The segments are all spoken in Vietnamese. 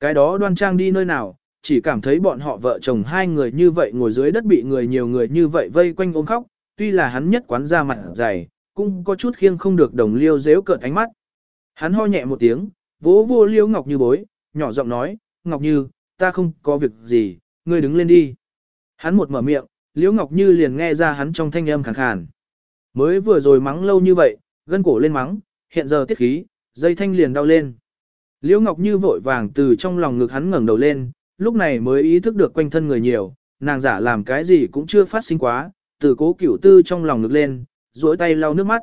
Cái đó đoan trang đi nơi nào, chỉ cảm thấy bọn họ vợ chồng hai người như vậy ngồi dưới đất bị người nhiều người như vậy vây quanh ôm khóc, tuy là hắn nhất quán ra mặt dày, cũng có chút khiêng không được đồng liêu dếu cợt ánh mắt. Hắn ho nhẹ một tiếng, vỗ vô liêu Ngọc Như bối, nhỏ giọng nói, Ngọc Như, ta không có việc gì, ngươi đứng lên đi. Hắn một mở miệng, Liễu Ngọc Như liền nghe ra hắn trong thanh âm khàn khàn. Mới vừa rồi mắng lâu như vậy, gân cổ lên mắng, hiện giờ tiết khí, dây thanh liền đau lên. Liễu Ngọc Như vội vàng từ trong lòng ngực hắn ngẩng đầu lên, lúc này mới ý thức được quanh thân người nhiều, nàng giả làm cái gì cũng chưa phát sinh quá, từ cố cửu tư trong lòng ngực lên, duỗi tay lau nước mắt.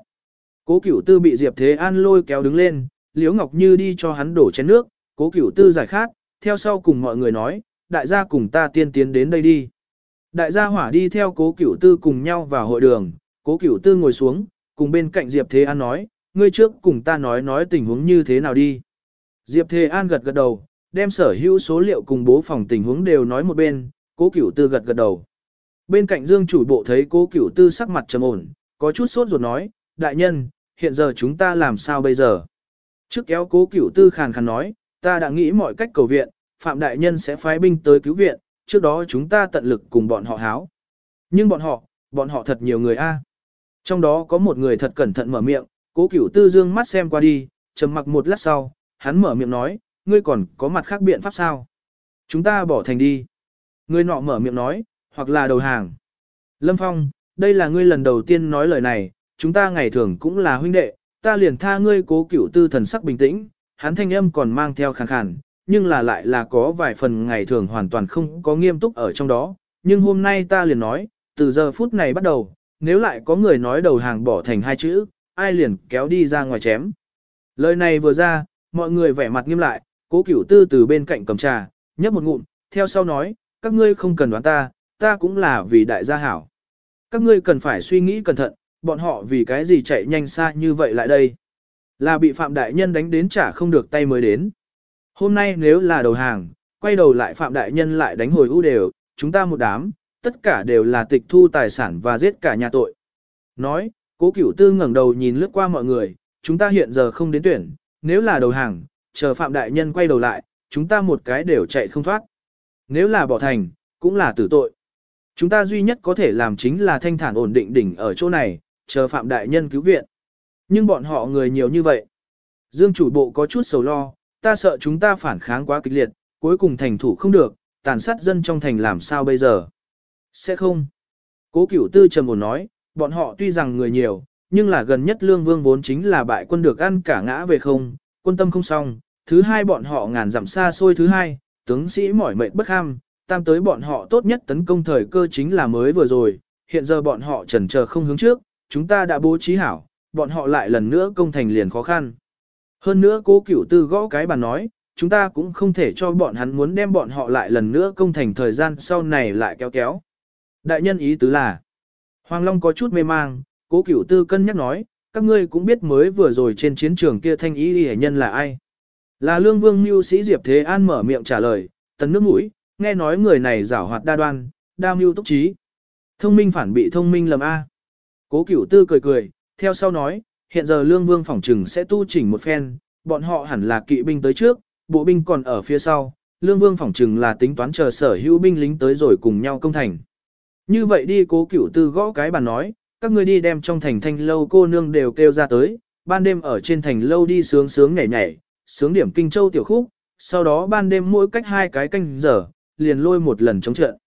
Cố cửu tư bị Diệp Thế An lôi kéo đứng lên, Liễu Ngọc Như đi cho hắn đổ chén nước, cố cửu tư giải khát, theo sau cùng mọi người nói, đại gia cùng ta tiên tiến đến đây đi. Đại gia hỏa đi theo cố cửu tư cùng nhau vào hội đường, cố cửu tư ngồi xuống, cùng bên cạnh Diệp Thế An nói, ngươi trước cùng ta nói nói tình huống như thế nào đi. Diệp Thề An gật gật đầu, đem sở hữu số liệu cùng bố phòng tình huống đều nói một bên, cố cửu tư gật gật đầu. Bên cạnh Dương chủ bộ thấy cố cửu tư sắc mặt trầm ổn, có chút sốt ruột nói, đại nhân, hiện giờ chúng ta làm sao bây giờ? Trước kéo cố cửu tư khàn khàn nói, ta đã nghĩ mọi cách cầu viện, Phạm Đại Nhân sẽ phái binh tới cứu viện, trước đó chúng ta tận lực cùng bọn họ háo. Nhưng bọn họ, bọn họ thật nhiều người a. Trong đó có một người thật cẩn thận mở miệng, cố cửu tư dương mắt xem qua đi, trầm mặc một lát sau, hắn mở miệng nói, ngươi còn có mặt khác biện pháp sao? Chúng ta bỏ thành đi. Ngươi nọ mở miệng nói, hoặc là đầu hàng. Lâm Phong, đây là ngươi lần đầu tiên nói lời này, chúng ta ngày thường cũng là huynh đệ, ta liền tha ngươi cố cửu tư thần sắc bình tĩnh, hắn thanh âm còn mang theo khàn khàn, nhưng là lại là có vài phần ngày thường hoàn toàn không có nghiêm túc ở trong đó, nhưng hôm nay ta liền nói, từ giờ phút này bắt đầu, nếu lại có người nói đầu hàng bỏ thành hai chữ, ai liền kéo đi ra ngoài chém. Lời này vừa ra, mọi người vẻ mặt nghiêm lại, cố cửu tư từ bên cạnh cầm trà, nhấp một ngụm, theo sau nói, các ngươi không cần đoán ta, ta cũng là vì đại gia hảo. Các ngươi cần phải suy nghĩ cẩn thận, bọn họ vì cái gì chạy nhanh xa như vậy lại đây. Là bị Phạm Đại Nhân đánh đến trả không được tay mới đến. Hôm nay nếu là đầu hàng, quay đầu lại Phạm Đại Nhân lại đánh hồi ưu đều, chúng ta một đám, tất cả đều là tịch thu tài sản và giết cả nhà tội. Nói, cố cửu tư ngẩng đầu nhìn lướt qua mọi người, chúng ta hiện giờ không đến tuyển, nếu là đầu hàng, chờ Phạm Đại Nhân quay đầu lại, chúng ta một cái đều chạy không thoát. Nếu là bỏ thành, cũng là tử tội. Chúng ta duy nhất có thể làm chính là thanh thản ổn định đỉnh ở chỗ này, chờ Phạm Đại Nhân cứu viện. Nhưng bọn họ người nhiều như vậy. Dương chủ bộ có chút sầu lo, ta sợ chúng ta phản kháng quá kịch liệt, cuối cùng thành thủ không được, tàn sát dân trong thành làm sao bây giờ. Sẽ không. Cố cửu tư trầm ổn nói, bọn họ tuy rằng người nhiều, nhưng là gần nhất lương vương vốn chính là bại quân được ăn cả ngã về không, quân tâm không xong. Thứ hai bọn họ ngàn dặm xa xôi thứ hai, tướng sĩ mỏi mệt bất ham, tam tới bọn họ tốt nhất tấn công thời cơ chính là mới vừa rồi, hiện giờ bọn họ trần chờ không hướng trước, chúng ta đã bố trí hảo, bọn họ lại lần nữa công thành liền khó khăn. Hơn nữa cố cửu tư gõ cái bàn nói, chúng ta cũng không thể cho bọn hắn muốn đem bọn họ lại lần nữa công thành thời gian sau này lại kéo kéo. Đại nhân ý tứ là, Hoàng Long có chút mê mang, cố cửu tư cân nhắc nói, các ngươi cũng biết mới vừa rồi trên chiến trường kia thanh ý hệ nhân là ai. Là lương vương mưu sĩ Diệp Thế An mở miệng trả lời, tấn nước mũi, nghe nói người này giảo hoạt đa đoan, đa mưu túc trí. Thông minh phản bị thông minh lầm A. Cố cửu tư cười cười, theo sau nói, hiện giờ lương vương phỏng trừng sẽ tu chỉnh một phen, bọn họ hẳn là kỵ binh tới trước, bộ binh còn ở phía sau, lương vương phỏng trừng là tính toán chờ sở hữu binh lính tới rồi cùng nhau công thành. Như vậy đi cố cửu tư gõ cái bàn nói, các ngươi đi đem trong thành thanh lâu cô nương đều kêu ra tới, ban đêm ở trên thành lâu đi sướng sướng nhảy nhảy, sướng điểm kinh châu tiểu khúc, sau đó ban đêm mỗi cách hai cái canh giờ, liền lôi một lần chống trận.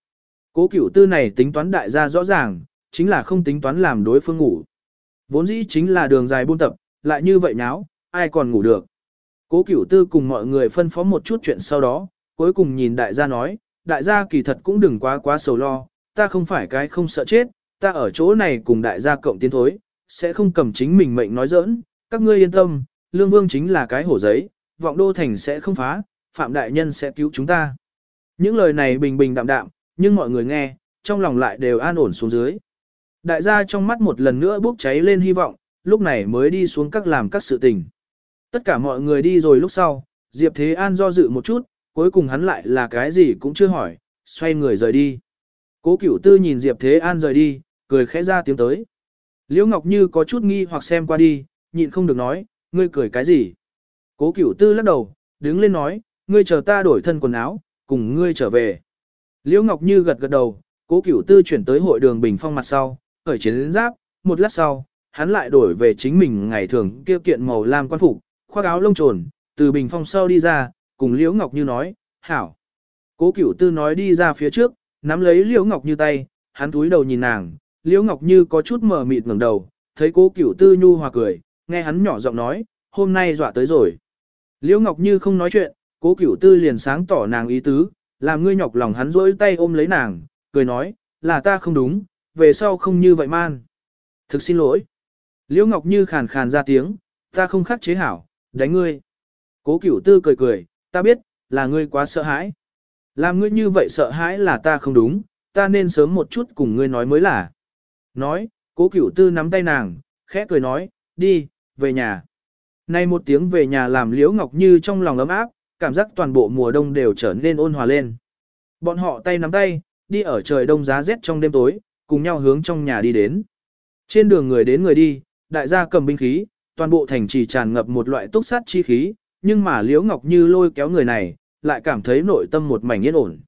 Cố cửu tư này tính toán đại gia rõ ràng, chính là không tính toán làm đối phương ngủ. Vốn dĩ chính là đường dài buôn tập, lại như vậy nháo, ai còn ngủ được. Cố cửu tư cùng mọi người phân phó một chút chuyện sau đó, cuối cùng nhìn đại gia nói, đại gia kỳ thật cũng đừng quá quá sầu lo, ta không phải cái không sợ chết, ta ở chỗ này cùng đại gia cộng tiến thối, sẽ không cầm chính mình mệnh nói giỡn, các ngươi yên tâm, lương vương chính là cái hổ giấy, vọng đô thành sẽ không phá, phạm đại nhân sẽ cứu chúng ta. Những lời này bình bình đạm đạm, nhưng mọi người nghe, trong lòng lại đều an ổn xuống dưới. Đại gia trong mắt một lần nữa bốc cháy lên hy vọng, lúc này mới đi xuống các làm các sự tình. Tất cả mọi người đi rồi lúc sau, Diệp Thế An do dự một chút, cuối cùng hắn lại là cái gì cũng chưa hỏi, xoay người rời đi. Cố cửu tư nhìn Diệp Thế An rời đi, cười khẽ ra tiếng tới. Liễu Ngọc Như có chút nghi hoặc xem qua đi, nhịn không được nói, ngươi cười cái gì. Cố cửu tư lắc đầu, đứng lên nói, ngươi chờ ta đổi thân quần áo, cùng ngươi trở về. Liễu Ngọc Như gật gật đầu, cố cửu tư chuyển tới hội đường bình phong mặt sau, khởi chiến giáp, một lát sau, hắn lại đổi về chính mình ngày thường kia kiện màu lam quan phục, khoác áo lông trồn, từ bình phong sau đi ra, cùng Liễu Ngọc Như nói, hảo. Cố cửu tư nói đi ra phía trước, nắm lấy Liễu Ngọc Như tay, hắn túi đầu nhìn nàng, Liễu Ngọc Như có chút mờ mịt ngẩng đầu, thấy cố cửu tư nhu hòa cười, nghe hắn nhỏ giọng nói, hôm nay dọa tới rồi. Liễu Ngọc Như không nói chuyện, cố cửu tư liền sáng tỏ nàng ý tứ, làm ngươi nhọc lòng hắn rỗi tay ôm lấy nàng, cười nói, là ta không đúng, về sau không như vậy man. Thực xin lỗi. Liễu Ngọc Như khàn khàn ra tiếng, ta không khắc chế hảo, đánh ngươi. Cố cửu tư cười cười, ta biết, là ngươi quá sợ hãi. Làm ngươi như vậy sợ hãi là ta không đúng, ta nên sớm một chút cùng ngươi nói mới là. Nói, cố cửu tư nắm tay nàng, khẽ cười nói, đi, về nhà. Nay một tiếng về nhà làm Liễu Ngọc Như trong lòng ấm áp, cảm giác toàn bộ mùa đông đều trở nên ôn hòa lên. Bọn họ tay nắm tay, đi ở trời đông giá rét trong đêm tối, cùng nhau hướng trong nhà đi đến. Trên đường người đến người đi, đại gia cầm binh khí, toàn bộ thành trì tràn ngập một loại túc sát chi khí, nhưng mà Liễu Ngọc Như lôi kéo người này, lại cảm thấy nội tâm một mảnh yên ổn.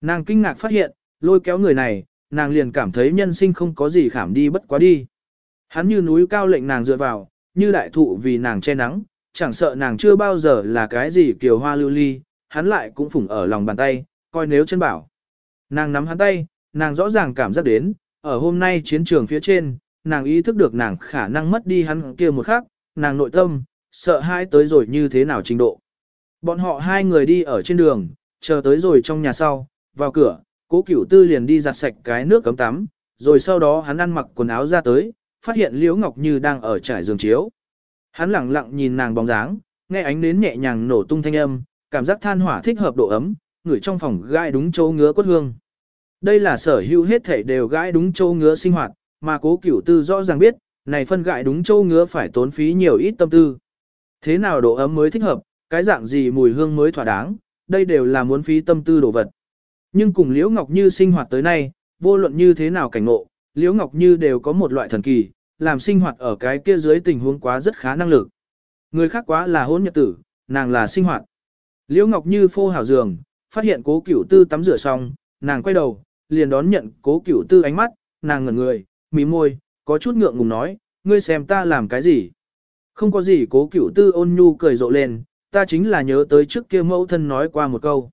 Nàng kinh ngạc phát hiện, lôi kéo người này, nàng liền cảm thấy nhân sinh không có gì khảm đi bất quá đi. Hắn như núi cao lệnh nàng dựa vào, như đại thụ vì nàng che nắng, chẳng sợ nàng chưa bao giờ là cái gì kiều hoa lưu ly, hắn lại cũng phủng ở lòng bàn tay, coi nếu chân bảo. Nàng nắm hắn tay, nàng rõ ràng cảm giác đến, ở hôm nay chiến trường phía trên, nàng ý thức được nàng khả năng mất đi hắn kia một khắc, nàng nội tâm, sợ hãi tới rồi như thế nào trình độ. Bọn họ hai người đi ở trên đường, chờ tới rồi trong nhà sau, vào cửa, cố cửu tư liền đi giặt sạch cái nước cấm tắm, rồi sau đó hắn ăn mặc quần áo ra tới, phát hiện Liễu Ngọc Như đang ở trải giường chiếu. Hắn lặng lặng nhìn nàng bóng dáng, nghe ánh nến nhẹ nhàng nổ tung thanh âm, cảm giác than hỏa thích hợp độ ấm, ngửi trong phòng gai đúng chỗ ngứa quất hương. Đây là sở hữu hết thể đều gãi đúng châu ngứa sinh hoạt, mà cố cửu tư rõ ràng biết, này phân gãi đúng châu ngứa phải tốn phí nhiều ít tâm tư. Thế nào độ ấm mới thích hợp, cái dạng gì mùi hương mới thỏa đáng, đây đều là muốn phí tâm tư đồ vật. Nhưng cùng Liễu Ngọc Như sinh hoạt tới nay, vô luận như thế nào cảnh ngộ, Liễu Ngọc Như đều có một loại thần kỳ, làm sinh hoạt ở cái kia dưới tình huống quá rất khá năng lực. Người khác quá là hôn nhật tử, nàng là sinh hoạt. Liễu Ngọc Như phô hảo giường, phát hiện cố cửu tư tắm rửa xong, nàng quay đầu, liền đón nhận cố cửu tư ánh mắt, nàng ngẩn người, mí môi, có chút ngượng ngùng nói, ngươi xem ta làm cái gì. Không có gì cố cửu tư ôn nhu cười rộ lên, ta chính là nhớ tới trước kia mẫu thân nói qua một câu.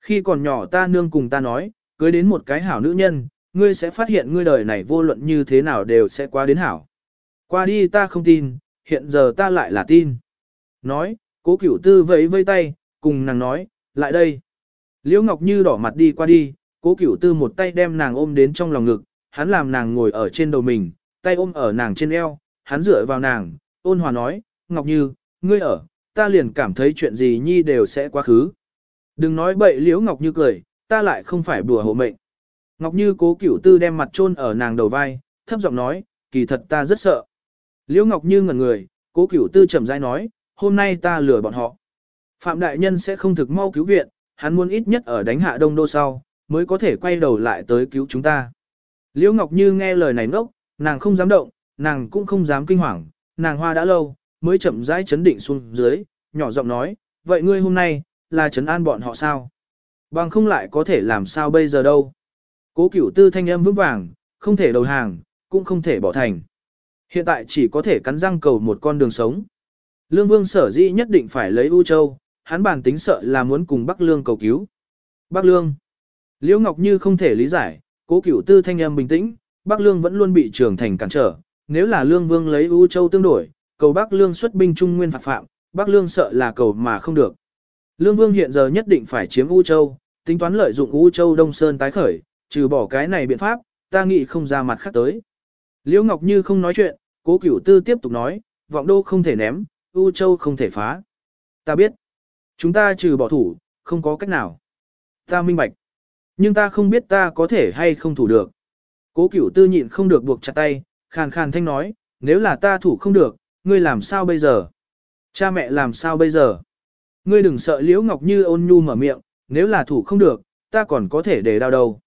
Khi còn nhỏ ta nương cùng ta nói, cưới đến một cái hảo nữ nhân, ngươi sẽ phát hiện ngươi đời này vô luận như thế nào đều sẽ qua đến hảo. Qua đi ta không tin, hiện giờ ta lại là tin. Nói, cố cửu tư vẫy vây tay, cùng nàng nói, lại đây. Liễu Ngọc Như đỏ mặt đi qua đi, cố cửu tư một tay đem nàng ôm đến trong lòng ngực, hắn làm nàng ngồi ở trên đầu mình, tay ôm ở nàng trên eo, hắn dựa vào nàng, ôn hòa nói, Ngọc Như, ngươi ở, ta liền cảm thấy chuyện gì nhi đều sẽ quá khứ. Đừng nói bậy liễu Ngọc Như cười, ta lại không phải bùa hộ mệnh. Ngọc Như cố cửu tư đem mặt chôn ở nàng đầu vai, thấp giọng nói, kỳ thật ta rất sợ. Liễu Ngọc Như ngẩn người, cố cửu tư chậm rãi nói, hôm nay ta lừa bọn họ. Phạm Đại Nhân sẽ không thực mau cứu viện, hắn muốn ít nhất ở đánh hạ đông đô sau, mới có thể quay đầu lại tới cứu chúng ta. Liễu Ngọc Như nghe lời này ngốc, nàng không dám động, nàng cũng không dám kinh hoàng, nàng hoa đã lâu, mới chậm rãi chấn định xuống dưới, nhỏ giọng nói, vậy ngươi hôm nay, là chấn an bọn họ sao? Bằng không lại có thể làm sao bây giờ đâu? Cố cửu tư thanh âm vững vàng, không thể đầu hàng, cũng không thể bỏ thành. Hiện tại chỉ có thể cắn răng cầu một con đường sống. Lương Vương sở dĩ nhất định phải lấy U Châu, hắn bản tính sợ là muốn cùng Bắc Lương cầu cứu. Bắc Lương. Liễu Ngọc Như không thể lý giải, cố cửu tư thanh âm bình tĩnh, Bắc Lương vẫn luôn bị trưởng thành cản trở. Nếu là Lương Vương lấy U Châu tương đổi, cầu Bắc Lương xuất binh trung nguyên phạt phạm, Bắc Lương sợ là cầu mà không được. Lương Vương hiện giờ nhất định phải chiếm U Châu, tính toán lợi dụng U Châu Đông Sơn tái khởi, trừ bỏ cái này biện pháp, ta nghĩ không ra mặt khác tới. Liễu Ngọc Như không nói chuyện, cố cửu tư tiếp tục nói, vọng đô không thể ném, U Châu không thể phá. Ta biết, chúng ta trừ bỏ thủ, không có cách nào. Ta minh bạch. Nhưng ta không biết ta có thể hay không thủ được. Cố cửu tư nhịn không được buộc chặt tay, khàn khàn thanh nói, nếu là ta thủ không được, ngươi làm sao bây giờ? Cha mẹ làm sao bây giờ? Ngươi đừng sợ Liễu Ngọc Như ôn nhu mở miệng, nếu là thủ không được, ta còn có thể để đau đầu.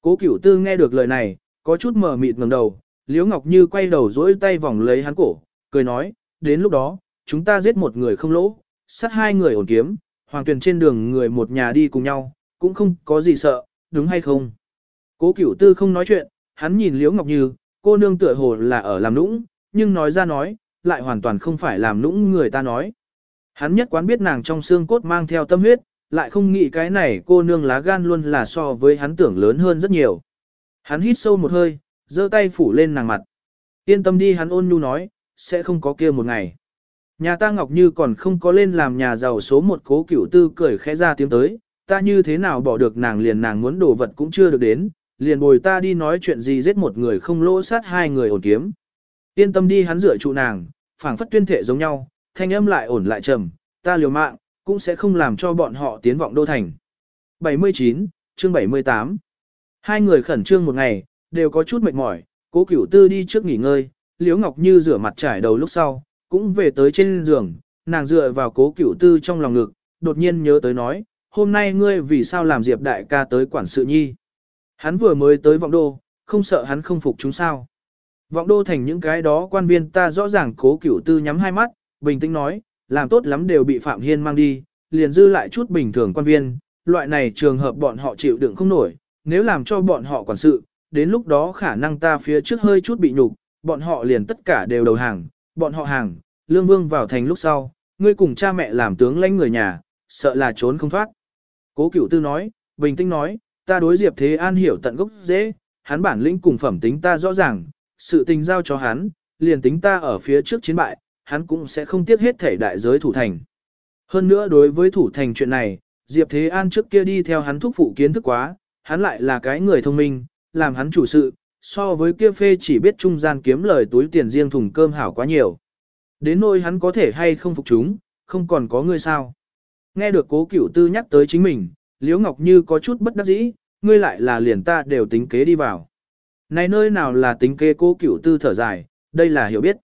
Cố cửu tư nghe được lời này, có chút mờ mịt ngẩng đầu, Liễu Ngọc Như quay đầu dỗi tay vòng lấy hắn cổ, cười nói, đến lúc đó, chúng ta giết một người không lỗ, sát hai người ổn kiếm, hoàng tuyển trên đường người một nhà đi cùng nhau, cũng không có gì sợ, đúng hay không? Cố cửu tư không nói chuyện, hắn nhìn Liễu Ngọc Như, cô nương tựa hồ là ở làm nũng, nhưng nói ra nói, lại hoàn toàn không phải làm nũng người ta nói. Hắn nhất quán biết nàng trong xương cốt mang theo tâm huyết, lại không nghĩ cái này cô nương lá gan luôn là so với hắn tưởng lớn hơn rất nhiều. Hắn hít sâu một hơi, giơ tay phủ lên nàng mặt. Yên tâm đi hắn ôn nhu nói, sẽ không có kia một ngày. Nhà ta Ngọc Như còn không có lên làm nhà giàu số một cố cửu tư cười khẽ ra tiếng tới, ta như thế nào bỏ được nàng liền nàng muốn đổ vật cũng chưa được đến, liền bồi ta đi nói chuyện gì giết một người không lỗ sát hai người ổn kiếm. Yên tâm đi hắn rửa trụ nàng, phảng phất tuyên thể giống nhau, thanh âm lại ổn lại trầm, ta liều mạng, cũng sẽ không làm cho bọn họ tiến vọng đô thành. 79, chương 78 Hai người khẩn trương một ngày, đều có chút mệt mỏi, cố cửu tư đi trước nghỉ ngơi, Liễu Ngọc Như rửa mặt trải đầu lúc sau, cũng về tới trên giường, nàng dựa vào cố cửu tư trong lòng ngực, đột nhiên nhớ tới nói, hôm nay ngươi vì sao làm Diệp đại ca tới quản sự nhi. Hắn vừa mới tới vọng đô, không sợ hắn không phục chúng sao. Vọng đô thành những cái đó quan viên ta rõ ràng cố cửu tư nhắm hai mắt, bình tĩnh nói, làm tốt lắm đều bị Phạm Hiên mang đi, liền dư lại chút bình thường quan viên, loại này trường hợp bọn họ chịu đựng không nổi, nếu làm cho bọn họ quản sự, đến lúc đó khả năng ta phía trước hơi chút bị nhục, bọn họ liền tất cả đều đầu hàng, bọn họ hàng, lương vương vào thành lúc sau, ngươi cùng cha mẹ làm tướng lãnh người nhà, sợ là trốn không thoát. Cố cửu tư nói, bình tĩnh nói, ta đối Diệp Thế An hiểu tận gốc dễ, hắn bản lĩnh cùng phẩm tính ta rõ ràng, sự tình giao cho hắn, liền tính ta ở phía trước chiến bại, hắn cũng sẽ không tiếc hết thể đại giới thủ thành. Hơn nữa đối với thủ thành chuyện này, Diệp Thế An trước kia đi theo hắn thúc phụ kiến thức quá, hắn lại là cái người thông minh, làm hắn chủ sự, so với kia phê chỉ biết trung gian kiếm lời túi tiền riêng thùng cơm hảo quá nhiều. Đến nỗi hắn có thể hay không phục chúng, không còn có người sao. Nghe được cố cửu tư nhắc tới chính mình, Liễu Ngọc Như có chút bất đắc dĩ, ngươi lại là liền ta đều tính kế đi vào. Này nơi nào là tính kế cố cửu tư thở dài, đây là hiểu biết.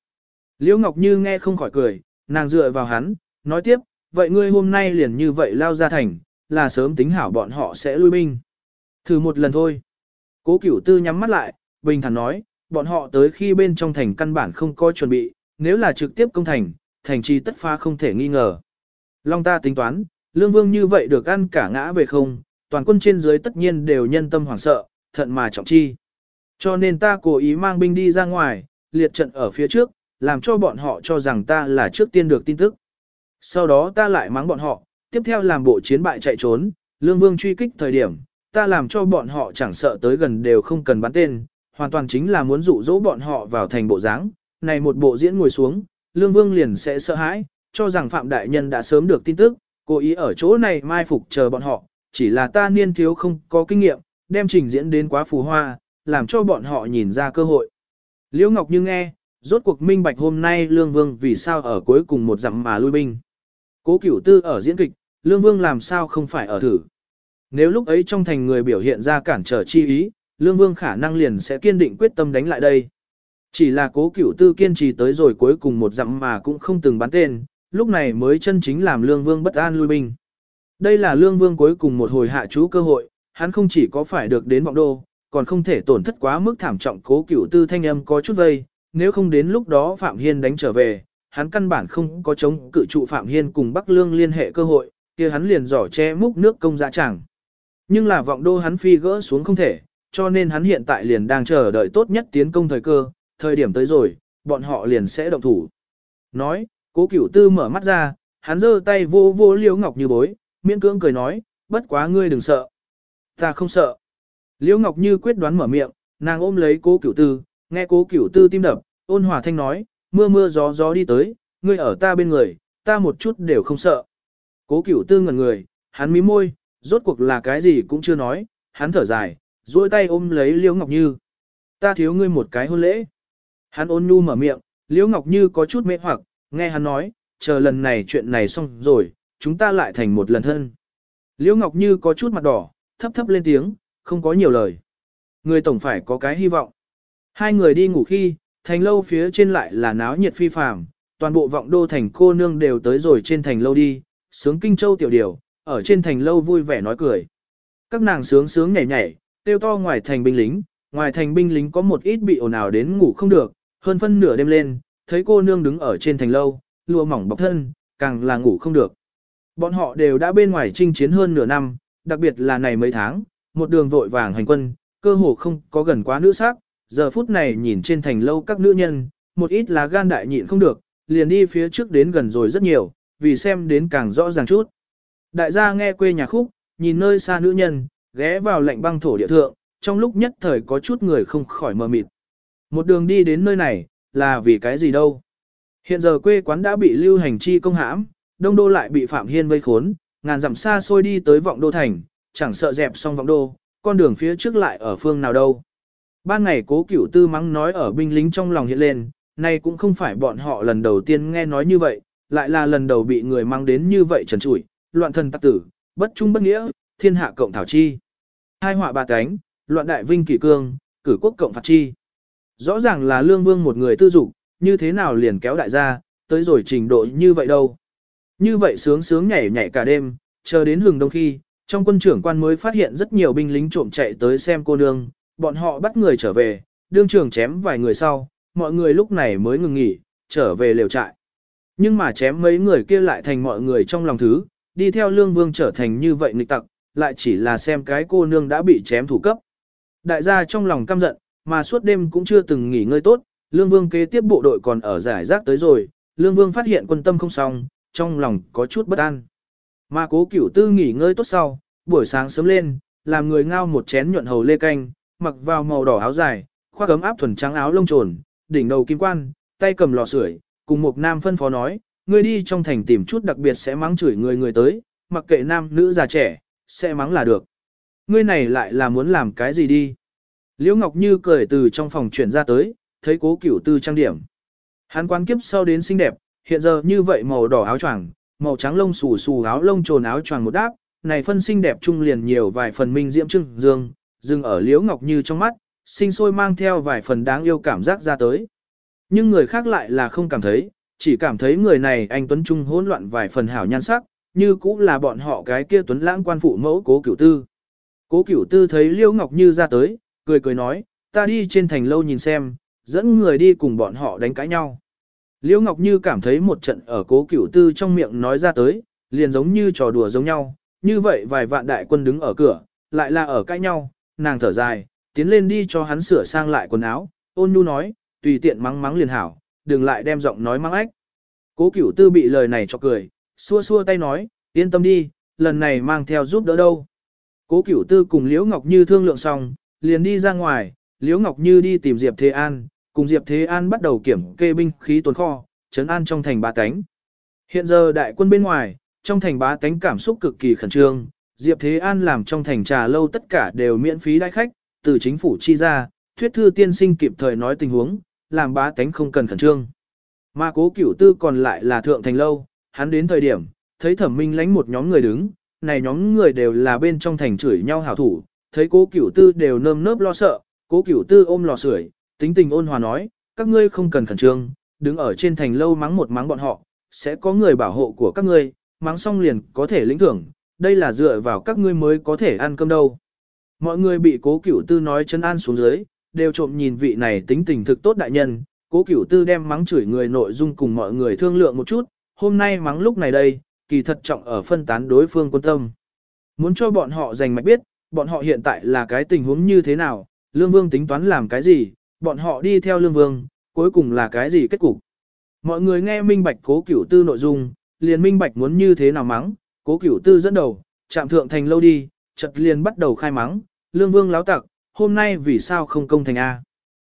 Liễu Ngọc Như nghe không khỏi cười, nàng dựa vào hắn, nói tiếp, vậy ngươi hôm nay liền như vậy lao ra thành, là sớm tính hảo bọn họ sẽ lui binh. Thử một lần thôi. Cố cửu tư nhắm mắt lại, bình thản nói, bọn họ tới khi bên trong thành căn bản không có chuẩn bị, nếu là trực tiếp công thành, thành trì tất pha không thể nghi ngờ. Long ta tính toán, lương vương như vậy được ăn cả ngã về không, toàn quân trên dưới tất nhiên đều nhân tâm hoảng sợ, thận mà trọng chi. Cho nên ta cố ý mang binh đi ra ngoài, liệt trận ở phía trước, làm cho bọn họ cho rằng ta là trước tiên được tin tức. Sau đó ta lại mắng bọn họ, tiếp theo làm bộ chiến bại chạy trốn, lương vương truy kích thời điểm, ta làm cho bọn họ chẳng sợ tới gần đều không cần bắn tên, hoàn toàn chính là muốn dụ dỗ bọn họ vào thành bộ dáng. Này một bộ diễn ngồi xuống, lương vương liền sẽ sợ hãi, cho rằng phạm đại nhân đã sớm được tin tức, cố ý ở chỗ này mai phục chờ bọn họ, chỉ là ta niên thiếu không có kinh nghiệm, đem trình diễn đến quá phù hoa, làm cho bọn họ nhìn ra cơ hội. Liễu Ngọc Như nghe, rốt cuộc minh bạch hôm nay Lương Vương vì sao ở cuối cùng một dặm mà lui binh. Cố Cửu Tư ở diễn kịch, Lương Vương làm sao không phải ở thử. Nếu lúc ấy trong thành người biểu hiện ra cản trở chi ý, Lương Vương khả năng liền sẽ kiên định quyết tâm đánh lại đây. Chỉ là Cố Cửu Tư kiên trì tới rồi cuối cùng một dặm mà cũng không từng bắn tên, lúc này mới chân chính làm Lương Vương bất an lui binh. Đây là Lương Vương cuối cùng một hồi hạ chú cơ hội, hắn không chỉ có phải được đến vọng đô, còn không thể tổn thất quá mức thảm trọng cố cửu tư thanh âm có chút vây, nếu không đến lúc đó Phạm Hiên đánh trở về, hắn căn bản không có chống cự trụ Phạm Hiên cùng Bắc Lương liên hệ cơ hội, kia hắn liền giỏ che múc nước công dạ chẳng. Nhưng là vọng đô hắn phi gỡ xuống không thể, cho nên hắn hiện tại liền đang chờ đợi tốt nhất tiến công thời cơ, thời điểm tới rồi, bọn họ liền sẽ động thủ. Nói, cố cửu tư mở mắt ra, hắn giơ tay vô vô liễu ngọc như bối, miễn cưỡng cười nói, bất quá ngươi đừng sợ. Ta không sợ. Liễu Ngọc Như quyết đoán mở miệng, nàng ôm lấy cố cửu tư, nghe cố cửu tư tim đập, ôn hòa thanh nói, mưa mưa gió gió đi tới, ngươi ở ta bên người, ta một chút đều không sợ. Cố cửu tư ngẩn người, hắn mím môi, rốt cuộc là cái gì cũng chưa nói, hắn thở dài, duỗi tay ôm lấy Liễu Ngọc Như. Ta thiếu ngươi một cái hôn lễ. Hắn ôn nhu mở miệng, Liễu Ngọc Như có chút mê hoặc, nghe hắn nói, chờ lần này chuyện này xong rồi, chúng ta lại thành một lần thân. Liễu Ngọc Như có chút mặt đỏ, thấp thấp lên tiếng, không có nhiều lời. Người tổng phải có cái hy vọng. Hai người đi ngủ khi, thành lâu phía trên lại là náo nhiệt phi phàm, toàn bộ vọng đô thành cô nương đều tới rồi trên thành lâu đi, sướng kinh châu tiểu điều, ở trên thành lâu vui vẻ nói cười. Các nàng sướng sướng nhảy nhảy, tiêu to ngoài thành binh lính, ngoài thành binh lính có một ít bị ồn ào đến ngủ không được, hơn phân nửa đêm lên, thấy cô nương đứng ở trên thành lâu, lùa mỏng bọc thân, càng là ngủ không được. Bọn họ đều đã bên ngoài chinh chiến hơn nửa năm, đặc biệt là này mấy tháng, một đường vội vàng hành quân, cơ hồ không có gần quá nữ sắc, giờ phút này nhìn trên thành lâu các nữ nhân, một ít là gan đại nhịn không được, liền đi phía trước đến gần rồi rất nhiều, vì xem đến càng rõ ràng chút. Đại gia nghe quê nhà khúc, nhìn nơi xa nữ nhân, ghé vào lạnh băng thổ địa thượng, trong lúc nhất thời có chút người không khỏi mờ mịt. Một đường đi đến nơi này, là vì cái gì đâu. Hiện giờ quê quán đã bị lưu hành chi công hãm, đông đô lại bị Phạm Hiên vây khốn, ngàn dặm xa xôi đi tới vọng đô thành, chẳng sợ dẹp xong vọng đô, con đường phía trước lại ở phương nào đâu. Ban ngày cố cửu tư mắng nói ở binh lính trong lòng hiện lên, nay cũng không phải bọn họ lần đầu tiên nghe nói như vậy, lại là lần đầu bị người mang đến như vậy trần trụi, loạn thần tắc tử, bất trung bất nghĩa, thiên hạ cộng thảo chi. Hai họa ba cánh, loạn đại vinh kỷ cương, cử quốc cộng phạt chi. Rõ ràng là lương vương một người tư dục, như thế nào liền kéo đại gia, tới rồi trình độ như vậy đâu. Như vậy sướng sướng nhảy nhảy cả đêm, chờ đến hừng đông khi, trong quân trưởng quan mới phát hiện rất nhiều binh lính trộm chạy tới xem cô nương, bọn họ bắt người trở về, đương trưởng chém vài người sau, mọi người lúc này mới ngừng nghỉ, trở về lều trại. Nhưng mà chém mấy người kia lại thành mọi người trong lòng thứ, đi theo lương vương trở thành như vậy nghịch tặc, lại chỉ là xem cái cô nương đã bị chém thủ cấp. Đại gia trong lòng căm giận, mà suốt đêm cũng chưa từng nghỉ ngơi tốt, lương vương kế tiếp bộ đội còn ở giải rác tới rồi, lương vương phát hiện quân tâm không xong, trong lòng có chút bất an. Mà cố cửu tư nghỉ ngơi tốt sau, buổi sáng sớm lên, làm người ngao một chén nhuận hầu lê canh, mặc vào màu đỏ áo dài, khoác ấm áp thuần trắng áo lông trồn, đỉnh đầu kim quan, tay cầm lò sưởi, cùng một nam phân phó nói, ngươi đi trong thành tìm chút đặc biệt sẽ mắng chửi người người tới, mặc kệ nam nữ già trẻ, sẽ mắng là được. Ngươi này lại là muốn làm cái gì đi? Liễu Ngọc Như cười từ trong phòng chuyển ra tới, thấy cố cửu tư trang điểm. Hắn quan kiếp sau đến xinh đẹp, hiện giờ như vậy màu đỏ áo choàng, màu trắng lông xù xù áo lông trồn áo choàng một đáp, này phân xinh đẹp trung liền nhiều vài phần minh diễm trưng dương, dừng ở Liễu Ngọc Như trong mắt, sinh sôi mang theo vài phần đáng yêu cảm giác ra tới. Nhưng người khác lại là không cảm thấy, chỉ cảm thấy người này anh Tuấn Trung hỗn loạn vài phần hảo nhan sắc, như cũng là bọn họ cái kia Tuấn lãng quan phụ mẫu cố cửu tư. Cố cửu tư thấy Liễu Ngọc Như ra tới, cười cười nói, ta đi trên thành lâu nhìn xem, dẫn người đi cùng bọn họ đánh cãi nhau. Liễu Ngọc Như cảm thấy một trận ở cố cửu tư trong miệng nói ra tới, liền giống như trò đùa giống nhau, như vậy vài vạn đại quân đứng ở cửa, lại là ở cãi nhau, nàng thở dài, tiến lên đi cho hắn sửa sang lại quần áo, ôn nhu nói, tùy tiện mắng mắng liền hảo, đừng lại đem giọng nói mắng ách. Cố cửu tư bị lời này cho cười, xua xua tay nói, yên tâm đi, lần này mang theo giúp đỡ đâu. Cố cửu tư cùng Liễu Ngọc Như thương lượng xong, liền đi ra ngoài, Liễu Ngọc Như đi tìm Diệp Thế An, cùng Diệp Thế An bắt đầu kiểm kê binh khí tồn kho, trấn an trong thành ba tánh. Hiện giờ đại quân bên ngoài, trong thành bá tánh cảm xúc cực kỳ khẩn trương, Diệp Thế An làm trong thành trà lâu tất cả đều miễn phí đãi khách, từ chính phủ chi ra, thuyết thư tiên sinh kịp thời nói tình huống, làm bá tánh không cần khẩn trương. Mà cố cửu tư còn lại là thượng thành lâu, hắn đến thời điểm, thấy thẩm minh lánh một nhóm người đứng, này nhóm người đều là bên trong thành chửi nhau hảo thủ, thấy cố cửu tư đều nơm nớp lo sợ, cố cửu tư ôm lò sưởi, tính tình ôn hòa nói, các ngươi không cần khẩn trương, đứng ở trên thành lâu mắng một mắng bọn họ, sẽ có người bảo hộ của các ngươi, mắng xong liền có thể lĩnh thưởng, đây là dựa vào các ngươi mới có thể ăn cơm đâu. Mọi người bị cố cửu tư nói chân an xuống dưới, đều trộm nhìn vị này tính tình thực tốt đại nhân, cố cửu tư đem mắng chửi người nội dung cùng mọi người thương lượng một chút, hôm nay mắng lúc này đây, kỳ thật trọng ở phân tán đối phương quân tâm. Muốn cho bọn họ giành mạch biết, bọn họ hiện tại là cái tình huống như thế nào, Lương Vương tính toán làm cái gì, bọn họ đi theo Lương Vương, cuối cùng là cái gì kết cục. Mọi người nghe minh bạch cố cửu tư nội dung, liền minh bạch muốn như thế nào mắng, cố cửu tư dẫn đầu, chạm thượng thành lâu đi, chợt liền bắt đầu khai mắng, Lương Vương láo tặc, hôm nay vì sao không công thành A.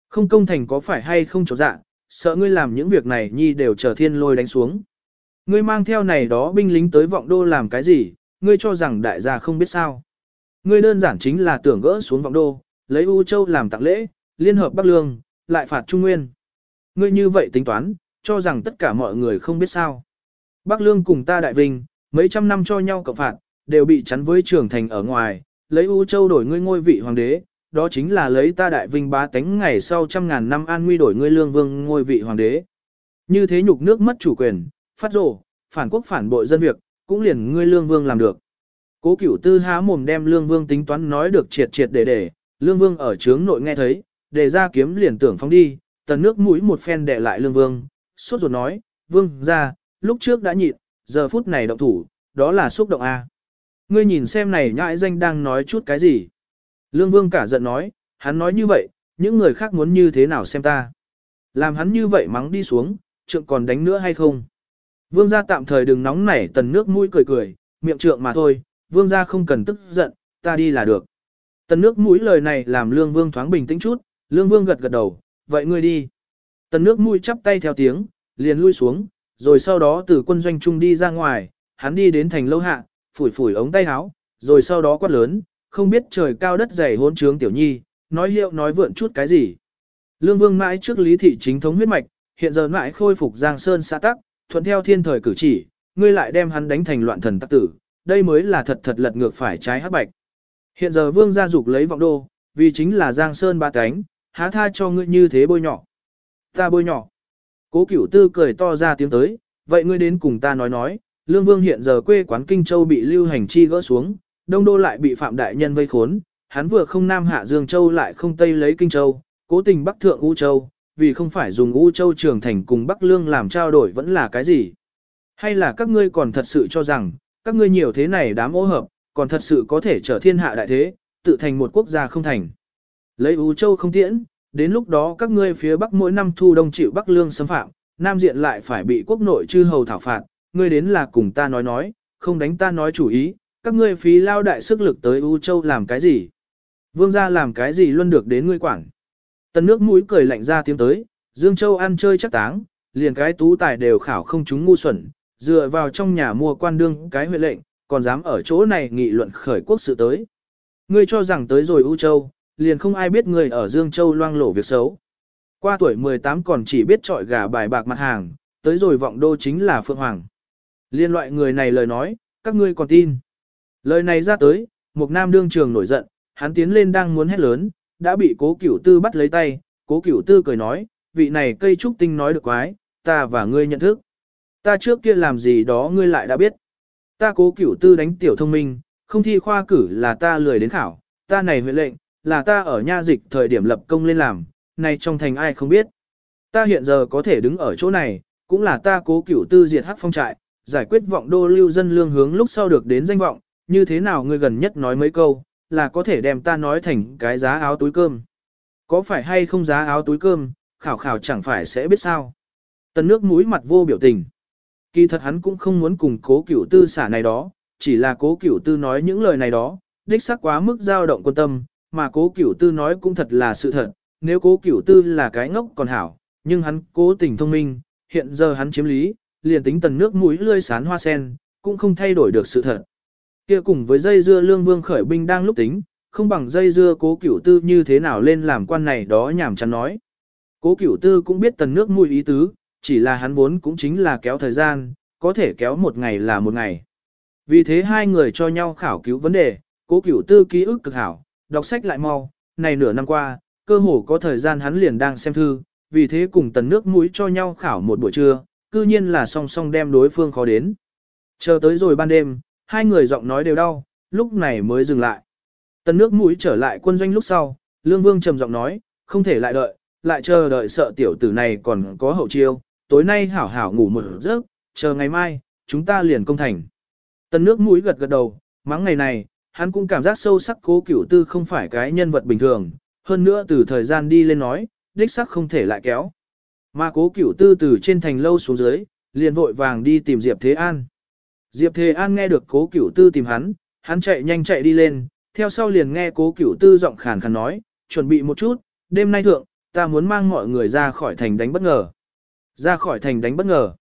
Không công thành có phải hay không chỗ dạ, sợ ngươi làm những việc này nhi đều chờ thiên lôi đánh xuống. Ngươi mang theo này đó binh lính tới vọng đô làm cái gì, ngươi cho rằng đại gia không biết sao. Ngươi đơn giản chính là tưởng gỡ xuống vọng đô, lấy U Châu làm tặng lễ, liên hợp Bắc Lương, lại phạt Trung Nguyên. Ngươi như vậy tính toán, cho rằng tất cả mọi người không biết sao. Bắc Lương cùng ta đại vinh, mấy trăm năm cho nhau cộng phạt, đều bị chắn với trường thành ở ngoài, lấy U Châu đổi ngươi ngôi vị hoàng đế, đó chính là lấy ta đại vinh bá tánh ngày sau trăm ngàn năm an nguy đổi ngươi lương vương ngôi vị hoàng đế. Như thế nhục nước mất chủ quyền, phát rồ, phản quốc phản bội dân việc, cũng liền ngươi lương vương làm được. Cố cửu tư há mồm đem lương vương tính toán nói được triệt triệt để để, lương vương ở trướng nội nghe thấy, để ra kiếm liền tưởng phóng đi, tần nước mũi một phen để lại lương vương, suốt ruột nói, vương ra, lúc trước đã nhịn, giờ phút này động thủ, đó là xúc động A. Ngươi nhìn xem này nhãi danh đang nói chút cái gì. Lương Vương cả giận nói, hắn nói như vậy, những người khác muốn như thế nào xem ta. Làm hắn như vậy mắng đi xuống, trượng còn đánh nữa hay không? Vương gia tạm thời đừng nóng nảy tần nước mũi cười cười, miệng trượng mà thôi, vương gia không cần tức giận, ta đi là được. Tần nước mũi lời này làm lương vương thoáng bình tĩnh chút, lương vương gật gật đầu, vậy ngươi đi. Tần nước mũi chắp tay theo tiếng, liền lui xuống, rồi sau đó từ quân doanh trung đi ra ngoài, hắn đi đến thành lâu hạ, phủi phủi ống tay áo, rồi sau đó quát lớn, không biết trời cao đất dày hỗn trướng tiểu nhi, nói hiệu nói vượn chút cái gì. Lương vương mãi trước lý thị chính thống huyết mạch, hiện giờ mãi khôi phục giang sơn xã tắc, thuận theo thiên thời cử chỉ, ngươi lại đem hắn đánh thành loạn thần tắc tử, đây mới là thật thật lật ngược phải trái hắc bạch. Hiện giờ vương gia dục lấy vọng đô, vì chính là giang sơn ba cánh, há tha cho ngươi như thế bôi nhỏ. Ta bôi nhỏ. Cố cửu tư cười to ra tiếng tới, vậy ngươi đến cùng ta nói nói, lương vương hiện giờ quê quán Kinh Châu bị lưu hành chi gỡ xuống, đông đô lại bị phạm đại nhân vây khốn, hắn vừa không nam hạ Dương Châu lại không tây lấy Kinh Châu, cố tình bắc thượng U Châu, vì không phải dùng U Châu trường thành cùng Bắc Lương làm trao đổi vẫn là cái gì. Hay là các ngươi còn thật sự cho rằng, các ngươi nhiều thế này đám ô hợp, còn thật sự có thể trở thiên hạ đại thế, tự thành một quốc gia không thành. Lấy U Châu không tiễn, đến lúc đó các ngươi phía Bắc mỗi năm thu đông chịu Bắc Lương xâm phạm, Nam diện lại phải bị quốc nội chư hầu thảo phạt, ngươi đến là cùng ta nói nói, không đánh ta nói chủ ý, các ngươi phí lao đại sức lực tới U Châu làm cái gì? Vương gia làm cái gì luôn được đến ngươi quản? Tần nước mũi cười lạnh ra tiếng tới, Dương Châu ăn chơi chắc táng, liền cái tú tài đều khảo không chúng ngu xuẩn, dựa vào trong nhà mua quan đương cái huệ lệnh, còn dám ở chỗ này nghị luận khởi quốc sự tới. Ngươi cho rằng tới rồi U Châu, liền không ai biết người ở Dương Châu loang lổ việc xấu. Qua tuổi 18 còn chỉ biết trọi gà bài bạc mặt hàng, tới rồi vọng đô chính là Phượng Hoàng. Liên loại người này lời nói, các ngươi còn tin. Lời này ra tới, một nam đương trường nổi giận, hắn tiến lên đang muốn hét lớn, đã bị cố cửu tư bắt lấy tay, cố cửu tư cười nói, vị này cây trúc tinh nói được quái, ta và ngươi nhận thức. Ta trước kia làm gì đó ngươi lại đã biết. Ta cố cửu tư đánh tiểu thông minh, không thi khoa cử là ta lười đến khảo, ta này huệ lệnh, là ta ở nha dịch thời điểm lập công lên làm, nay trong thành ai không biết. Ta hiện giờ có thể đứng ở chỗ này, cũng là ta cố cửu tư diệt hắc phong trại, giải quyết vọng đô lưu dân lương hướng lúc sau được đến danh vọng, như thế nào ngươi gần nhất nói mấy câu, là có thể đem ta nói thành cái giá áo túi cơm. Có phải hay không giá áo túi cơm, khảo khảo chẳng phải sẽ biết sao. Tần nước mũi mặt vô biểu tình. Kỳ thật hắn cũng không muốn cùng cố cửu tư xả này đó, chỉ là cố cửu tư nói những lời này đó, đích xác quá mức dao động quân tâm, mà cố cửu tư nói cũng thật là sự thật, nếu cố cửu tư là cái ngốc còn hảo, nhưng hắn cố tình thông minh, hiện giờ hắn chiếm lý, liền tính tần nước mũi lươi sán hoa sen, cũng không thay đổi được sự thật. Kia cùng với dây dưa lương vương khởi binh đang lúc tính, không bằng dây dưa cố cửu tư như thế nào lên làm quan này đó nhảm chán nói. Cố cửu tư cũng biết tần nước mũi ý tứ, chỉ là hắn vốn cũng chính là kéo thời gian, có thể kéo một ngày là một ngày. Vì thế hai người cho nhau khảo cứu vấn đề, cố cửu tư ký ức cực hảo, đọc sách lại mau, này nửa năm qua, cơ hồ có thời gian hắn liền đang xem thư, vì thế cùng tần nước mũi cho nhau khảo một buổi trưa, cư nhiên là song song đem đối phương khó đến. Chờ tới rồi ban đêm, hai người giọng nói đều đau, lúc này mới dừng lại. Tần nước mũi trở lại quân doanh lúc sau, Lương Vương trầm giọng nói, không thể lại đợi, lại chờ đợi sợ tiểu tử này còn có hậu chiêu, tối nay hảo hảo ngủ một giấc, chờ ngày mai, chúng ta liền công thành. Tần nước mũi gật gật đầu, mắng ngày này, hắn cũng cảm giác sâu sắc cố cửu tư không phải cái nhân vật bình thường, hơn nữa từ thời gian đi lên nói, đích sắc không thể lại kéo. Mà cố cửu tư từ trên thành lâu xuống dưới, liền vội vàng đi tìm Diệp Thế An. Diệp Thế An nghe được cố cửu tư tìm hắn, hắn chạy nhanh chạy đi lên, theo sau liền nghe cố cửu tư giọng khàn khàn nói, chuẩn bị một chút, đêm nay thượng, ta muốn mang mọi người ra khỏi thành đánh bất ngờ. Ra khỏi thành đánh bất ngờ.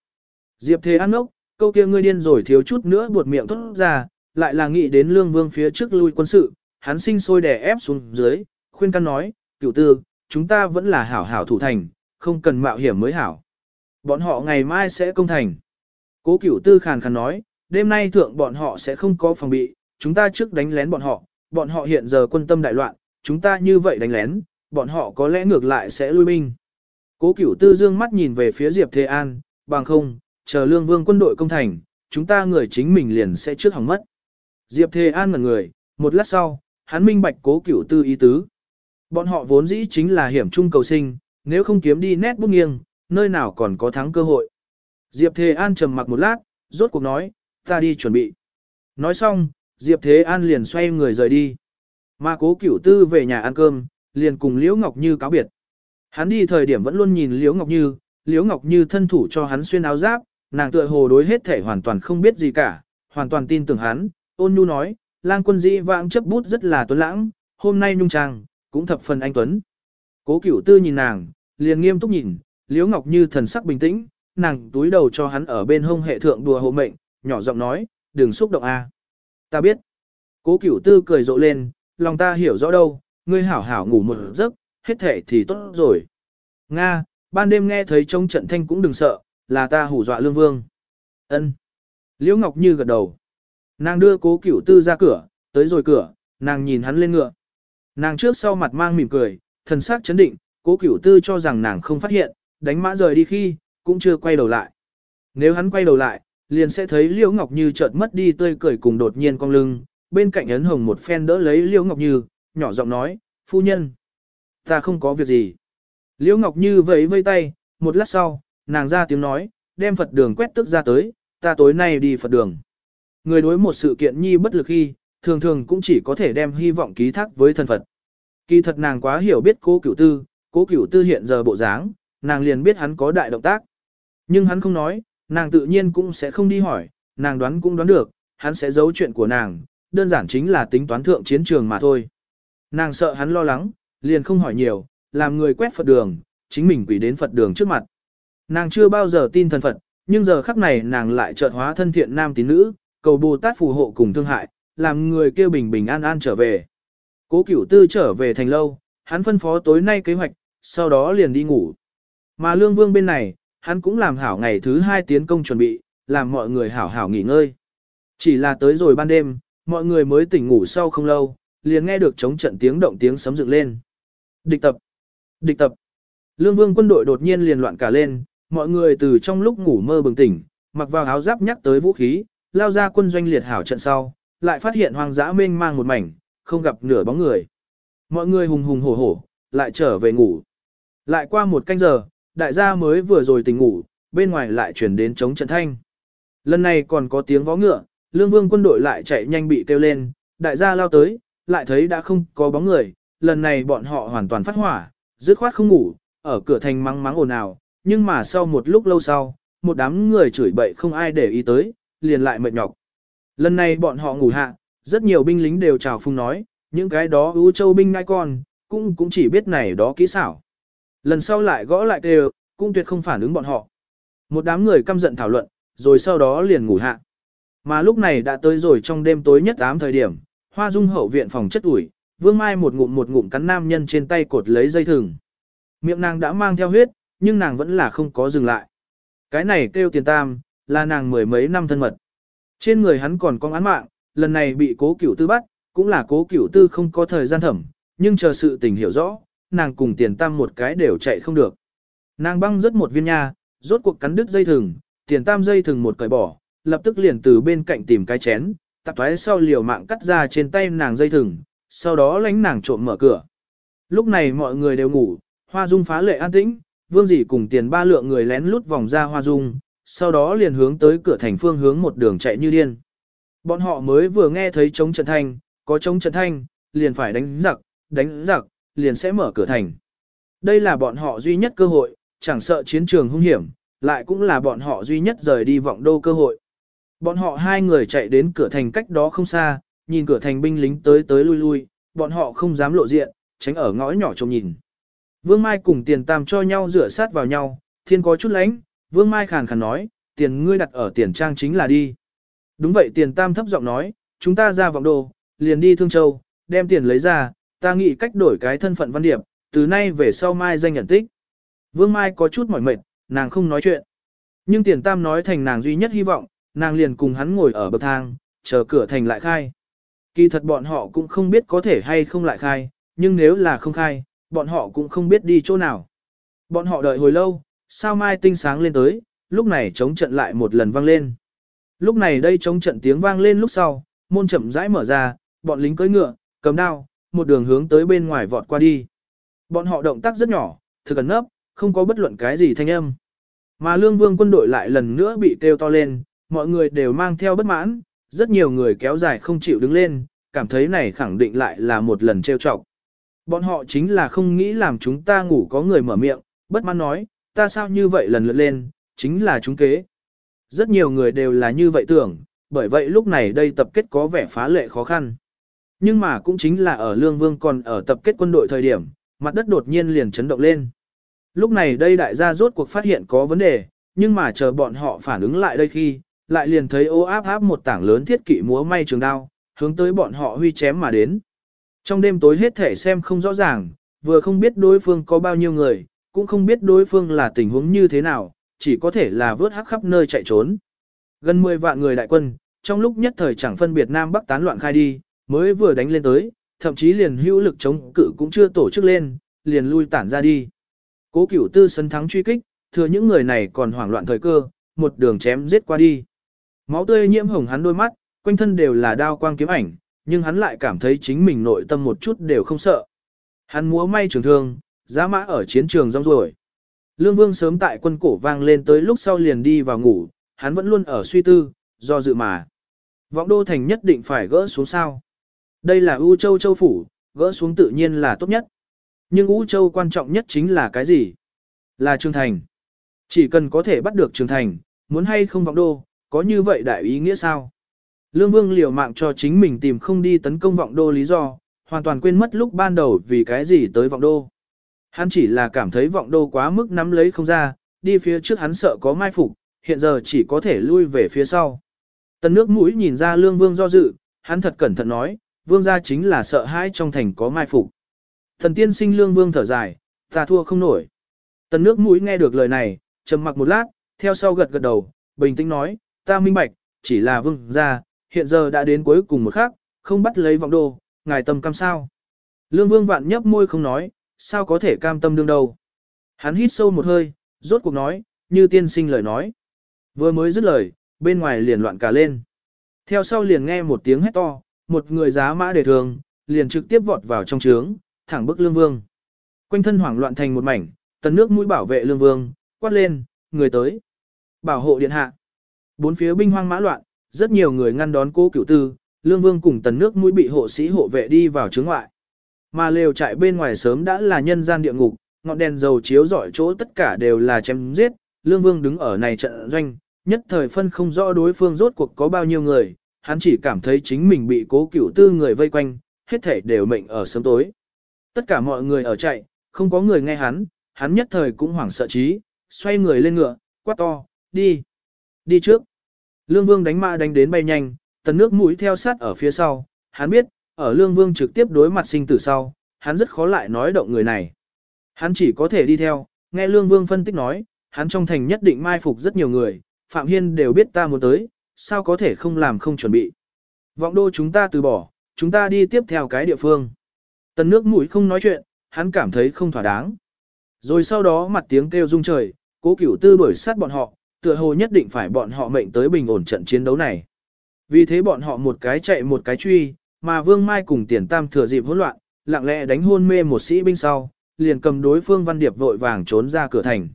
Diệp Thế An ốc, câu kia ngươi điên rồi thiếu chút nữa buột miệng thốt ra, lại là nghĩ đến lương vương phía trước lui quân sự, hắn sinh sôi đè ép xuống dưới, khuyên can nói, cửu tư, chúng ta vẫn là hảo hảo thủ thành, không cần mạo hiểm mới hảo. Bọn họ ngày mai sẽ công thành. Cố cửu tư khàn khàn nói, đêm nay thượng bọn họ sẽ không có phòng bị, chúng ta trước đánh lén bọn họ, bọn họ hiện giờ quân tâm đại loạn, chúng ta như vậy đánh lén, bọn họ có lẽ ngược lại sẽ lui binh. Cố cửu tư dương mắt nhìn về phía Diệp Thế An, bằng không, chờ lương vương quân đội công thành, chúng ta người chính mình liền sẽ trước hỏng mất. Diệp Thế An ngẩn người, một lát sau, hắn minh bạch cố cửu tư ý tứ. Bọn họ vốn dĩ chính là hiểm trung cầu sinh, nếu không kiếm đi nét bút nghiêng, nơi nào còn có thắng cơ hội. Diệp Thế An trầm mặc một lát, rốt cuộc nói, ta đi chuẩn bị. Nói xong, Diệp Thế An liền xoay người rời đi. Mà cố cửu tư về nhà ăn cơm, liền cùng Liễu Ngọc Như cáo biệt. Hắn đi thời điểm vẫn luôn nhìn Liễu Ngọc Như, Liễu Ngọc Như thân thủ cho hắn xuyên áo giáp, nàng tựa hồ đối hết thể hoàn toàn không biết gì cả, hoàn toàn tin tưởng hắn, ôn nhu nói, lang quân dĩ vãng chấp bút rất là tuấn lãng, hôm nay nhung trang, cũng thập phần anh tuấn. Cố cửu tư nhìn nàng, liền nghiêm túc nhìn, Liễu Ngọc Như thần sắc bình tĩnh, nàng túi đầu cho hắn ở bên hông hệ thượng đùa hộ mệnh, nhỏ giọng nói, đừng xúc động a. Ta biết. Cố cửu tư cười rộ lên, lòng ta hiểu rõ đâu, ngươi hảo hảo ngủ một giấc, hết thể thì tốt rồi. Nga, ban đêm nghe thấy trong trận thanh cũng đừng sợ, là ta hù dọa lương vương. Ân. Liễu Ngọc Như gật đầu. Nàng đưa cố cửu tư ra cửa, tới rồi cửa, nàng nhìn hắn lên ngựa. Nàng trước sau mặt mang mỉm cười, thần sắc chấn định, cố cửu tư cho rằng nàng không phát hiện, đánh mã rời đi khi, cũng chưa quay đầu lại. Nếu hắn quay đầu lại, liền sẽ thấy Liễu Ngọc Như chợt mất đi tươi cười cùng đột nhiên cong lưng, bên cạnh ấn hồng một phen đỡ lấy Liễu Ngọc Như, nhỏ giọng nói, phu nhân, ta không có việc gì. Liễu Ngọc Như vẫy vây tay, một lát sau, nàng ra tiếng nói, đem Phật đường quét tức ra tới, ta tối nay đi Phật đường. Người đối một sự kiện nhi bất lực khi, thường thường cũng chỉ có thể đem hy vọng ký thác với thân Phật. Kỳ thật nàng quá hiểu biết cố cửu tư, cố cửu tư hiện giờ bộ dáng, nàng liền biết hắn có đại động tác. Nhưng hắn không nói, nàng tự nhiên cũng sẽ không đi hỏi, nàng đoán cũng đoán được, hắn sẽ giấu chuyện của nàng, đơn giản chính là tính toán thượng chiến trường mà thôi. Nàng sợ hắn lo lắng, liền không hỏi nhiều, làm người quét Phật đường, chính mình quỷ đến Phật đường trước mặt. Nàng chưa bao giờ tin thần Phật, nhưng giờ khắc này nàng lại chợt hóa thân thiện nam tín nữ, cầu Bồ Tát phù hộ cùng thương hại, làm người kêu bình bình an an trở về. Cố cửu tư trở về thành lâu, hắn phân phó tối nay kế hoạch, sau đó liền đi ngủ. Mà lương vương bên này, hắn cũng làm hảo ngày thứ hai tiến công chuẩn bị, làm mọi người hảo hảo nghỉ ngơi. Chỉ là tới rồi ban đêm, mọi người mới tỉnh ngủ sau không lâu, liền nghe được chống trận tiếng động tiếng sấm dựng lên. Địch tập! Địch tập! Lương vương quân đội đột nhiên liền loạn cả lên, mọi người từ trong lúc ngủ mơ bừng tỉnh, mặc vào áo giáp nhắc tới vũ khí, lao ra quân doanh liệt hảo trận sau, lại phát hiện hoang dã mênh mang một mảnh, không gặp nửa bóng người. Mọi người hùng hùng hổ hổ, lại trở về ngủ. Lại qua một canh giờ, đại gia mới vừa rồi tỉnh ngủ, bên ngoài lại chuyển đến chống trận thanh. Lần này còn có tiếng vó ngựa, lương vương quân đội lại chạy nhanh bị kêu lên, đại gia lao tới, lại thấy đã không có bóng người, lần này bọn họ hoàn toàn phát hỏa, dứt khoát không ngủ, ở cửa thành mắng mắng ồn ào, nhưng mà sau một lúc lâu sau, một đám người chửi bậy không ai để ý tới, liền lại mệt nhọc. Lần này bọn họ ngủ hạ, rất nhiều binh lính đều chào phung nói, những cái đó ưu châu binh ngai con, cũng cũng chỉ biết này đó kỹ xảo. Lần sau lại gõ lại đều, cũng tuyệt không phản ứng bọn họ. Một đám người căm giận thảo luận, rồi sau đó liền ngủ hạ. Mà lúc này đã tới rồi trong đêm tối nhất ám thời điểm, hoa dung hậu viện phòng chất ủi, vương mai một ngụm một ngụm cắn nam nhân trên tay cột lấy dây thừng. Miệng nàng đã mang theo huyết, nhưng nàng vẫn là không có dừng lại. Cái này kêu tiền tam, là nàng mười mấy năm thân mật. Trên người hắn còn có án mạng, lần này bị cố cửu tư bắt, cũng là cố cửu tư không có thời gian thẩm, nhưng chờ sự tình hiểu rõ, nàng cùng tiền tam một cái đều chạy không được. Nàng băng rất một viên nha, rốt cuộc cắn đứt dây thừng, tiền tam dây thừng một cởi bỏ, lập tức liền từ bên cạnh tìm cái chén, tạp thoái sau liều mạng cắt ra trên tay nàng dây thừng, sau đó lánh nàng trộm mở cửa. Lúc này mọi người đều ngủ, hoa dung phá lệ an tĩnh, vương dĩ cùng tiền ba lượng người lén lút vòng ra hoa dung, sau đó liền hướng tới cửa thành phương hướng một đường chạy như điên. Bọn họ mới vừa nghe thấy chống trận thanh, có chống trận thanh, liền phải đánh giặc, đánh giặc, liền sẽ mở cửa thành. Đây là bọn họ duy nhất cơ hội, chẳng sợ chiến trường hung hiểm, lại cũng là bọn họ duy nhất rời đi vọng đô cơ hội. Bọn họ hai người chạy đến cửa thành cách đó không xa, nhìn cửa thành binh lính tới tới lui lui, bọn họ không dám lộ diện, tránh ở ngõ nhỏ trông nhìn. Vương Mai cùng tiền tam cho nhau rửa sát vào nhau, thiên có chút lánh, Vương Mai khàn khàn nói, tiền ngươi đặt ở tiền trang chính là đi. Đúng vậy tiền tam thấp giọng nói, chúng ta ra vọng đồ, liền đi Thương Châu, đem tiền lấy ra, ta nghĩ cách đổi cái thân phận văn điệp, từ nay về sau Mai danh nhận tích. Vương Mai có chút mỏi mệt, nàng không nói chuyện. Nhưng tiền tam nói thành nàng duy nhất hy vọng, nàng liền cùng hắn ngồi ở bậc thang, chờ cửa thành lại khai. Kỳ thật bọn họ cũng không biết có thể hay không lại khai, nhưng nếu là không khai, bọn họ cũng không biết đi chỗ nào. Bọn họ đợi hồi lâu, sao mai tinh sáng lên tới, lúc này chống trận lại một lần vang lên. Lúc này đây chống trận tiếng vang lên lúc sau, môn chậm rãi mở ra, bọn lính cưỡi ngựa, cầm đao, một đường hướng tới bên ngoài vọt qua đi. Bọn họ động tác rất nhỏ, thực ẩn nấp, không có bất luận cái gì thanh âm. Mà lương vương quân đội lại lần nữa bị kêu to lên, mọi người đều mang theo bất mãn, rất nhiều người kéo dài không chịu đứng lên, cảm thấy này khẳng định lại là một lần trêu chọc. Bọn họ chính là không nghĩ làm chúng ta ngủ có người mở miệng, bất mãn nói, ta sao như vậy lần lượt lên, chính là chúng kế. Rất nhiều người đều là như vậy tưởng, bởi vậy lúc này đây tập kết có vẻ phá lệ khó khăn. Nhưng mà cũng chính là ở Lương Vương còn ở tập kết quân đội thời điểm, mặt đất đột nhiên liền chấn động lên. Lúc này đây đại gia rốt cuộc phát hiện có vấn đề, nhưng mà chờ bọn họ phản ứng lại đây khi, lại liền thấy ô áp áp một tảng lớn thiết kỵ múa may trường đao, hướng tới bọn họ huy chém mà đến. Trong đêm tối hết thể xem không rõ ràng, vừa không biết đối phương có bao nhiêu người, cũng không biết đối phương là tình huống như thế nào, chỉ có thể là vớt hắc khắp nơi chạy trốn. Gần 10 vạn người đại quân, trong lúc nhất thời chẳng phân biệt Nam Bắc tán loạn khai đi, mới vừa đánh lên tới, thậm chí liền hữu lực chống cự cũng chưa tổ chức lên, liền lui tản ra đi. Cố cửu tư sân thắng truy kích, thừa những người này còn hoảng loạn thời cơ, một đường chém giết qua đi. Máu tươi nhiễm hồng hắn đôi mắt, quanh thân đều là đao quang kiếm ảnh, nhưng hắn lại cảm thấy chính mình nội tâm một chút đều không sợ. Hắn múa may trường thương, giá mã ở chiến trường rong rồi. Lương Vương sớm tại quân cổ vang lên tới lúc sau liền đi vào ngủ, hắn vẫn luôn ở suy tư, do dự mà. Vọng đô thành nhất định phải gỡ xuống sao. Đây là U Châu Châu Phủ, gỡ xuống tự nhiên là tốt nhất. Nhưng U Châu quan trọng nhất chính là cái gì? Là Trường Thành. Chỉ cần có thể bắt được Trường Thành, muốn hay không vọng đô, có như vậy đại ý nghĩa sao? Lương Vương liều mạng cho chính mình tìm không đi tấn công vọng đô lý do, hoàn toàn quên mất lúc ban đầu vì cái gì tới vọng đô. Hắn chỉ là cảm thấy vọng đô quá mức nắm lấy không ra, đi phía trước hắn sợ có mai phục, hiện giờ chỉ có thể lui về phía sau. Tần nước mũi nhìn ra lương vương do dự, hắn thật cẩn thận nói, vương gia chính là sợ hãi trong thành có mai phục. Thần tiên sinh lương vương thở dài, ta thua không nổi. Tần nước mũi nghe được lời này, trầm mặc một lát, theo sau gật gật đầu, bình tĩnh nói, ta minh bạch, chỉ là vương gia, hiện giờ đã đến cuối cùng một khắc, không bắt lấy vọng đô, ngài tâm cam sao. Lương vương vạn nhấp môi không nói, sao có thể cam tâm đương đâu. Hắn hít sâu một hơi, rốt cuộc nói, như tiên sinh lời nói. Vừa mới dứt lời, bên ngoài liền loạn cả lên. Theo sau liền nghe một tiếng hét to, một người giá mã đề thường, liền trực tiếp vọt vào trong trướng, thẳng bức lương vương. Quanh thân hoảng loạn thành một mảnh, tần nước mũi bảo vệ lương vương, quát lên, người tới. Bảo hộ điện hạ. Bốn phía binh hoang mã loạn, rất nhiều người ngăn đón cố cửu tư, lương vương cùng tần nước mũi bị hộ sĩ hộ vệ đi vào trướng ngoại. Mà lều trại bên ngoài sớm đã là nhân gian địa ngục, ngọn đèn dầu chiếu rọi chỗ tất cả đều là chém giết, lương vương đứng ở này trận doanh, nhất thời phân không rõ đối phương rốt cuộc có bao nhiêu người, hắn chỉ cảm thấy chính mình bị cố cửu tư người vây quanh, hết thể đều mệnh ở sớm tối. Tất cả mọi người ở chạy, không có người nghe hắn, hắn nhất thời cũng hoảng sợ trí, xoay người lên ngựa, quát to, đi, đi trước. Lương Vương đánh mã đánh đến bay nhanh, tần nước mũi theo sát ở phía sau, hắn biết, ở Lương Vương trực tiếp đối mặt sinh tử sau, hắn rất khó lại nói động người này. Hắn chỉ có thể đi theo, nghe Lương Vương phân tích nói, hắn trong thành nhất định mai phục rất nhiều người, Phạm Hiên đều biết ta muốn tới, sao có thể không làm không chuẩn bị. Vọng đô chúng ta từ bỏ, chúng ta đi tiếp theo cái địa phương. Tần nước mũi không nói chuyện, hắn cảm thấy không thỏa đáng. Rồi sau đó mặt tiếng kêu rung trời, cố cửu tư đuổi sát bọn họ, tựa hồ nhất định phải bọn họ mệnh tới bình ổn trận chiến đấu này. Vì thế bọn họ một cái chạy một cái truy, mà Vương Mai cùng Tiền Tam thừa dịp hỗn loạn, lặng lẽ đánh hôn mê một sĩ binh sau, liền cầm đối phương Văn Điệp vội vàng trốn ra cửa thành.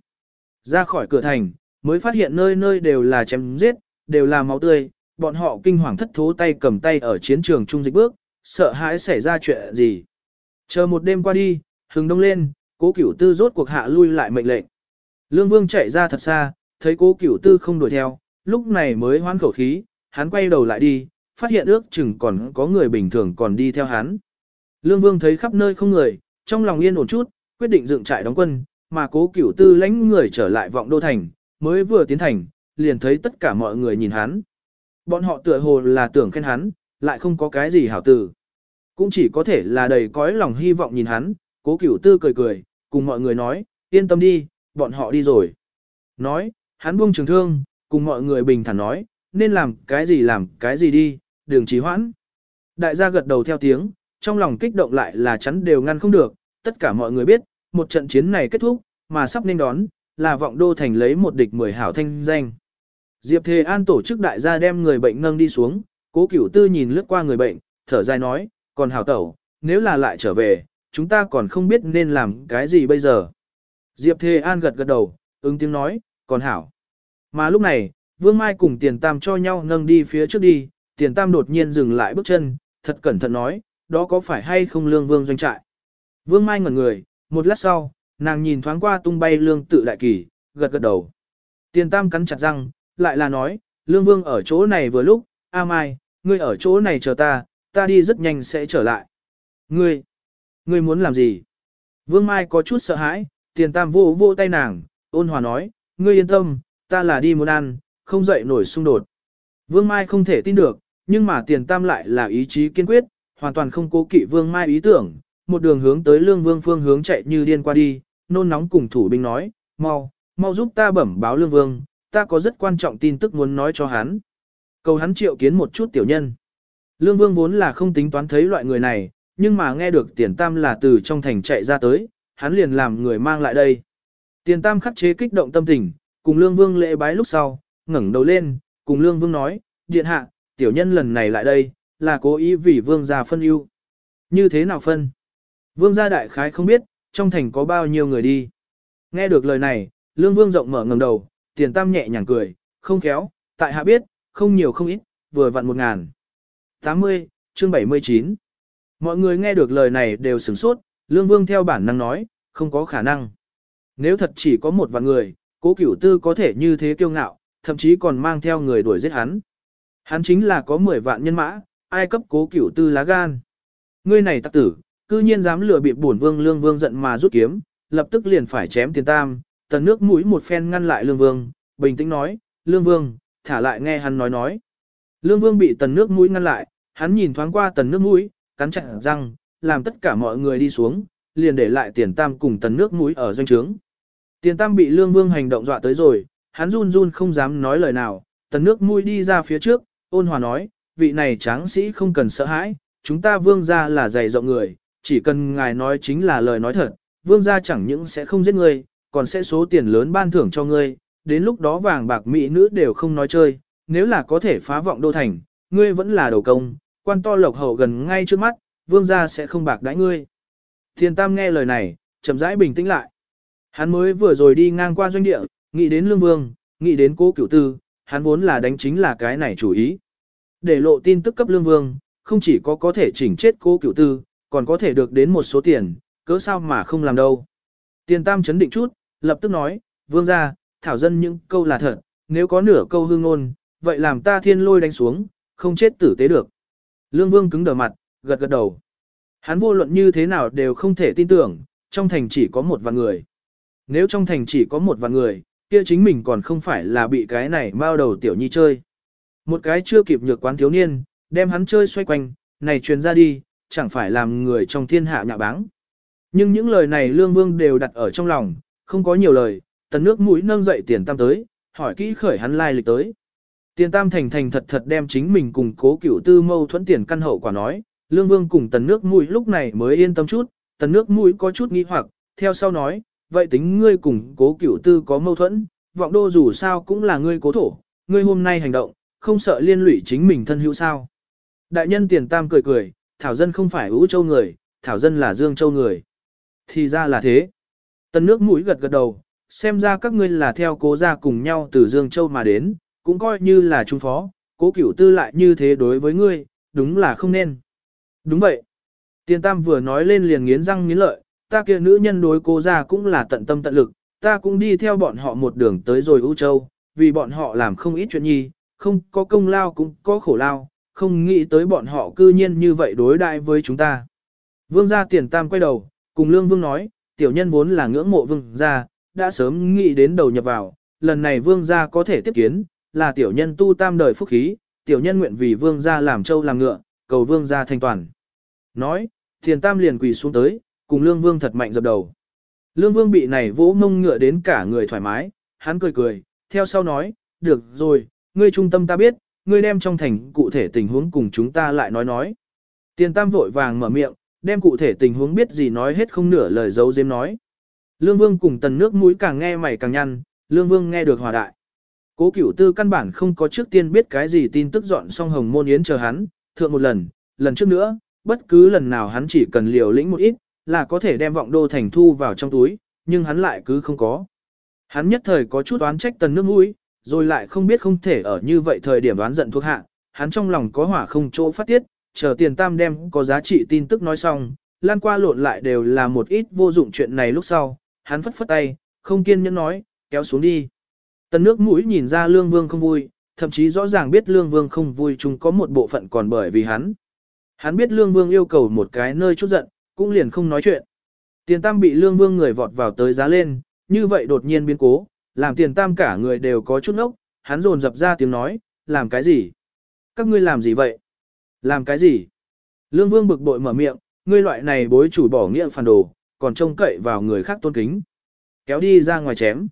Ra khỏi cửa thành, mới phát hiện nơi nơi đều là chém giết, đều là máu tươi, bọn họ kinh hoàng thất thố tay cầm tay ở chiến trường trung dịch bước, sợ hãi xảy ra chuyện gì. Chờ một đêm qua đi, hừng đông lên, cố cửu tư rốt cuộc hạ lui lại mệnh lệnh. Lương Vương chạy ra thật xa, thấy cố cửu tư không đuổi theo, lúc này mới hoán khẩu khí, hắn quay đầu lại đi, phát hiện ước chừng còn có người bình thường còn đi theo hắn. Lương Vương thấy khắp nơi không người, trong lòng yên ổn chút, quyết định dựng trại đóng quân, mà cố cửu tư lãnh người trở lại vọng đô thành, mới vừa tiến thành, liền thấy tất cả mọi người nhìn hắn. Bọn họ tựa hồ là tưởng khen hắn, lại không có cái gì hảo tử. Cũng chỉ có thể là đầy cõi lòng hy vọng nhìn hắn, cố cửu tư cười cười, cùng mọi người nói, yên tâm đi, bọn họ đi rồi. Nói, hắn buông trường thương, cùng mọi người bình thản nói, nên làm cái gì làm cái gì đi, đường trì hoãn. Đại gia gật đầu theo tiếng, trong lòng kích động lại là chắn đều ngăn không được, tất cả mọi người biết, một trận chiến này kết thúc, mà sắp nên đón, là vọng đô thành lấy một địch mười hảo thanh danh. Diệp Thề An tổ chức đại gia đem người bệnh nâng đi xuống, cố cửu tư nhìn lướt qua người bệnh, thở dài nói, còn hảo tẩu, nếu là lại trở về, chúng ta còn không biết nên làm cái gì bây giờ. Diệp Thề An gật gật đầu, ứng tiếng nói, còn hảo. Mà lúc này, Vương Mai cùng Tiền Tam cho nhau nâng đi phía trước đi, tiền tam đột nhiên dừng lại bước chân, thật cẩn thận nói, đó có phải hay không lương vương doanh trại. Vương Mai ngẩn người, một lát sau, nàng nhìn thoáng qua tung bay lương tự đại kỳ, gật gật đầu. Tiền tam cắn chặt răng, lại là nói, lương vương ở chỗ này vừa lúc, a mai, ngươi ở chỗ này chờ ta, ta đi rất nhanh sẽ trở lại. Ngươi, ngươi muốn làm gì? Vương Mai có chút sợ hãi, tiền tam vô vô tay nàng, ôn hòa nói, ngươi yên tâm, ta là đi muốn ăn, không dậy nổi xung đột. Vương Mai không thể tin được, nhưng mà tiền tam lại là ý chí kiên quyết, hoàn toàn không cố kỵ Vương Mai ý tưởng, một đường hướng tới lương vương phương hướng chạy như điên qua đi, nôn nóng cùng thủ binh nói, mau, mau giúp ta bẩm báo lương vương, ta có rất quan trọng tin tức muốn nói cho hắn. Cầu hắn triệu kiến một chút tiểu nhân. Lương vương vốn là không tính toán thấy loại người này, nhưng mà nghe được tiền tam là từ trong thành chạy ra tới, hắn liền làm người mang lại đây. Tiền tam khắc chế kích động tâm tình, cùng lương vương lễ bái lúc sau, ngẩng đầu lên, cùng lương vương nói, điện hạ, tiểu nhân lần này lại đây, là cố ý vì vương gia phân ưu. Như thế nào phân? Vương gia đại khái không biết, trong thành có bao nhiêu người đi. Nghe được lời này, lương vương rộng mở ngầm đầu, tiền tam nhẹ nhàng cười, không khéo, tại hạ biết, không nhiều không ít, vừa vặn một ngàn. 80, chương 79. Mọi người nghe được lời này đều sửng sốt, lương vương theo bản năng nói, không có khả năng. Nếu thật chỉ có một vạn người, cố cửu tư có thể như thế kiêu ngạo, thậm chí còn mang theo người đuổi giết hắn. Hắn chính là có 10 vạn nhân mã, ai cấp cố cửu tư lá gan. Ngươi này tặc tử, cư nhiên dám lừa bịp bổn vương lương vương giận mà rút kiếm, lập tức liền phải chém tiền tam, tần nước mũi một phen ngăn lại lương vương, bình tĩnh nói, lương vương, thả lại nghe hắn nói nói. Lương vương bị tần nước mũi ngăn lại, hắn nhìn thoáng qua tần nước mũi, cắn chặt răng, làm tất cả mọi người đi xuống, liền để lại tiền tam cùng tần nước mũi ở doanh trướng. Tiền tam bị lương vương hành động dọa tới rồi, hắn run run không dám nói lời nào, tần nước mũi đi ra phía trước, ôn hòa nói, vị này tráng sĩ không cần sợ hãi, chúng ta vương gia là dày rộng người, chỉ cần ngài nói chính là lời nói thật, vương gia chẳng những sẽ không giết ngươi, còn sẽ số tiền lớn ban thưởng cho ngươi, đến lúc đó vàng bạc mỹ nữ đều không nói chơi, nếu là có thể phá vọng đô thành, ngươi vẫn là đầu công, quan to lộc hậu gần ngay trước mắt, vương gia sẽ không bạc đãi ngươi. Thiên Tam nghe lời này, chậm rãi bình tĩnh lại. Hắn mới vừa rồi đi ngang qua doanh địa, nghĩ đến lương vương, nghĩ đến cố cửu tư, hắn vốn là đánh chính là cái này chủ ý. Để lộ tin tức cấp lương vương, không chỉ có có thể chỉnh chết cố cửu tư, còn có thể được đến một số tiền, cớ sao mà không làm đâu. Tiền tam chấn định chút, lập tức nói, vương ra, thảo dân những câu là thật, nếu có nửa câu hương ngôn, vậy làm ta thiên lôi đánh xuống, không chết tử tế được. Lương vương cứng đờ mặt, gật gật đầu. Hắn vô luận như thế nào đều không thể tin tưởng, trong thành chỉ có một vạn người. Nếu trong thành chỉ có một vạn người, kia chính mình còn không phải là bị cái này bao đầu tiểu nhi chơi. Một cái chưa kịp nhược quán thiếu niên, đem hắn chơi xoay quanh, này truyền ra đi, chẳng phải làm người trong thiên hạ nhạ báng. Nhưng những lời này Lương Vương đều đặt ở trong lòng, không có nhiều lời, tần nước mũi nâng dậy tiền tam tới, hỏi kỹ khởi hắn lai lịch tới. Tiền tam thành thành thật thật đem chính mình cùng cố cửu tư mâu thuẫn tiền căn hậu quả nói, Lương Vương cùng tần nước mũi lúc này mới yên tâm chút, tần nước mũi có chút nghi hoặc, theo sau nói, vậy tính ngươi cùng cố cửu tư có mâu thuẫn, vọng đô dù sao cũng là ngươi cố thổ, ngươi hôm nay hành động, không sợ liên lụy chính mình thân hữu sao. Đại nhân tiền tam cười cười, Thảo Dân không phải Ú Châu người, Thảo Dân là Dương Châu người. Thì ra là thế. Tân nước mũi gật gật đầu, xem ra các ngươi là theo cố gia cùng nhau từ Dương Châu mà đến, cũng coi như là trung phó, cố cửu tư lại như thế đối với ngươi, đúng là không nên. Đúng vậy. Tiền Tam vừa nói lên liền nghiến răng nghiến lợi, ta kia nữ nhân đối cố gia cũng là tận tâm tận lực, ta cũng đi theo bọn họ một đường tới rồi Ú Châu, vì bọn họ làm không ít chuyện nhi, không có công lao cũng có khổ lao, không nghĩ tới bọn họ cư nhiên như vậy đối đại với chúng ta. Vương gia tiền tam quay đầu, cùng lương vương nói, tiểu nhân vốn là ngưỡng mộ vương gia, đã sớm nghĩ đến đầu nhập vào, lần này vương gia có thể tiếp kiến, là tiểu nhân tu tam đời phúc khí, tiểu nhân nguyện vì vương gia làm châu làm ngựa, cầu vương gia thanh toàn. Nói, tiền tam liền quỳ xuống tới, cùng lương vương thật mạnh dập đầu. Lương vương bị này vỗ mông ngựa đến cả người thoải mái, hắn cười cười, theo sau nói, được rồi, ngươi trung tâm ta biết, ngươi đem trong thành cụ thể tình huống cùng chúng ta lại nói nói. Tiền tam vội vàng mở miệng, đem cụ thể tình huống biết gì nói hết không nửa lời giấu giếm nói. Lương Vương cùng tần nước mũi càng nghe mày càng nhăn, Lương Vương nghe được hòa đại. Cố cửu tư căn bản không có trước tiên biết cái gì tin tức dọn xong hồng môn yến chờ hắn, thượng một lần, lần trước nữa, bất cứ lần nào hắn chỉ cần liều lĩnh một ít, là có thể đem vọng đô thành thu vào trong túi, nhưng hắn lại cứ không có. Hắn nhất thời có chút oán trách tần nước mũi, rồi lại không biết không thể ở như vậy thời điểm đoán giận thuộc hạ, hắn trong lòng có hỏa không chỗ phát tiết, chờ tiền tam đem có giá trị tin tức nói xong, lan qua lộn lại đều là một ít vô dụng chuyện này lúc sau, hắn phất phất tay, không kiên nhẫn nói, kéo xuống đi. Tần nước mũi nhìn ra lương vương không vui, thậm chí rõ ràng biết lương vương không vui chúng có một bộ phận còn bởi vì hắn. Hắn biết lương vương yêu cầu một cái nơi chút giận, cũng liền không nói chuyện. Tiền tam bị lương vương người vọt vào tới giá lên, như vậy đột nhiên biến cố, làm tiền tam cả người đều có chút ngốc, hắn rồn dập ra tiếng nói, làm cái gì? Các ngươi làm gì vậy? Làm cái gì? Lương vương bực bội mở miệng, ngươi loại này bối chủ bỏ nghĩa phản đồ, còn trông cậy vào người khác tôn kính. Kéo đi ra ngoài chém.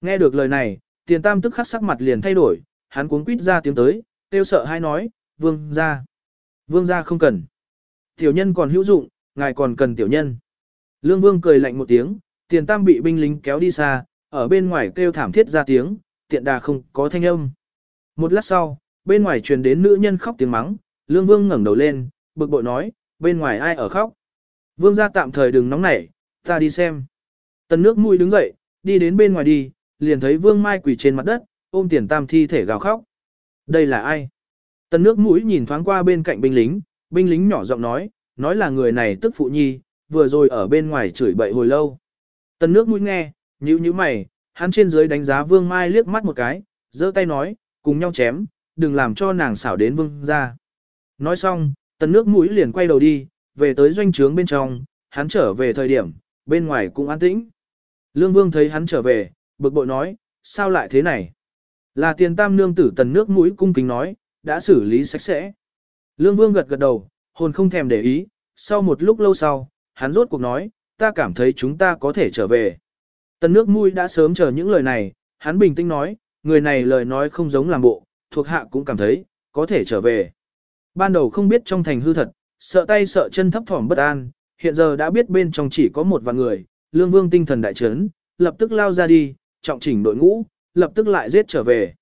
Nghe được lời này, tiền tam tức khắc sắc mặt liền thay đổi, hắn cuống quýt ra tiếng tới, kêu sợ hay nói, vương ra. Vương ra không cần. Tiểu nhân còn hữu dụng, ngài còn cần tiểu nhân. Lương vương cười lạnh một tiếng, tiền tam bị binh lính kéo đi xa, ở bên ngoài kêu thảm thiết ra tiếng, tiện đà không có thanh âm. Một lát sau, bên ngoài truyền đến nữ nhân khóc tiếng mắng, lương vương ngẩng đầu lên, bực bội nói, bên ngoài ai ở khóc. Vương gia tạm thời đừng nóng nảy, ta đi xem. Tần nước mũi đứng dậy, đi đến bên ngoài đi, liền thấy vương mai quỳ trên mặt đất, ôm tiền tam thi thể gào khóc. Đây là ai? Tần nước mũi nhìn thoáng qua bên cạnh binh lính, binh lính nhỏ giọng nói, nói là người này tức phụ nhi, vừa rồi ở bên ngoài chửi bậy hồi lâu. Tần nước mũi nghe, nhíu nhíu mày, hắn trên dưới đánh giá vương mai liếc mắt một cái, giơ tay nói, cùng nhau chém, đừng làm cho nàng xảo đến vương ra. Nói xong, tần nước mũi liền quay đầu đi, về tới doanh trướng bên trong, hắn trở về thời điểm, bên ngoài cũng an tĩnh. Lương vương thấy hắn trở về, bực bội nói, sao lại thế này? Là tiền tam nương tử tần nước mũi cung kính nói, đã xử lý sạch sẽ. Lương vương gật gật đầu, hồn không thèm để ý, sau một lúc lâu sau, hắn rốt cuộc nói, ta cảm thấy chúng ta có thể trở về. Tần nước mũi đã sớm chờ những lời này, hắn bình tĩnh nói, người này lời nói không giống làm bộ, thuộc hạ cũng cảm thấy, có thể trở về. Ban đầu không biết trong thành hư thật, sợ tay sợ chân thấp thỏm bất an, hiện giờ đã biết bên trong chỉ có một vài người, lương vương tinh thần đại chấn, lập tức lao ra đi, trọng chỉnh đội ngũ, lập tức lại giết trở về.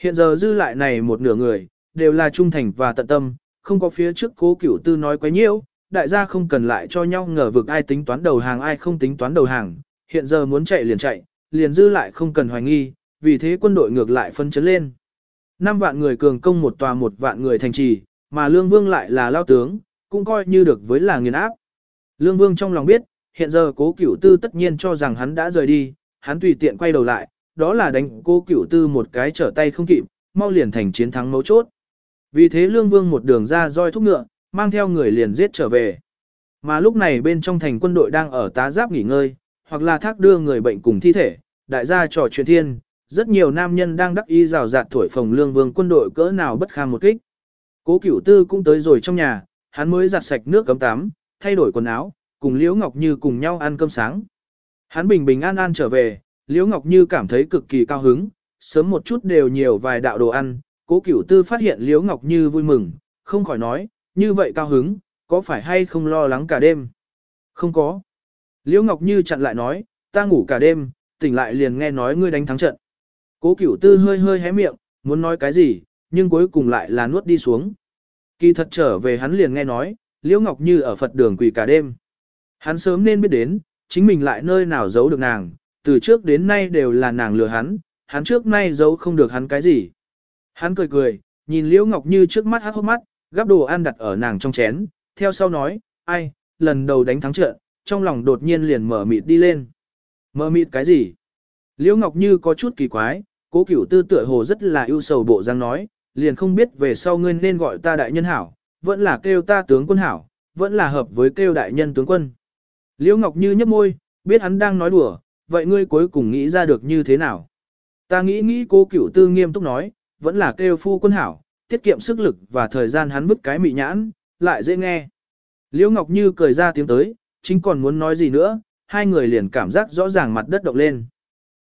Hiện giờ dư lại này một nửa người, đều là trung thành và tận tâm, không có phía trước cố cửu tư nói quá nhiễu, đại gia không cần lại cho nhau ngờ vực ai tính toán đầu hàng ai không tính toán đầu hàng, hiện giờ muốn chạy liền chạy, liền dư lại không cần hoài nghi, vì thế quân đội ngược lại phân chấn lên. Năm vạn người cường công một tòa một vạn người thành trì, mà Lương Vương lại là lao tướng, cũng coi như được với là nghiền áp. Lương Vương trong lòng biết, hiện giờ cố cửu tư tất nhiên cho rằng hắn đã rời đi, hắn tùy tiện quay đầu lại, đó là đánh cố cửu tư một cái trở tay không kịp, mau liền thành chiến thắng mấu chốt. Vì thế Lương Vương một đường ra roi thúc ngựa, mang theo người liền giết trở về. Mà lúc này bên trong thành quân đội đang ở tá giáp nghỉ ngơi, hoặc là thác đưa người bệnh cùng thi thể, đại gia trò chuyện thiên, rất nhiều nam nhân đang đắc ý rào rạt thổi phồng lương vương quân đội cỡ nào bất kham một kích. Cố cửu tư cũng tới rồi trong nhà, hắn mới giặt sạch nước cấm tắm, thay đổi quần áo, cùng Liễu Ngọc Như cùng nhau ăn cơm sáng. Hắn bình bình an an trở về, Liễu Ngọc Như cảm thấy cực kỳ cao hứng, sớm một chút đều nhiều vài đạo đồ ăn, cố cửu tư phát hiện Liễu Ngọc Như vui mừng, không khỏi nói, như vậy cao hứng, có phải hay không lo lắng cả đêm? Không có. Liễu Ngọc Như chặn lại nói, ta ngủ cả đêm, tỉnh lại liền nghe nói ngươi đánh thắng trận. Cố cửu tư hơi hơi hé miệng, muốn nói cái gì, nhưng cuối cùng lại là nuốt đi xuống. Kỳ thật trở về hắn liền nghe nói, Liễu Ngọc Như ở Phật đường quỳ cả đêm. Hắn sớm nên biết đến, chính mình lại nơi nào giấu được nàng, từ trước đến nay đều là nàng lừa hắn, hắn trước nay giấu không được hắn cái gì. Hắn cười cười, nhìn Liễu Ngọc Như trước mắt hát hốc mắt, gắp đồ ăn đặt ở nàng trong chén, theo sau nói, ai, lần đầu đánh thắng trận, trong lòng đột nhiên liền mở mịt đi lên. Mở mịt cái gì? Liễu Ngọc Như có chút kỳ quái, cố cửu tư tựa hồ rất là ưu sầu bộ răng nói, liền không biết về sau ngươi nên gọi ta đại nhân hảo, vẫn là kêu ta tướng quân hảo, vẫn là hợp với kêu đại nhân tướng quân. Liễu Ngọc Như nhấp môi, biết hắn đang nói đùa, vậy ngươi cuối cùng nghĩ ra được như thế nào? Ta nghĩ nghĩ cố cửu tư nghiêm túc nói, vẫn là kêu phu quân hảo, tiết kiệm sức lực và thời gian hắn vứt cái mị nhãn, lại dễ nghe. Liễu Ngọc Như cười ra tiếng tới, chính còn muốn nói gì nữa, hai người liền cảm giác rõ ràng mặt đất động lên.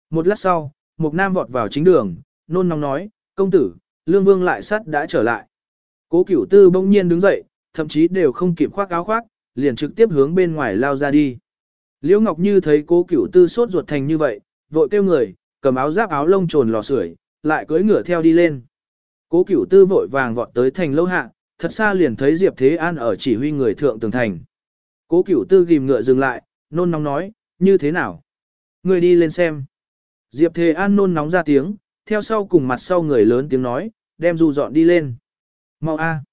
Một lát sau, một nam vọt vào chính đường, nôn nóng nói, công tử, lương vương lại sắt đã trở lại. Cố cửu tư bỗng nhiên đứng dậy, thậm chí đều không kịp khoác áo khoác, liền trực tiếp hướng bên ngoài lao ra đi. Liễu Ngọc Như thấy cố cửu tư sốt ruột thành như vậy, vội kêu người, cầm áo giáp áo lông trồn lò sưởi, lại cưỡi ngựa theo đi lên. Cố cửu tư vội vàng vọt tới thành lâu hạ, thật xa liền thấy Diệp Thế An ở chỉ huy người thượng tường thành. Cố cửu tư ghim ngựa dừng lại, nôn nóng nói, như thế nào? Người đi lên xem. Diệp Thế An nôn nóng ra tiếng, theo sau cùng mặt sau người lớn tiếng nói, đem du dọn đi lên. Mau a.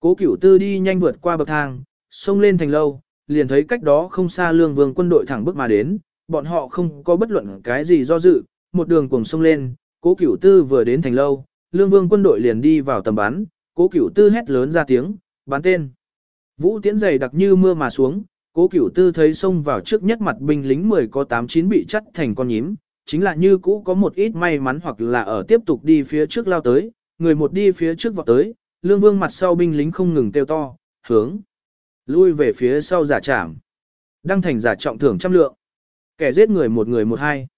Cố cửu tư đi nhanh vượt qua bậc thang, xông lên thành lâu, liền thấy cách đó không xa lương vương quân đội thẳng bước mà đến, bọn họ không có bất luận cái gì do dự, một đường cùng xông lên, cố cửu tư vừa đến thành lâu, lương vương quân đội liền đi vào tầm bắn, cố cửu tư hét lớn ra tiếng, bắn tên. Vũ tiễn dày đặc như mưa mà xuống, cố cửu tư thấy xông vào trước nhất mặt binh lính 10 có 8-9 bị chắt thành con nhím, chính là như cũ có một ít may mắn hoặc là ở tiếp tục đi phía trước lao tới, người một đi phía trước vọt tới, lương vương mặt sau binh lính không ngừng kêu to, hướng, lui về phía sau giả trảm. Đăng thành giả trọng thưởng trăm lượng. Kẻ giết người một người một hai.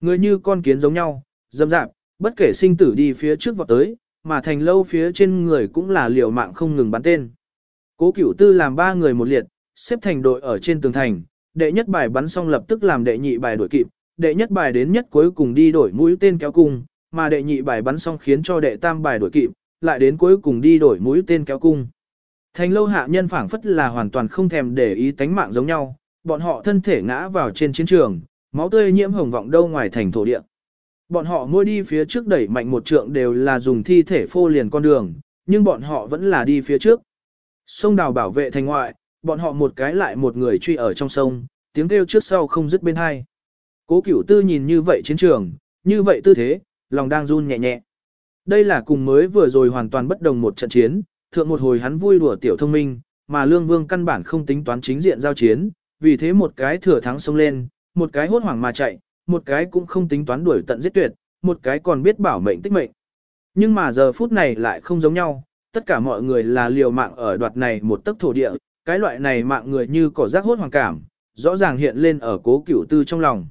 Người như con kiến giống nhau, dâm dạp, bất kể sinh tử đi phía trước vọt tới, mà thành lâu phía trên người cũng là liều mạng không ngừng bắn tên. Cố cửu tư làm ba người một liệt, xếp thành đội ở trên tường thành, đệ nhất bài bắn xong lập tức làm đệ nhị bài đổi kịp, đệ nhất bài đến nhất cuối cùng đi đổi mũi tên kéo cung, mà đệ nhị bài bắn xong khiến cho đệ tam bài đổi kịp, lại đến cuối cùng đi đổi mũi tên kéo cung. Thành lâu hạ nhân phảng phất là hoàn toàn không thèm để ý tánh mạng giống nhau, bọn họ thân thể ngã vào trên chiến trường, máu tươi nhiễm hồng vọng đâu ngoài thành thổ địa. Bọn họ mỗi đi phía trước đẩy mạnh một trượng đều là dùng thi thể phô liền con đường, nhưng bọn họ vẫn là đi phía trước. Sông đào bảo vệ thành ngoại, bọn họ một cái lại một người truy ở trong sông, tiếng kêu trước sau không dứt bên hai. Cố cửu tư nhìn như vậy chiến trường, như vậy tư thế, lòng đang run nhẹ nhẹ. Đây là cùng mới vừa rồi hoàn toàn bất đồng một trận chiến, thượng một hồi hắn vui đùa tiểu thông minh, mà lương vương căn bản không tính toán chính diện giao chiến, vì thế một cái thừa thắng xông lên, một cái hốt hoảng mà chạy, một cái cũng không tính toán đuổi tận giết tuyệt, một cái còn biết bảo mệnh tích mệnh. Nhưng mà giờ phút này lại không giống nhau, tất cả mọi người là liều mạng ở đoạt này một tấc thổ địa, cái loại này mạng người như cỏ rác hốt hoàng cảm, rõ ràng hiện lên ở cố cửu tư trong lòng.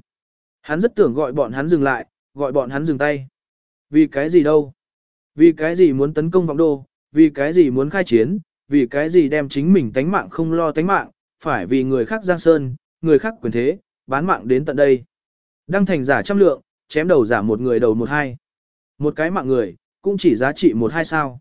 Hắn rất tưởng gọi bọn hắn dừng lại, gọi bọn hắn dừng tay. Vì cái gì đâu? Vì cái gì muốn tấn công vọng đô? Vì cái gì muốn khai chiến? Vì cái gì đem chính mình tánh mạng không lo tánh mạng? Phải vì người khác giang sơn, người khác quyền thế, bán mạng đến tận đây. Đăng thành giả trăm lượng, chém đầu giả một người đầu một hai. Một cái mạng người, cũng chỉ giá trị một hai sao.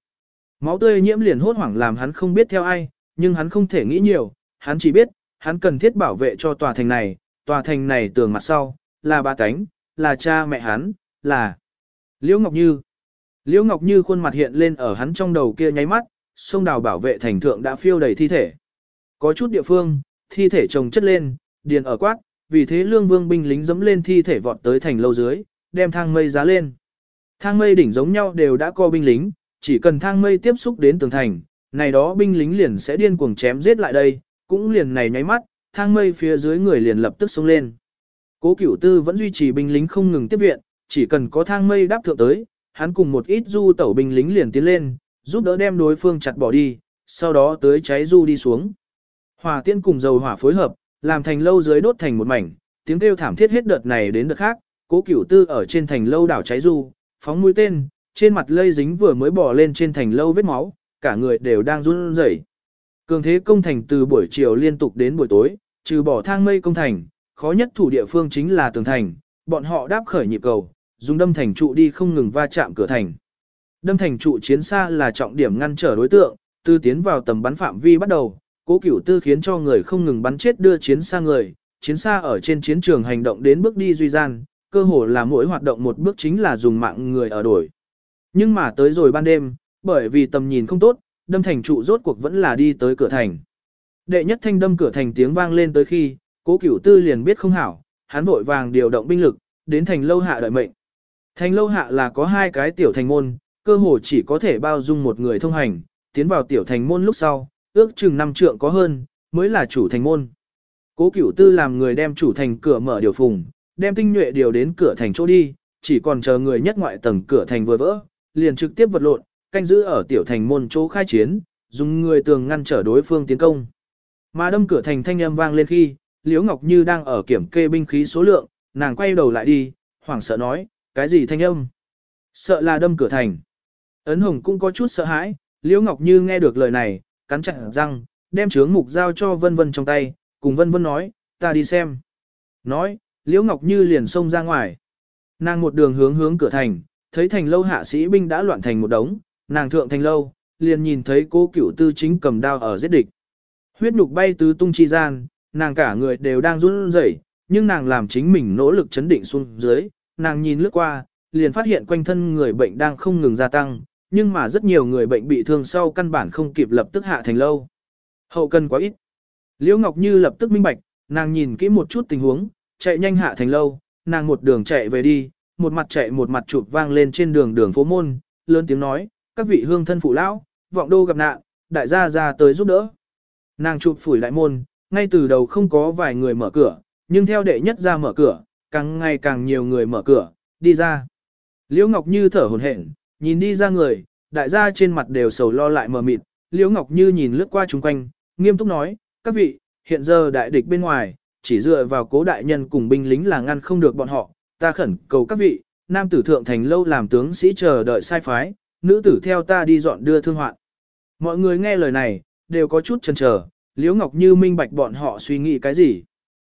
Máu tươi nhiễm liền hốt hoảng làm hắn không biết theo ai, nhưng hắn không thể nghĩ nhiều, hắn chỉ biết, hắn cần thiết bảo vệ cho tòa thành này, tòa thành này tường mặt sau, là ba cánh, là cha mẹ hắn, là Liễu Ngọc Như. Liễu Ngọc Như khuôn mặt hiện lên ở hắn trong đầu kia nháy mắt, sông đào bảo vệ thành thượng đã phiêu đầy thi thể. Có chút địa phương, thi thể chồng chất lên, điền ở quát, vì thế lương vương binh lính dẫm lên thi thể vọt tới thành lâu dưới, đem thang mây giá lên. Thang mây đỉnh giống nhau đều đã co binh lính, chỉ cần thang mây tiếp xúc đến tường thành, này đó binh lính liền sẽ điên cuồng chém giết lại đây, cũng liền này nháy mắt, thang mây phía dưới người liền lập tức xông lên. Cố Cửu Tư vẫn duy trì binh lính không ngừng tiếp viện, chỉ cần có thang mây đáp thượng tới, hắn cùng một ít du tẩu binh lính liền tiến lên, giúp đỡ đem đối phương chặt bỏ đi, sau đó tới cháy du đi xuống. Hỏa tiên cùng dầu hỏa phối hợp, làm thành lâu dưới đốt thành một mảnh, tiếng kêu thảm thiết hết đợt này đến đợt khác, cố cửu tư ở trên thành lâu đảo cháy du, phóng mũi tên, trên mặt lây dính vừa mới bỏ lên trên thành lâu vết máu, cả người đều đang run rẩy. Cường thế công thành từ buổi chiều liên tục đến buổi tối, trừ bỏ thang mây công thành, khó nhất thủ địa phương chính là tường thành, bọn họ đáp khởi nhịp cầu, dùng đâm thành trụ đi không ngừng va chạm cửa thành. Đâm thành trụ chiến xa là trọng điểm ngăn trở đối tượng, từ tiến vào tầm bắn phạm vi bắt đầu, cố cửu tư khiến cho người không ngừng bắn chết đưa chiến xa người, chiến xa ở trên chiến trường hành động đến bước đi duy gian, cơ hồ là mỗi hoạt động một bước chính là dùng mạng người ở đổi. Nhưng mà tới rồi ban đêm, bởi vì tầm nhìn không tốt, đâm thành trụ rốt cuộc vẫn là đi tới cửa thành. Đệ nhất thanh đâm cửa thành tiếng vang lên tới khi, cố cửu tư liền biết không hảo, hắn vội vàng điều động binh lực, đến thành lâu hạ đợi mệnh. Thành lâu hạ là có hai cái tiểu thành môn, cơ hồ chỉ có thể bao dung một người thông hành, tiến vào tiểu thành môn lúc sau, ước chừng năm trượng có hơn, mới là chủ thành môn. Cố cửu tư làm người đem chủ thành cửa mở điều phùng, đem tinh nhuệ điều đến cửa thành chỗ đi, chỉ còn chờ người nhất ngoại tầng cửa thành vừa vỡ, liền trực tiếp vật lộn, canh giữ ở tiểu thành môn chỗ khai chiến, dùng người tường ngăn trở đối phương tiến công. Mà đâm cửa thành thanh âm vang lên khi, Liễu Ngọc Như đang ở kiểm kê binh khí số lượng, nàng quay đầu lại đi, hoảng sợ nói, cái gì thanh âm? Sợ là đâm cửa thành. Ấn Hồng cũng có chút sợ hãi, Liễu Ngọc Như nghe được lời này, cắn chặt răng, đem chướng mục giao cho Vân Vân trong tay, cùng Vân Vân nói, ta đi xem. Nói, Liễu Ngọc Như liền xông ra ngoài. Nàng một đường hướng hướng cửa thành, thấy thành lâu hạ sĩ binh đã loạn thành một đống, nàng thượng thành lâu, liền nhìn thấy cô cửu tư chính cầm đao ở giết địch. Huyết nhục bay tứ tung chi gian, nàng cả người đều đang run rẩy, nhưng nàng làm chính mình nỗ lực chấn định xuống dưới, nàng nhìn lướt qua, liền phát hiện quanh thân người bệnh đang không ngừng gia tăng, nhưng mà rất nhiều người bệnh bị thương sau căn bản không kịp lập tức hạ thành lâu. Hậu cần quá ít. Liễu Ngọc Như lập tức minh bạch, nàng nhìn kỹ một chút tình huống, chạy nhanh hạ thành lâu, nàng một đường chạy về đi, một mặt chạy một mặt chụp vang lên trên đường đường phố môn, lớn tiếng nói, các vị hương thân phụ lão, vọng đô gặp nạn, đại gia ra tới giúp đỡ. Nàng chụp phủi lại môn, ngay từ đầu không có vài người mở cửa, nhưng theo đệ nhất ra mở cửa, càng ngày càng nhiều người mở cửa, đi ra. Liễu Ngọc Như thở hổn hển, nhìn đi ra người, đại gia trên mặt đều sầu lo lại mờ mịt, Liễu Ngọc Như nhìn lướt qua chúng quanh, nghiêm túc nói, các vị, hiện giờ đại địch bên ngoài, chỉ dựa vào cố đại nhân cùng binh lính là ngăn không được bọn họ, ta khẩn cầu các vị, nam tử thượng thành lâu làm tướng sĩ chờ đợi sai phái, nữ tử theo ta đi dọn đưa thương hoạn. Mọi người nghe lời này, đều có chút chần chờ, Liễu Ngọc Như minh bạch bọn họ suy nghĩ cái gì.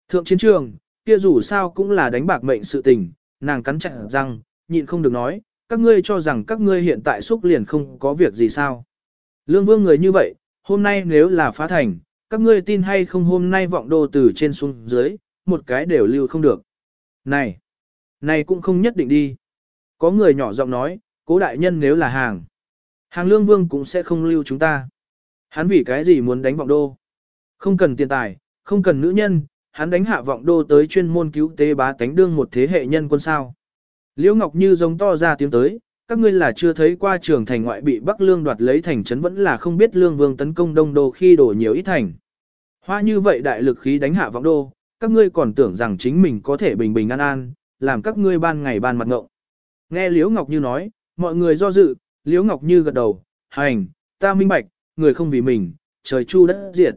Thượng chiến trường, kia dù sao cũng là đánh bạc mệnh sự tình, nàng cắn chặt răng, nhịn không được nói, các ngươi cho rằng các ngươi hiện tại xúc liền không có việc gì sao. Lương vương người như vậy, hôm nay nếu là phá thành, các ngươi tin hay không hôm nay vọng đô từ trên xuống dưới, một cái đều lưu không được. Này, này cũng không nhất định đi. Có người nhỏ giọng nói, cố đại nhân nếu là hàng, hàng lương vương cũng sẽ không lưu chúng ta. Hắn vì cái gì muốn đánh vọng đô? Không cần tiền tài, không cần nữ nhân, hắn đánh hạ vọng đô tới chuyên môn cứu tế bá tánh đương một thế hệ nhân quân sao. Liễu Ngọc Như giống to ra tiếng tới, các ngươi là chưa thấy qua trường thành ngoại bị Bắc Lương đoạt lấy thành trấn vẫn là không biết Lương Vương tấn công Đông Đô khi đổ nhiều ít thành. Hoa như vậy đại lực khí đánh hạ vọng đô, các ngươi còn tưởng rằng chính mình có thể bình bình an an, làm các ngươi ban ngày ban mặt ngộng. Nghe Liễu Ngọc Như nói, mọi người do dự, Liễu Ngọc Như gật đầu, hành, ta minh bạch, người không vì mình, trời chu đất diệt.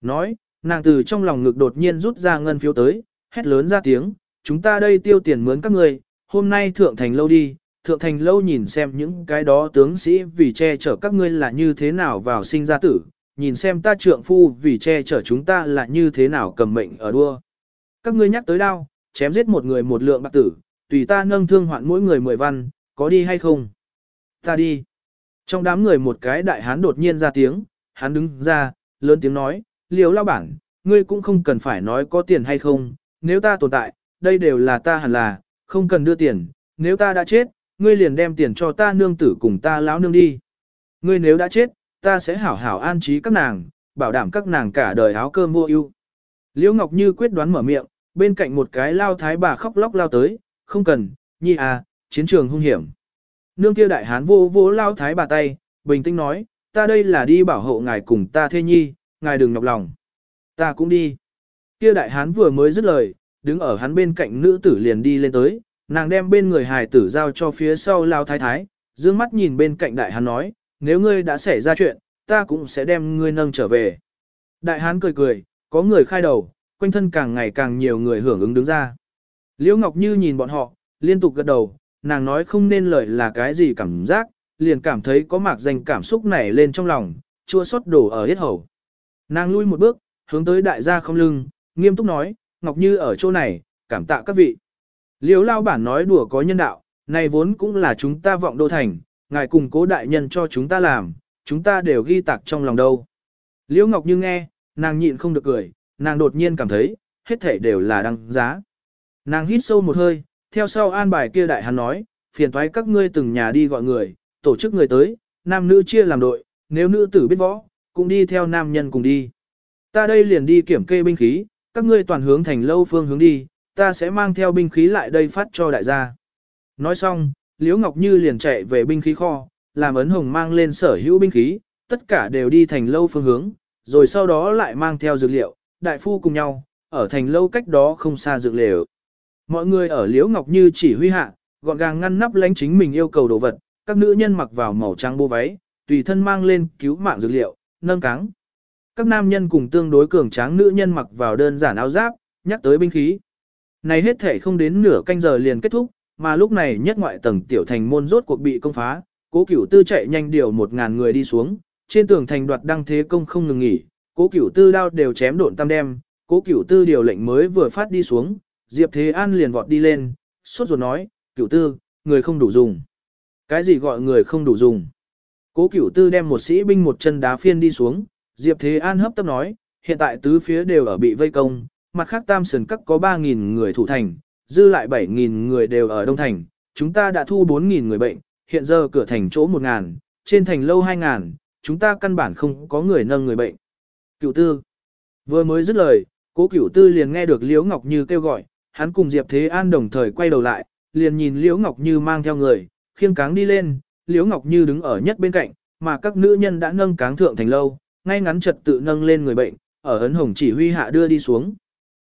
Nói, nàng từ trong lòng ngực đột nhiên rút ra ngân phiếu tới, hét lớn ra tiếng, chúng ta đây tiêu tiền mướn các ngươi, hôm nay thượng thành lâu đi, thượng thành lâu nhìn xem những cái đó tướng sĩ vì che chở các ngươi là như thế nào vào sinh ra tử, nhìn xem ta trượng phu vì che chở chúng ta là như thế nào cầm mệnh ở đua. Các ngươi nhắc tới đao, chém giết một người một lượng bạc tử, tùy ta nâng thương hoạn mỗi người mười văn, có đi hay không? Ta đi. Trong đám người một cái đại hán đột nhiên ra tiếng, hắn đứng ra, lớn tiếng nói, liều lao bản, ngươi cũng không cần phải nói có tiền hay không, nếu ta tồn tại, đây đều là ta hẳn là, không cần đưa tiền, nếu ta đã chết, ngươi liền đem tiền cho ta nương tử cùng ta lão nương đi. Ngươi nếu đã chết, ta sẽ hảo hảo an trí các nàng, bảo đảm các nàng cả đời áo cơm vô ưu. Liễu Ngọc Như quyết đoán mở miệng, bên cạnh một cái lao thái bà khóc lóc lao tới, không cần, nhi à, chiến trường hung hiểm. Nương kia đại hán vô vô lao thái bà tay, bình tĩnh nói, ta đây là đi bảo hộ ngài cùng ta thê nhi, ngài đừng nhọc lòng. Ta cũng đi. Kia đại hán vừa mới dứt lời, đứng ở hắn bên cạnh nữ tử liền đi lên tới, nàng đem bên người hài tử giao cho phía sau lao thái thái, dương mắt nhìn bên cạnh đại hán nói, nếu ngươi đã xảy ra chuyện, ta cũng sẽ đem ngươi nâng trở về. Đại hán cười cười, có người khai đầu, quanh thân càng ngày càng nhiều người hưởng ứng đứng ra. Liễu Ngọc Như nhìn bọn họ, liên tục gật đầu, nàng nói không nên lời là cái gì cảm giác, liền cảm thấy có mạc danh cảm xúc nảy lên trong lòng, chua xót đổ ở hết hầu. Nàng lui một bước, hướng tới đại gia không lưng, nghiêm túc nói, Ngọc Như ở chỗ này, cảm tạ các vị. Liễu lao bản nói đùa có nhân đạo, này vốn cũng là chúng ta vọng đô thành, ngài cùng cố đại nhân cho chúng ta làm, chúng ta đều ghi tạc trong lòng đâu. Liễu Ngọc Như nghe, nàng nhịn không được cười, nàng đột nhiên cảm thấy, hết thể đều là đăng giá. Nàng hít sâu một hơi, theo sau an bài kia đại hắn nói, phiền thoái các ngươi từng nhà đi gọi người, tổ chức người tới, nam nữ chia làm đội, nếu nữ tử biết võ, cũng đi theo nam nhân cùng đi. Ta đây liền đi kiểm kê binh khí, các ngươi toàn hướng thành lâu phương hướng đi, ta sẽ mang theo binh khí lại đây phát cho đại gia. Nói xong, Liễu Ngọc Như liền chạy về binh khí kho, làm ấn hồng mang lên sở hữu binh khí, tất cả đều đi thành lâu phương hướng, rồi sau đó lại mang theo dược liệu, đại phu cùng nhau, ở thành lâu cách đó không xa dược liệu. Mọi người ở Liễu Ngọc Như chỉ huy hạ, gọn gàng ngăn nắp lánh chính mình yêu cầu đồ vật, các nữ nhân mặc vào màu trắng bô váy, tùy thân mang lên cứu mạng dược liệu, nâng cáng. Các nam nhân cùng tương đối cường tráng nữ nhân mặc vào đơn giản áo giáp, nhắc tới binh khí. Này hết thể không đến nửa canh giờ liền kết thúc, mà lúc này nhất ngoại tầng tiểu thành môn rốt cuộc bị công phá, cố cửu tư chạy nhanh điều một ngàn người đi xuống, trên tường thành đoạt đăng thế công không ngừng nghỉ, cố cửu tư đao đều chém độn tam đem, cố cửu tư điều lệnh mới vừa phát đi xuống, Diệp Thế An liền vọt đi lên, sốt ruột nói, cửu tư, người không đủ dùng. Cái gì gọi người không đủ dùng? Cố cửu tư đem một sĩ binh một chân đá phiên đi xuống, Diệp Thế An hấp tấp nói, hiện tại tứ phía đều ở bị vây công, mặt khác tam sườn các có 3.000 người thủ thành, dư lại 7.000 người đều ở Đông Thành, chúng ta đã thu 4.000 người bệnh, hiện giờ cửa thành chỗ một ngàn, trên thành lâu hai ngàn, chúng ta căn bản không có người nâng người bệnh. Cửu tư. Vừa mới dứt lời, cố Cửu tư liền nghe được Liễu Ngọc Như kêu gọi, hắn cùng Diệp Thế An đồng thời quay đầu lại, liền nhìn Liễu Ngọc Như mang theo người, khiêng cáng đi lên, Liễu Ngọc Như đứng ở nhất bên cạnh, mà các nữ nhân đã nâng cáng thượng thành lâu, ngay ngắn trật tự nâng lên người bệnh, ở ấn hồng chỉ huy hạ đưa đi xuống.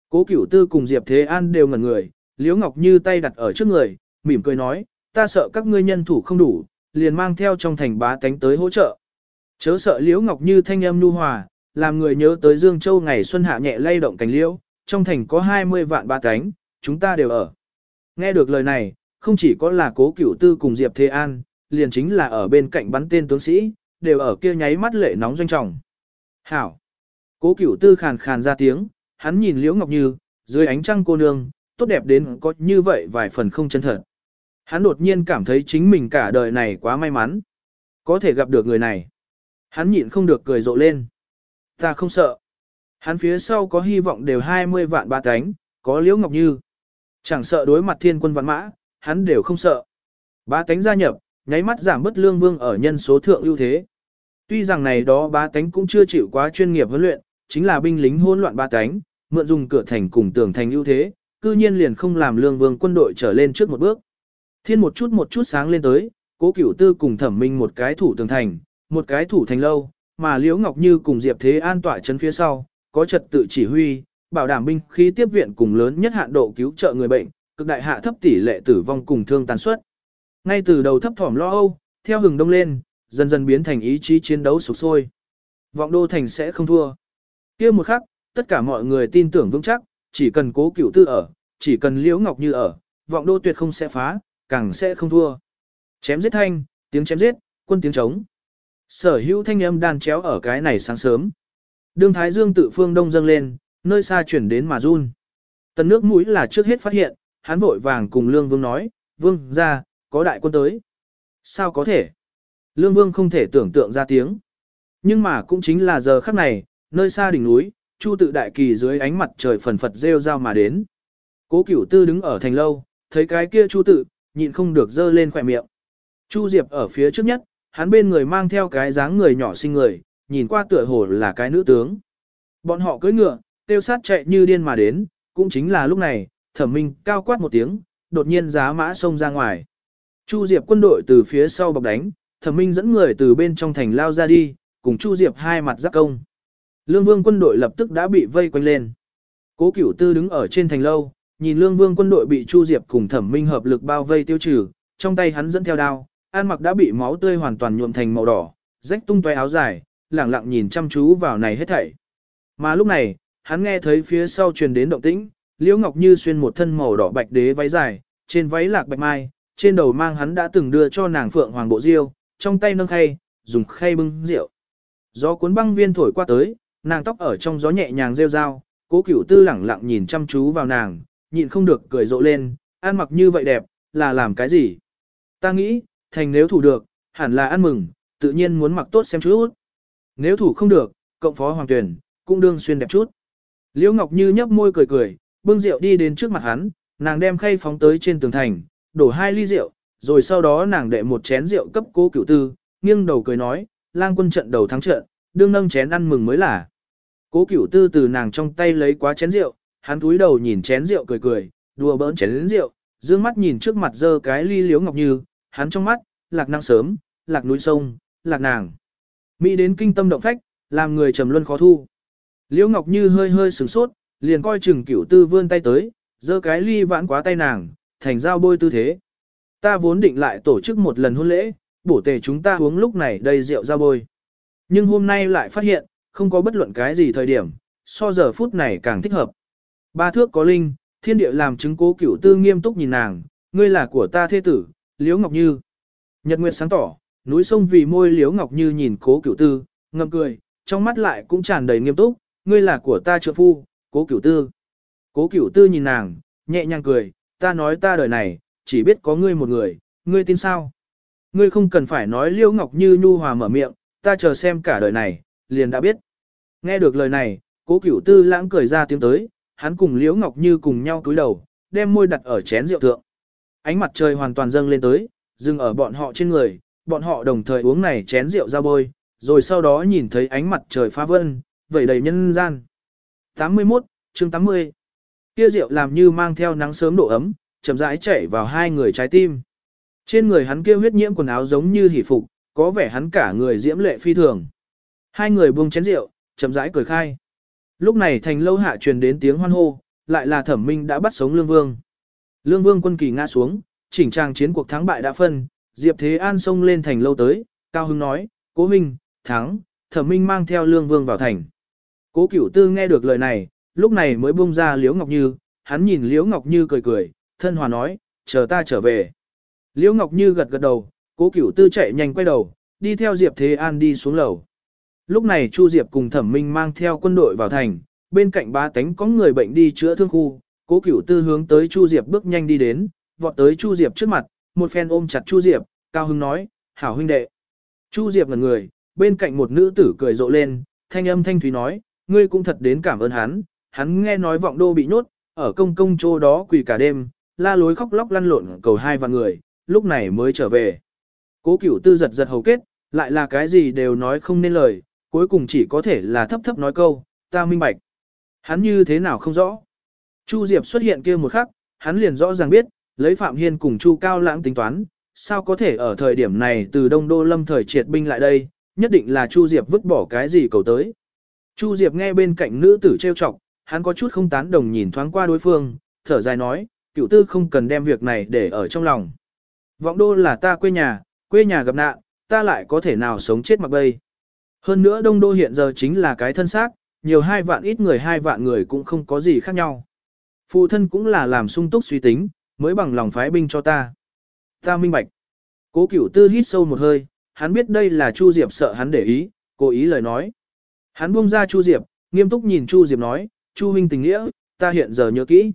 Cố Cửu Tư cùng Diệp Thế An đều ngẩn người, Liễu Ngọc Như tay đặt ở trước người, mỉm cười nói, ta sợ các ngươi nhân thủ không đủ, liền mang theo trong thành bá tánh tới hỗ trợ. Chớ sợ Liễu Ngọc Như thanh âm nhu hòa, làm người nhớ tới Dương Châu ngày xuân hạ nhẹ lay động cánh liễu, trong thành có 20 vạn ba cánh, chúng ta đều ở. Nghe được lời này, không chỉ có là Cố Cửu Tư cùng Diệp Thế An, liền chính là ở bên cạnh bắn tên tướng sĩ, đều ở kia nháy mắt lệ nóng doanh trọng. Hảo! Cố Cửu Tư khàn khàn ra tiếng, hắn nhìn Liễu Ngọc Như, dưới ánh trăng cô nương, tốt đẹp đến có như vậy vài phần không chân thật. Hắn đột nhiên cảm thấy chính mình cả đời này quá may mắn. Có thể gặp được người này. Hắn nhịn không được cười rộ lên. Ta không sợ. Hắn phía sau có hy vọng đều 20 vạn ba cánh, có Liễu Ngọc Như. Chẳng sợ đối mặt thiên quân văn mã, hắn đều không sợ. Ba cánh gia nhập, nháy mắt giảm bất lương vương ở nhân số thượng ưu thế. Tuy rằng này đó ba cánh cũng chưa chịu quá chuyên nghiệp huấn luyện, chính là binh lính hỗn loạn ba cánh, mượn dùng cửa thành cùng tường thành ưu thế, cư nhiên liền không làm lương vương quân đội trở lên trước một bước. Thiên một chút một chút sáng lên tới, cố cửu tư cùng thẩm minh một cái thủ tường thành, một cái thủ thành lâu, mà Liễu Ngọc Như cùng Diệp Thế An tỏa chấn phía sau, có trật tự chỉ huy, bảo đảm binh khí tiếp viện cùng lớn nhất hạn độ cứu trợ người bệnh, cực đại hạ thấp tỷ lệ tử vong cùng thương tàn suất. Ngay từ đầu thấp thỏm lo âu, theo hừng đông lên, dần dần biến thành ý chí chiến đấu sục sôi. Vọng đô thành sẽ không thua. kia một khắc, tất cả mọi người tin tưởng vững chắc, chỉ cần cố cửu tư ở, chỉ cần liễu ngọc như ở, vọng đô tuyệt không sẽ phá, càng sẽ không thua. Chém giết thanh, tiếng chém giết, quân tiếng trống. Sở hữu thanh âm đan chéo ở cái này sáng sớm. Đương Thái Dương tự phương đông dâng lên, nơi xa chuyển đến mà run. Tần nước mũi là trước hết phát hiện, hắn vội vàng cùng Lương Vương nói, Vương, ra, có đại quân tới. Sao có thể? Lương Vương không thể tưởng tượng ra tiếng. Nhưng mà cũng chính là giờ khắc này, nơi xa đỉnh núi, Chu tự đại kỳ dưới ánh mặt trời phần phật rêu rao mà đến. Cố Cửu Tư đứng ở thành lâu, thấy cái kia Chu tự, nhịn không được dơ lên khỏe miệng. Chu Diệp ở phía trước nhất, hắn bên người mang theo cái dáng người nhỏ xinh người, nhìn qua tựa hồ là cái nữ tướng. Bọn họ cưỡi ngựa, tiêu sát chạy như điên mà đến, cũng chính là lúc này, thẩm minh cao quát một tiếng, đột nhiên giá mã xông ra ngoài. Chu Diệp quân đội từ phía sau bọc đánh, thẩm minh dẫn người từ bên trong thành lao ra đi, cùng Chu Diệp hai mặt giáp công. Lương Vương quân đội lập tức đã bị vây quanh lên. Cố Cửu Tư đứng ở trên thành lâu, nhìn Lương Vương quân đội bị Chu Diệp cùng Thẩm Minh hợp lực bao vây tiêu trừ, trong tay hắn dẫn theo đao, an mặc đã bị máu tươi hoàn toàn nhuộm thành màu đỏ, rách tung tóe áo dài, lẳng lặng nhìn chăm chú vào này hết thảy. Mà lúc này, hắn nghe thấy phía sau truyền đến động tĩnh, Liễu Ngọc Như xuyên một thân màu đỏ bạch đế váy dài, trên váy lạc bạch mai, trên đầu mang hắn đã từng đưa cho nàng phượng hoàng bộ diêu, trong tay nâng khay, dùng khay bưng rượu. Gió cuốn băng viên thổi qua tới, nàng tóc ở trong gió nhẹ nhàng rêu rao, cố cửu tư lẳng lặng nhìn chăm chú vào nàng, nhịn không được cười rộ lên, An mặc như vậy đẹp, là làm cái gì? Ta nghĩ, thành nếu thủ được, hẳn là ăn mừng, tự nhiên muốn mặc tốt xem chút. Nếu thủ không được, cộng phó hoàng tuyển, cũng đương xuyên đẹp chút. Liễu Ngọc Như nhấp môi cười cười, bưng rượu đi đến trước mặt hắn, nàng đem khay phóng tới trên tường thành, đổ hai ly rượu, rồi sau đó nàng đệ một chén rượu cấp cố cửu tư, nghiêng đầu cười nói, lang quân trận đầu thắng trận, đương nâng chén ăn mừng mới là. Cố cửu tư từ nàng trong tay lấy quá chén rượu, hắn túi đầu nhìn chén rượu cười cười, đùa bỡn chén rượu, dương mắt nhìn trước mặt dơ cái ly liếu ngọc như, hắn trong mắt, lạc năng sớm, lạc núi sông, lạc nàng. Mỹ đến kinh tâm động phách, làm người trầm luân khó thu. Liễu Ngọc Như hơi hơi sửng sốt, liền coi chừng cửu tư vươn tay tới, giơ cái ly vãn quá tay nàng, thành giao bôi tư thế. Ta vốn định lại tổ chức một lần hôn lễ, bổ tề chúng ta uống lúc này đầy rượu giao bôi. Nhưng hôm nay lại phát hiện, không có bất luận cái gì thời điểm, so giờ phút này càng thích hợp. Ba thước có linh, thiên địa làm chứng cố cửu tư nghiêm túc nhìn nàng, ngươi là của ta thế tử, Liễu Ngọc Như. Nhật Nguyệt sáng tỏ, núi sông vì môi Liễu Ngọc Như nhìn cố cửu tư, ngậm cười, trong mắt lại cũng tràn đầy nghiêm túc, ngươi là của ta trợ phu, cố cửu tư. Cố cửu tư nhìn nàng, nhẹ nhàng cười, ta nói ta đời này, chỉ biết có ngươi một người, ngươi tin sao? Ngươi không cần phải nói Liễu Ngọc Như nhu hòa mở miệng, ta chờ xem cả đời này, liền đã biết. Nghe được lời này, cố cửu tư lãng cười ra tiếng tới, hắn cùng Liễu Ngọc Như cùng nhau cúi đầu, đem môi đặt ở chén rượu thượng. Ánh mặt trời hoàn toàn dâng lên tới, dừng ở bọn họ trên người, bọn họ đồng thời uống này chén rượu ra bôi, rồi sau đó nhìn thấy ánh mặt trời phá vân, vẩy đầy nhân gian. 81, chương 80 Kia rượu làm như mang theo nắng sớm độ ấm, chậm rãi chảy vào hai người trái tim. Trên người hắn kia huyết nhiễm quần áo giống như hỉ phục, có vẻ hắn cả người diễm lệ phi thường. Hai người buông chén rượu, chậm rãi cười khai. Lúc này thành lâu hạ truyền đến tiếng hoan hô, lại là thẩm minh đã bắt sống lương vương. Lương vương quân kỳ ngã xuống, chỉnh trang chiến cuộc thắng bại đã phân, Diệp Thế An xông lên thành lâu tới, Cao Hưng nói, Cố Minh, thắng, thẩm minh mang theo lương vương vào thành. Cố Cửu Tư nghe được lời này, lúc này mới buông ra Liễu Ngọc Như, hắn nhìn Liễu Ngọc Như cười cười, thân hòa nói, chờ ta trở về. Liễu Ngọc Như gật gật đầu, Cố Cửu Tư chạy nhanh quay đầu, đi theo Diệp Thế An đi xuống lầu. Lúc này Chu Diệp cùng Thẩm Minh mang theo quân đội vào thành, bên cạnh ba tánh có người bệnh đi chữa thương khu, Cố Cửu Tư hướng tới Chu Diệp bước nhanh đi đến, vọt tới Chu Diệp trước mặt, một phen ôm chặt Chu Diệp, cao hứng nói, "Hảo huynh đệ." Chu Diệp ngẩn người, bên cạnh một nữ tử cười rộ lên, thanh âm thanh thúy nói, "Ngươi cũng thật đến cảm ơn hắn, hắn nghe nói vọng đô bị nhốt, ở công công chỗ đó quỳ cả đêm, la lối khóc lóc lăn lộn cầu hai vạn người, lúc này mới trở về." Cố Cửu Tư giật giật hầu kết, lại là cái gì đều nói không nên lời, cuối cùng chỉ có thể là thấp thấp nói câu, "Ta minh bạch." Hắn như thế nào không rõ. Chu Diệp xuất hiện kia một khắc, hắn liền rõ ràng biết, lấy Phạm Hiên cùng Chu Cao Lãng tính toán, sao có thể ở thời điểm này từ Đông Đô Lâm thời triệt binh lại đây, nhất định là Chu Diệp vứt bỏ cái gì cầu tới. Chu Diệp nghe bên cạnh nữ tử trêu chọc, hắn có chút không tán đồng nhìn thoáng qua đối phương, thở dài nói, cựu tư không cần đem việc này để ở trong lòng. Vọng đô là ta quê nhà, quê nhà gặp nạn, ta lại có thể nào sống chết mặc bay. Hơn nữa đông đô hiện giờ chính là cái thân xác, nhiều hai vạn ít người hai vạn người cũng không có gì khác nhau. Phụ thân cũng là làm sung túc suy tính, mới bằng lòng phái binh cho ta. Ta minh bạch. Cố cửu tư hít sâu một hơi, hắn biết đây là Chu Diệp sợ hắn để ý, cố ý lời nói. Hắn buông ra Chu Diệp, nghiêm túc nhìn Chu Diệp nói, Chu huynh tình nghĩa, ta hiện giờ nhớ kỹ.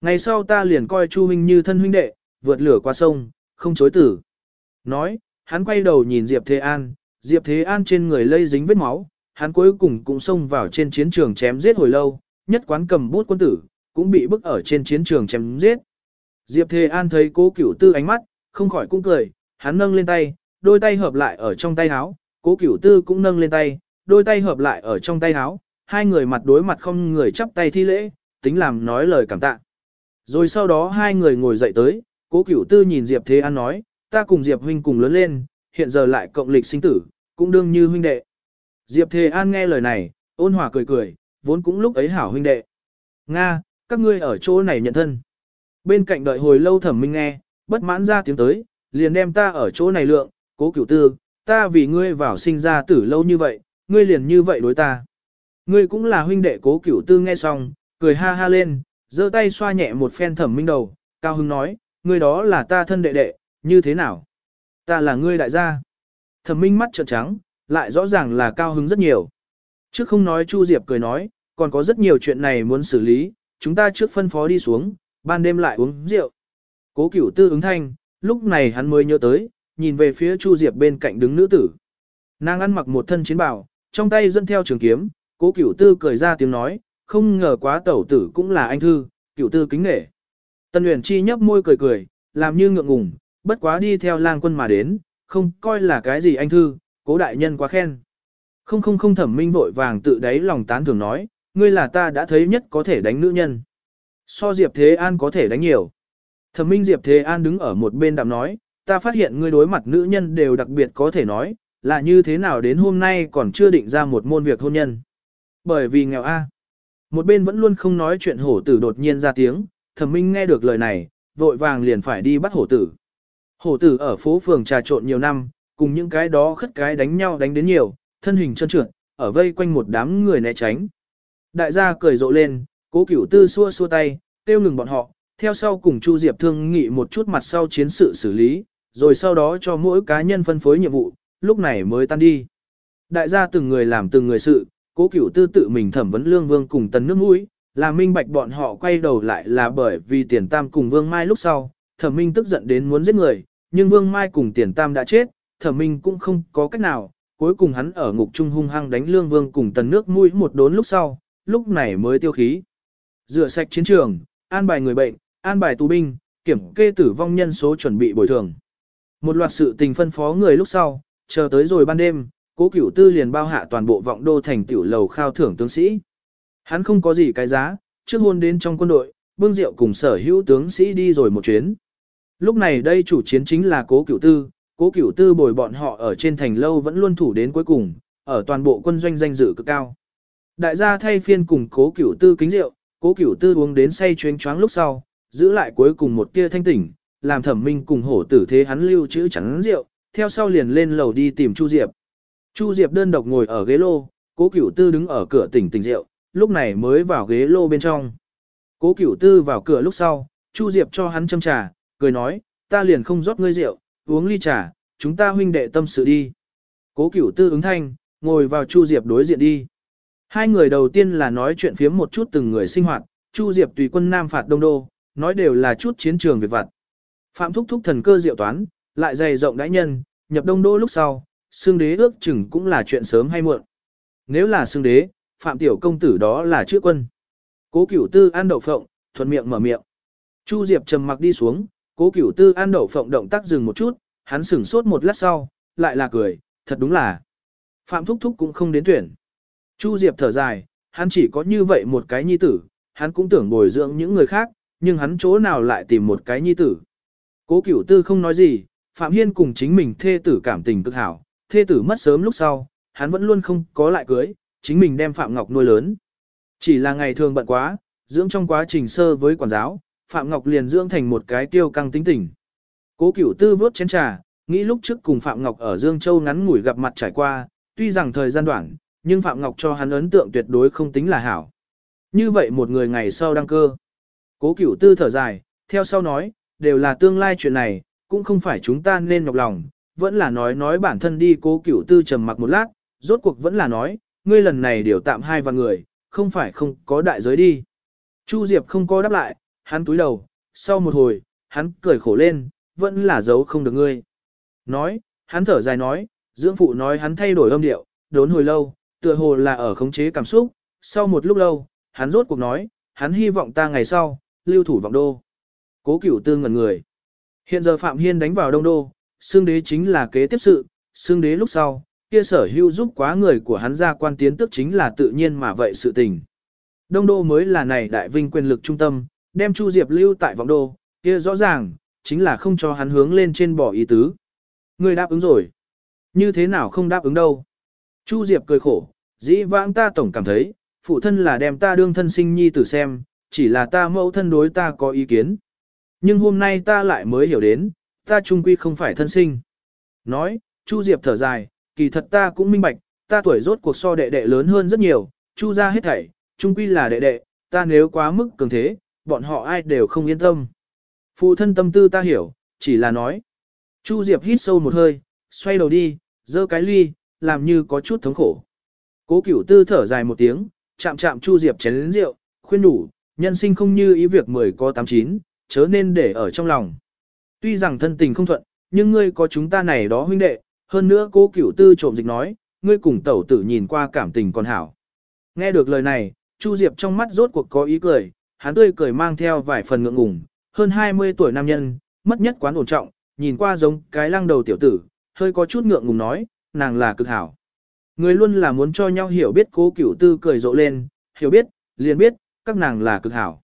Ngày sau ta liền coi Chu huynh như thân huynh đệ, vượt lửa qua sông, không chối tử. Nói, hắn quay đầu nhìn Diệp Thế An, Diệp Thế An trên người lây dính vết máu, hắn cuối cùng cũng xông vào trên chiến trường chém giết hồi lâu, nhất quán cầm bút quân tử, cũng bị bức ở trên chiến trường chém giết. Diệp Thế An thấy cố cửu tư ánh mắt, không khỏi cũng cười, hắn nâng lên tay, đôi tay hợp lại ở trong tay áo, cố cửu tư cũng nâng lên tay, đôi tay hợp lại ở trong tay áo, hai người mặt đối mặt không người chắp tay thi lễ, tính làm nói lời cảm tạ. Rồi sau đó hai người ngồi dậy tới, cố cửu tư nhìn Diệp Thế An nói, ta cùng Diệp huynh cùng lớn lên, hiện giờ lại cộng lịch sinh tử, cũng đương như huynh đệ. Diệp Thế An nghe lời này, ôn hòa cười cười, vốn cũng lúc ấy hảo huynh đệ. Nga, các ngươi ở chỗ này nhận thân. Bên cạnh đợi hồi lâu thẩm minh nghe, bất mãn ra tiếng tới, liền đem ta ở chỗ này lượng, cố cửu tư, ta vì ngươi vào sinh ra tử lâu như vậy, ngươi liền như vậy đối ta. Ngươi cũng là huynh đệ cố cửu tư nghe xong, cười ha ha lên, giơ tay xoa nhẹ một phen thẩm minh đầu, cao hưng nói, ngươi đó là ta thân đệ đệ, như thế nào? Ta là ngươi đại gia. Thẩm minh mắt trợn trắng, lại rõ ràng là cao hứng rất nhiều. Trước không nói Chu Diệp cười nói, còn có rất nhiều chuyện này muốn xử lý, chúng ta trước phân phó đi xuống, ban đêm lại uống rượu. Cố cửu tư ứng thanh, lúc này hắn mới nhớ tới, nhìn về phía Chu Diệp bên cạnh đứng nữ tử. Nàng ăn mặc một thân chiến bào, trong tay dẫn theo trường kiếm, cố cửu tư cười ra tiếng nói, không ngờ quá tẩu tử cũng là anh thư, cửu tư kính nể. Tân Uyển Chi nhấp môi cười cười, làm như ngượng ngùng, bất quá đi theo lang quân mà đến, không coi là cái gì anh thư, cố đại nhân quá khen. Không không không thẩm minh vội vàng tự đáy lòng tán thường nói, ngươi là ta đã thấy nhất có thể đánh nữ nhân. So Diệp Thế An có thể đánh nhiều. Thẩm minh Diệp Thế An đứng ở một bên đạm nói, ta phát hiện ngươi đối mặt nữ nhân đều đặc biệt có thể nói, là như thế nào đến hôm nay còn chưa định ra một môn việc hôn nhân. Bởi vì nghèo A. Một bên vẫn luôn không nói chuyện hổ tử đột nhiên ra tiếng, thẩm minh nghe được lời này, vội vàng liền phải đi bắt hổ tử. Hổ tử ở phố phường trà trộn nhiều năm, cùng những cái đó khất cái đánh nhau đánh đến nhiều, thân hình trơn trượt, ở vây quanh một đám người né tránh. Đại gia cười rộ lên, cố cửu tư xua xua tay, tiêu ngừng bọn họ, theo sau cùng Chu Diệp thương nghị một chút mặt sau chiến sự xử lý, rồi sau đó cho mỗi cá nhân phân phối nhiệm vụ, lúc này mới tan đi. Đại gia từng người làm từng người sự, cố cửu tư tự mình thẩm vấn lương vương cùng tần nước mũi, là minh bạch bọn họ quay đầu lại là bởi vì tiền tam cùng vương mai lúc sau, thẩm minh tức giận đến muốn giết người, nhưng vương mai cùng tiền tam đã chết, thẩm minh cũng không có cách nào, cuối cùng hắn ở ngục trung hung hăng đánh lương vương cùng tần nước mũi một đốn lúc sau, lúc này mới tiêu khí. Rửa sạch chiến trường, an bài người bệnh, an bài tù binh, kiểm kê tử vong nhân số chuẩn bị bồi thường. Một loạt sự tình phân phó người lúc sau, chờ tới rồi ban đêm, cố cửu tư liền bao hạ toàn bộ vọng đô thành tiểu lầu khao thưởng tướng sĩ. Hắn không có gì cái giá, trước hôn đến trong quân đội, bưng rượu cùng sở hữu tướng sĩ đi rồi một chuyến. Lúc này đây chủ chiến chính là cố cửu tư, cố cửu tư bồi bọn họ ở trên thành lâu vẫn luôn thủ đến cuối cùng, ở toàn bộ quân doanh danh dự cực cao. Đại gia thay phiên cùng cố cửu tư kính rượu, cố cửu tư uống đến say chuyến choáng lúc sau, giữ lại cuối cùng một tia thanh tỉnh, làm thẩm minh cùng hổ tử thế hắn lưu chữ chắn rượu, theo sau liền lên lầu đi tìm Chu Diệp. Chu Diệp đơn độc ngồi ở ghế lô, cố cửu tư đứng ở cửa tỉnh tỉnh rượu, lúc này mới vào ghế lô bên trong. Cố cửu tư vào cửa lúc sau, Chu Diệp cho hắn châm trà, cười nói, ta liền không rót ngươi rượu, uống ly trà, chúng ta huynh đệ tâm sự đi. Cố cửu tư ứng thanh, ngồi vào Chu Diệp đối diện đi. Hai người đầu tiên là nói chuyện phiếm một chút từng người sinh hoạt, Chu Diệp tùy quân Nam phạt Đông Đô, nói đều là chút chiến trường việc vặt. Phạm thúc thúc thần cơ diệu toán, lại dày rộng đãi nhân, nhập Đông Đô lúc sau, xương đế ước chừng cũng là chuyện sớm hay muộn. Nếu là xương đế, Phạm tiểu công tử đó là chữ quân. Cố Cửu Tư ăn đậu phộng, thuận miệng mở miệng. Chu Diệp trầm mặc đi xuống, Cố Cửu Tư ăn đậu phộng động tác dừng một chút, hắn sửng sốt một lát sau, lại là cười, thật đúng là. Phạm Thúc Thúc cũng không đến tuyển. Chu Diệp thở dài, hắn chỉ có như vậy một cái nhi tử, hắn cũng tưởng bồi dưỡng những người khác, nhưng hắn chỗ nào lại tìm một cái nhi tử. Cố Cửu Tư không nói gì, Phạm Hiên cùng chính mình thê tử cảm tình cực hảo, thê tử mất sớm lúc sau, hắn vẫn luôn không có lại cưới, chính mình đem Phạm Ngọc nuôi lớn. Chỉ là ngày thường bận quá, dưỡng trong quá trình sơ với quản giáo, Phạm Ngọc liền dưỡng thành một cái tiêu căng tính tình. Cố Cửu Tư vớt chén trà, nghĩ lúc trước cùng Phạm Ngọc ở Dương Châu ngắn ngủi gặp mặt trải qua, tuy rằng thời gian đoạn, nhưng Phạm Ngọc cho hắn ấn tượng tuyệt đối không tính là hảo. Như vậy một người ngày sau đăng cơ. Cố Cửu Tư thở dài, theo sau nói, đều là tương lai chuyện này, cũng không phải chúng ta nên nhọc lòng, vẫn là nói nói bản thân đi Cố Cửu Tư trầm mặc một lát, rốt cuộc vẫn là nói, ngươi lần này điều tạm hai vạn người, không phải không có đại giới đi. Chu Diệp không có đáp lại, hắn túi đầu, sau một hồi, hắn cười khổ lên, vẫn là giấu không được ngươi. Nói, hắn thở dài nói, dưỡng phụ nói hắn thay đổi âm điệu, đốn hồi lâu, tựa hồ là ở khống chế cảm xúc, sau một lúc lâu, hắn rốt cuộc nói, hắn hy vọng ta ngày sau, lưu thủ vọng đô. Cố cửu tư ngẩn người. Hiện giờ Phạm Hiên đánh vào đông đô, xương đế chính là kế tiếp sự, xương đế lúc sau, kia sở hưu giúp quá người của hắn ra quan tiến tức chính là tự nhiên mà vậy sự tình. Đông đô mới là này đại vinh quyền lực trung tâm, đem Chu Diệp lưu tại vọng đô, kia rõ ràng, chính là không cho hắn hướng lên trên bỏ ý tứ. Người đáp ứng rồi. Như thế nào không đáp ứng đâu. Chu Diệp cười khổ, dĩ vãng ta tổng cảm thấy, phụ thân là đem ta đương thân sinh nhi tử xem, chỉ là ta mẫu thân đối ta có ý kiến. Nhưng hôm nay ta lại mới hiểu đến, ta trung quy không phải thân sinh. Nói, Chu Diệp thở dài, kỳ thật ta cũng minh bạch, ta tuổi rốt cuộc so đệ đệ lớn hơn rất nhiều, Chu ra hết thảy, trung quy là đệ đệ, ta nếu quá mức cường thế, bọn họ ai đều không yên tâm. Phụ thân tâm tư ta hiểu, chỉ là nói. Chu Diệp hít sâu một hơi, xoay đầu đi, giơ cái ly, làm như có chút thống khổ. Cố cửu tư thở dài một tiếng, chạm chạm Chu Diệp chén lĩnh rượu, khuyên đủ, nhân sinh không như ý việc mười có tám chín, chớ nên để ở trong lòng. Tuy rằng thân tình không thuận, nhưng ngươi có chúng ta này đó huynh đệ, hơn nữa cố cửu tư trộm dịch nói, ngươi cùng tẩu tử nhìn qua cảm tình còn hảo. Nghe được lời này, Chu Diệp trong mắt rốt cuộc có ý cười, hắn tươi cười mang theo vài phần ngượng ngùng, hơn 20 tuổi nam nhân, mất nhất quán ổn trọng, nhìn qua giống cái lăng đầu tiểu tử, hơi có chút ngượng ngùng nói, nàng là cực hảo. Người luôn là muốn cho nhau hiểu biết cố cửu tư cười rộ lên, hiểu biết, liền biết, các nàng là cực hảo.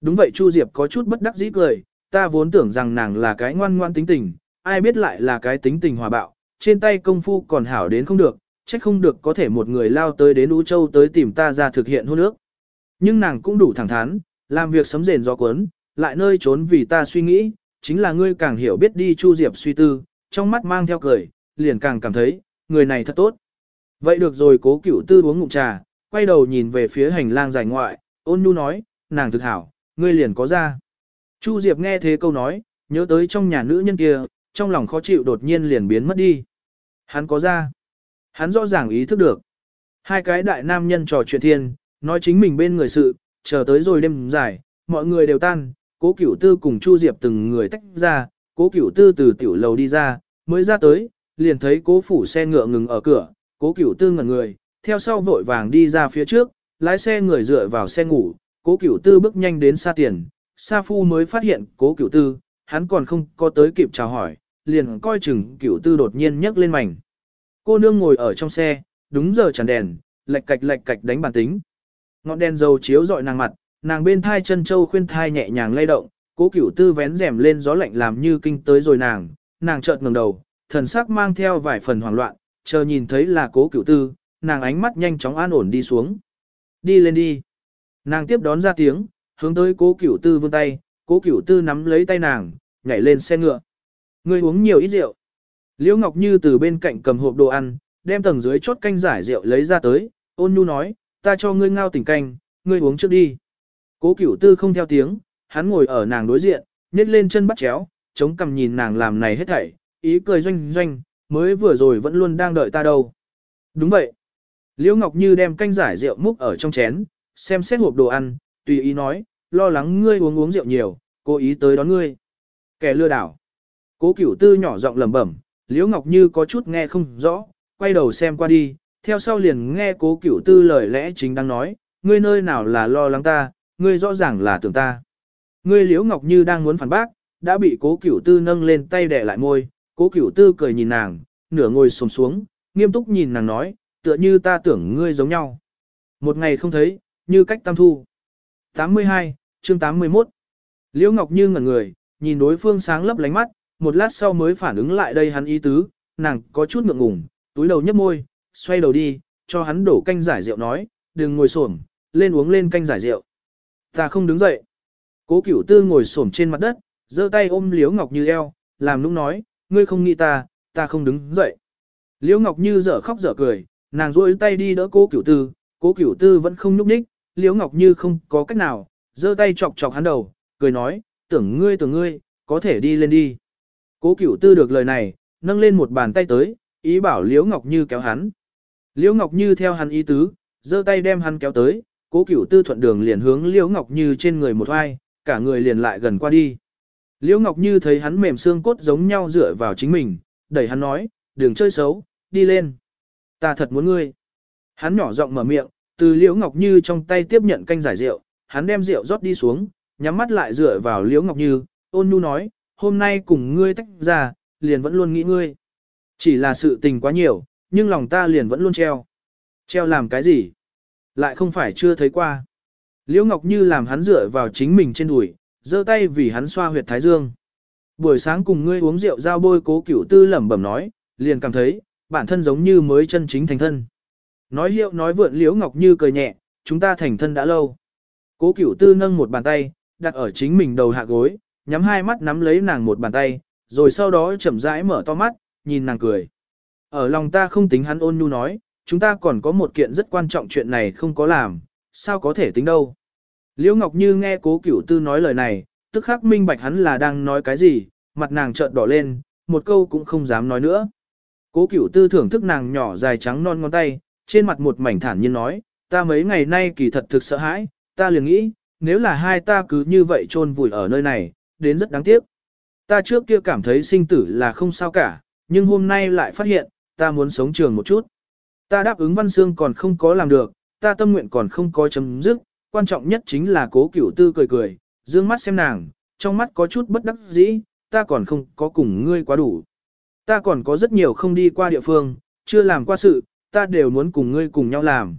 Đúng vậy Chu Diệp có chút bất đắc dĩ cười, ta vốn tưởng rằng nàng là cái ngoan ngoan tính tình, ai biết lại là cái tính tình hòa bạo, trên tay công phu còn hảo đến không được, trách không được có thể một người lao tới đến Ú Châu tới tìm ta ra thực hiện hôn ước. Nhưng nàng cũng đủ thẳng thắn, làm việc sấm rền do cuốn, lại nơi trốn vì ta suy nghĩ, chính là ngươi càng hiểu biết đi Chu Diệp suy tư, trong mắt mang theo cười, liền càng cảm thấy, người này thật tốt. Vậy được rồi cố cửu tư uống ngụm trà, quay đầu nhìn về phía hành lang dài ngoại, ôn nhu nói, nàng thực hảo, ngươi liền có ra. Chu Diệp nghe thế câu nói, nhớ tới trong nhà nữ nhân kia, trong lòng khó chịu đột nhiên liền biến mất đi. Hắn có ra. Hắn rõ ràng ý thức được. Hai cái đại nam nhân trò chuyện thiên, nói chính mình bên người sự, chờ tới rồi đêm dài, mọi người đều tan, cố cửu tư cùng Chu Diệp từng người tách ra, cố cửu tư từ tiểu lầu đi ra, mới ra tới, liền thấy cố phủ xe ngựa ngừng ở cửa, cố cửu tư ngẩn người, theo sau vội vàng đi ra phía trước, lái xe người dựa vào xe ngủ, cố cửu tư bước nhanh đến xa tiền, Sa Phu mới phát hiện cố cửu tư, hắn còn không có tới kịp chào hỏi, liền coi chừng cửu tư đột nhiên nhấc lên mảnh. Cô nương ngồi ở trong xe, đúng giờ tràn đèn, lệch cạch lệch cạch đánh bản tính. Ngọn đèn dầu chiếu dọi nàng mặt, nàng bên thai chân châu khuyên thai nhẹ nhàng lay động, cố cửu tư vén rèm lên gió lạnh làm như kinh tới rồi nàng, nàng chợt ngẩng đầu, thần sắc mang theo vài phần hoảng loạn, chờ nhìn thấy là cố cửu tư, nàng ánh mắt nhanh chóng an ổn đi xuống. Đi lên đi. Nàng tiếp đón ra tiếng, hướng tới cố cửu tư vươn tay, cố cửu tư nắm lấy tay nàng, nhảy lên xe ngựa. Ngươi uống nhiều ít rượu. Liễu Ngọc Như từ bên cạnh cầm hộp đồ ăn, đem tầng dưới chốt canh giải rượu lấy ra tới, ôn nhu nói, ta cho ngươi ngao tỉnh canh, ngươi uống trước đi. Cố cửu tư không theo tiếng, hắn ngồi ở nàng đối diện, nhét lên chân bắt chéo, chống cằm nhìn nàng làm này hết thảy, ý cười doanh doanh, mới vừa rồi vẫn luôn đang đợi ta đâu. Đúng vậy. Liễu Ngọc Như đem canh giải rượu múc ở trong chén, xem xét hộp đồ ăn, tùy ý nói, lo lắng ngươi uống uống rượu nhiều, cố ý tới đón ngươi. Kẻ lừa đảo. Cố cửu tư nhỏ giọng lẩm bẩm, Liễu Ngọc Như có chút nghe không rõ, quay đầu xem qua đi, theo sau liền nghe cố cửu tư lời lẽ chính đang nói, ngươi nơi nào là lo lắng ta, ngươi rõ ràng là tưởng ta. Ngươi Liễu Ngọc Như đang muốn phản bác, đã bị cố cửu tư nâng lên tay đè lại môi, cố cửu tư cười nhìn nàng, nửa ngồi xổm xuống, nghiêm túc nhìn nàng nói, tựa như ta tưởng ngươi giống nhau. Một ngày không thấy, như cách tam thu. 82, chương 81. Liễu Ngọc Như ngẩn người, nhìn đối phương sáng lấp lánh mắt, một lát sau mới phản ứng lại đây hắn ý tứ, nàng có chút ngượng ngùng, túi đầu nhấp môi, xoay đầu đi, cho hắn đổ canh giải rượu nói, đừng ngồi xổm, lên uống lên canh giải rượu. Ta không đứng dậy. Cố Cửu Tư ngồi xổm trên mặt đất, giơ tay ôm Liễu Ngọc Như eo, làm nũng nói, ngươi không nghĩ ta, ta không đứng dậy. Liễu Ngọc Như dở khóc dở cười, nàng duỗi tay đi đỡ Cố Cửu Tư, Cố Cửu Tư vẫn không nhúc nhích, Liễu Ngọc Như không có cách nào, giơ tay chọc chọc hắn đầu, cười nói, tưởng ngươi tưởng ngươi, có thể đi lên đi. Cố Cửu Tư được lời này, nâng lên một bàn tay tới, ý bảo Liễu Ngọc Như kéo hắn. Liễu Ngọc Như theo hắn ý tứ, giơ tay đem hắn kéo tới, Cố Cửu Tư thuận đường liền hướng Liễu Ngọc Như trên người một oai, cả người liền lại gần qua đi. Liễu Ngọc Như thấy hắn mềm xương cốt giống nhau dựa vào chính mình, đẩy hắn nói, đừng chơi xấu, đi lên. Ta thật muốn ngươi. Hắn nhỏ giọng mở miệng, từ Liễu Ngọc Như trong tay tiếp nhận canh giải rượu, hắn đem rượu rót đi xuống, nhắm mắt lại dựa vào Liễu Ngọc Như, ôn nhu nói, hôm nay cùng ngươi tách ra, liền vẫn luôn nghĩ ngươi. Chỉ là sự tình quá nhiều, nhưng lòng ta liền vẫn luôn treo. Treo làm cái gì? Lại không phải chưa thấy qua. Liễu Ngọc Như làm hắn dựa vào chính mình trên đùi, giơ tay vì hắn xoa huyệt thái dương. Buổi sáng cùng ngươi uống rượu giao bôi cố cửu tư lẩm bẩm nói, liền cảm thấy, bản thân giống như mới chân chính thành thân. Nói hiệu nói vượn Liễu Ngọc Như cười nhẹ, chúng ta thành thân đã lâu. Cố cửu tư nâng một bàn tay, đặt ở chính mình đầu hạ gối, nhắm hai mắt nắm lấy nàng một bàn tay, rồi sau đó chậm rãi mở to mắt, nhìn nàng cười. Ở lòng ta không tính hắn ôn nhu nói, chúng ta còn có một kiện rất quan trọng chuyện này không có làm, sao có thể tính đâu. Liễu Ngọc Như nghe cố cửu tư nói lời này, tức khắc minh bạch hắn là đang nói cái gì, mặt nàng trợn đỏ lên, một câu cũng không dám nói nữa. Cố cửu tư thưởng thức nàng nhỏ dài trắng non ngón tay, trên mặt một mảnh thản nhiên nói, ta mấy ngày nay kỳ thật thực sợ hãi, ta liền nghĩ, nếu là hai ta cứ như vậy chôn vùi ở nơi này, đến rất đáng tiếc. Ta trước kia cảm thấy sinh tử là không sao cả, nhưng hôm nay lại phát hiện, ta muốn sống trường một chút. Ta đáp ứng văn xương còn không có làm được, ta tâm nguyện còn không có chấm dứt, quan trọng nhất chính là cố cửu tư cười cười, dương mắt xem nàng, trong mắt có chút bất đắc dĩ, ta còn không có cùng ngươi quá đủ. Ta còn có rất nhiều không đi qua địa phương, chưa làm qua sự, ta đều muốn cùng ngươi cùng nhau làm.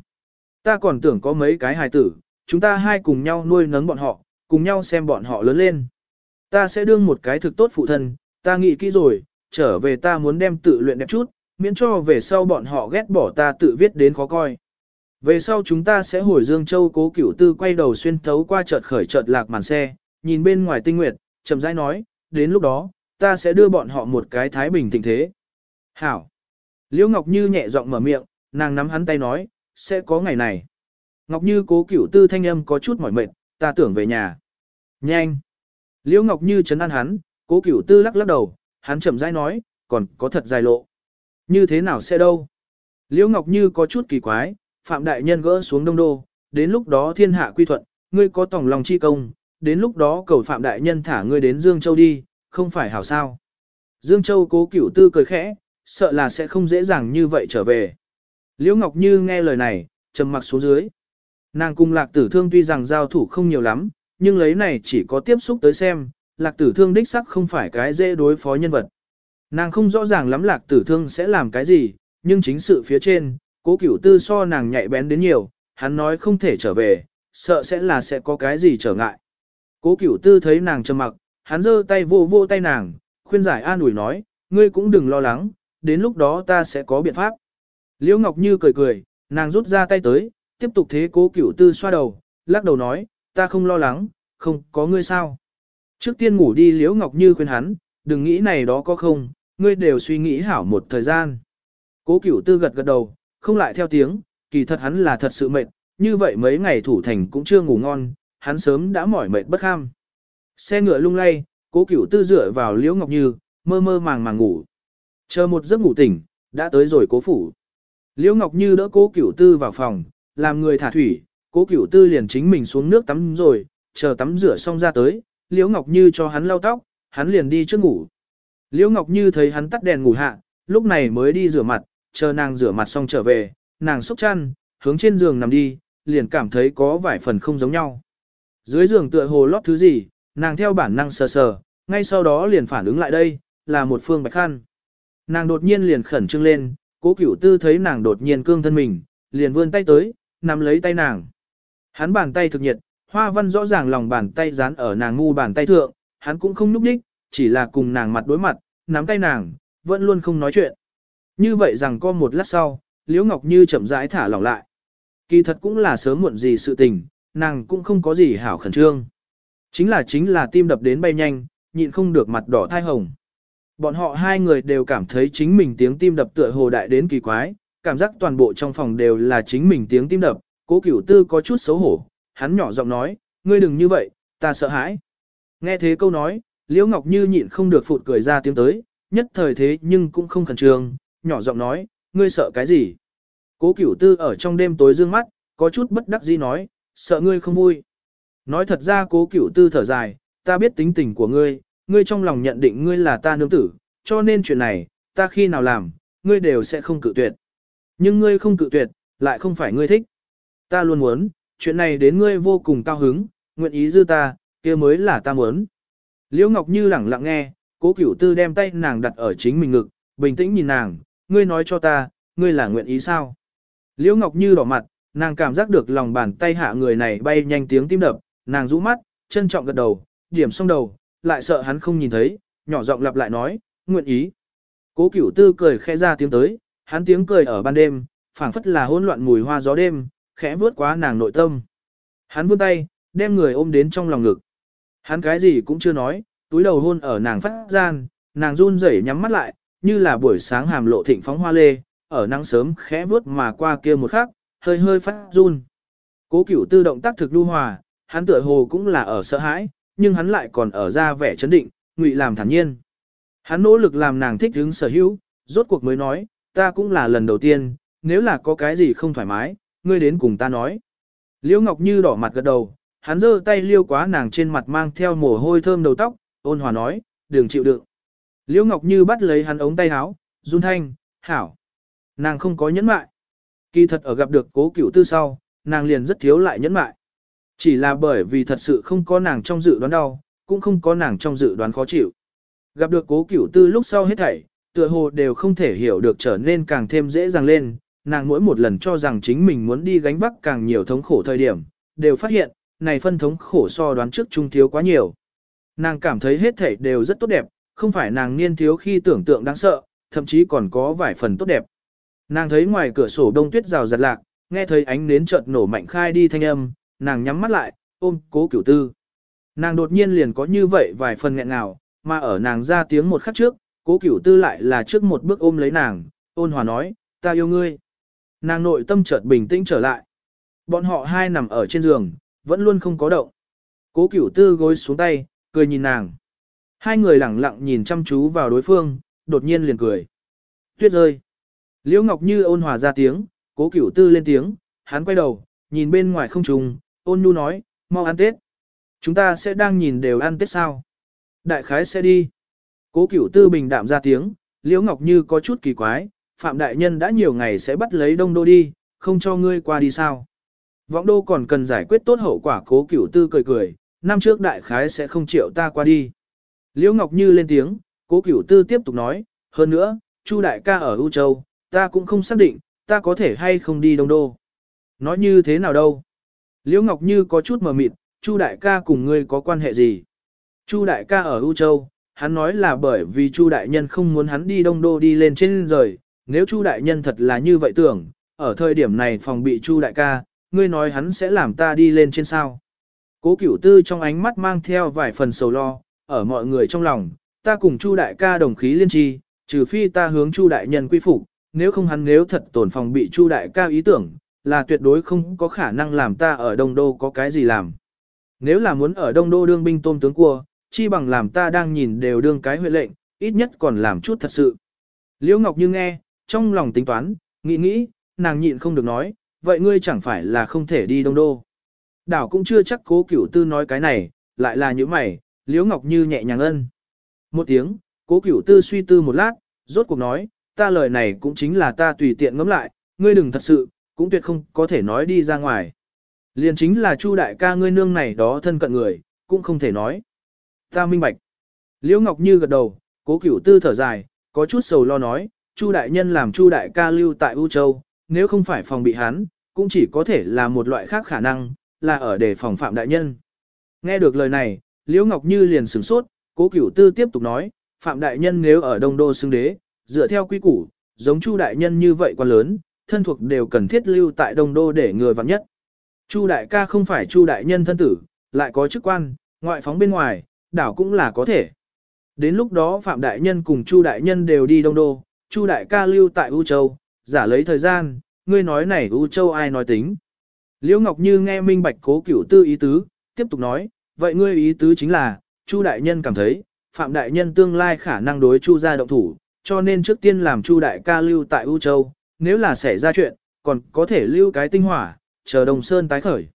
Ta còn tưởng có mấy cái hài tử, chúng ta hai cùng nhau nuôi nấng bọn họ, cùng nhau xem bọn họ lớn lên. Ta sẽ đương một cái thực tốt phụ thân, ta nghĩ kỹ rồi, trở về ta muốn đem tự luyện đẹp chút, miễn cho về sau bọn họ ghét bỏ ta tự viết đến khó coi. Về sau chúng ta sẽ hồi Dương Châu cố cửu tư quay đầu xuyên thấu qua chợt khởi chợt lạc màn xe, nhìn bên ngoài tinh nguyệt, chậm rãi nói, đến lúc đó, ta sẽ đưa bọn họ một cái thái bình tình thế. Hảo! Liễu Ngọc Như nhẹ giọng mở miệng, nàng nắm hắn tay nói, sẽ có ngày này. Ngọc Như cố cửu tư thanh âm có chút mỏi mệt, ta tưởng về nhà. Nhanh! Liễu Ngọc Như chấn an hắn, cố cửu tư lắc lắc đầu, hắn chậm rãi nói, còn có thật dài lộ. Như thế nào sẽ đâu? Liễu Ngọc Như có chút kỳ quái, Phạm Đại Nhân gỡ xuống đông đô, đến lúc đó thiên hạ quy thuận, ngươi có tổng lòng chi công, đến lúc đó cầu Phạm Đại Nhân thả ngươi đến Dương Châu đi, không phải hảo sao. Dương Châu cố cửu tư cười khẽ, sợ là sẽ không dễ dàng như vậy trở về. Liễu Ngọc Như nghe lời này, trầm mặc xuống dưới. Nàng cùng lạc tử thương tuy rằng giao thủ không nhiều lắm, nhưng lấy này chỉ có tiếp xúc tới xem, lạc tử thương đích sắc không phải cái dễ đối phó nhân vật. Nàng không rõ ràng lắm lạc tử thương sẽ làm cái gì, nhưng chính sự phía trên, cố cửu tư so nàng nhạy bén đến nhiều, hắn nói không thể trở về, sợ sẽ là sẽ có cái gì trở ngại. Cố cửu tư thấy nàng trầm mặc, hắn giơ tay vô vô tay nàng, khuyên giải an ủi nói, ngươi cũng đừng lo lắng, đến lúc đó ta sẽ có biện pháp. Liễu Ngọc Như cười cười, nàng rút ra tay tới, tiếp tục thế cố cửu tư xoa đầu, lắc đầu nói, ta không lo lắng, không có ngươi sao. Trước tiên ngủ đi Liễu Ngọc Như khuyên hắn, đừng nghĩ này đó có không, ngươi đều suy nghĩ hảo một thời gian. Cố cửu tư gật gật đầu, không lại theo tiếng, kỳ thật hắn là thật sự mệt, như vậy mấy ngày thủ thành cũng chưa ngủ ngon, hắn sớm đã mỏi mệt bất kham. Xe ngựa lung lay, cố cửu tư dựa vào Liễu Ngọc Như, mơ mơ màng màng ngủ. Chờ một giấc ngủ tỉnh, đã tới rồi cố phủ. Liễu Ngọc Như đỡ cố cửu tư vào phòng, làm người thả thủy, cố cửu tư liền chính mình xuống nước tắm rồi, chờ tắm rửa xong ra tới, Liễu Ngọc Như cho hắn lau tóc, hắn liền đi trước ngủ. Liễu Ngọc Như thấy hắn tắt đèn ngủ hạ, lúc này mới đi rửa mặt, chờ nàng rửa mặt xong trở về, nàng xúc chăn, hướng trên giường nằm đi, liền cảm thấy có vài phần không giống nhau. Dưới giường tựa hồ lót thứ gì, nàng theo bản năng sờ sờ, ngay sau đó liền phản ứng lại đây, là một phương bạch khăn. Nàng đột nhiên liền khẩn trương lên, cố cửu tư thấy nàng đột nhiên cương thân mình, liền vươn tay tới, nắm lấy tay nàng. Hắn bàn tay thực nhiệt, hoa văn rõ ràng lòng bàn tay dán ở nàng ngu bàn tay thượng, hắn cũng không núp đích, chỉ là cùng nàng mặt đối mặt, nắm tay nàng, vẫn luôn không nói chuyện. Như vậy rằng có một lát sau, Liễu Ngọc Như chậm rãi thả lỏng lại. Kỳ thật cũng là sớm muộn gì sự tình, nàng cũng không có gì hảo khẩn trương. Chính là chính là tim đập đến bay nhanh, nhịn không được mặt đỏ thai hồng. Bọn họ hai người đều cảm thấy chính mình tiếng tim đập tựa hồ đại đến kỳ quái, cảm giác toàn bộ trong phòng đều là chính mình tiếng tim đập, cố cửu tư có chút xấu hổ, hắn nhỏ giọng nói, ngươi đừng như vậy, ta sợ hãi. Nghe thế câu nói, Liễu Ngọc Như nhịn không được phụt cười ra tiếng tới, nhất thời thế nhưng cũng không khẩn trương, nhỏ giọng nói, ngươi sợ cái gì? Cố cửu tư ở trong đêm tối dương mắt, có chút bất đắc dĩ nói, sợ ngươi không vui. Nói thật ra cố cửu tư thở dài, ta biết tính tình của ngươi, ngươi trong lòng nhận định ngươi là ta nương tử, cho nên chuyện này, ta khi nào làm, ngươi đều sẽ không cự tuyệt. Nhưng ngươi không cự tuyệt, lại không phải ngươi thích. Ta luôn muốn, chuyện này đến ngươi vô cùng cao hứng, nguyện ý dư ta, kia mới là ta muốn. Liễu Ngọc Như lẳng lặng nghe, cố cửu tư đem tay nàng đặt ở chính mình ngực, bình tĩnh nhìn nàng, ngươi nói cho ta, ngươi là nguyện ý sao? Liễu Ngọc Như đỏ mặt, nàng cảm giác được lòng bàn tay hạ người này bay nhanh tiếng tim đập, nàng rũ mắt, trân trọng gật đầu, điểm xong đầu, lại sợ hắn không nhìn thấy, nhỏ giọng lặp lại nói, nguyện ý. Cố cửu tư cười khẽ ra tiếng tới, hắn tiếng cười ở ban đêm, phảng phất là hỗn loạn mùi hoa gió đêm, khẽ vướt quá nàng nội tâm. Hắn vươn tay, đem người ôm đến trong lòng ngực. Hắn cái gì cũng chưa nói, túi đầu hôn ở nàng phát gian, nàng run rẩy nhắm mắt lại, như là buổi sáng hàm lộ thịnh phóng hoa lê, ở nắng sớm khẽ vướt mà qua kia một khắc, hơi hơi phát run. Cố cửu tư động tác thực lưu hòa, hắn tựa hồ cũng là ở sợ hãi, nhưng hắn lại còn ở ra vẻ chấn định, ngụy làm thản nhiên. Hắn nỗ lực làm nàng thích hứng sở hữu, rốt cuộc mới nói, ta cũng là lần đầu tiên, nếu là có cái gì không thoải mái, ngươi đến cùng ta nói. Liễu Ngọc Như đỏ mặt gật đầu, hắn giơ tay liêu quá nàng trên mặt mang theo mồ hôi thơm đầu tóc, ôn hòa nói, đừng chịu đựng. Liễu Ngọc Như bắt lấy hắn ống tay áo, run thanh, hảo. Nàng không có nhẫn mại. Kỳ thật ở gặp được cố cửu tư sau, nàng liền rất thiếu lại nhẫn mại. Chỉ là bởi vì thật sự không có nàng trong dự đoán đau, cũng không có nàng trong dự đoán khó chịu. Gặp được cố cửu tư lúc sau hết thảy, tựa hồ đều không thể hiểu được trở nên càng thêm dễ dàng lên, nàng mỗi một lần cho rằng chính mình muốn đi gánh vác càng nhiều thống khổ thời điểm, đều phát hiện, này phân thống khổ so đoán trước trung thiếu quá nhiều. Nàng cảm thấy hết thảy đều rất tốt đẹp, không phải nàng niên thiếu khi tưởng tượng đáng sợ, thậm chí còn có vài phần tốt đẹp. Nàng thấy ngoài cửa sổ đông tuyết rào giật lạc, nghe thấy ánh nến chợt nổ mạnh khai đi thanh âm, nàng nhắm mắt lại, ôm cố cửu tư. Nàng đột nhiên liền có như vậy vài phần nghẹn ngào, mà ở nàng ra tiếng một khắc trước, cố cửu tư lại là trước một bước ôm lấy nàng, ôn hòa nói, ta yêu ngươi. Nàng nội tâm chợt bình tĩnh trở lại. Bọn họ hai nằm ở trên giường, vẫn luôn không có động. Cố cửu tư gối xuống tay, cười nhìn nàng. Hai người lẳng lặng nhìn chăm chú vào đối phương, đột nhiên liền cười. Tuyết rơi. Liễu Ngọc Như ôn hòa ra tiếng, cố cửu tư lên tiếng, hắn quay đầu, nhìn bên ngoài không trùng, ôn nhu nói, mau ăn Tết. Chúng ta sẽ đang nhìn đều ăn Tết sao? Đại khái sẽ đi. Cố cửu tư bình đạm ra tiếng, Liễu Ngọc Như có chút kỳ quái, Phạm Đại Nhân đã nhiều ngày sẽ bắt lấy đông đô đi, không cho ngươi qua đi sao? Võng đô còn cần giải quyết tốt hậu quả cố cửu tư cười cười, năm trước đại khái sẽ không chịu ta qua đi. Liễu Ngọc Như lên tiếng, cố cửu tư tiếp tục nói, Hơn nữa, Chu đại ca ở U Châu, ta cũng không xác định, ta có thể hay không đi Đông Đô. Nói như thế nào đâu? Liễu Ngọc Như có chút mờ mịt, Chu đại ca cùng ngươi có quan hệ gì? Chu đại ca ở U Châu, hắn nói là bởi vì Chu đại nhân không muốn hắn đi Đông Đô đi lên trên rời, nếu Chu đại nhân thật là như vậy tưởng, ở thời điểm này phòng bị Chu đại ca, ngươi nói hắn sẽ làm ta đi lên trên sao? Cố Cửu Tư trong ánh mắt mang theo vài phần sầu lo, ở mọi người trong lòng, ta cùng Chu đại ca đồng khí liên tri, trừ phi ta hướng Chu đại nhân quy phục, nếu không hắn nếu thật tổn phòng bị Chu đại ca ý tưởng, là tuyệt đối không có khả năng làm ta ở Đông Đô có cái gì làm. Nếu là muốn ở Đông Đô đương binh tôm tướng cua, chi bằng làm ta đang nhìn đều đương cái huệ lệnh, ít nhất còn làm chút thật sự. Liễu Ngọc Như nghe, trong lòng tính toán, nghĩ nghĩ, nàng nhịn không được nói, vậy ngươi chẳng phải là không thể đi Đông Đô. Đảo cũng chưa chắc cố cửu tư nói cái này, lại là những mày, Liễu Ngọc Như nhẹ nhàng ân. Một tiếng, cố cửu tư suy tư một lát, rốt cuộc nói, ta lời này cũng chính là ta tùy tiện ngẫm lại, ngươi đừng thật sự, cũng tuyệt không có thể nói đi ra ngoài. Liền chính là Chu đại ca ngươi nương này đó thân cận người, cũng không thể nói. Ta minh bạch. Liễu Ngọc Như gật đầu, cố cửu tư thở dài, có chút sầu lo nói, Chu đại nhân làm Chu đại ca lưu tại U Châu, nếu không phải phòng bị hắn, cũng chỉ có thể là một loại khác khả năng, là ở để phòng phạm đại nhân. Nghe được lời này, Liễu Ngọc Như liền sửng sốt, cố cửu tư tiếp tục nói, phạm đại nhân nếu ở đông đô xưng đế, dựa theo quy củ, giống Chu đại nhân như vậy quá lớn, thân thuộc đều cần thiết lưu tại đông đô để người vắng nhất. Chu đại ca không phải Chu đại nhân thân tử, lại có chức quan, ngoại phóng bên ngoài, đảo cũng là có thể. Đến lúc đó Phạm đại nhân cùng Chu đại nhân đều đi đông đô, Chu đại ca lưu tại U Châu, giả lấy thời gian, ngươi nói này U Châu ai nói tính. Liễu Ngọc Như nghe minh bạch cố cửu tư ý tứ, tiếp tục nói, vậy ngươi ý tứ chính là, Chu đại nhân cảm thấy, Phạm đại nhân tương lai khả năng đối Chu gia động thủ, cho nên trước tiên làm Chu đại ca lưu tại U Châu, nếu là xảy ra chuyện, còn có thể lưu cái tinh hỏa, chờ Đồng Sơn tái khởi.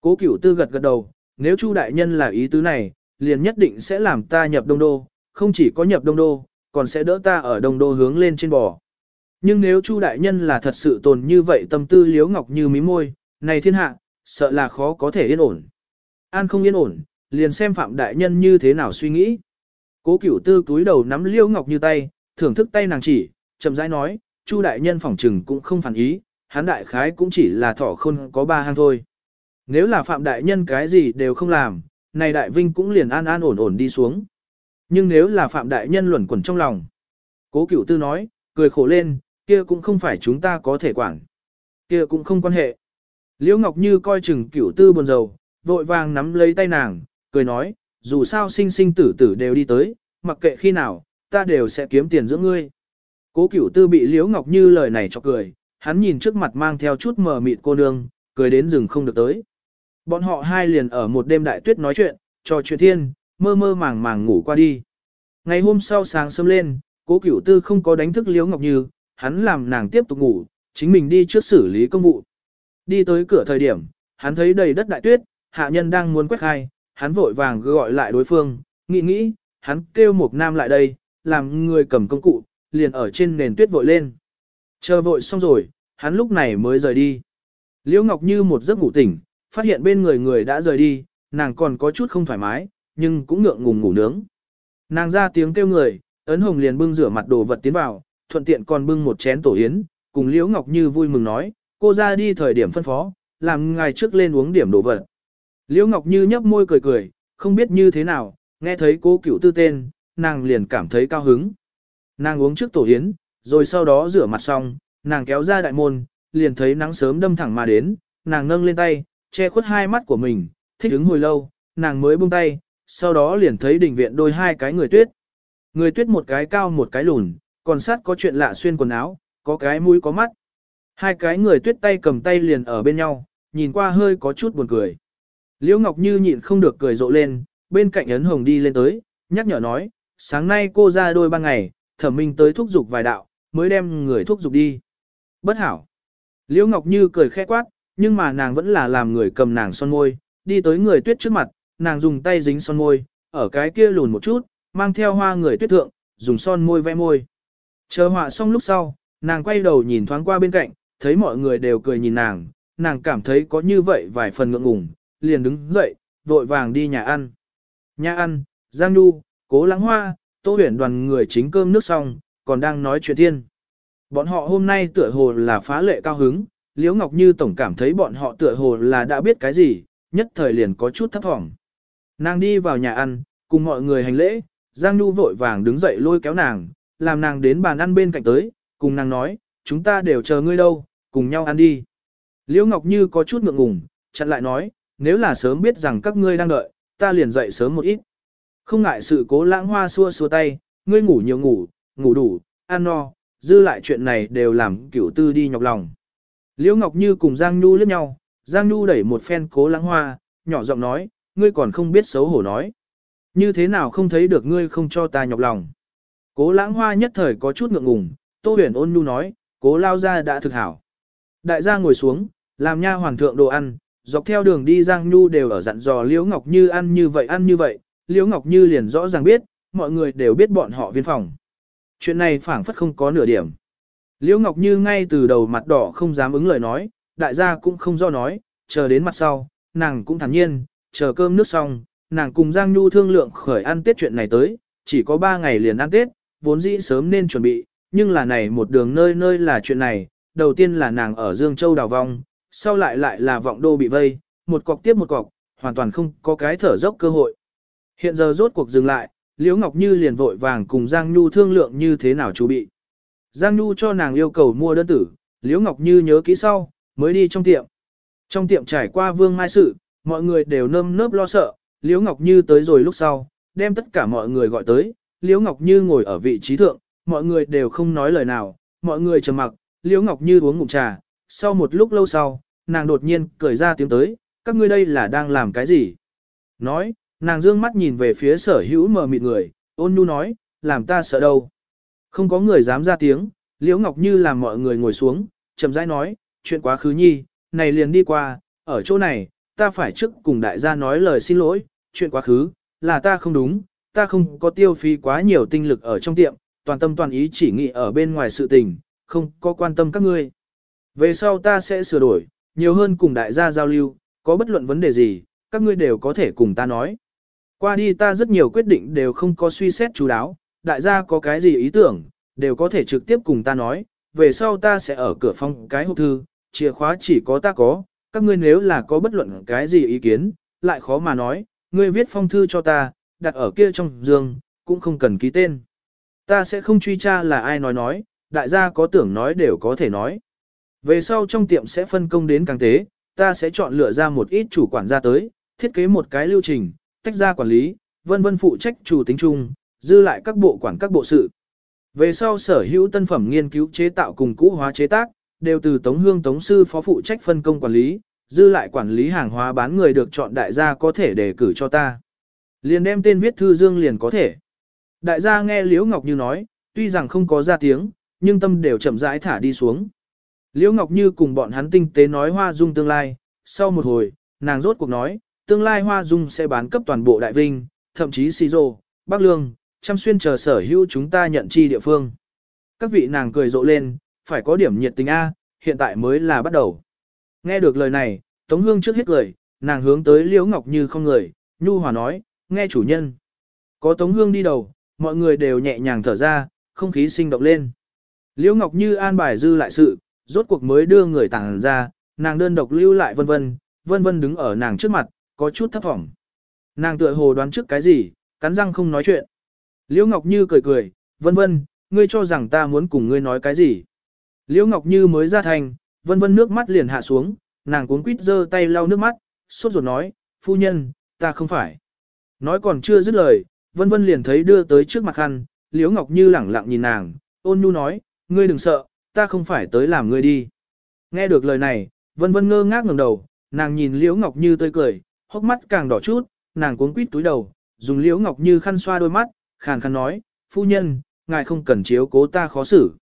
Cố Cửu Tư gật gật đầu, nếu Chu đại nhân là ý tứ này, liền nhất định sẽ làm ta nhập Đông Đô, không chỉ có nhập Đông Đô, còn sẽ đỡ ta ở Đông Đô hướng lên trên bò. Nhưng nếu Chu đại nhân là thật sự tồn như vậy tâm tư liếu ngọc như mí môi, này thiên hạ, sợ là khó có thể yên ổn. An không yên ổn, liền xem Phạm đại nhân như thế nào suy nghĩ. Cố Cửu Tư túi đầu nắm Liễu Ngọc Như tay, thưởng thức tay nàng chỉ, chậm rãi nói, Chu đại nhân phỏng trừng cũng không phản ý, hắn đại khái cũng chỉ là thỏ khôn có ba hang thôi. Nếu là phạm đại nhân cái gì đều không làm, này đại vinh cũng liền an an ổn ổn đi xuống. Nhưng nếu là phạm đại nhân luẩn quẩn trong lòng, cố cửu tư nói, cười khổ lên, kia cũng không phải chúng ta có thể quản. Kia cũng không quan hệ. Liễu Ngọc Như coi chừng cửu tư buồn rầu, vội vàng nắm lấy tay nàng, cười nói, dù sao sinh sinh tử tử đều đi tới, mặc kệ khi nào, ta đều sẽ kiếm tiền giữa ngươi. Cố cửu tư bị Liễu Ngọc Như lời này cho cười, hắn nhìn trước mặt mang theo chút mờ mịt cô nương, cười đến rừng không được tới. Bọn họ hai liền ở một đêm đại tuyết nói chuyện, trò chuyện thiên, mơ mơ màng màng ngủ qua đi. Ngày hôm sau sáng sớm lên, cố cửu tư không có đánh thức Liễu Ngọc Như, hắn làm nàng tiếp tục ngủ, chính mình đi trước xử lý công vụ. Đi tới cửa thời điểm, hắn thấy đầy đất đại tuyết, hạ nhân đang muốn quét khai, hắn vội vàng gọi lại đối phương, nghĩ nghĩ, hắn kêu một nam lại đây, làm người cầm công cụ, liền ở trên nền tuyết vội lên. Chờ vội xong rồi, hắn lúc này mới rời đi. Liễu Ngọc Như một giấc ngủ tỉnh, phát hiện bên người người đã rời đi, nàng còn có chút không thoải mái, nhưng cũng ngượng ngùng ngủ nướng. Nàng ra tiếng kêu người, ấn hồng liền bưng rửa mặt đồ vật tiến vào, thuận tiện còn bưng một chén tổ yến, cùng Liễu Ngọc Như vui mừng nói, cô ra đi thời điểm phân phó, làm ngài trước lên uống điểm đồ vật. Liễu Ngọc Như nhấp môi cười cười, không biết như thế nào, nghe thấy cô cửu tư tên, nàng liền cảm thấy cao hứng. Nàng uống trước tổ yến, rồi sau đó rửa mặt xong, nàng kéo ra đại môn, liền thấy nắng sớm đâm thẳng mà đến, nàng nâng lên tay, che khuất hai mắt của mình, thích ứng hồi lâu, nàng mới buông tay, sau đó liền thấy đỉnh viện đôi hai cái người tuyết. Người tuyết một cái cao một cái lùn, còn sát có chuyện lạ xuyên quần áo, có cái mũi có mắt. Hai cái người tuyết tay cầm tay liền ở bên nhau, nhìn qua hơi có chút buồn cười. Liễu Ngọc Như nhịn không được cười rộ lên, bên cạnh ấn hồng đi lên tới, nhắc nhở nói, sáng nay cô ra đôi ba ngày, thẩm minh tới thúc giục vài đạo, mới đem người thúc giục đi. Bất hảo. Liễu Ngọc Như cười khẽ quát, nhưng mà nàng vẫn là làm người cầm nàng son môi, đi tới người tuyết trước mặt, nàng dùng tay dính son môi, ở cái kia lùn một chút, mang theo hoa người tuyết thượng, dùng son môi vẽ môi. Chờ họa xong lúc sau, nàng quay đầu nhìn thoáng qua bên cạnh, thấy mọi người đều cười nhìn nàng, nàng cảm thấy có như vậy vài phần ngượng ngùng, liền đứng dậy, vội vàng đi nhà ăn. Nhà ăn, Giang Nhu, Cố Lãng Hoa, Tô huyền đoàn người chính cơm nước xong, còn đang nói chuyện thiên. Bọn họ hôm nay tựa hồ là phá lệ cao hứng, Liễu Ngọc Như tổng cảm thấy bọn họ tựa hồ là đã biết cái gì, nhất thời liền có chút thấp thỏm. Nàng đi vào nhà ăn, cùng mọi người hành lễ, Giang Nhu vội vàng đứng dậy lôi kéo nàng, làm nàng đến bàn ăn bên cạnh tới, cùng nàng nói, chúng ta đều chờ ngươi đâu, cùng nhau ăn đi. Liễu Ngọc Như có chút ngượng ngùng, chặn lại nói, nếu là sớm biết rằng các ngươi đang đợi, ta liền dậy sớm một ít. Không ngại sự cố lãng hoa xua xua tay, ngươi ngủ nhiều ngủ, ngủ đủ, ăn no, dư lại chuyện này đều làm cửu tư đi nhọc lòng. Liễu Ngọc Như cùng Giang Nhu liếc nhau, Giang Nhu đẩy một phen cố lãng hoa, nhỏ giọng nói, ngươi còn không biết xấu hổ nói. Như thế nào không thấy được ngươi không cho ta nhọc lòng. Cố lãng hoa nhất thời có chút ngượng ngùng, Tô huyền ôn nhu nói, cố lao ra đã thực hảo. Đại gia ngồi xuống, làm nha hoàng thượng đồ ăn, dọc theo đường đi Giang Nhu đều ở dặn dò Liễu Ngọc Như ăn như vậy ăn như vậy, Liễu Ngọc Như liền rõ ràng biết, mọi người đều biết bọn họ viên phòng. Chuyện này phảng phất không có nửa điểm. Liễu Ngọc Như ngay từ đầu mặt đỏ không dám ứng lời nói, đại gia cũng không do nói, chờ đến mặt sau, nàng cũng thản nhiên, chờ cơm nước xong, nàng cùng Giang Nhu thương lượng khởi ăn Tết chuyện này tới, chỉ có 3 ngày liền ăn Tết, vốn dĩ sớm nên chuẩn bị, nhưng là này một đường nơi nơi là chuyện này, đầu tiên là nàng ở Dương Châu đào vong, sau lại lại là vọng đô bị vây, một cọc tiếp một cọc, hoàn toàn không có cái thở dốc cơ hội. Hiện giờ rốt cuộc dừng lại, Liễu Ngọc Như liền vội vàng cùng Giang Nhu thương lượng như thế nào chú bị. Giang Nhu cho nàng yêu cầu mua đơn tử, Liễu Ngọc Như nhớ kỹ sau, mới đi trong tiệm. Trong tiệm trải qua vương mai sự, mọi người đều nơm nớp lo sợ, Liễu Ngọc Như tới rồi lúc sau, đem tất cả mọi người gọi tới, Liễu Ngọc Như ngồi ở vị trí thượng, mọi người đều không nói lời nào, mọi người trầm mặc, Liễu Ngọc Như uống ngụm trà, sau một lúc lâu sau, nàng đột nhiên cười ra tiếng tới, các ngươi đây là đang làm cái gì? Nói, nàng dương mắt nhìn về phía sở hữu mờ mịt người, ôn nhu nói, làm ta sợ đâu. Không có người dám ra tiếng, Liễu Ngọc Như làm mọi người ngồi xuống, chậm rãi nói, chuyện quá khứ nhi, này liền đi qua, ở chỗ này, ta phải trước cùng đại gia nói lời xin lỗi, chuyện quá khứ, là ta không đúng, ta không có tiêu phí quá nhiều tinh lực ở trong tiệm, toàn tâm toàn ý chỉ nghĩ ở bên ngoài sự tình, không có quan tâm các ngươi. Về sau ta sẽ sửa đổi, nhiều hơn cùng đại gia giao lưu, có bất luận vấn đề gì, các ngươi đều có thể cùng ta nói. Qua đi ta rất nhiều quyết định đều không có suy xét chú đáo, đại gia có cái gì ý tưởng, đều có thể trực tiếp cùng ta nói, về sau ta sẽ ở cửa phòng cái hộp thư, chìa khóa chỉ có ta có, các ngươi nếu là có bất luận cái gì ý kiến, lại khó mà nói, ngươi viết phong thư cho ta, đặt ở kia trong giường, cũng không cần ký tên. Ta sẽ không truy tra là ai nói nói, đại gia có tưởng nói đều có thể nói. Về sau trong tiệm sẽ phân công đến càng tế, ta sẽ chọn lựa ra một ít chủ quản gia tới, thiết kế một cái lưu trình, tách ra quản lý, vân vân phụ trách chủ tính chung, dư lại các bộ quản các bộ sự. Về sau sở hữu tân phẩm nghiên cứu chế tạo cùng cũ hóa chế tác, đều từ Tống Hương Tống Sư phó phụ trách phân công quản lý, dư lại quản lý hàng hóa bán người được chọn đại gia có thể đề cử cho ta. Liền đem tên viết thư dương liền có thể. Đại gia nghe Liễu Ngọc Như nói, tuy rằng không có ra tiếng, nhưng tâm đều chậm rãi thả đi xuống. Liễu Ngọc Như cùng bọn hắn tinh tế nói hoa dung tương lai, sau một hồi, nàng rốt cuộc nói, tương lai hoa dung sẽ bán cấp toàn bộ đại vinh, thậm chí xì rồ, bắc lương, chăm xuyên chờ sở hữu chúng ta nhận chi địa phương. Các vị nàng cười rộ lên, phải có điểm nhiệt tình A, hiện tại mới là bắt đầu. Nghe được lời này, Tống Hương trước hết cười, nàng hướng tới Liễu Ngọc Như không người, nhu hòa nói, nghe chủ nhân. Có Tống Hương đi đầu, mọi người đều nhẹ nhàng thở ra, không khí sinh động lên. Liễu Ngọc Như an bài dư lại sự, rốt cuộc mới đưa người tàng ra, nàng đơn độc lưu lại vân vân, vân vân đứng ở nàng trước mặt, có chút thấp vọng. Nàng tựa hồ đoán trước cái gì, cắn răng không nói chuyện. Liễu Ngọc Như cười cười, vân vân, ngươi cho rằng ta muốn cùng ngươi nói cái gì. Liễu Ngọc Như mới ra thành, vân vân nước mắt liền hạ xuống, nàng cuốn quýt giơ tay lau nước mắt, sốt ruột nói, phu nhân, ta không phải. Nói còn chưa dứt lời, vân vân liền thấy đưa tới trước mặt khăn, Liễu Ngọc Như lẳng lặng nhìn nàng, ôn nhu nói, ngươi đừng sợ, ta không phải tới làm ngươi đi. Nghe được lời này, vân vân ngơ ngác ngẩng đầu, nàng nhìn Liễu Ngọc Như tươi cười, hốc mắt càng đỏ chút, nàng cuốn quýt túi đầu, dùng Liễu Ngọc Như khăn xoa đôi mắt, khàn khàn nói, phu nhân, ngài không cần chiếu cố ta khó xử.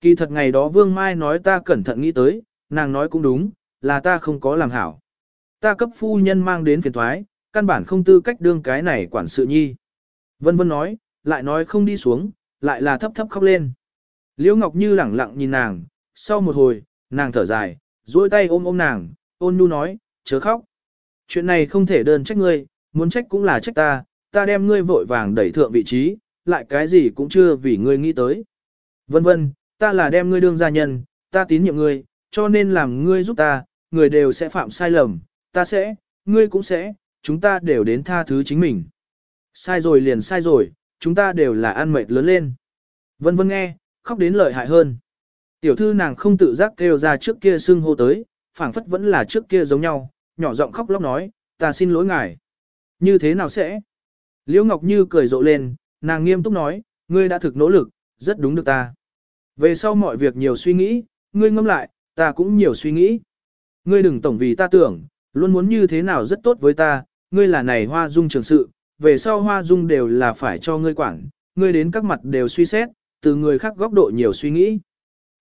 Kỳ thật ngày đó Vương Mai nói ta cẩn thận nghĩ tới, nàng nói cũng đúng, là ta không có làm hảo. Ta cấp phu nhân mang đến phiền thoái, căn bản không tư cách đương cái này quản sự nhi. Vân vân nói, lại nói không đi xuống, lại là thấp thấp khóc lên. Liễu Ngọc Như lẳng lặng nhìn nàng, sau một hồi, nàng thở dài, duỗi tay ôm ôm nàng, ôn nhu nói, chớ khóc. Chuyện này không thể đơn trách ngươi, muốn trách cũng là trách ta, ta đem ngươi vội vàng đẩy thượng vị trí, lại cái gì cũng chưa vì ngươi nghĩ tới. Vân vân, ta là đem ngươi đương gia nhân, ta tín nhiệm ngươi, cho nên làm ngươi giúp ta, người đều sẽ phạm sai lầm, ta sẽ, ngươi cũng sẽ, chúng ta đều đến tha thứ chính mình. Sai rồi liền sai rồi, chúng ta đều là ăn mệt lớn lên. Vân vân nghe, khóc đến lợi hại hơn. Tiểu thư nàng không tự giác kêu ra trước kia xưng hô tới, phảng phất vẫn là trước kia giống nhau, nhỏ giọng khóc lóc nói, ta xin lỗi ngài. Như thế nào sẽ? Liễu Ngọc Như cười rộ lên, nàng nghiêm túc nói, ngươi đã thực nỗ lực, rất đúng được ta. Về sau mọi việc nhiều suy nghĩ, ngươi ngâm lại, ta cũng nhiều suy nghĩ. Ngươi đừng tổng vì ta tưởng, luôn muốn như thế nào rất tốt với ta, ngươi là này hoa dung trường sự, về sau hoa dung đều là phải cho ngươi quản, ngươi đến các mặt đều suy xét, từ người khác góc độ nhiều suy nghĩ.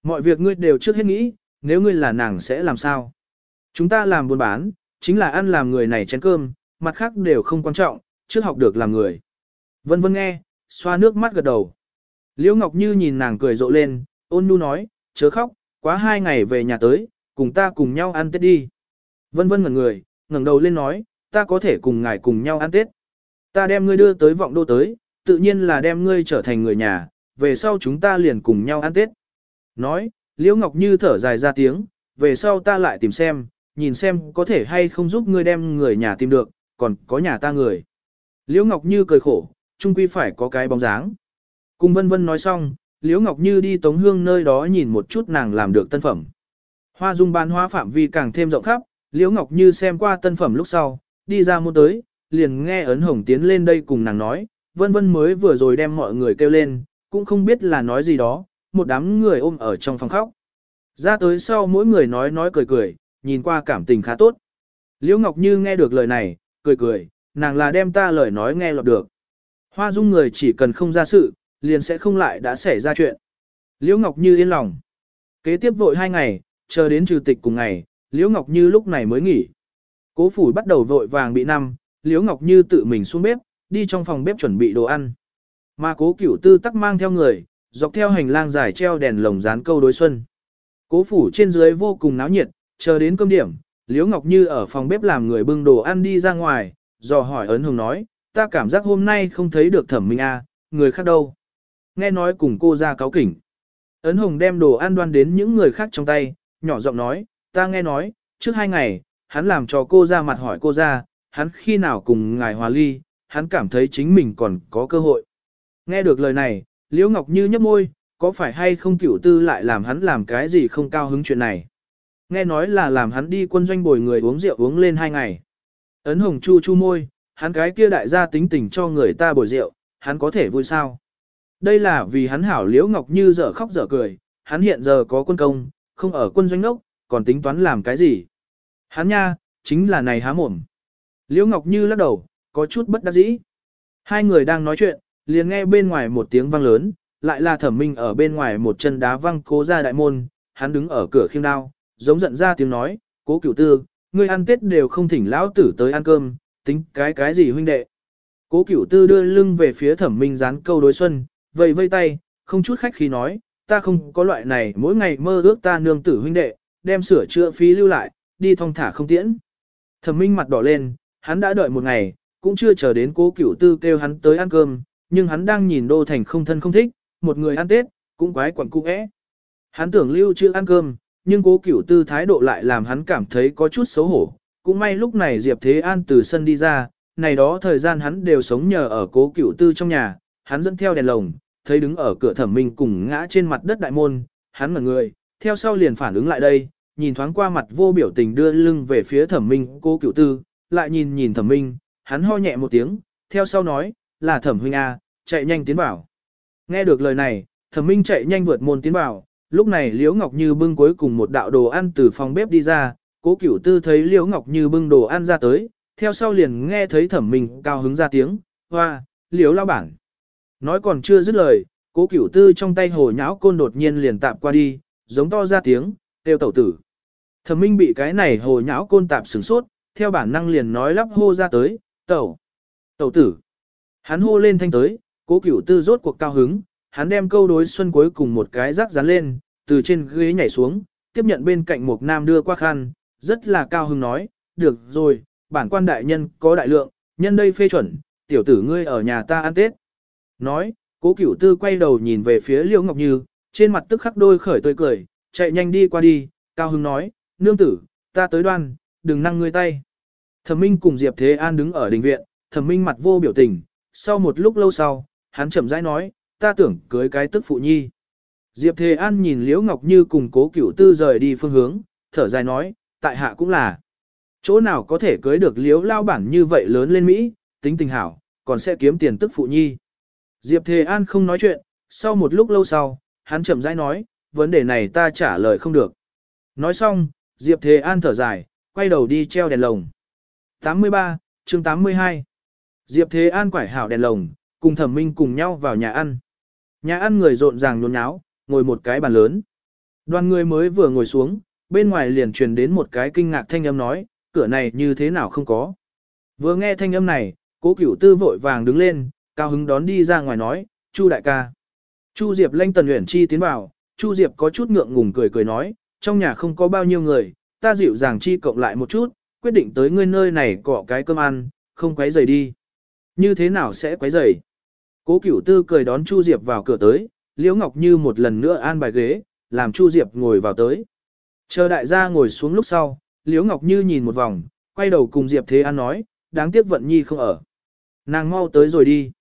Mọi việc ngươi đều trước hết nghĩ, nếu ngươi là nàng sẽ làm sao? Chúng ta làm buôn bán, chính là ăn làm người này chén cơm, mặt khác đều không quan trọng, trước học được làm người. Vân vân nghe, xoa nước mắt gật đầu. Liễu Ngọc Như nhìn nàng cười rộ lên, ôn nhu nói, chớ khóc, quá hai ngày về nhà tới, cùng ta cùng nhau ăn Tết đi. Vân vân ngẩn người, ngẩng đầu lên nói, ta có thể cùng ngài cùng nhau ăn Tết. Ta đem ngươi đưa tới vọng đô tới, tự nhiên là đem ngươi trở thành người nhà, về sau chúng ta liền cùng nhau ăn Tết. Nói, Liễu Ngọc Như thở dài ra tiếng, về sau ta lại tìm xem, nhìn xem có thể hay không giúp ngươi đem người nhà tìm được, còn có nhà ta người. Liễu Ngọc Như cười khổ, chung quy phải có cái bóng dáng. Cùng vân vân nói xong, Liễu Ngọc Như đi Tống Hương nơi đó nhìn một chút nàng làm được tân phẩm. Hoa dung bán hóa phạm vi càng thêm rộng khắp, Liễu Ngọc Như xem qua tân phẩm lúc sau, đi ra mua tới, liền nghe ấn hồng tiến lên đây cùng nàng nói, vân vân mới vừa rồi đem mọi người kêu lên, cũng không biết là nói gì đó, một đám người ôm ở trong phòng khóc. Ra tới sau mỗi người nói nói cười cười, nhìn qua cảm tình khá tốt. Liễu Ngọc Như nghe được lời này, cười cười, nàng là đem ta lời nói nghe lọt được. Hoa dung người chỉ cần không ra sự, liền sẽ không lại đã xảy ra chuyện. Liễu Ngọc Như yên lòng. Kế tiếp vội hai ngày, chờ đến trừ tịch cùng ngày, Liễu Ngọc Như lúc này mới nghỉ. Cố phủ bắt đầu vội vàng bị năm, Liễu Ngọc Như tự mình xuống bếp, đi trong phòng bếp chuẩn bị đồ ăn. Mà cố cửu tư tắc mang theo người, dọc theo hành lang dài treo đèn lồng dán câu đối xuân. Cố phủ trên dưới vô cùng náo nhiệt, chờ đến cơm điểm, Liễu Ngọc Như ở phòng bếp làm người bưng đồ ăn đi ra ngoài, dò hỏi ấn hồng nói, ta cảm giác hôm nay không thấy được thẩm minh a, người khác đâu. Nghe nói cùng cô ra cáo kỉnh. Ấn hồng đem đồ ăn đoan đến những người khác trong tay, nhỏ giọng nói, ta nghe nói, trước hai ngày, hắn làm cho cô ra mặt hỏi cô ra, hắn khi nào cùng ngài hòa ly, hắn cảm thấy chính mình còn có cơ hội. Nghe được lời này, Liễu Ngọc Như nhấp môi, có phải hay không cửu tư lại làm hắn làm cái gì không cao hứng chuyện này. Nghe nói là làm hắn đi quân doanh bồi người uống rượu uống lên hai ngày. Ấn hồng chu chu môi, hắn cái kia đại gia tính tình cho người ta bồi rượu, hắn có thể vui sao. Đây là vì hắn hảo Liễu Ngọc Như dở khóc dở cười, hắn hiện giờ có quân công, không ở quân doanh đốc, còn tính toán làm cái gì. Hắn nha, chính là này há mồm. Liễu Ngọc Như lắc đầu, có chút bất đắc dĩ. Hai người đang nói chuyện, liền nghe bên ngoài một tiếng vang lớn, lại là thẩm minh ở bên ngoài một chân đá văng cố ra đại môn, hắn đứng ở cửa khiêng đao, giống giận ra tiếng nói, cố cửu tư, ngươi ăn tết đều không thỉnh lão tử tới ăn cơm, tính cái cái gì huynh đệ. Cố cửu tư đưa lưng về phía thẩm minh dán câu đối xuân, vây vây tay, không chút khách khí nói, ta không có loại này mỗi ngày mơ ước ta nương tử huynh đệ, đem sửa chữa phí lưu lại, đi thong thả không tiễn. Thẩm minh mặt đỏ lên, hắn đã đợi một ngày, cũng chưa chờ đến cố cửu tư kêu hắn tới ăn cơm, nhưng hắn đang nhìn đô thành không thân không thích, một người ăn tết, cũng quái quẩn cung ẽ. Hắn tưởng lưu chưa ăn cơm, nhưng cố cửu tư thái độ lại làm hắn cảm thấy có chút xấu hổ. Cũng may lúc này Diệp Thế An từ sân đi ra, này đó thời gian hắn đều sống nhờ ở cố cửu tư trong nhà, hắn dẫn theo đèn lồng, thấy đứng ở cửa thẩm minh cùng ngã trên mặt đất đại môn, hắn mở người, theo sau liền phản ứng lại đây, nhìn thoáng qua mặt vô biểu tình đưa lưng về phía thẩm minh cố cửu tư, lại nhìn nhìn thẩm minh, hắn ho nhẹ một tiếng, theo sau nói, là thẩm huynh A, chạy nhanh tiến vào. Nghe được lời này, thẩm minh chạy nhanh vượt môn tiến vào, lúc này Liễu Ngọc Như bưng cuối cùng một đạo đồ ăn từ phòng bếp đi ra, cố cửu tư thấy Liễu Ngọc Như bưng đồ ăn ra tới, theo sau liền nghe thấy thẩm minh cao hứng ra tiếng, hoa, Liễu lao bản. Nói còn chưa dứt lời, cố cửu tư trong tay hồ nháo côn đột nhiên liền tạm qua đi, giống to ra tiếng, kêu tẩu tử. Thẩm minh bị cái này hồ nháo côn tạp sửng sốt, theo bản năng liền nói lắp hô ra tới, tẩu, tẩu tử. Hắn hô lên thanh tới, cố cửu tư rốt cuộc cao hứng, hắn đem câu đối xuân cuối cùng một cái rác dán lên, từ trên ghế nhảy xuống, tiếp nhận bên cạnh một nam đưa qua khăn, rất là cao hứng nói, được rồi, bản quan đại nhân có đại lượng, nhân đây phê chuẩn, tiểu tử ngươi ở nhà ta ăn tết. Nói, cố cửu tư quay đầu nhìn về phía Liễu Ngọc Như, trên mặt tức khắc đôi khởi tươi cười, chạy nhanh đi qua đi, cao hứng nói, nương tử, ta tới đoan, đừng năng ngươi tay. Thẩm Minh cùng Diệp Thế An đứng ở đình viện, Thẩm Minh mặt vô biểu tình, sau một lúc lâu sau, hắn chậm rãi nói, ta tưởng cưới cái tức phụ nhi. Diệp Thế An nhìn Liễu Ngọc Như cùng cố cửu tư rời đi phương hướng, thở dài nói, tại hạ cũng là. Chỗ nào có thể cưới được Liễu lao bản như vậy lớn lên Mỹ, tính tình hảo, còn sẽ kiếm tiền tức phụ nhi. Diệp Thế An không nói chuyện, sau một lúc lâu sau, hắn chậm rãi nói, vấn đề này ta trả lời không được. Nói xong, Diệp Thế An thở dài, quay đầu đi treo đèn lồng. 83, chương 82 Diệp Thế An quải hảo đèn lồng, cùng thẩm minh cùng nhau vào nhà ăn. Nhà ăn người rộn ràng nhốn nháo, ngồi một cái bàn lớn. Đoàn người mới vừa ngồi xuống, bên ngoài liền truyền đến một cái kinh ngạc thanh âm nói, cửa này như thế nào không có. Vừa nghe thanh âm này, cố cửu tư vội vàng đứng lên, cao hứng đón đi ra ngoài nói, Chu đại ca. Chu Diệp lanh tần luyện chi tiến vào, Chu Diệp có chút ngượng ngùng cười cười nói, trong nhà không có bao nhiêu người, ta dịu dàng chi cộng lại một chút, quyết định tới ngươi nơi này cọ cái cơm ăn, không quấy rầy đi. Như thế nào sẽ quấy rầy? Cố Cửu Tư cười đón Chu Diệp vào cửa tới, Liễu Ngọc Như một lần nữa an bài ghế, làm Chu Diệp ngồi vào tới. Chờ đại gia ngồi xuống lúc sau, Liễu Ngọc Như nhìn một vòng, quay đầu cùng Diệp Thế An nói, đáng tiếc Vận Nhi không ở. Nàng mau tới rồi đi.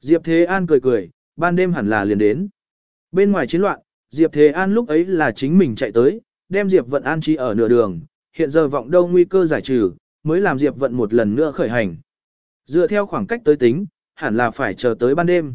Diệp Thế An cười cười, ban đêm hẳn là liền đến. Bên ngoài chiến loạn, Diệp Thế An lúc ấy là chính mình chạy tới, đem Diệp Vận an trí ở nửa đường, hiện giờ vọng đâu nguy cơ giải trừ, mới làm Diệp Vận một lần nữa khởi hành. Dựa theo khoảng cách tới tính, hẳn là phải chờ tới ban đêm.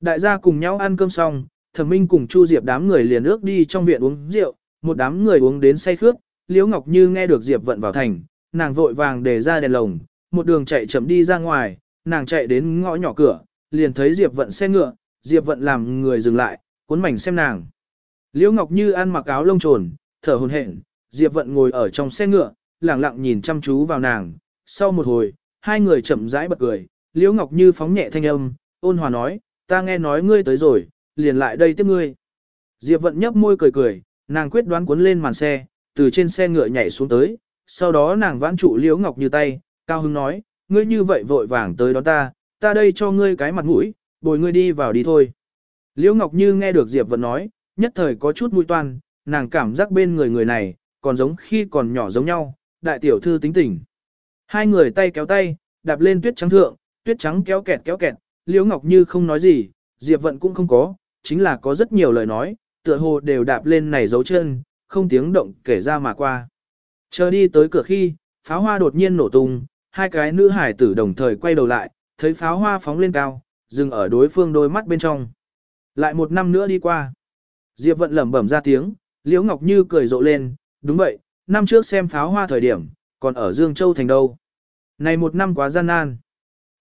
Đại gia cùng nhau ăn cơm xong, Thẩm Minh cùng Chu Diệp đám người liền ước đi trong viện uống rượu, một đám người uống đến say khướt, Liễu Ngọc Như nghe được Diệp Vận vào thành, nàng vội vàng để ra đèn lồng, một đường chạy chậm đi ra ngoài, nàng chạy đến ngõ nhỏ cửa, liền thấy Diệp Vận xe ngựa, Diệp Vận làm người dừng lại, cuốn mảnh xem nàng. Liễu Ngọc Như ăn mặc áo lông trồn, thở hổn hển, Diệp Vận ngồi ở trong xe ngựa, lặng lặng nhìn chăm chú vào nàng. Sau một hồi, hai người chậm rãi bật cười, Liễu Ngọc Như phóng nhẹ thanh âm, ôn hòa nói, ta nghe nói ngươi tới rồi, liền lại đây tiếp ngươi. Diệp Vận nhấp môi cười cười, nàng quyết đoán cuốn lên màn xe, từ trên xe ngựa nhảy xuống tới, sau đó nàng vãn trụ Liễu Ngọc Như tay, cao hứng nói, ngươi như vậy vội vàng tới đó ta, ta đây cho ngươi cái mặt mũi, bồi ngươi đi vào đi thôi. Liễu Ngọc Như nghe được Diệp Vận nói, nhất thời có chút mũi toan, nàng cảm giác bên người người này, còn giống khi còn nhỏ giống nhau, đại tiểu thư tính tình. Hai người tay kéo tay, đạp lên tuyết trắng thượng, tuyết trắng kéo kẹt kéo kẹt, Liễu Ngọc Như không nói gì, Diệp Vận cũng không có, chính là có rất nhiều lời nói, tựa hồ đều đạp lên này dấu chân, không tiếng động kể ra mà qua. Chờ đi tới cửa khi, pháo hoa đột nhiên nổ tung, hai cái nữ hải tử đồng thời quay đầu lại, thấy pháo hoa phóng lên cao, dừng ở đối phương đôi mắt bên trong. Lại một năm nữa đi qua. Diệp Vận lẩm bẩm ra tiếng, Liễu Ngọc Như cười rộ lên, đúng vậy, năm trước xem pháo hoa thời điểm, còn ở Dương Châu thành đâu. Này một năm quá gian nan.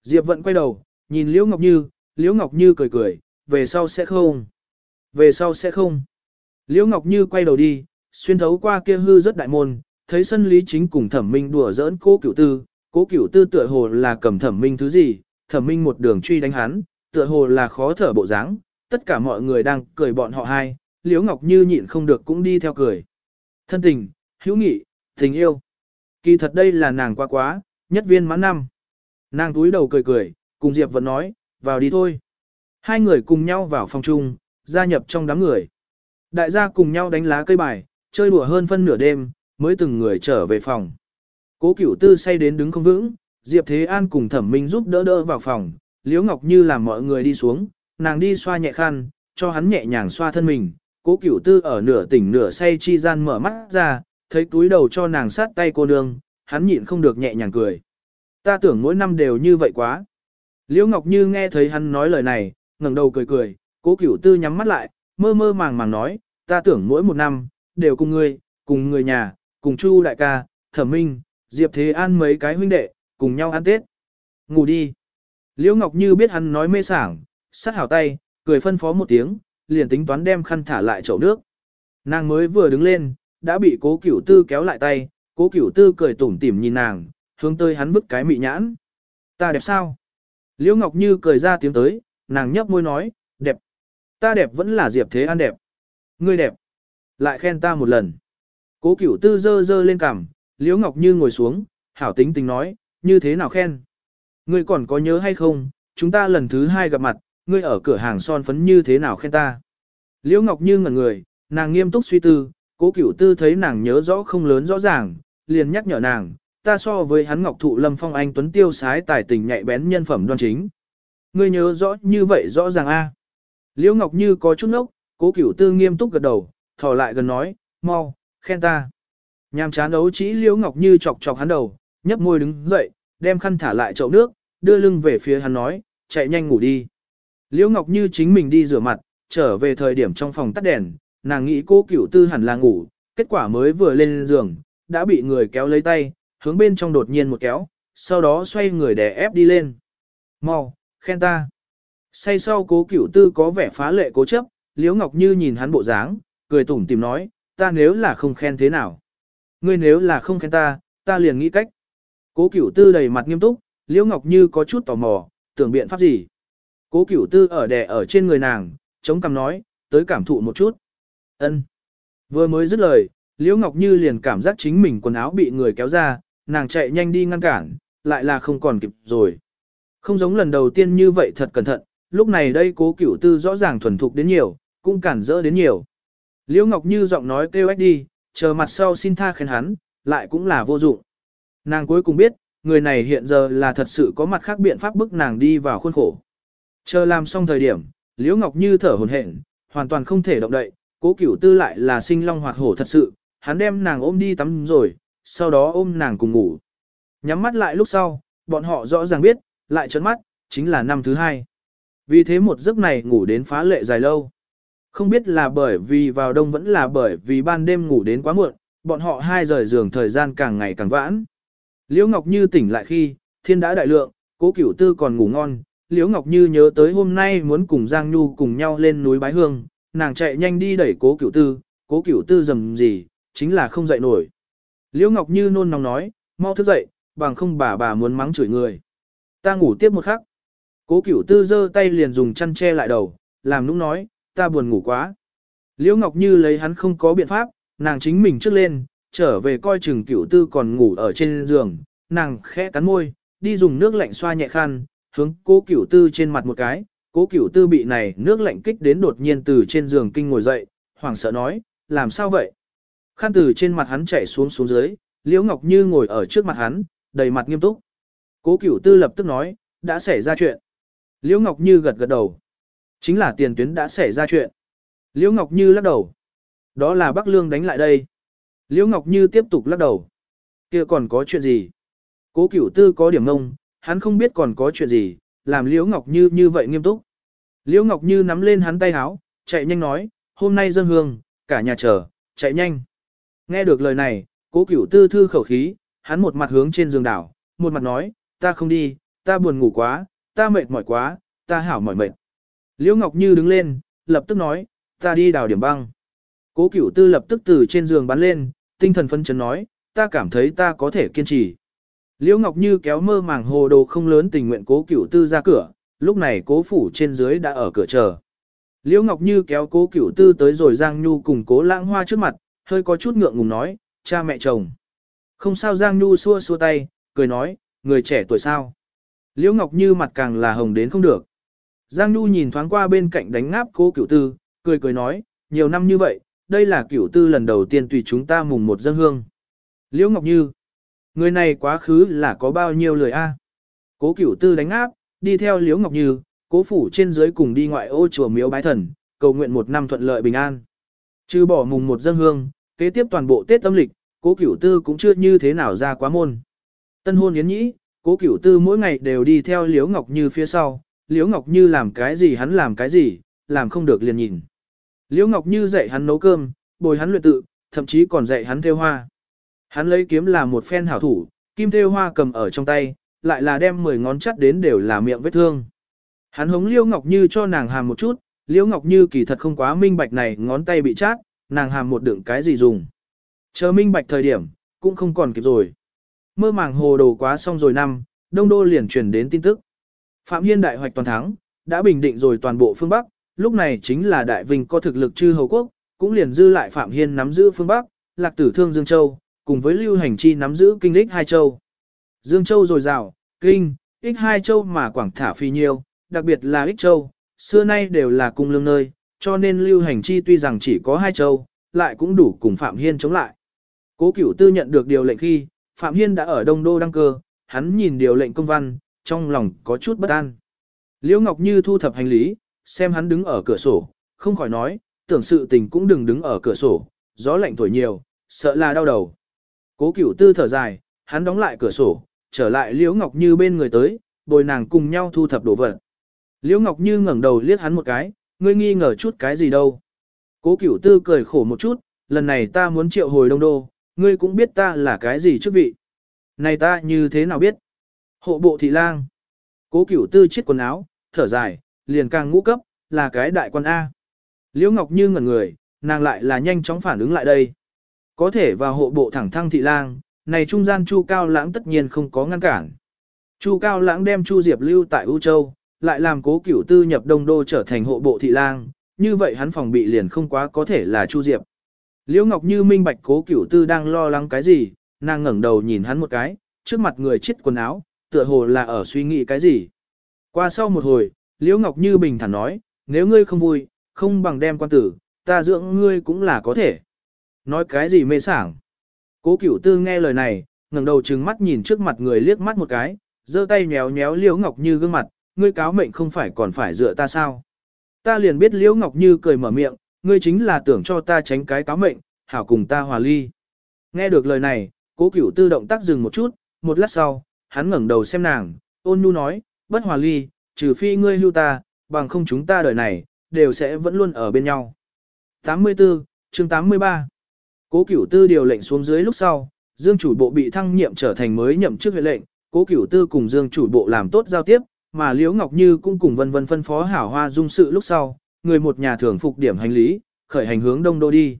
Diệp Vận quay đầu, nhìn Liễu Ngọc Như, Liễu Ngọc Như cười cười, về sau sẽ không. Về sau sẽ không. Liễu Ngọc Như quay đầu đi, xuyên thấu qua kia hư rất đại môn, thấy sân lý chính cùng thẩm minh đùa giỡn cố cửu tư, cố cửu tư tựa hồ là cầm thẩm minh thứ gì, thẩm minh một đường truy đánh hắn, tựa hồ là khó thở bộ dáng, tất cả mọi người đang cười bọn họ hai, Liễu Ngọc Như nhịn không được cũng đi theo cười. Thân tình, hữu nghị, tình yêu. Kỳ thật đây là nàng quá quá, nhất viên mãn năm. Nàng túi đầu cười cười, cùng Diệp vẫn nói, vào đi thôi. Hai người cùng nhau vào phòng chung, gia nhập trong đám người. Đại gia cùng nhau đánh lá cây bài, chơi đùa hơn phân nửa đêm, mới từng người trở về phòng. Cố cửu tư say đến đứng không vững, Diệp Thế An cùng thẩm minh giúp đỡ đỡ vào phòng, Liễu Ngọc Như làm mọi người đi xuống, nàng đi xoa nhẹ khăn, cho hắn nhẹ nhàng xoa thân mình. Cố cửu tư ở nửa tỉnh nửa say chi gian mở mắt ra, thấy túi đầu cho nàng sát tay cô nương, hắn nhịn không được nhẹ nhàng cười. Ta tưởng mỗi năm đều như vậy quá. Liễu Ngọc Như nghe thấy hắn nói lời này, ngẩng đầu cười cười, cố cửu tư nhắm mắt lại, mơ mơ màng màng nói, ta tưởng mỗi một năm, đều cùng ngươi, cùng người nhà, cùng Chu đại ca, thẩm minh, Diệp Thế An mấy cái huynh đệ, cùng nhau ăn Tết. Ngủ đi. Liễu Ngọc Như biết hắn nói mê sảng, sát hảo tay, cười phân phó một tiếng, liền tính toán đem khăn thả lại chậu nước. Nàng mới vừa đứng lên, đã bị cố cửu tư kéo lại tay, cố cửu tư cười tủm tỉm nhìn nàng, hướng tới hắn vứt cái mị nhãn. Ta đẹp sao? Liễu Ngọc Như cười ra tiếng tới, nàng nhấp môi nói, đẹp. Ta đẹp vẫn là Diệp Thế An đẹp. Ngươi đẹp. Lại khen ta một lần. Cố cửu tư dơ dơ lên cằm, Liễu Ngọc Như ngồi xuống, hảo tính tình nói, như thế nào khen. Ngươi còn có nhớ hay không, chúng ta lần thứ hai gặp mặt, ngươi ở cửa hàng son phấn như thế nào khen ta. Liễu Ngọc Như ngẩn người, nàng nghiêm túc suy tư, cố cửu tư thấy nàng nhớ rõ không lớn rõ ràng, liền nhắc nhở nàng, ta so với hắn Ngọc Thụ Lâm Phong Anh Tuấn Tiêu sái tài tình nhạy bén nhân phẩm đoan chính. Ngươi nhớ rõ như vậy rõ ràng a. Liễu Ngọc Như có chút nốc, cố cửu tư nghiêm túc gật đầu, thò lại gần nói, mau, khen ta. Nhàm chán đấu chỉ Liễu Ngọc Như chọc chọc hắn đầu, nhấp môi đứng dậy, đem khăn thả lại chậu nước, đưa lưng về phía hắn nói, chạy nhanh ngủ đi. Liễu Ngọc Như chính mình đi rửa mặt, trở về thời điểm trong phòng tắt đèn, nàng nghĩ cô cửu tư hẳn là ngủ, kết quả mới vừa lên giường, đã bị người kéo lấy tay, hướng bên trong đột nhiên một kéo, sau đó xoay người đè ép đi lên. Mau, khen ta. Say sau cố cửu tư có vẻ phá lệ cố chấp, Liễu Ngọc Như nhìn hắn bộ dáng, cười tủm tìm nói, ta nếu là không khen thế nào. Ngươi nếu là không khen ta, ta liền nghĩ cách. Cố cửu tư đầy mặt nghiêm túc, Liễu Ngọc Như có chút tò mò, tưởng biện pháp gì. Cố cửu tư ở đè ở trên người nàng, chống cằm nói, tới cảm thụ một chút. Ân. Vừa mới dứt lời, Liễu Ngọc Như liền cảm giác chính mình quần áo bị người kéo ra, nàng chạy nhanh đi ngăn cản, lại là không còn kịp rồi. Không giống lần đầu tiên như vậy thật cẩn thận, lúc này đây cố cửu tư rõ ràng thuần thục đến nhiều, cũng cản rỡ đến nhiều. Liễu Ngọc Như giọng nói kêu ếch đi, chờ mặt sau xin tha khen hắn, lại cũng là vô dụng. Nàng cuối cùng biết, người này hiện giờ là thật sự có mặt khác biện pháp bức nàng đi vào khuôn khổ. Chờ làm xong thời điểm, Liễu Ngọc Như thở hổn hển, hoàn toàn không thể động đậy, cố cửu tư lại là sinh long hoạt hổ thật sự, hắn đem nàng ôm đi tắm rồi, sau đó ôm nàng cùng ngủ. Nhắm mắt lại lúc sau, bọn họ rõ ràng biết, lại trấn mắt, chính là năm thứ hai. Vì thế một giấc này ngủ đến phá lệ dài lâu. Không biết là bởi vì vào đông vẫn là bởi vì ban đêm ngủ đến quá muộn, bọn họ hai rời giường thời gian càng ngày càng vãn. Liễu Ngọc Như tỉnh lại khi, thiên đã đại lượng, cố cửu tư còn ngủ ngon. Liễu Ngọc Như nhớ tới hôm nay muốn cùng Giang Nhu cùng nhau lên núi bái hương, nàng chạy nhanh đi đẩy cố cửu tư, cố cửu tư dầm gì, chính là không dậy nổi. Liễu Ngọc Như nôn nóng nói, mau thức dậy, bằng không bà bà muốn mắng chửi người. Ta ngủ tiếp một khắc. Cố cửu tư giơ tay liền dùng chăn che lại đầu, làm nũng nói, ta buồn ngủ quá. Liễu Ngọc Như lấy hắn không có biện pháp, nàng chính mình trước lên, trở về coi chừng cửu tư còn ngủ ở trên giường, nàng khẽ cắn môi, đi dùng nước lạnh xoa nhẹ khăn, hướng cố cửu tư trên mặt một cái, cố cửu tư bị này nước lạnh kích đến đột nhiên từ trên giường kinh ngồi dậy, hoảng sợ nói, làm sao vậy? Khăn từ trên mặt hắn chảy xuống xuống dưới, Liễu Ngọc Như ngồi ở trước mặt hắn, đầy mặt nghiêm túc. Cố cửu tư lập tức nói, đã xảy ra chuyện. Liễu Ngọc Như gật gật đầu. Chính là tiền tuyến đã xảy ra chuyện. Liễu Ngọc Như lắc đầu. Đó là Bắc Lương đánh lại đây. Liễu Ngọc Như tiếp tục lắc đầu. kia còn có chuyện gì? Cố cửu tư có điểm ngông, hắn không biết còn có chuyện gì, làm Liễu Ngọc Như như vậy nghiêm túc. Liễu Ngọc Như nắm lên hắn tay háo, chạy nhanh nói, hôm nay dân hương, cả nhà chờ, chạy nhanh. Nghe được lời này, cố cửu tư thư khẩu khí, hắn một mặt hướng trên giường đảo, một mặt nói, ta không đi, ta buồn ngủ quá, ta mệt mỏi quá, ta hảo mỏi mệt. Liễu Ngọc Như đứng lên, lập tức nói, ta đi đào điểm băng. Cố cửu tư lập tức từ trên giường bắn lên, tinh thần phân chấn nói, ta cảm thấy ta có thể kiên trì. Liễu Ngọc Như kéo mơ màng hồ đồ không lớn tình nguyện cố cửu tư ra cửa, lúc này cố phủ trên dưới đã ở cửa chờ. Liễu Ngọc Như kéo cố cửu tư tới rồi Giang Nhu cùng cố lãng hoa trước mặt, hơi có chút ngượng ngùng nói, cha mẹ chồng. Không sao Giang Nhu xua xua tay, cười nói, người trẻ tuổi sao. Liễu Ngọc Như mặt càng là hồng đến không được. Giang Nhu nhìn thoáng qua bên cạnh đánh ngáp cố cửu tư, cười cười nói, nhiều năm như vậy, đây là cửu tư lần đầu tiên tùy chúng ta mùng một dân hương. Liễu Ngọc Như, người này quá khứ là có bao nhiêu lời a? Cố cửu tư đánh áp, đi theo Liễu Ngọc Như, cố phủ trên dưới cùng đi ngoại ô chùa miếu bái thần, cầu nguyện một năm thuận lợi bình an. Trừ bỏ mùng một dân hương, kế tiếp toàn bộ Tết âm lịch, cố cửu tư cũng chưa như thế nào ra quá môn. Tân hôn yến nhĩ, cố cửu tư mỗi ngày đều đi theo Liễu Ngọc Như phía sau, Liễu Ngọc Như làm cái gì hắn làm cái gì, làm không được liền nhìn. Liễu Ngọc Như dạy hắn nấu cơm, bồi hắn luyện tự, thậm chí còn dạy hắn theo hoa. Hắn lấy kiếm là một phen hảo thủ, kim thêu hoa cầm ở trong tay, lại là đem 10 ngón chắt đến đều là miệng vết thương. Hắn hống Liễu Ngọc Như cho nàng hàm một chút, Liễu Ngọc Như kỳ thật không quá minh bạch này ngón tay bị chát, nàng hàm một đựng cái gì dùng. Chờ minh bạch thời điểm, cũng không còn kịp rồi. Mơ màng hồ đồ quá xong rồi năm, Đông Đô liền truyền đến tin tức. Phạm Hiên đại hoạch toàn thắng, đã bình định rồi toàn bộ phương Bắc, lúc này chính là đại vinh có thực lực chư hầu quốc, cũng liền dư lại Phạm Hiên nắm giữ phương Bắc, lạc tử thương Dương Châu, cùng với lưu hành chi nắm giữ kinh lích hai châu. Dương Châu rồi rào, kinh, ích hai châu mà quảng thả phi nhiêu, đặc biệt là ích châu, xưa nay đều là cung lương nơi, cho nên lưu hành chi tuy rằng chỉ có hai châu, lại cũng đủ cùng Phạm Hiên chống lại. Cố Cửu Tư nhận được điều lệnh khi, Phạm Hiên đã ở Đông Đô đăng cơ, hắn nhìn điều lệnh công văn, trong lòng có chút bất an. Liễu Ngọc Như thu thập hành lý, xem hắn đứng ở cửa sổ, không khỏi nói, tưởng sự tình cũng đừng đứng ở cửa sổ, gió lạnh thổi nhiều, sợ là đau đầu. Cố Cửu Tư thở dài, hắn đóng lại cửa sổ, trở lại Liễu Ngọc Như bên người tới, bồi nàng cùng nhau thu thập đồ vật. Liễu Ngọc Như ngẩng đầu liếc hắn một cái, ngươi nghi ngờ chút cái gì đâu. Cố Cửu Tư cười khổ một chút, lần này ta muốn triệu hồi Đông Đô, ngươi cũng biết ta là cái gì chức vị. Này ta như thế nào biết? Hộ bộ thị lang. Cố Cửu Tư chiếc quần áo, thở dài, liền càng ngũ cấp, là cái đại quan A. Liễu Ngọc Như ngẩn người, nàng lại là nhanh chóng phản ứng lại đây. Có thể vào hộ bộ thẳng thăng thị lang, này trung gian Chu Cao Lãng tất nhiên không có ngăn cản. Chu Cao Lãng đem Chu Diệp lưu tại U Châu, lại làm cố cửu tư nhập đông đô trở thành hộ bộ thị lang, như vậy hắn phòng bị liền không quá có thể là Chu Diệp. Liễu Ngọc Như minh bạch cố cửu tư đang lo lắng cái gì, nàng ngẩng đầu nhìn hắn một cái, trước mặt người chết quần áo, tựa hồ là ở suy nghĩ cái gì. Qua sau một hồi, Liễu Ngọc Như bình thản nói, nếu ngươi không vui, không bằng đem quan tử, ta dưỡng ngươi cũng là có thể. Nói cái gì mê sảng. Cố cửu tư nghe lời này, ngẩng đầu trừng mắt nhìn trước mặt người liếc mắt một cái, giơ tay nhéo nhéo Liễu Ngọc Như gương mặt, ngươi cáo mệnh không phải còn phải dựa ta sao? Ta liền biết Liễu Ngọc Như cười mở miệng, ngươi chính là tưởng cho ta tránh cái cáo mệnh, hảo cùng ta hòa ly. Nghe được lời này, cố cửu tư động tác dừng một chút, một lát sau, hắn ngẩng đầu xem nàng, ôn nhu nói, bất hòa ly, trừ phi ngươi hưu ta, bằng không chúng ta đời này, đều sẽ vẫn luôn ở bên nhau. 84, chương 83 Cố cửu tư điều lệnh xuống dưới lúc sau, Dương chủ bộ bị thăng nhiệm trở thành mới nhậm chức huyện lệnh, cố cửu tư cùng Dương chủ bộ làm tốt giao tiếp, mà Liễu Ngọc Như cũng cùng vân vân phân phó hảo hoa dung sự lúc sau, người một nhà thường phục điểm hành lý, khởi hành hướng đông đô đi.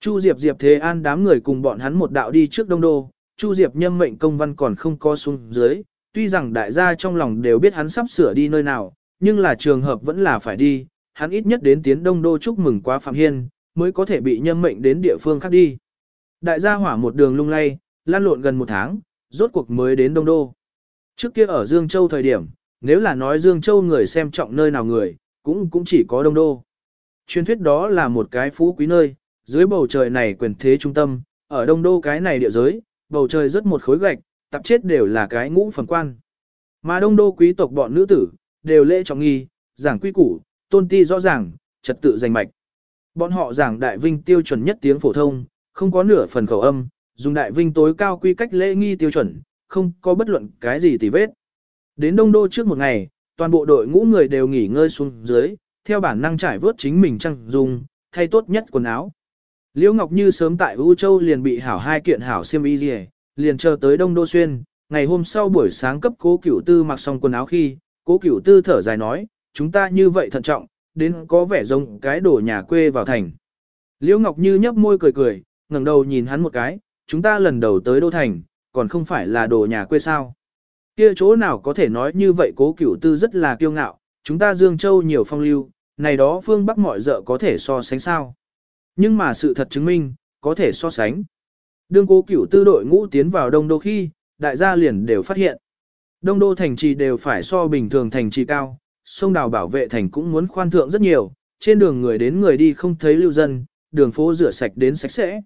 Chu Diệp Diệp Thế An đám người cùng bọn hắn một đạo đi trước đông đô, Chu Diệp nhâm mệnh công văn còn không có xuống dưới, tuy rằng đại gia trong lòng đều biết hắn sắp sửa đi nơi nào, nhưng là trường hợp vẫn là phải đi, hắn ít nhất đến tiến đông đô chúc mừng quá Phạm Hiên, mới có thể bị nhâm mệnh đến địa phương khác đi. Đại gia hỏa một đường lung lay, lan lộn gần một tháng, rốt cuộc mới đến đông đô. Trước kia ở Dương Châu thời điểm, nếu là nói Dương Châu người xem trọng nơi nào người, cũng cũng chỉ có đông đô. Truyền thuyết đó là một cái phú quý nơi, dưới bầu trời này quyền thế trung tâm, ở đông đô cái này địa giới, bầu trời rất một khối gạch, tập chết đều là cái ngũ phần quan. Mà đông đô quý tộc bọn nữ tử, đều lễ trọng nghi, giảng quy củ, tôn ti rõ ràng, trật tự danh mạch. Bọn họ giảng đại vinh tiêu chuẩn nhất tiếng phổ thông, không có nửa phần khẩu âm, dùng đại vinh tối cao quy cách lễ nghi tiêu chuẩn, không có bất luận cái gì tì vết. Đến đông đô trước một ngày, toàn bộ đội ngũ người đều nghỉ ngơi xuống dưới, theo bản năng trải vớt chính mình trang, dùng, thay tốt nhất quần áo. Liễu Ngọc Như sớm tại U Châu liền bị hảo hai kiện hảo xiêm y liề, liền chờ tới Đông Đô Xuyên, ngày hôm sau buổi sáng cấp cố cửu tư mặc xong quần áo khi, cố cửu tư thở dài nói, chúng ta như vậy thận trọng, đến có vẻ giống cái đổ nhà quê vào thành. Liễu Ngọc Như nhấp môi cười cười, ngẩng đầu nhìn hắn một cái, chúng ta lần đầu tới Đô Thành, còn không phải là đồ nhà quê sao. Kia chỗ nào có thể nói như vậy cố cửu tư rất là kiêu ngạo, chúng ta Dương Châu nhiều phong lưu, này đó phương Bắc mọi dợ có thể so sánh sao. Nhưng mà sự thật chứng minh, có thể so sánh. Đương cố cửu tư đội ngũ tiến vào đông đô khi, đại gia liền đều phát hiện. Đông đô thành trì đều phải so bình thường thành trì cao, sông đào bảo vệ thành cũng muốn khoan thượng rất nhiều, trên đường người đến người đi không thấy lưu dân, đường phố rửa sạch đến sạch sẽ.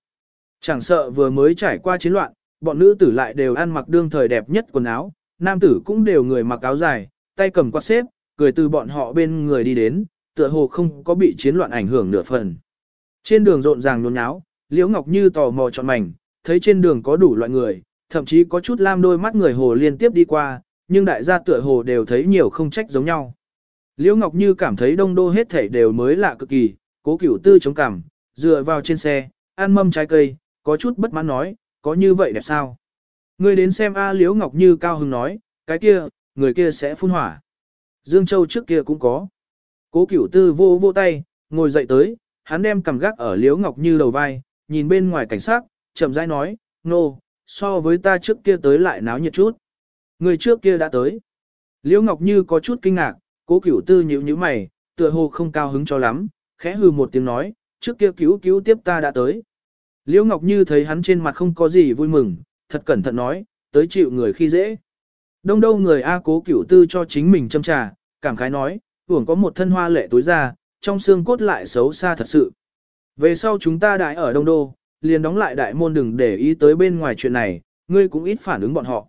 Chẳng sợ vừa mới trải qua chiến loạn, bọn nữ tử lại đều ăn mặc đương thời đẹp nhất quần áo, nam tử cũng đều người mặc áo dài, tay cầm quạt xếp, cười từ bọn họ bên người đi đến, tựa hồ không có bị chiến loạn ảnh hưởng nửa phần. Trên đường rộn ràng nhốn nháo, Liễu Ngọc Như tò mò chọn mảnh, thấy trên đường có đủ loại người, thậm chí có chút lam đôi mắt người hồ liên tiếp đi qua, nhưng đại gia tựa hồ đều thấy nhiều không trách giống nhau. Liễu Ngọc Như cảm thấy đông đô hết thảy đều mới lạ cực kỳ, cố cửu tư chống cảm, dựa vào trên xe, ăn mâm trái cây, có chút bất mãn nói, có như vậy đẹp sao? Người đến xem A Liễu Ngọc Như cao hứng nói, cái kia, người kia sẽ phun hỏa. Dương Châu trước kia cũng có. Cố cửu tư vô vô tay, ngồi dậy tới, hắn đem cầm gác ở Liễu Ngọc Như đầu vai, nhìn bên ngoài cảnh sát, chậm rãi nói, nô, no, so với ta trước kia tới lại náo nhiệt chút. Người trước kia đã tới. Liễu Ngọc Như có chút kinh ngạc, cố cửu tư nhíu nhíu mày, tựa hồ không cao hứng cho lắm, khẽ hừ một tiếng nói, trước kia cứu cứu tiếp ta đã tới. Liễu Ngọc Như thấy hắn trên mặt không có gì vui mừng, thật cẩn thận nói, tới chịu người khi dễ. Đông đâu người A cố cửu tư cho chính mình châm trà, cảm khái nói, hưởng có một thân hoa lệ tối ra, trong xương cốt lại xấu xa thật sự. Về sau chúng ta đại ở Đông Đô, liền đóng lại đại môn đừng để ý tới bên ngoài chuyện này, ngươi cũng ít phản ứng bọn họ.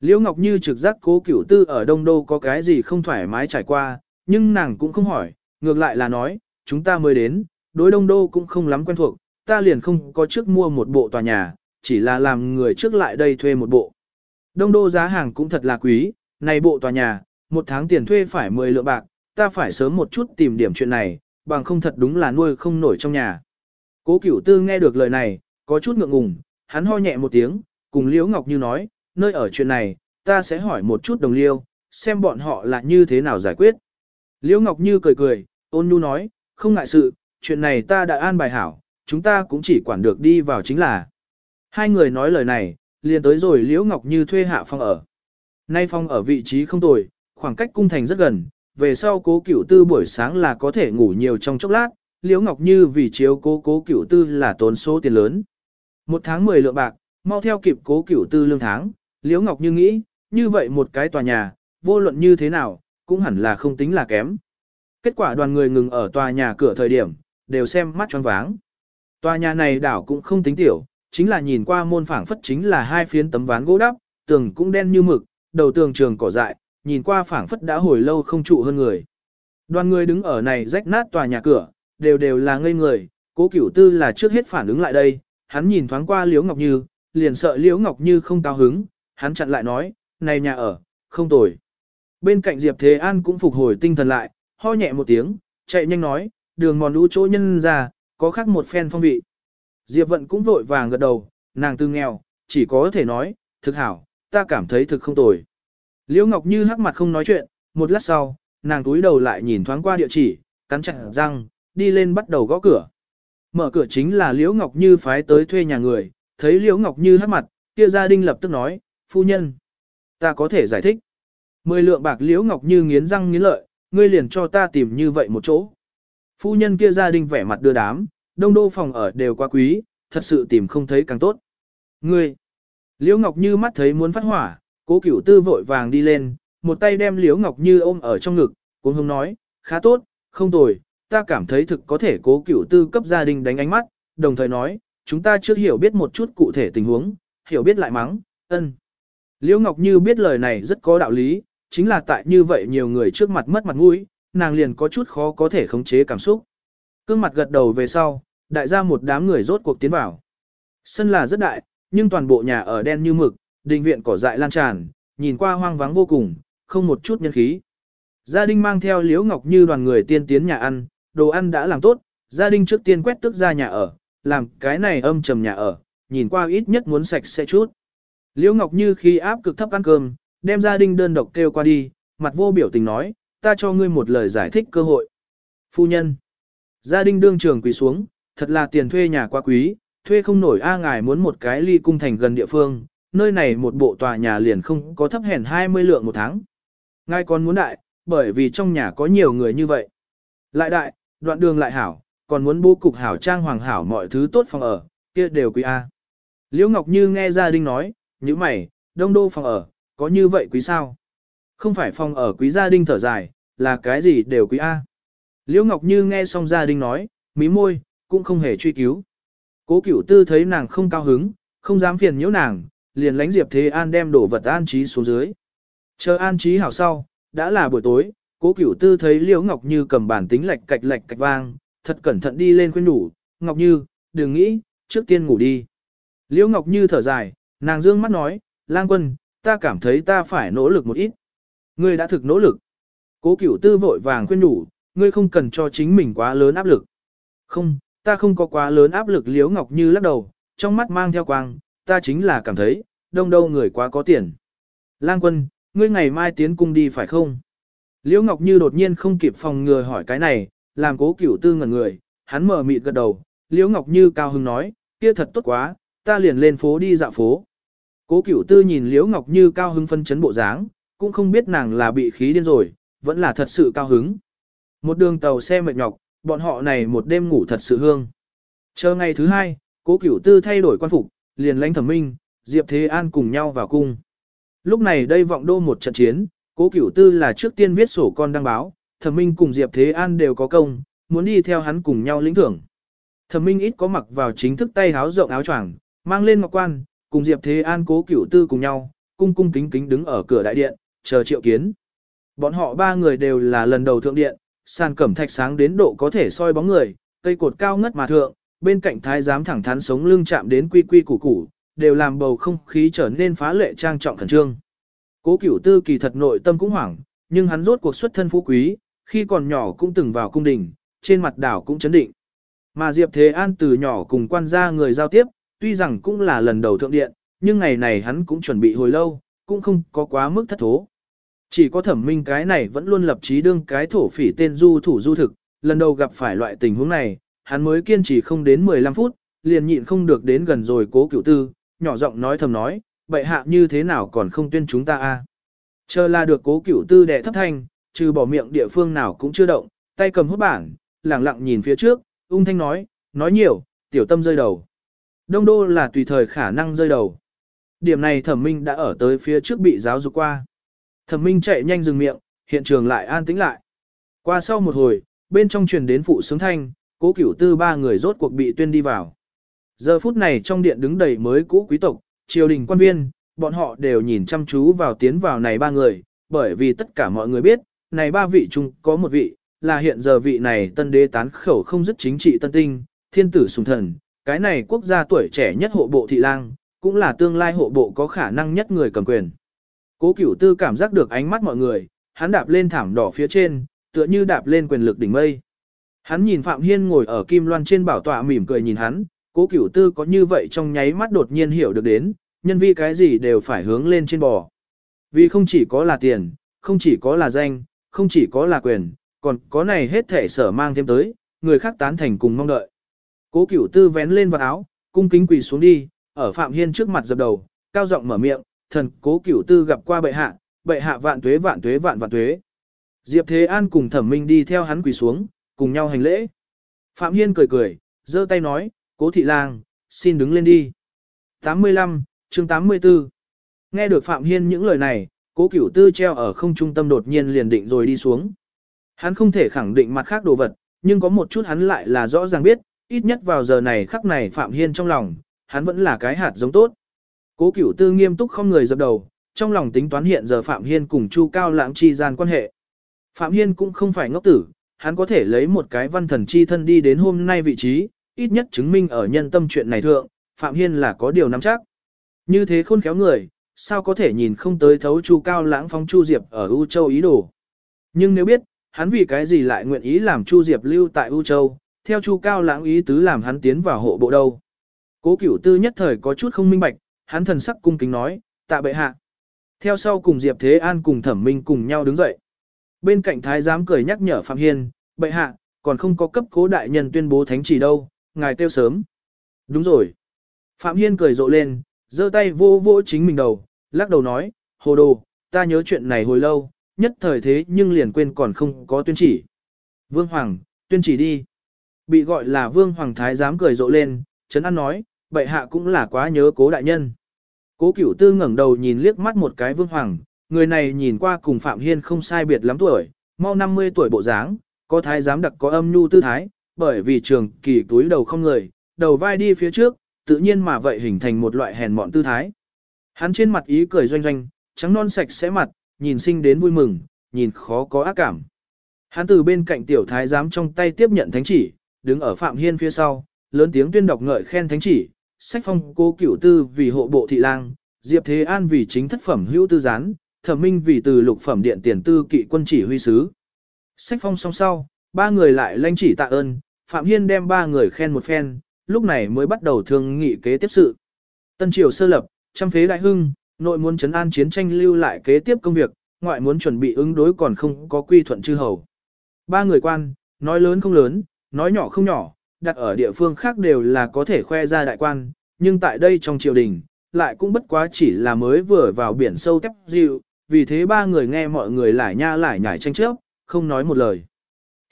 Liễu Ngọc Như trực giác cố cửu tư ở Đông Đô có cái gì không thoải mái trải qua, nhưng nàng cũng không hỏi, ngược lại là nói, chúng ta mới đến, đối Đông Đô cũng không lắm quen thuộc, ta liền không có trước mua một bộ tòa nhà, chỉ là làm người trước lại đây thuê một bộ. Đông Đô giá hàng cũng thật là quý, này bộ tòa nhà, một tháng tiền thuê phải 10 lượng bạc, ta phải sớm một chút tìm điểm chuyện này, bằng không thật đúng là nuôi không nổi trong nhà. Cố Cửu Tư nghe được lời này, có chút ngượng ngùng, hắn ho nhẹ một tiếng, cùng Liễu Ngọc Như nói, nơi ở chuyện này, ta sẽ hỏi một chút đồng liêu, xem bọn họ là như thế nào giải quyết. Liễu Ngọc Như cười cười, ôn nhu nói, không ngại sự, chuyện này ta đã an bài hảo, chúng ta cũng chỉ quản được đi vào chính là. Hai người nói lời này, liền tới rồi Liễu Ngọc Như thuê hạ phòng ở. Nay phòng ở vị trí không tồi, khoảng cách cung thành rất gần, về sau cố cửu tư buổi sáng là có thể ngủ nhiều trong chốc lát, Liễu Ngọc Như vì chiếu cố cố cửu tư là tốn số tiền lớn. Một tháng 10 lượng bạc, mau theo kịp cố cửu tư lương tháng, Liễu Ngọc Như nghĩ, như vậy một cái tòa nhà, vô luận như thế nào, cũng hẳn là không tính là kém. Kết quả đoàn người ngừng ở tòa nhà cửa thời điểm, đều xem mắt choáng váng. Tòa nhà này đảo cũng không tính tiểu, chính là nhìn qua môn phảng phất chính là hai phiến tấm ván gỗ đắp, tường cũng đen như mực, đầu tường trường cỏ dại, nhìn qua phảng phất đã hồi lâu không trụ hơn người. Đoàn người đứng ở này rách nát tòa nhà cửa, đều đều là ngây người, cố cửu tư là trước hết phản ứng lại đây, hắn nhìn thoáng qua Liễu Ngọc Như, liền sợ Liễu Ngọc Như không cao hứng, hắn chặn lại nói, này nhà ở, không tồi. Bên cạnh Diệp Thế An cũng phục hồi tinh thần lại, ho nhẹ một tiếng, chạy nhanh nói, đường mòn lũ chỗ nhân ra, có khác một phen phong vị. Diệp Vận cũng vội vàng gật đầu, nàng tư nghèo, chỉ có thể nói, thực hảo, ta cảm thấy thực không tồi. Liễu Ngọc Như hắc mặt không nói chuyện, một lát sau, nàng túi đầu lại nhìn thoáng qua địa chỉ, cắn chặt răng, đi lên bắt đầu gõ cửa. Mở cửa chính là Liễu Ngọc Như phái tới thuê nhà người, thấy Liễu Ngọc Như hắc mặt, kia gia đình lập tức nói, phu nhân. Ta có thể giải thích. Mười lượng bạc Liễu Ngọc Như nghiến răng nghiến lợi, ngươi liền cho ta tìm như vậy một chỗ. Phu nhân kia gia đình vẻ mặt đưa đám, đông đô phòng ở đều quá quý, thật sự tìm không thấy càng tốt. Ngươi, Liễu Ngọc Như mắt thấy muốn phát hỏa, cố cửu tư vội vàng đi lên, một tay đem Liễu Ngọc Như ôm ở trong ngực, Cố hông nói, khá tốt, không tồi, ta cảm thấy thực có thể cố cửu tư cấp gia đình đánh ánh mắt, đồng thời nói, chúng ta chưa hiểu biết một chút cụ thể tình huống, hiểu biết lại mắng, ân. Liễu Ngọc Như biết lời này rất có đạo lý, chính là tại như vậy nhiều người trước mặt mất mặt mũi, nàng liền có chút khó có thể khống chế cảm xúc. Cương mặt gật đầu về sau, đại gia một đám người rốt cuộc tiến vào. Sân là rất đại, nhưng toàn bộ nhà ở đen như mực, đình viện cỏ dại lan tràn, nhìn qua hoang vắng vô cùng, không một chút nhân khí. Gia đình mang theo Liễu Ngọc Như đoàn người tiên tiến nhà ăn, đồ ăn đã làm tốt, gia đình trước tiên quét tức ra nhà ở, làm cái này âm trầm nhà ở, nhìn qua ít nhất muốn sạch sẽ chút. Liễu Ngọc Như khi áp cực thấp ăn cơm, đem gia đình đơn độc kêu qua đi, mặt vô biểu tình nói, ta cho ngươi một lời giải thích cơ hội. Phu nhân. Gia đình đương trường quỳ xuống, thật là tiền thuê nhà quá quý, thuê không nổi a ngài muốn một cái ly cung thành gần địa phương, nơi này một bộ tòa nhà liền không có thấp hèn 20 lượng một tháng. Ngài còn muốn đại, bởi vì trong nhà có nhiều người như vậy. Lại đại, đoạn đường lại hảo, còn muốn bố cục hảo trang hoàng hảo mọi thứ tốt phòng ở, kia đều quý A. Liễu Ngọc Như nghe gia đình nói, như mày, đông đô phòng ở, có như vậy quý sao? Không phải phòng ở quý gia đình thở dài, là cái gì đều quý A. Liễu Ngọc Như nghe xong gia đình nói, mí môi, cũng không hề truy cứu. Cố cửu tư thấy nàng không cao hứng, không dám phiền nhiễu nàng, liền lánh Diệp Thế An đem đổ vật an trí xuống dưới. Chờ an trí hảo sau, đã là buổi tối, cố cửu tư thấy Liễu Ngọc Như cầm bản tính lạch cạch lạch cạch vang, thật cẩn thận đi lên khuyên đủ, Ngọc Như, đừng nghĩ, trước tiên ngủ đi. Liễu Ngọc Như thở dài, nàng dương mắt nói, lang quân, ta cảm thấy ta phải nỗ lực một ít. Ngươi đã thực nỗ lực. Cố cửu tư vội vàng khuyên đủ, ngươi không cần cho chính mình quá lớn áp lực. Không, ta không có quá lớn áp lực Liễu Ngọc Như lắc đầu, trong mắt mang theo quang, ta chính là cảm thấy, đông đâu người quá có tiền. Lang quân, ngươi ngày mai tiến cung đi phải không? Liễu Ngọc Như đột nhiên không kịp phòng ngừa hỏi cái này, làm cố cửu tư ngẩn người, hắn mở mịt gật đầu, Liễu Ngọc Như cao hứng nói, kia thật tốt quá, ta liền lên phố đi dạo phố. Cố cửu tư nhìn Liễu Ngọc Như cao hứng phân chấn bộ dáng, cũng không biết nàng là bị khí điên rồi, vẫn là thật sự cao hứng. Một đường tàu xe mệt nhọc, bọn họ này một đêm ngủ thật sự hương. Chờ ngày thứ hai, cố cửu tư thay đổi quan phục, liền lãnh thẩm minh, Diệp Thế An cùng nhau vào cung. Lúc này đây vọng đô một trận chiến, cố cửu tư là trước tiên viết sổ con đăng báo, thẩm minh cùng Diệp Thế An đều có công, muốn đi theo hắn cùng nhau lĩnh thưởng. Thẩm Minh ít có mặc vào chính thức tay áo rộng áo choàng, mang lên ngọc quan, cùng Diệp Thế An cố cửu tư cùng nhau, cung cung kính kính đứng ở cửa đại điện, chờ triệu kiến. Bọn họ ba người đều là lần đầu thượng điện, sàn cẩm thạch sáng đến độ có thể soi bóng người, cây cột cao ngất mà thượng, bên cạnh thái giám thẳng thắn sống lưng chạm đến quy quy củ củ, đều làm bầu không khí trở nên phá lệ trang trọng khẩn trương. Cố cửu tư kỳ thật nội tâm cũng hoảng, nhưng hắn rốt cuộc xuất thân phú quý, khi còn nhỏ cũng từng vào cung đình, trên mặt đảo cũng chấn định. Mà Diệp Thế An từ nhỏ cùng quan gia người giao tiếp, tuy rằng cũng là lần đầu thượng điện, nhưng ngày này hắn cũng chuẩn bị hồi lâu, cũng không có quá mức thất thố. Chỉ có thẩm minh cái này vẫn luôn lập chí đương cái thổ phỉ tên du thủ du thực, lần đầu gặp phải loại tình huống này, hắn mới kiên trì không đến 15 phút, liền nhịn không được đến gần rồi cố cửu tư, nhỏ giọng nói thầm nói, bệ hạ như thế nào còn không tuyên chúng ta a? Chờ là được cố cửu tư đệ thấp thanh, trừ bỏ miệng địa phương nào cũng chưa động, tay cầm hốt bảng, lẳng lặng nhìn phía trước, ung thanh nói, nói nhiều, tiểu tâm rơi đầu. Đông đô là tùy thời khả năng rơi đầu. Điểm này thẩm minh đã ở tới phía trước bị giáo dục qua. Thẩm minh chạy nhanh dừng miệng, hiện trường lại an tĩnh lại. Qua sau một hồi, bên trong truyền đến phụ sướng thanh, cố cửu tư ba người rốt cuộc bị tuyên đi vào. Giờ phút này trong điện đứng đầy mới cũ quý tộc, triều đình quan viên, bọn họ đều nhìn chăm chú vào tiến vào này ba người, bởi vì tất cả mọi người biết, này ba vị chung có một vị, là hiện giờ vị này tân đế tán khẩu không dứt chính trị tân tinh, thiên tử sùng thần, cái này quốc gia tuổi trẻ nhất hộ bộ thị lang, cũng là tương lai hộ bộ có khả năng nhất người cầm quyền. Cố cửu tư cảm giác được ánh mắt mọi người, hắn đạp lên thảm đỏ phía trên, tựa như đạp lên quyền lực đỉnh mây. Hắn nhìn Phạm Hiên ngồi ở kim loan trên bảo tọa mỉm cười nhìn hắn, cố cửu tư có như vậy trong nháy mắt đột nhiên hiểu được đến, nhân vi cái gì đều phải hướng lên trên bò. Vì không chỉ có là tiền, không chỉ có là danh, không chỉ có là quyền, còn có này hết thể sở mang thêm tới, người khác tán thành cùng mong đợi. Cố cửu tư vén lên vào áo, cung kính quỳ xuống đi, ở Phạm Hiên trước mặt dập đầu, cao giọng mở miệng, thần cố cửu tư gặp qua bệ hạ, bệ hạ vạn tuế vạn tuế vạn vạn tuế. Diệp Thế An cùng thẩm minh đi theo hắn quỳ xuống, cùng nhau hành lễ. Phạm Hiên cười cười, giơ tay nói, cố thị lang, xin đứng lên đi. 85, chương 84 Nghe được Phạm Hiên những lời này, cố cửu tư treo ở không trung tâm đột nhiên liền định rồi đi xuống. Hắn không thể khẳng định mặt khác đồ vật, nhưng có một chút hắn lại là rõ ràng biết, ít nhất vào giờ này khắc này Phạm Hiên trong lòng, hắn vẫn là cái hạt giống tốt. Cố cửu tư nghiêm túc không người dập đầu, trong lòng tính toán hiện giờ Phạm Hiên cùng Chu Cao Lãng chi gian quan hệ. Phạm Hiên cũng không phải ngốc tử, hắn có thể lấy một cái văn thần chi thân đi đến hôm nay vị trí, ít nhất chứng minh ở nhân tâm chuyện này thượng, Phạm Hiên là có điều nắm chắc. Như thế khôn khéo người, sao có thể nhìn không tới thấu Chu Cao Lãng phóng Chu Diệp ở U Châu ý đồ. Nhưng nếu biết, hắn vì cái gì lại nguyện ý làm Chu Diệp lưu tại U Châu, theo Chu Cao Lãng ý tứ làm hắn tiến vào hộ bộ đâu. Cố Cửu Tư nhất thời có chút không minh bạch, hắn thần sắc cung kính nói, tạ bệ hạ. Theo sau cùng Diệp Thế An cùng Thẩm Minh cùng nhau đứng dậy. Bên cạnh thái giám cười nhắc nhở Phạm Hiên, bệ hạ, còn không có cấp cố đại nhân tuyên bố thánh chỉ đâu, ngài kêu sớm. Đúng rồi. Phạm Hiên cười rộ lên, giơ tay vô vô chính mình đầu, lắc đầu nói, hồ đồ, ta nhớ chuyện này hồi lâu, nhất thời thế nhưng liền quên còn không có tuyên chỉ. Vương Hoàng, tuyên chỉ đi. Bị gọi là Vương Hoàng Thái giám cười rộ lên, chấn An nói, bệ hạ cũng là quá nhớ cố đại nhân. Cố cửu tư ngẩng đầu nhìn liếc mắt một cái Vương Hoàng, người này nhìn qua cùng Phạm Hiên không sai biệt lắm tuổi, mau 50 tuổi bộ dáng, có thái giám đặc có âm nhu tư thái, bởi vì trường kỳ túi đầu không người, đầu vai đi phía trước, tự nhiên mà vậy hình thành một loại hèn mọn tư thái. Hắn trên mặt ý cười doanh doanh, trắng non sạch sẽ mặt, nhìn sinh đến vui mừng, nhìn khó có ác cảm. Hắn từ bên cạnh tiểu thái giám trong tay tiếp nhận thánh chỉ, đứng ở Phạm Hiên phía sau, lớn tiếng tuyên đọc ngợi khen thánh chỉ, sách phong cô cửu tư vì hộ bộ thị lang, Diệp Thế An vì chính thất phẩm hữu tư gián, thẩm minh vì từ lục phẩm điện tiền tư kỵ quân chỉ huy sứ. Sách phong song sau, ba người lại lãnh chỉ tạ ơn, Phạm Hiên đem ba người khen một phen, lúc này mới bắt đầu thương nghị kế tiếp sự. Tân triều sơ lập, trăm phế đại hưng, nội muốn chấn an chiến tranh lưu lại kế tiếp công việc, ngoại muốn chuẩn bị ứng đối còn không có quy thuận chư hầu. Ba người quan, nói lớn không lớn, nói nhỏ không nhỏ, đặt ở địa phương khác đều là có thể khoe ra đại quan, nhưng tại đây trong triều đình, lại cũng bất quá chỉ là mới vừa vào biển sâu tép dịu, vì thế ba người nghe mọi người lại nha lại nhảy tranh chấp, không nói một lời.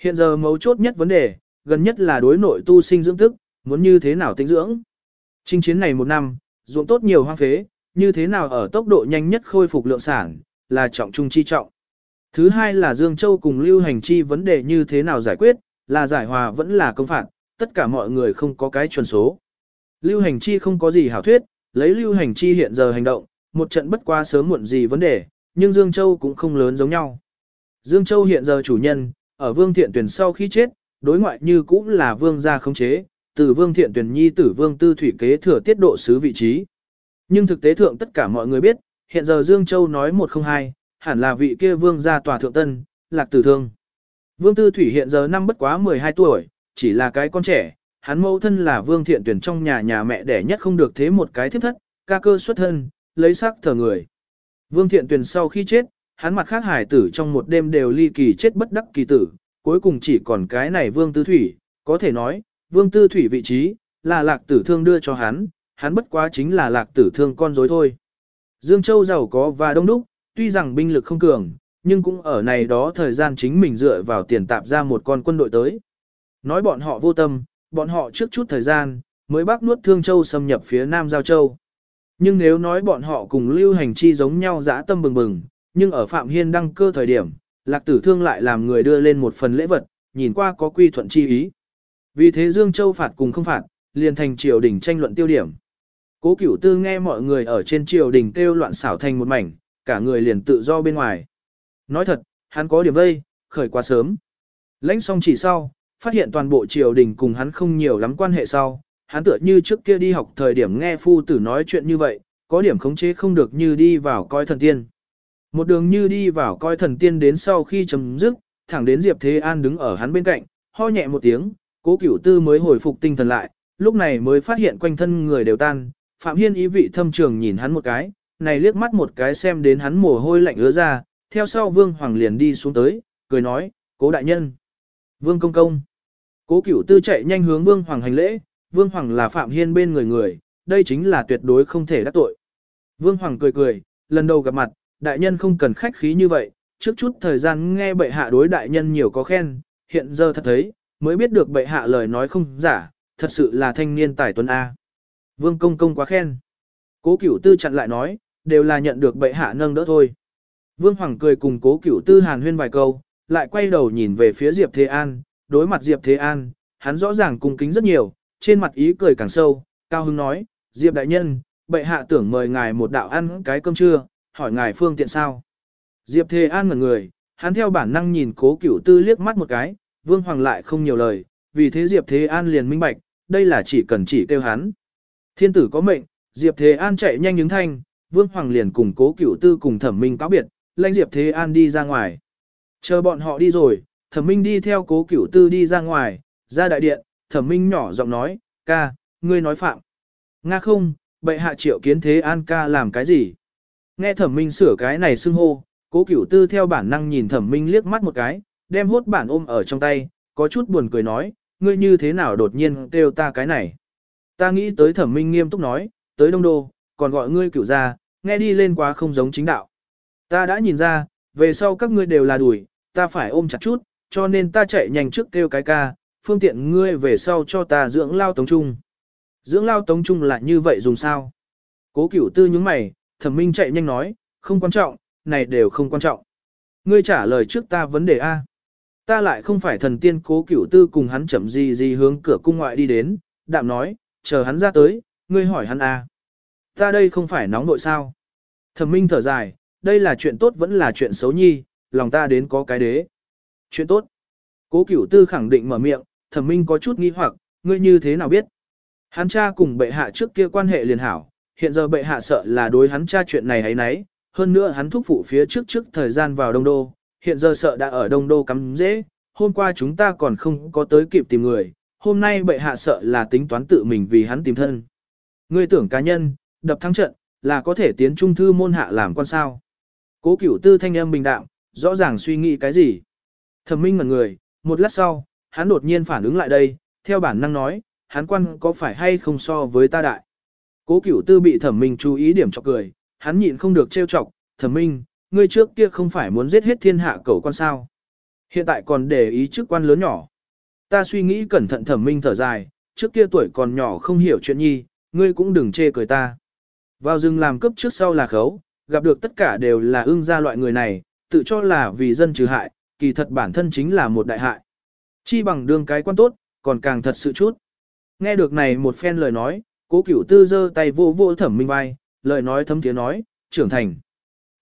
Hiện giờ mấu chốt nhất vấn đề, gần nhất là đối nội tu sinh dưỡng tức, muốn như thế nào tinh dưỡng. Trinh chiến này một năm, ruộng tốt nhiều hoang phế, như thế nào ở tốc độ nhanh nhất khôi phục lượng sản, là trọng trung chi trọng. Thứ hai là Dương Châu cùng lưu hành chi vấn đề như thế nào giải quyết, là giải hòa vẫn là công phạt, tất cả mọi người không có cái chuẩn số. Lưu hành chi không có gì hảo thuyết, lấy lưu hành chi hiện giờ hành động, một trận bất qua sớm muộn gì vấn đề, nhưng Dương Châu cũng không lớn giống nhau. Dương Châu hiện giờ chủ nhân, ở Vương Thiện Tuyển sau khi chết, đối ngoại như cũng là Vương gia khống chế, từ Vương Thiện Tuyển nhi tử Vương Tư Thủy kế thừa tiết độ sứ vị trí. Nhưng thực tế thượng tất cả mọi người biết, hiện giờ Dương Châu nói một không hai, hẳn là vị kia Vương gia tòa thượng tân, lạc tử thương. Vương Tư Thủy hiện giờ năm bất quá 12 tuổi, chỉ là cái con trẻ, hắn mẫu thân là Vương Thiện Tuyển trong nhà nhà mẹ đẻ nhất không được thế một cái thiếp thất, ca cơ xuất thân, lấy sắc thờ người. Vương Thiện Tuyển sau khi chết, hắn mặt khác hải tử trong một đêm đều ly kỳ chết bất đắc kỳ tử, cuối cùng chỉ còn cái này Vương Tư Thủy, có thể nói, Vương Tư Thủy vị trí, là lạc tử thương đưa cho hắn, hắn bất quá chính là lạc tử thương con dối thôi. Dương Châu giàu có và đông đúc, tuy rằng binh lực không cường, nhưng cũng ở này đó thời gian chính mình dựa vào tiền tạp ra một con quân đội tới. Nói bọn họ vô tâm, bọn họ trước chút thời gian, mới bác nuốt Thương Châu xâm nhập phía Nam Giao Châu. Nhưng nếu nói bọn họ cùng lưu hành chi giống nhau dã tâm bừng bừng, nhưng ở Phạm Hiên đăng cơ thời điểm, Lạc Tử Thương lại làm người đưa lên một phần lễ vật, nhìn qua có quy thuận chi ý. Vì thế Dương Châu phạt cùng không phạt, liền thành triều đình tranh luận tiêu điểm. Cố Cửu Tư nghe mọi người ở trên triều đình kêu loạn xảo thành một mảnh, cả người liền tự do bên ngoài. Nói thật, hắn có điểm vây, khởi quá sớm. Lãnh xong chỉ sau, phát hiện toàn bộ triều đình cùng hắn không nhiều lắm quan hệ sau, hắn tựa như trước kia đi học thời điểm nghe phu tử nói chuyện như vậy, có điểm khống chế không được như đi vào coi thần tiên. Một đường như đi vào coi thần tiên đến sau khi chấm dứt, thẳng đến Diệp Thế An đứng ở hắn bên cạnh, ho nhẹ một tiếng, cố cửu tư mới hồi phục tinh thần lại, lúc này mới phát hiện quanh thân người đều tan, Phạm Hiên ý vị thâm trường nhìn hắn một cái, này liếc mắt một cái xem đến hắn mồ hôi lạnh ứa ra, theo sau Vương Hoàng liền đi xuống tới, cười nói, cố đại nhân. Vương công công. Cố cửu tư chạy nhanh hướng Vương Hoàng hành lễ, Vương Hoàng là Phạm Hiên bên người người, đây chính là tuyệt đối không thể đắc tội. Vương Hoàng cười cười, lần đầu gặp mặt, đại nhân không cần khách khí như vậy, trước chút thời gian nghe bệ hạ đối đại nhân nhiều có khen, hiện giờ thật thấy, mới biết được bệ hạ lời nói không giả, thật sự là thanh niên tài tuấn A. Vương công công quá khen. Cố cửu tư chặn lại nói, đều là nhận được bệ hạ nâng đỡ thôi. Vương Hoàng cười cùng cố cửu tư hàn huyên vài câu, lại quay đầu nhìn về phía Diệp Thế An, đối mặt Diệp Thế An, hắn rõ ràng cung kính rất nhiều, trên mặt ý cười càng sâu, cao hứng nói, Diệp đại nhân, bệ hạ tưởng mời ngài một đạo ăn cái cơm trưa, hỏi ngài phương tiện sao. Diệp Thế An ngẩn người, hắn theo bản năng nhìn cố cửu tư liếc mắt một cái, Vương Hoàng lại không nhiều lời, vì thế Diệp Thế An liền minh bạch, đây là chỉ cần chỉ kêu hắn. Thiên tử có mệnh, Diệp Thế An chạy nhanh những thanh, Vương Hoàng liền cùng cố cửu tư cùng thẩm minh cáo biệt, lãnh Diệp Thế An đi ra ngoài. Chờ bọn họ đi rồi, thẩm minh đi theo cố cửu tư đi ra ngoài, ra đại điện, thẩm minh nhỏ giọng nói, ca, ngươi nói phạm. Nga không, bệ hạ triệu kiến Thế An ca làm cái gì? Nghe thẩm minh sửa cái này xưng hô, cố cửu tư theo bản năng nhìn thẩm minh liếc mắt một cái, đem hốt bản ôm ở trong tay, có chút buồn cười nói, ngươi như thế nào đột nhiên kêu ta cái này. Ta nghĩ tới thẩm minh nghiêm túc nói, tới đông đô, còn gọi ngươi cửu ra, nghe đi lên quá không giống chính đạo. Ta đã nhìn ra, về sau các ngươi đều là đuổi, ta phải ôm chặt chút, cho nên ta chạy nhanh trước kêu cái ca, phương tiện ngươi về sau cho ta dưỡng lao tống trung. Dưỡng lao tống trung là như vậy dùng sao? Cố cửu tư những mày, thẩm minh chạy nhanh nói, không quan trọng, này đều không quan trọng. Ngươi trả lời trước ta vấn đề A. Ta lại không phải thần tiên cố cửu tư cùng hắn chậm gì gì hướng cửa cung ngoại đi đến, đạm nói, chờ hắn ra tới, ngươi hỏi hắn A. Ta đây không phải nóng nội sao. Thẩm minh thở dài, đây là chuyện tốt vẫn là chuyện xấu nhi, lòng ta đến có cái đế. Chuyện tốt. Cố cửu tư khẳng định mở miệng, thẩm minh có chút nghi hoặc, ngươi như thế nào biết. Hắn cha cùng bệ hạ trước kia quan hệ liền hảo, hiện giờ bệ hạ sợ là đối hắn cha chuyện này ấy nấy, hơn nữa hắn thúc phụ phía trước trước thời gian vào Đông Đô, hiện giờ sợ đã ở Đông Đô cắm dễ, hôm qua chúng ta còn không có tới kịp tìm người, hôm nay bệ hạ sợ là tính toán tự mình vì hắn tìm thân. Ngươi tưởng cá nhân, đập thắng trận, là có thể tiến trung thư môn hạ làm quan sao. Cố cửu tư thanh âm bình đạm, rõ ràng suy nghĩ cái gì. Thẩm minh ngẩn người, một lát sau, hắn đột nhiên phản ứng lại đây, theo bản năng nói, hắn quan có phải hay không so với ta đại. Cố cửu tư bị thẩm minh chú ý điểm chọc cười, hắn nhịn không được trêu chọc, thẩm minh, ngươi trước kia không phải muốn giết hết thiên hạ cầu quan sao. Hiện tại còn để ý chức quan lớn nhỏ. Ta suy nghĩ cẩn thận thẩm minh thở dài, trước kia tuổi còn nhỏ không hiểu chuyện nhi, ngươi cũng đừng chê cười ta. Vào rừng làm cấp trước sau là khấu, gặp được tất cả đều là ưng gia loại người này, tự cho là vì dân trừ hại, kỳ thật bản thân chính là một đại hại. Chi bằng đương cái quan tốt, còn càng thật sự chút. Nghe được này một phen lời nói, cố cửu tư giơ tay vô vô thẩm minh vai, lời nói thấm tiếng nói, trưởng thành.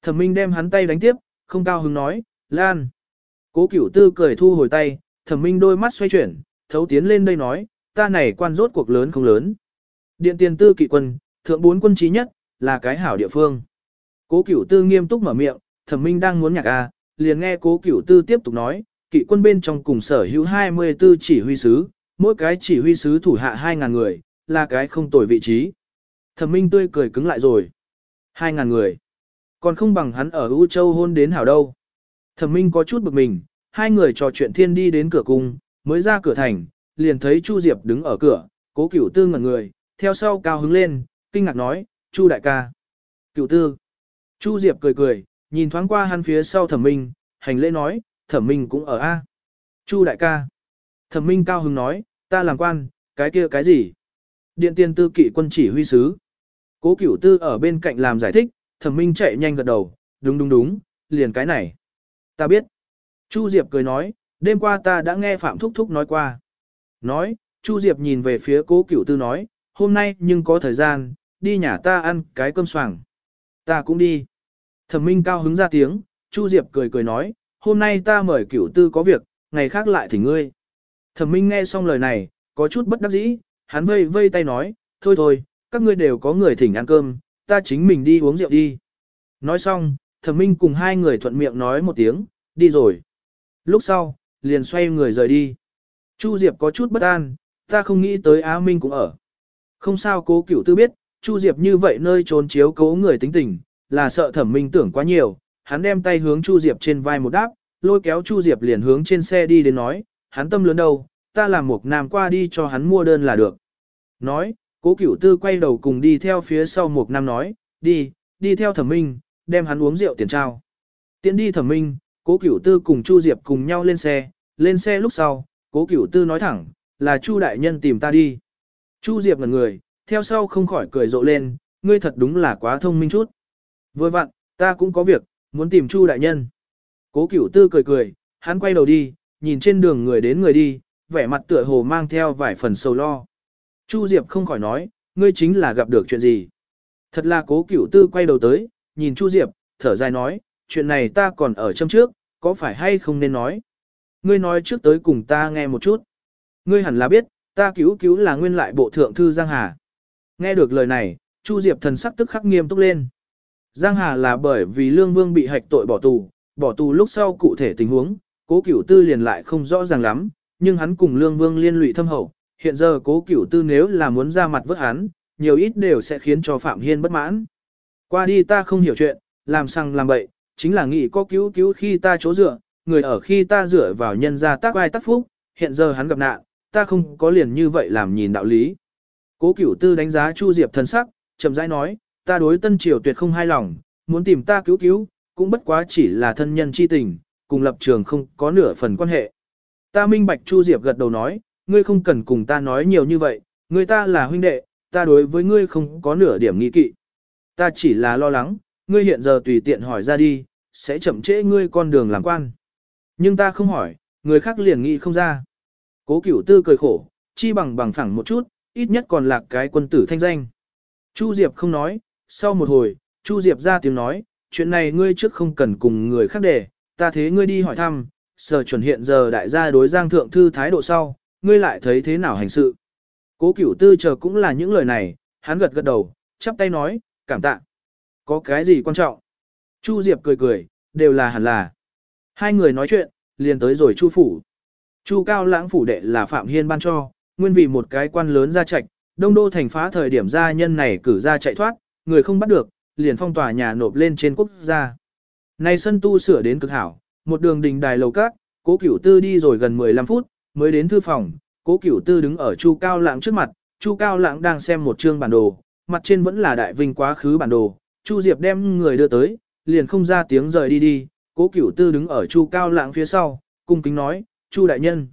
Thẩm minh đem hắn tay đánh tiếp, không cao hứng nói, lan. Cố cửu tư cười thu hồi tay, thẩm minh đôi mắt xoay chuyển, thấu tiến lên đây nói, ta này quan rốt cuộc lớn không lớn. Điện tiền tư kỵ quân, thượng bốn quân trí nhất, là cái hảo địa phương. Cố cửu tư nghiêm túc mở miệng, thẩm minh đang muốn nhạc a, liền nghe cố cửu tư tiếp tục nói, kỵ quân bên trong cùng sở hữu 24 chỉ huy sứ, mỗi cái chỉ huy sứ thủ hạ 2000 người, là cái không tồi vị trí. Thẩm minh tươi cười cứng lại rồi. 2000 người. Còn không bằng hắn ở U Châu hôn đến hảo đâu. Thẩm minh có chút bực mình, hai người trò chuyện thiên đi đến cửa cung, mới ra cửa thành, liền thấy Chu Diệp đứng ở cửa, cố cửu tư ngẩn người, theo sau cao hứng lên, kinh ngạc nói, Chu đại ca. Cửu tư. Chu Diệp cười cười, nhìn thoáng qua hắn phía sau thẩm minh, hành lễ nói, thẩm minh cũng ở A. Chu đại ca. Thẩm minh cao hứng nói, ta làm quan, cái kia cái gì? Điện tiên tư kỵ quân chỉ huy sứ. Cố cửu tư ở bên cạnh làm giải thích, thẩm minh chạy nhanh gật đầu, đúng đúng đúng, liền cái này. Ta biết. Chu Diệp cười nói, đêm qua ta đã nghe Phạm Thúc Thúc nói qua. Nói, Chu Diệp nhìn về phía cố cửu tư nói, hôm nay nhưng có thời gian, đi nhà ta ăn cái cơm soảng. Ta cũng đi. Thẩm Minh cao hứng ra tiếng, Chu Diệp cười cười nói, hôm nay ta mời cửu tư có việc, ngày khác lại thỉnh ngươi. Thẩm Minh nghe xong lời này, có chút bất đắc dĩ, hắn vây vây tay nói, thôi thôi, các ngươi đều có người thỉnh ăn cơm, ta chính mình đi uống rượu đi. Nói xong, Thẩm Minh cùng hai người thuận miệng nói một tiếng, đi rồi. Lúc sau, liền xoay người rời đi. Chu Diệp có chút bất an, ta không nghĩ tới Á Minh cũng ở. Không sao cố cửu tư biết, Chu Diệp như vậy nơi trốn chiếu cố người tính tình, là sợ thẩm minh tưởng quá nhiều, hắn đem tay hướng Chu Diệp trên vai một đáp, lôi kéo Chu Diệp liền hướng trên xe đi đến nói, hắn tâm lớn đâu, ta làm một nam qua đi cho hắn mua đơn là được. Nói, cố cửu tư quay đầu cùng đi theo phía sau một nam nói, đi, đi theo thẩm minh, đem hắn uống rượu tiền trao. Tiến đi thẩm minh, cố cửu tư cùng Chu Diệp cùng nhau lên xe, lên xe lúc sau, cố cửu tư nói thẳng, là Chu đại nhân tìm ta đi. Chu Diệp ngẩn người, theo sau không khỏi cười rộ lên, ngươi thật đúng là quá thông minh chút. Vừa vặn, ta cũng có việc, muốn tìm Chu đại nhân. Cố cửu tư cười cười, hắn quay đầu đi, nhìn trên đường người đến người đi, vẻ mặt tựa hồ mang theo vài phần sầu lo. Chu Diệp không khỏi nói, ngươi chính là gặp được chuyện gì. Thật là cố cửu tư quay đầu tới, nhìn Chu Diệp, thở dài nói, chuyện này ta còn ở châm trước, có phải hay không nên nói. Ngươi nói trước tới cùng ta nghe một chút. Ngươi hẳn là biết, ta cứu cứu là nguyên lại bộ thượng thư Giang Hà. Nghe được lời này, Chu Diệp thần sắc tức khắc nghiêm túc lên. Giang Hà là bởi vì Lương Vương bị hạch tội bỏ tù, bỏ tù lúc sau cụ thể tình huống, cố cửu tư liền lại không rõ ràng lắm, nhưng hắn cùng Lương Vương liên lụy thâm hậu, hiện giờ cố cửu tư nếu là muốn ra mặt vớt hắn, nhiều ít đều sẽ khiến cho Phạm Hiên bất mãn. Qua đi ta không hiểu chuyện, làm sang làm bậy, chính là nghĩ có cứu cứu khi ta chỗ dựa, người ở khi ta dựa vào nhân gia tác ai tác phúc, hiện giờ hắn gặp nạn, ta không có liền như vậy làm nhìn đạo lý. Cố cửu tư đánh giá Chu Diệp thân sắc, chậm rãi nói, ta đối tân triều tuyệt không hai lòng, muốn tìm ta cứu cứu, cũng bất quá chỉ là thân nhân chi tình, cùng lập trường không có nửa phần quan hệ. Ta minh bạch Chu Diệp gật đầu nói, ngươi không cần cùng ta nói nhiều như vậy, người ta là huynh đệ, ta đối với ngươi không có nửa điểm nghi kỵ. Ta chỉ là lo lắng, ngươi hiện giờ tùy tiện hỏi ra đi, sẽ chậm trễ ngươi con đường làm quan. Nhưng ta không hỏi, người khác liền nghĩ không ra. Cố cửu tư cười khổ, chi bằng bằng phẳng một chút, ít nhất còn là cái quân tử thanh danh. Chu Diệp không nói, sau một hồi, Chu Diệp ra tiếng nói, chuyện này ngươi trước không cần cùng người khác để, ta thế ngươi đi hỏi thăm, sở chuẩn hiện giờ đại gia đối giang thượng thư thái độ sau, ngươi lại thấy thế nào hành sự. Cố cửu tư chờ cũng là những lời này, hắn gật gật đầu, chắp tay nói, cảm tạ. Có cái gì quan trọng? Chu Diệp cười cười, đều là hẳn là. Hai người nói chuyện, liền tới rồi Chu phủ. Chu Cao Lãng phủ đệ là Phạm Hiên ban cho, nguyên vì một cái quan lớn ra trạch, đông đô thành phá thời điểm gia nhân này cử ra chạy thoát, người không bắt được, liền phong tỏa nhà nộp lên trên quốc gia. nay sân tu sửa đến cực hảo, một đường đình đài lầu cát, cố cửu tư đi rồi gần 15 phút, mới đến thư phòng, cố cửu tư đứng ở Chu Cao Lãng trước mặt, Chu Cao Lãng đang xem một chương bản đồ, mặt trên vẫn là đại vinh quá khứ bản đồ, Chu Diệp đem người đưa tới, liền không ra tiếng rời đi đi, cố cửu tư đứng ở Chu Cao Lãng phía sau, cung kính nói, Chu đại nhân.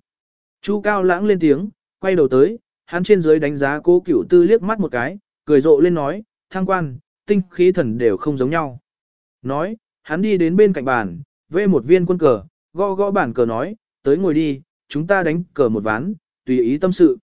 Chu Cao Lãng lên tiếng, quay đầu tới, hắn trên dưới đánh giá cố cửu tư liếc mắt một cái, cười rộ lên nói, thăng quan, tinh khí thần đều không giống nhau. Nói, hắn đi đến bên cạnh bàn, vê một viên quân cờ, gõ gõ bàn cờ nói, tới ngồi đi, chúng ta đánh cờ một ván, tùy ý tâm sự.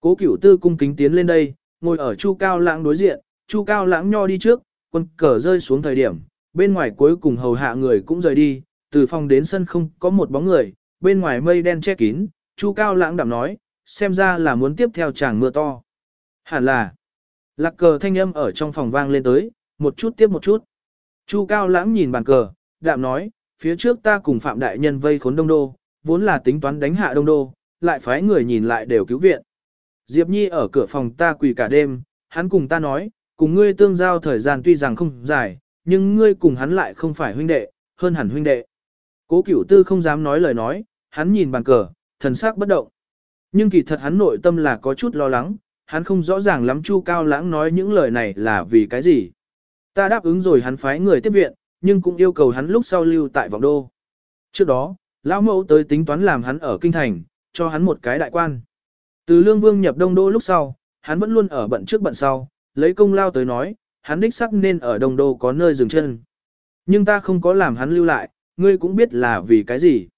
Cố cửu tư cung kính tiến lên đây, ngồi ở Chu Cao Lãng đối diện, Chu Cao Lãng nho đi trước, quân cờ rơi xuống thời điểm, bên ngoài cuối cùng hầu hạ người cũng rời đi, từ phòng đến sân không có một bóng người, bên ngoài mây đen che kín, Chu Cao Lãng đạm nói, xem ra là muốn tiếp theo chàng mưa to. Hẳn là, lạc cờ thanh âm ở trong phòng vang lên tới, một chút tiếp một chút. Chu Cao Lãng nhìn bàn cờ, đạm nói, phía trước ta cùng Phạm Đại Nhân vây khốn Đông Đô, vốn là tính toán đánh hạ Đông Đô, lại phái người nhìn lại đều cứu viện. Diệp Nhi ở cửa phòng ta quỳ cả đêm, hắn cùng ta nói, cùng ngươi tương giao thời gian tuy rằng không dài, nhưng ngươi cùng hắn lại không phải huynh đệ, hơn hẳn huynh đệ. Cố cửu tư không dám nói lời nói, hắn nhìn bàn cờ, thần sắc bất động. Nhưng kỳ thật hắn nội tâm là có chút lo lắng, hắn không rõ ràng lắm Chu Cao Lãng nói những lời này là vì cái gì. Ta đáp ứng rồi hắn phái người tiếp viện, nhưng cũng yêu cầu hắn lúc sau lưu tại vọng đô. Trước đó, Lão Mẫu tới tính toán làm hắn ở kinh thành, cho hắn một cái đại quan. Từ Lương Vương nhập Đông Đô lúc sau, hắn vẫn luôn ở bận trước bận sau, lấy công lao tới nói, hắn đích sắc nên ở Đông Đô có nơi dừng chân. Nhưng ta không có làm hắn lưu lại, ngươi cũng biết là vì cái gì.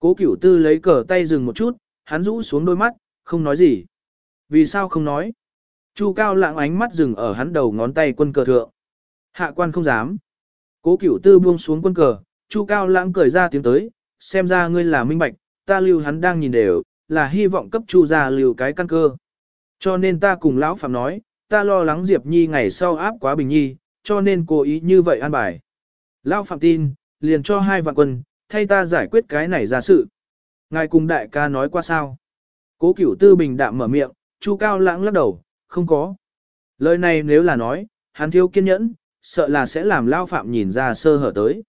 Cố cửu tư lấy cờ tay dừng một chút, hắn rũ xuống đôi mắt, không nói gì. Vì sao không nói? Chu cao lạng ánh mắt dừng ở hắn đầu ngón tay quân cờ thượng. Hạ quan không dám. Cố cửu tư buông xuống quân cờ, chu cao lãng cười ra tiếng tới, xem ra ngươi là minh bạch, ta lưu hắn đang nhìn đều, là hy vọng cấp chu gia lưu cái căn cơ. Cho nên ta cùng lão phạm nói, ta lo lắng Diệp Nhi ngày sau áp quá Bình Nhi, cho nên cố ý như vậy an bài. Lão phạm tin, liền cho hai vạn quân, thay ta giải quyết cái này ra sự. Ngài cùng đại ca nói qua sao? Cố cửu tư bình đạm mở miệng, chu cao lãng lắc đầu, không có. Lời này nếu là nói, hắn thiếu kiên nhẫn, sợ là sẽ làm lao phạm nhìn ra sơ hở tới.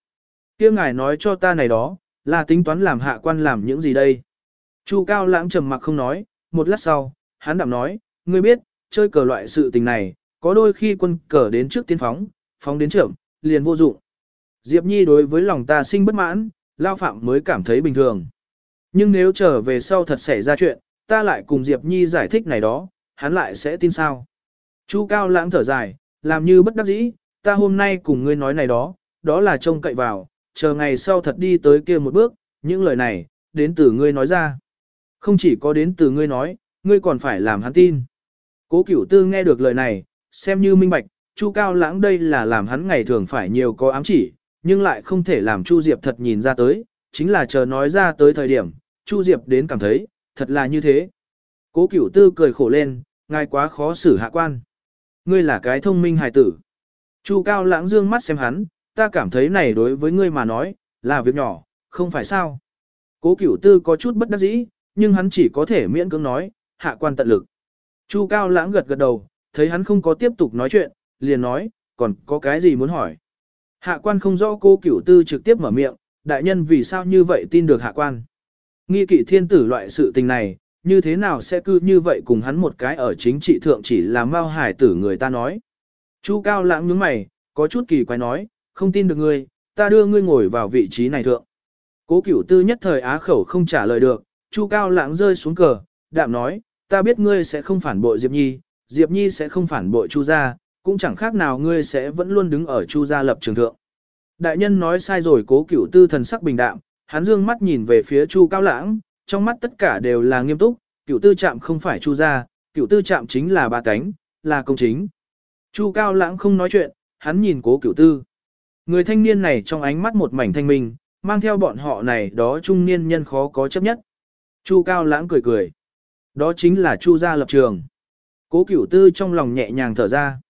kia ngài nói cho ta này đó, là tính toán làm hạ quan làm những gì đây? Chu cao lãng trầm mặc không nói, một lát sau, hắn đạm nói, ngươi biết, chơi cờ loại sự tình này, có đôi khi quân cờ đến trước tiên phóng, phóng đến trưởng, liền vô dụng. Diệp Nhi đối với lòng ta sinh bất mãn, lao phạm mới cảm thấy bình thường. Nhưng nếu trở về sau thật xảy ra chuyện, ta lại cùng Diệp Nhi giải thích này đó, hắn lại sẽ tin sao. Chu Cao lãng thở dài, làm như bất đắc dĩ, ta hôm nay cùng ngươi nói này đó, đó là trông cậy vào, chờ ngày sau thật đi tới kia một bước, những lời này, đến từ ngươi nói ra. Không chỉ có đến từ ngươi nói, ngươi còn phải làm hắn tin. Cố cửu tư nghe được lời này, xem như minh bạch, Chu Cao lãng đây là làm hắn ngày thường phải nhiều có ám chỉ, nhưng lại không thể làm Chu Diệp thật nhìn ra tới, chính là chờ nói ra tới thời điểm, Chu Diệp đến cảm thấy, thật là như thế. Cố cửu tư cười khổ lên, ngài quá khó xử hạ quan. Ngươi là cái thông minh hài tử. Chu Cao lãng dương mắt xem hắn, ta cảm thấy này đối với ngươi mà nói, là việc nhỏ, không phải sao. Cố cửu tư có chút bất đắc dĩ, nhưng hắn chỉ có thể miễn cưỡng nói, hạ quan tận lực. Chu Cao lãng gật gật đầu, thấy hắn không có tiếp tục nói chuyện, liền nói, còn có cái gì muốn hỏi. Hạ quan không rõ cô cửu tư trực tiếp mở miệng, đại nhân vì sao như vậy tin được hạ quan. Nghi kỵ thiên tử loại sự tình này, như thế nào sẽ cư như vậy cùng hắn một cái ở chính trị thượng chỉ là mau hải tử người ta nói. Chu cao lãng nhướng mày, có chút kỳ quái nói, không tin được ngươi, ta đưa ngươi ngồi vào vị trí này thượng. Cố cửu tư nhất thời á khẩu không trả lời được, chu cao lãng rơi xuống cờ, đạm nói, ta biết ngươi sẽ không phản bội Diệp Nhi, Diệp Nhi sẽ không phản bội chu gia, cũng chẳng khác nào ngươi sẽ vẫn luôn đứng ở chu gia lập trường thượng. Đại nhân nói sai rồi cố cửu tư thần sắc bình đạm, hắn dương mắt nhìn về phía chu cao lãng, trong mắt tất cả đều là nghiêm túc, Cựu tư Trạm không phải chu gia, Cựu tư Trạm chính là ba cánh, là công chính. Chu cao lãng không nói chuyện, hắn nhìn cố Cựu tư. Người thanh niên này trong ánh mắt một mảnh thanh minh, mang theo bọn họ này đó trung niên nhân khó có chấp nhất. Chu cao lãng cười cười. Đó chính là chu gia lập trường. Cố cửu tư trong lòng nhẹ nhàng thở ra.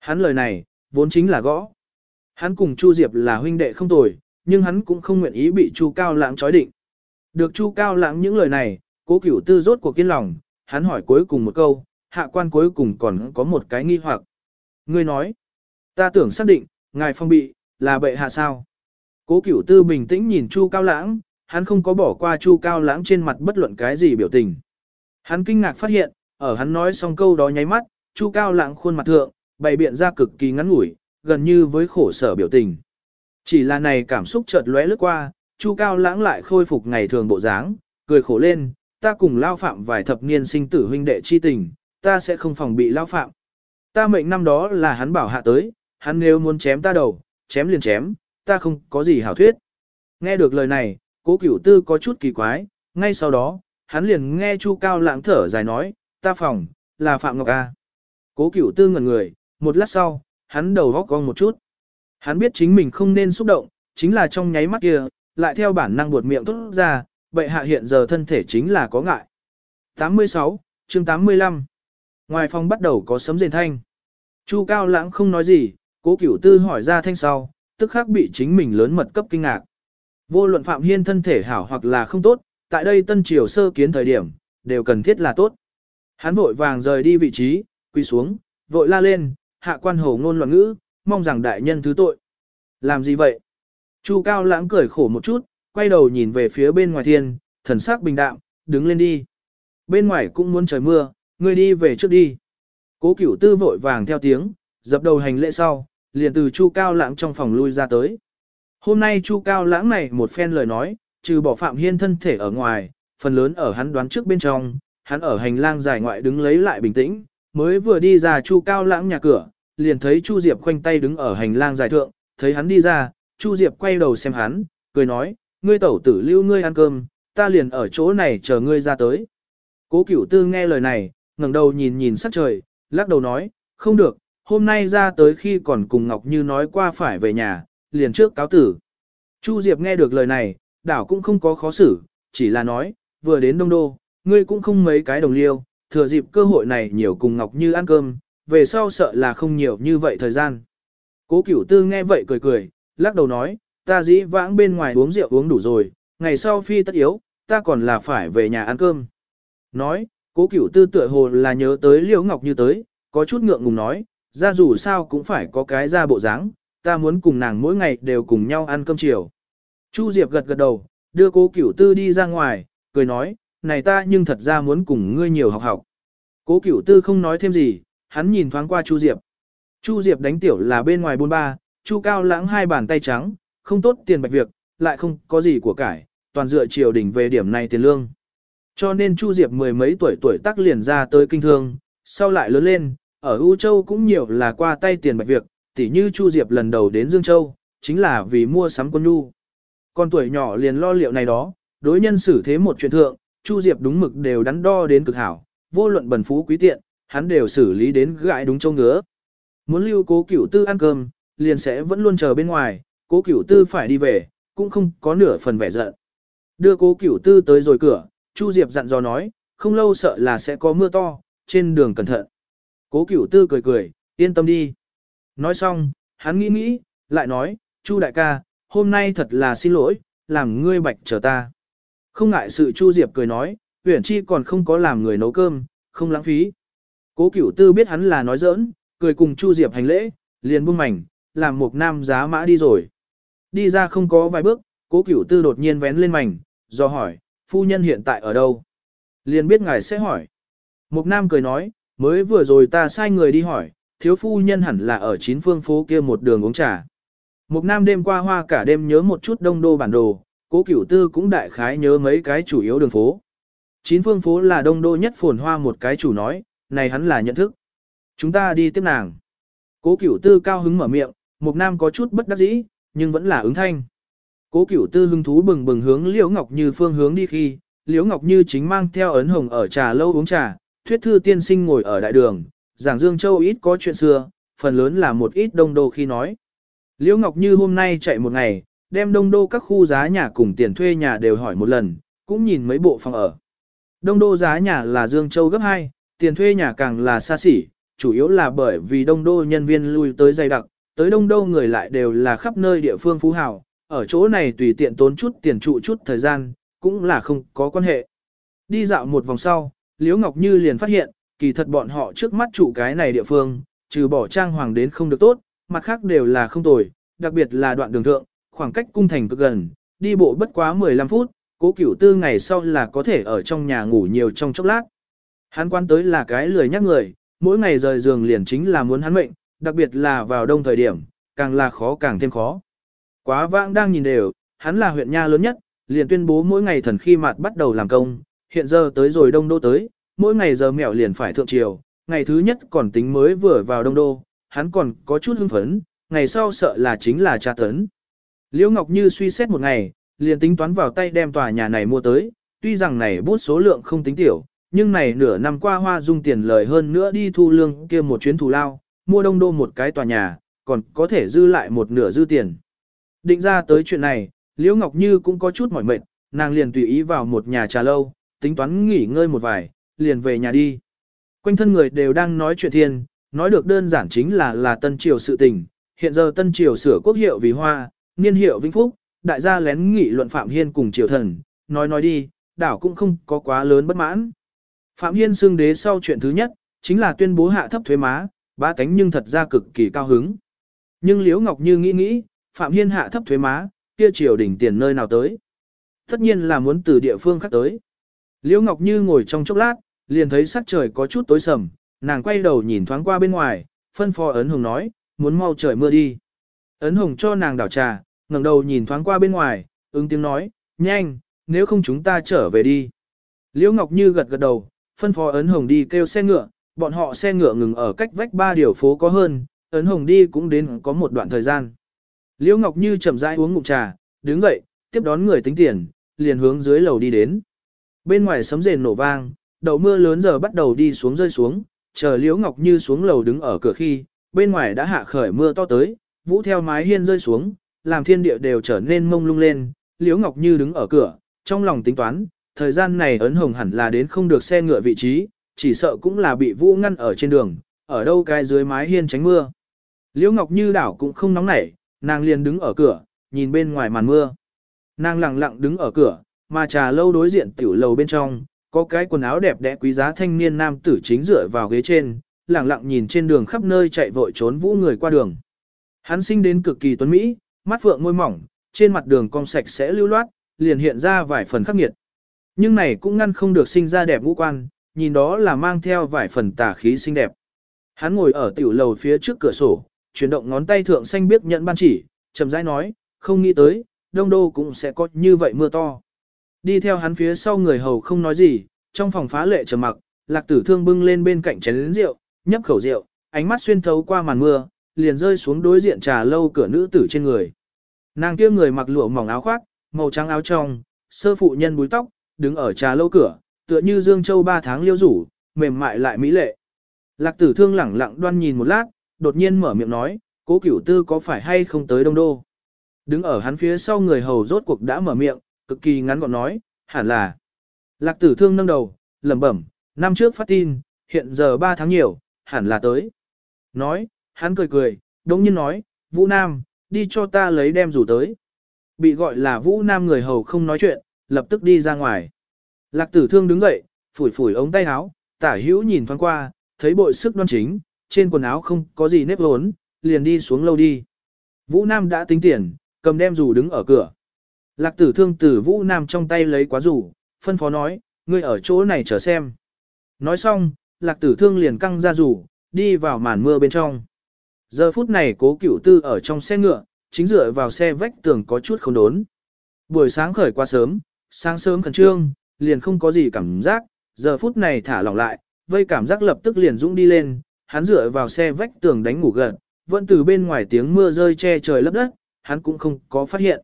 Hắn lời này, vốn chính là gõ. Hắn cùng Chu Diệp là huynh đệ không tồi, nhưng hắn cũng không nguyện ý bị Chu Cao Lãng trói định. Được Chu Cao Lãng những lời này, cố cửu tư rốt cuộc kiên lòng, hắn hỏi cuối cùng một câu, hạ quan cuối cùng còn có một cái nghi hoặc. Ngươi nói, ta tưởng xác định, ngài phong bị, là bệ hạ sao. Cố cửu tư bình tĩnh nhìn Chu Cao Lãng, hắn không có bỏ qua Chu Cao Lãng trên mặt bất luận cái gì biểu tình. Hắn kinh ngạc phát hiện, ở hắn nói xong câu đó nháy mắt, Chu Cao Lãng khuôn mặt thượng, bày biện ra cực kỳ ngắn ngủi, gần như với khổ sở biểu tình. Chỉ là này cảm xúc chợt lóe lướt qua, Chu Cao Lãng lại khôi phục ngày thường bộ dáng, cười khổ lên, ta cùng lao phạm vài thập niên sinh tử huynh đệ chi tình, ta sẽ không phòng bị lao phạm. Ta mệnh năm đó là hắn bảo hạ tới, hắn nếu muốn chém ta đầu, chém liền chém, ta không có gì hảo thuyết. Nghe được lời này, cố cửu tư có chút kỳ quái, Ngay sau đó, hắn liền nghe Chu Cao Lãng thở dài nói, ta phòng, là Phạm Ngọc A. Cố cửu tư ngẩn người, một lát sau, hắn đầu góc cong một chút. Hắn biết chính mình không nên xúc động, chính là trong nháy mắt kia, lại theo bản năng buột miệng tốt ra, bệ hạ hiện giờ thân thể chính là có ngại. 86, chương 85 Ngoài phòng bắt đầu có sấm rền thanh. Chu Cao Lãng không nói gì, cố cửu tư hỏi ra thanh sau, tức khắc bị chính mình lớn mật cấp kinh ngạc. Vô luận Phạm Hiên thân thể hảo hoặc là không tốt, tại đây tân triều sơ kiến thời điểm, đều cần thiết là tốt. Hắn vội vàng rời đi vị trí, quỳ xuống, vội la lên, hạ quan hồ ngôn loạn ngữ, mong rằng đại nhân thứ tội. Làm gì vậy? Chu Cao Lãng cười khổ một chút, quay đầu nhìn về phía bên ngoài thiên, thần sắc bình đạm, đứng lên đi. Bên ngoài cũng muốn trời mưa, ngươi đi về trước đi. Cố cửu tư vội vàng theo tiếng, dập đầu hành lễ sau, liền từ Chu Cao Lãng trong phòng lui ra tới. Hôm nay Chu Cao Lãng này một phen lời nói, trừ bỏ Phạm Hiên thân thể ở ngoài, phần lớn ở hắn đoán trước bên trong, hắn ở hành lang dài ngoại đứng lấy lại bình tĩnh, mới vừa đi ra Chu Cao Lãng nhà cửa, liền thấy Chu Diệp khoanh tay đứng ở hành lang dài thượng, thấy hắn đi ra, Chu Diệp quay đầu xem hắn, cười nói, ngươi tẩu tử lưu ngươi ăn cơm, ta liền ở chỗ này chờ ngươi ra tới. Cố Cửu Tư nghe lời này, ngẩng đầu nhìn nhìn sắc trời, lắc đầu nói, không được, hôm nay ra tới khi còn cùng Ngọc Như nói qua phải về nhà, liền trước cáo tử. Chu Diệp nghe được lời này, đảo cũng không có khó xử, chỉ là nói, vừa đến Đông Đô, ngươi cũng không mấy cái đồng liêu, thừa dịp cơ hội này nhiều cùng Ngọc Như ăn cơm, về sau sợ là không nhiều như vậy thời gian. Cố Cửu Tư nghe vậy cười cười, lắc đầu nói, ta dĩ vãng bên ngoài uống rượu uống đủ rồi, ngày sau phi tất yếu, ta còn là phải về nhà ăn cơm. Nói, cố Cửu Tư tựa hồ là nhớ tới Liễu Ngọc Như tới, có chút ngượng ngùng nói, ra dù sao cũng phải có cái ra bộ dáng, ta muốn cùng nàng mỗi ngày đều cùng nhau ăn cơm chiều. Chu Diệp gật gật đầu, đưa cố cửu tư đi ra ngoài, cười nói, này ta nhưng thật ra muốn cùng ngươi nhiều học học. Cố cửu tư không nói thêm gì, hắn nhìn thoáng qua Chu Diệp. Chu Diệp đánh tiểu là bên ngoài buôn ba, Chu Cao lãng hai bàn tay trắng, không tốt tiền bạch việc, lại không có gì của cải, toàn dựa triều đình về điểm này tiền lương. Cho nên Chu Diệp mười mấy tuổi tuổi tác liền ra tới kinh thương, sau lại lớn lên, ở U Châu cũng nhiều là qua tay tiền bạch việc, tỉ như Chu Diệp lần đầu đến Dương Châu, chính là vì mua sắm quân nhu. Con tuổi nhỏ liền lo liệu này đó, đối nhân xử thế một chuyện thượng, Chu Diệp đúng mực đều đắn đo đến cực hảo, vô luận bần phú quý tiện, hắn đều xử lý đến gãi đúng châu ngứa. Muốn lưu cố cửu tư ăn cơm, liền sẽ vẫn luôn chờ bên ngoài, cố cửu tư phải đi về, cũng không có nửa phần vẻ giận. Đưa cố cửu tư tới rồi cửa, Chu Diệp dặn dò nói, không lâu sợ là sẽ có mưa to, trên đường cẩn thận. Cố cửu tư cười cười, yên tâm đi. Nói xong, hắn nghĩ nghĩ, lại nói, Chu đại ca, hôm nay thật là xin lỗi, làm ngươi bạch chờ ta. Không ngại sự Chu Diệp cười nói, Uyển Chi còn không có làm người nấu cơm, không lãng phí. Cố Cửu Tư biết hắn là nói giỡn, cười cùng Chu Diệp hành lễ, liền buông mảnh, làm một nam giá mã đi rồi. Đi ra không có vài bước, Cố Cửu Tư đột nhiên vén lên mảnh, do hỏi, phu nhân hiện tại ở đâu? Liền biết ngài sẽ hỏi. Mục Nam cười nói, mới vừa rồi ta sai người đi hỏi, thiếu phu nhân hẳn là ở chín phương phố kia một đường uống trà. Mục Nam đêm qua hoa cả đêm nhớ một chút đông đô bản đồ, cố cửu tư cũng đại khái nhớ mấy cái chủ yếu đường phố. Chín phương phố là đông đô nhất phồn hoa một cái chủ nói, này hắn là nhận thức. Chúng ta đi tiếp nàng. Cố cửu tư cao hứng mở miệng, một Nam có chút bất đắc dĩ, nhưng vẫn là ứng thanh. Cố cửu tư hứng thú bừng bừng hướng Liễu Ngọc Như phương hướng đi khi, Liễu Ngọc Như chính mang theo ấn hồng ở trà lâu uống trà, thuyết thư tiên sinh ngồi ở đại đường, giảng Dương Châu ít có chuyện xưa, phần lớn là một ít đông đô khi nói. Liễu Ngọc Như hôm nay chạy một ngày, đem đông đô các khu giá nhà cùng tiền thuê nhà đều hỏi một lần, cũng nhìn mấy bộ phòng ở. Đông đô giá nhà là Dương Châu gấp 2, tiền thuê nhà càng là xa xỉ, chủ yếu là bởi vì đông đô nhân viên lui tới dày đặc, tới đông đô người lại đều là khắp nơi địa phương phú hào, ở chỗ này tùy tiện tốn chút tiền trụ chút thời gian, cũng là không có quan hệ. Đi dạo một vòng sau, Liễu Ngọc Như liền phát hiện, kỳ thật bọn họ trước mắt trụ cái này địa phương, trừ bỏ trang hoàng đến không được tốt, mặt khác đều là không tồi, đặc biệt là đoạn đường thượng, khoảng cách cung thành cực gần, đi bộ bất quá 15 phút, cố cửu tư ngày sau là có thể ở trong nhà ngủ nhiều trong chốc lát. Hắn quan tới là cái lười nhắc người, mỗi ngày rời giường liền chính là muốn hắn mệnh, đặc biệt là vào đông thời điểm, càng là khó càng thêm khó. Quá vãng đang nhìn đều, hắn là huyện nha lớn nhất, liền tuyên bố mỗi ngày thần khi mặt bắt đầu làm công, hiện giờ tới rồi đông đô tới, mỗi ngày giờ mẹo liền phải thượng triều, ngày thứ nhất còn tính mới vừa vào đông đô, hắn còn có chút hưng phấn, ngày sau sợ là chính là tra tấn. Liễu Ngọc Như suy xét một ngày, liền tính toán vào tay đem tòa nhà này mua tới, tuy rằng này bút số lượng không tính tiểu, nhưng này nửa năm qua hoa dung tiền lời hơn nữa đi thu lương kia một chuyến thù lao, mua đông đô một cái tòa nhà, còn có thể dư lại một nửa dư tiền. Định ra tới chuyện này, Liễu Ngọc Như cũng có chút mỏi mệt, nàng liền tùy ý vào một nhà trà lâu, tính toán nghỉ ngơi một vài, liền về nhà đi. Quanh thân người đều đang nói chuyện thiên, nói được đơn giản chính là là Tân Triều sự tình, hiện giờ Tân Triều sửa quốc hiệu vì Hoa, niên hiệu Vĩnh Phúc, đại gia lén nghị luận Phạm Hiên cùng Triều Thần, nói nói đi, đảo cũng không có quá lớn bất mãn. Phạm Hiên xưng đế sau chuyện thứ nhất, chính là tuyên bố hạ thấp thuế má, ba tánh nhưng thật ra cực kỳ cao hứng. Nhưng Liễu Ngọc Như nghĩ nghĩ, Phạm Hiên hạ thấp thuế má, kia triều đỉnh tiền nơi nào tới. Tất nhiên là muốn từ địa phương khác tới. Liễu Ngọc Như ngồi trong chốc lát, liền thấy sắc trời có chút tối sầm, nàng quay đầu nhìn thoáng qua bên ngoài, phân phó ấn hồng nói, muốn mau trời mưa đi. Ấn hồng cho nàng đảo trà, ngẩng đầu nhìn thoáng qua bên ngoài, ứng tiếng nói, nhanh, nếu không chúng ta trở về đi. Liễu Ngọc Như gật gật đầu, phân phó ấn hồng đi kêu xe ngựa, bọn họ xe ngựa ngừng ở cách vách ba điều phố có hơn, ấn hồng đi cũng đến có một đoạn thời gian. Liễu Ngọc Như chậm rãi uống ngụm trà, đứng dậy, tiếp đón người tính tiền, liền hướng dưới lầu đi đến. Bên ngoài sấm rền nổ vang, đầu mưa lớn giờ bắt đầu đi xuống rơi xuống, chờ Liễu Ngọc Như xuống lầu đứng ở cửa khi, bên ngoài đã hạ khởi mưa to tới, vũ theo mái hiên rơi xuống, làm thiên địa đều trở nên mông lung lên, Liễu Ngọc Như đứng ở cửa, trong lòng tính toán, thời gian này ấn hồng hẳn là đến không được xe ngựa vị trí, chỉ sợ cũng là bị vũ ngăn ở trên đường, ở đâu cái dưới mái hiên tránh mưa. Liễu Ngọc Như đảo cũng không nóng nảy, nàng liền đứng ở cửa, nhìn bên ngoài màn mưa. Nàng lặng lặng đứng ở cửa, mà trà lâu đối diện tiểu lầu bên trong, có cái quần áo đẹp đẽ quý giá thanh niên nam tử chính dựa vào ghế trên, lặng lặng nhìn trên đường khắp nơi chạy vội trốn vũ người qua đường. Hắn sinh đến cực kỳ tuấn mỹ, mắt phượng môi mỏng, trên mặt đường cong sạch sẽ lưu loát, liền hiện ra vài phần khắc nghiệt. Nhưng này cũng ngăn không được sinh ra đẹp ngũ quan, nhìn đó là mang theo vài phần tà khí xinh đẹp. Hắn ngồi ở tiểu lầu phía trước cửa sổ, chuyển động ngón tay thượng xanh biếc nhận ban chỉ, chậm rãi nói, không nghĩ tới, đông đô cũng sẽ có như vậy mưa to. Đi theo hắn phía sau người hầu không nói gì, trong phòng phá lệ trầm mặc, lạc tử thương bưng lên bên cạnh chén rượu, nhấp khẩu rượu, ánh mắt xuyên thấu qua màn mưa, liền rơi xuống đối diện trà lâu cửa nữ tử trên người. Nàng kia người mặc lụa mỏng áo khoác, màu trắng áo trong, sơ phụ nhân búi tóc, đứng ở trà lâu cửa, tựa như Dương Châu ba tháng liêu rủ, mềm mại lại mỹ lệ. Lạc tử thương lẳng lặng đoan nhìn một lát, đột nhiên mở miệng nói, cố cửu tư có phải hay không tới đông đô. Đứng ở hắn phía sau người hầu rốt cuộc đã mở miệng, cực kỳ ngắn gọn nói, hẳn là. Lạc tử thương nâng đầu, lẩm bẩm, năm trước phát tin, hiện giờ ba tháng nhiều, hẳn là tới. Nói, hắn cười cười, đống nhiên nói, Vũ Nam, đi cho ta lấy đem rủ tới. Bị gọi là Vũ Nam người hầu không nói chuyện, lập tức đi ra ngoài. Lạc tử thương đứng dậy, phủi phủi ống tay áo, tả hữu nhìn thoáng qua, thấy bội sức đoan chính, trên quần áo không có gì nếp hốn, liền đi xuống lâu đi. Vũ Nam đã tính tiền, cầm đem rủ đứng ở cửa. Lạc tử thương từ Vũ Nam trong tay lấy quá rủ, phân phó nói, ngươi ở chỗ này chờ xem. Nói xong, lạc tử thương liền căng ra rủ, đi vào màn mưa bên trong. Giờ phút này cố cửu tư ở trong xe ngựa, chính dựa vào xe vách tường có chút không đốn. Buổi sáng khởi qua sớm, sáng sớm khẩn trương, liền không có gì cảm giác, giờ phút này thả lỏng lại, vây cảm giác lập tức liền dũng đi lên, hắn dựa vào xe vách tường đánh ngủ gần, vẫn từ bên ngoài tiếng mưa rơi che trời lấp đất, hắn cũng không có phát hiện.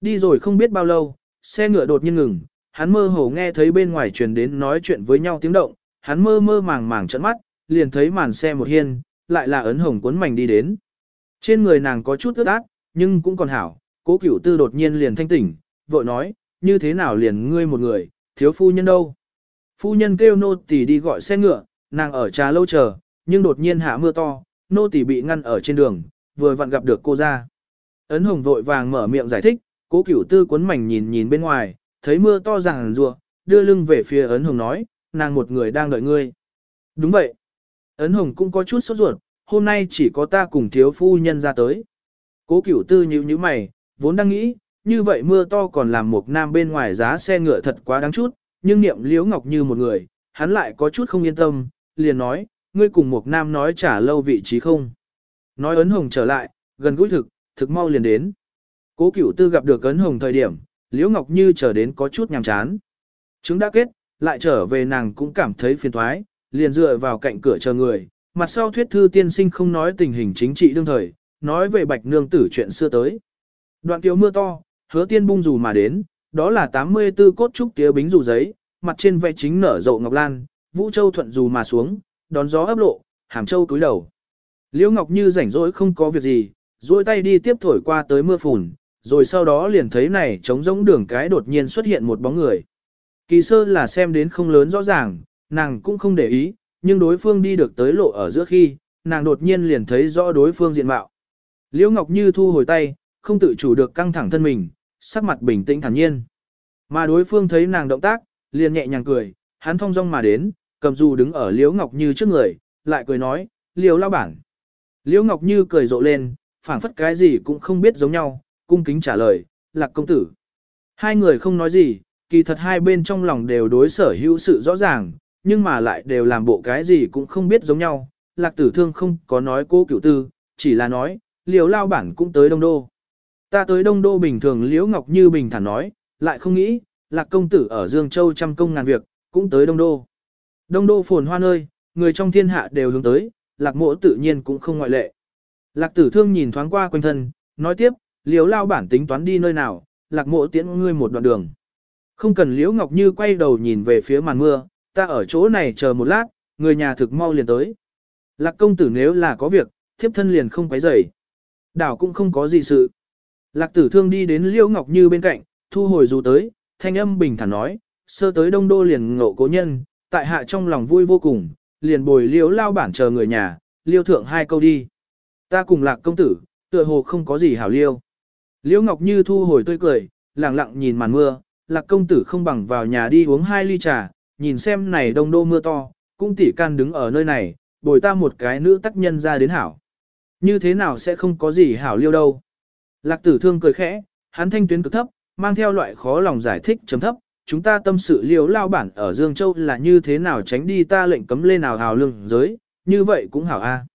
Đi rồi không biết bao lâu, xe ngựa đột nhiên ngừng, hắn mơ hồ nghe thấy bên ngoài truyền đến nói chuyện với nhau tiếng động, hắn mơ mơ màng màng trợn mắt, liền thấy màn xe một hiên, lại là ấn hồng cuốn mảnh đi đến. Trên người nàng có chút ướt át, nhưng cũng còn hảo, cố cửu tư đột nhiên liền thanh tỉnh, vội nói, như thế nào liền ngươi một người, thiếu phu nhân đâu. Phu nhân kêu nô tỳ đi gọi xe ngựa, nàng ở trà lâu chờ, nhưng đột nhiên hạ mưa to, nô tỳ bị ngăn ở trên đường, vừa vặn gặp được cô ra. Ấn hồng vội vàng mở miệng giải thích, cố cửu tư cuốn mảnh nhìn nhìn bên ngoài, thấy mưa to ràng rùa, đưa lưng về phía ấn hồng nói, nàng một người đang đợi ngươi. Đúng vậy. Ấn hồng cũng có chút sốt ruột, hôm nay chỉ có ta cùng thiếu phu nhân ra tới. Cố cửu tư nhíu nhíu mày, vốn đang nghĩ, như vậy mưa to còn làm một nam bên ngoài giá xe ngựa thật quá đáng chút, nhưng niệm liễu ngọc như một người, hắn lại có chút không yên tâm, liền nói, ngươi cùng một nam nói trả lâu vị trí không. Nói ấn hồng trở lại, gần gũi thực, thực mau liền đến. Cố cửu tư gặp được ấn hồng thời điểm, liễu ngọc như trở đến có chút nhàm chán. Chứng đã kết, lại trở về nàng cũng cảm thấy phiền thoái, liền dựa vào cạnh cửa chờ người, mặt sau thuyết thư tiên sinh không nói tình hình chính trị đương thời, nói về bạch nương tử chuyện xưa tới. Đoạn kiều mưa to, hứa tiên bung dù mà đến, đó là 84 cốt trúc tía bính dù giấy, mặt trên vẽ chính nở rộ ngọc lan, Vũ Châu thuận dù mà xuống, đón gió ấp lộ, hàm châu cúi đầu. Liễu Ngọc Như rảnh rỗi không có việc gì, duỗi tay đi tiếp thổi qua tới mưa phùn, rồi sau đó liền thấy này trống rỗng đường cái đột nhiên xuất hiện một bóng người. Kỳ sơ là xem đến không lớn rõ ràng, nàng cũng không để ý, nhưng đối phương đi được tới lộ ở giữa khi, nàng đột nhiên liền thấy rõ đối phương diện mạo. Liễu Ngọc Như thu hồi tay, không tự chủ được căng thẳng thân mình, sắc mặt bình tĩnh thản nhiên. Mà đối phương thấy nàng động tác, liền nhẹ nhàng cười, hắn thong dong mà đến, cầm dù đứng ở Liễu Ngọc Như trước người, lại cười nói, Liễu lao bản. Liễu Ngọc Như cười rộ lên, phảng phất cái gì cũng không biết giống nhau, cung kính trả lời, lạc công tử. Hai người không nói gì, kỳ thật hai bên trong lòng đều đối sở hữu sự rõ ràng, nhưng mà lại đều làm bộ cái gì cũng không biết giống nhau. Lạc tử thương không có nói cô cửu tư, chỉ là nói, liều lao bản cũng tới đông đô. Ta tới đông đô bình thường liễu ngọc như bình thản nói, lại không nghĩ, lạc công tử ở Dương Châu trăm công ngàn việc, cũng tới đông đô. Đông đô phồn hoa nơi, người trong thiên hạ đều hướng tới, lạc mộ tự nhiên cũng không ngoại lệ. Lạc tử thương nhìn thoáng qua quanh thân, nói tiếp, liếu lao bản tính toán đi nơi nào, lạc mộ tiễn ngươi một đoạn đường. Không cần liễu ngọc như quay đầu nhìn về phía màn mưa, ta ở chỗ này chờ một lát, người nhà thực mau liền tới. Lạc công tử nếu là có việc, thiếp thân liền không quấy rầy. Đảo cũng không có gì sự. Lạc tử thương đi đến liễu ngọc như bên cạnh, thu hồi dù tới, thanh âm bình thản nói, sơ tới đông đô liền ngộ cố nhân, tại hạ trong lòng vui vô cùng, liền bồi liễu lao bản chờ người nhà, liêu thượng hai câu đi. Ta cùng lạc công tử, tựa hồ không có gì hảo liêu. Liễu Ngọc Như thu hồi tươi cười, lặng lặng nhìn màn mưa, lạc công tử không bằng vào nhà đi uống hai ly trà, nhìn xem này đông đô mưa to, cũng tỉ can đứng ở nơi này, bồi ta một cái nữ tác nhân ra đến hảo. Như thế nào sẽ không có gì hảo liêu đâu. Lạc tử thương cười khẽ, hắn thanh tuyến cực thấp, mang theo loại khó lòng giải thích chấm thấp, chúng ta tâm sự liều lao bản ở Dương Châu là như thế nào tránh đi ta lệnh cấm lên nào hào lương giới, như vậy cũng hảo a. À.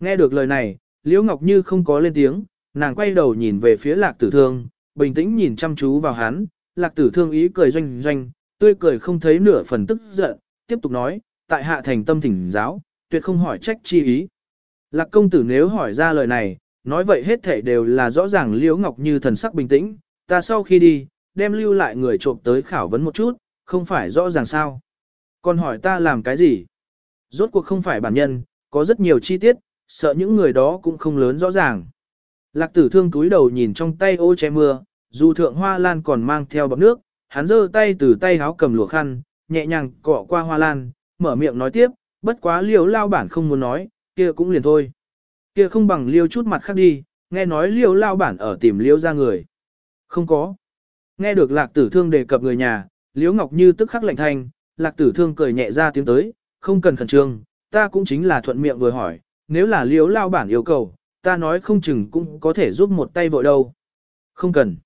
Nghe được lời này, Liễu Ngọc Như không có lên tiếng, nàng quay đầu nhìn về phía lạc tử thương, bình tĩnh nhìn chăm chú vào hắn, lạc tử thương ý cười doanh doanh, tươi cười không thấy nửa phần tức giận, tiếp tục nói, tại hạ thành tâm thỉnh giáo, tuyệt không hỏi trách chi ý. Lạc công tử nếu hỏi ra lời này, nói vậy hết thể đều là rõ ràng Liễu Ngọc Như thần sắc bình tĩnh, ta sau khi đi, đem lưu lại người trộm tới khảo vấn một chút, không phải rõ ràng sao. Còn hỏi ta làm cái gì? Rốt cuộc không phải bản nhân, có rất nhiều chi tiết, sợ những người đó cũng không lớn rõ ràng. Lạc tử thương túi đầu nhìn trong tay ô che mưa, dù thượng hoa lan còn mang theo bọc nước, hắn giơ tay từ tay háo cầm lụa khăn, nhẹ nhàng cọ qua hoa lan, mở miệng nói tiếp, bất quá liều lao bản không muốn nói, kia cũng liền thôi. Kia không bằng liêu chút mặt khác đi, nghe nói liêu lao bản ở tìm liêu ra người. Không có. Nghe được lạc tử thương đề cập người nhà, liêu ngọc như tức khắc lạnh thanh, lạc tử thương cười nhẹ ra tiếng tới, không cần khẩn trương, ta cũng chính là thuận miệng vừa hỏi, nếu là liêu lao bản yêu cầu, ta nói không chừng cũng có thể giúp một tay vội đâu. Không cần.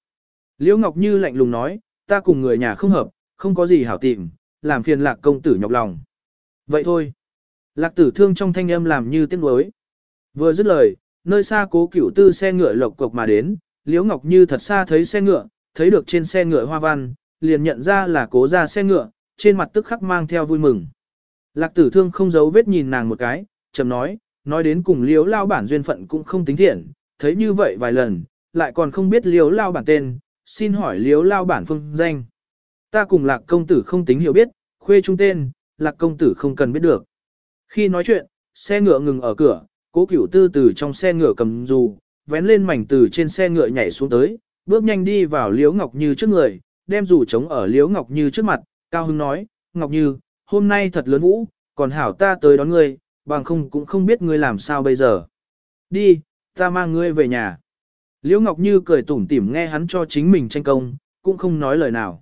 Liễu Ngọc Như lạnh lùng nói, ta cùng người nhà không hợp, không có gì hảo tìm, làm phiền lạc công tử nhọc lòng. Vậy thôi. Lạc tử thương trong thanh âm làm như tiếc nuối. Vừa dứt lời, nơi xa cố cửu tư xe ngựa lộc cộc mà đến, Liễu Ngọc Như thật xa thấy xe ngựa, thấy được trên xe ngựa hoa văn, liền nhận ra là cố ra xe ngựa, trên mặt tức khắc mang theo vui mừng. Lạc tử thương không giấu vết nhìn nàng một cái, chầm nói, nói đến cùng liếu lao bản duyên phận cũng không tính thiện, thấy như vậy vài lần, lại còn không biết liếu lao bản tên, xin hỏi liếu lao bản phương danh. Ta cùng lạc công tử không tính hiểu biết, khuê trung tên, lạc công tử không cần biết được. Khi nói chuyện, xe ngựa ngừng ở cửa, cố cửu tư từ trong xe ngựa cầm dù, vén lên mảnh từ trên xe ngựa nhảy xuống tới, bước nhanh đi vào Liễu ngọc như trước người, đem dù trống ở Liễu ngọc như trước mặt, cao hưng nói, ngọc như, hôm nay thật lớn vũ, còn hảo ta tới đón ngươi, bằng không cũng không biết ngươi làm sao bây giờ. Đi, ta mang ngươi về nhà. Liễu Ngọc Như cười tủm tỉm nghe hắn cho chính mình tranh công, cũng không nói lời nào.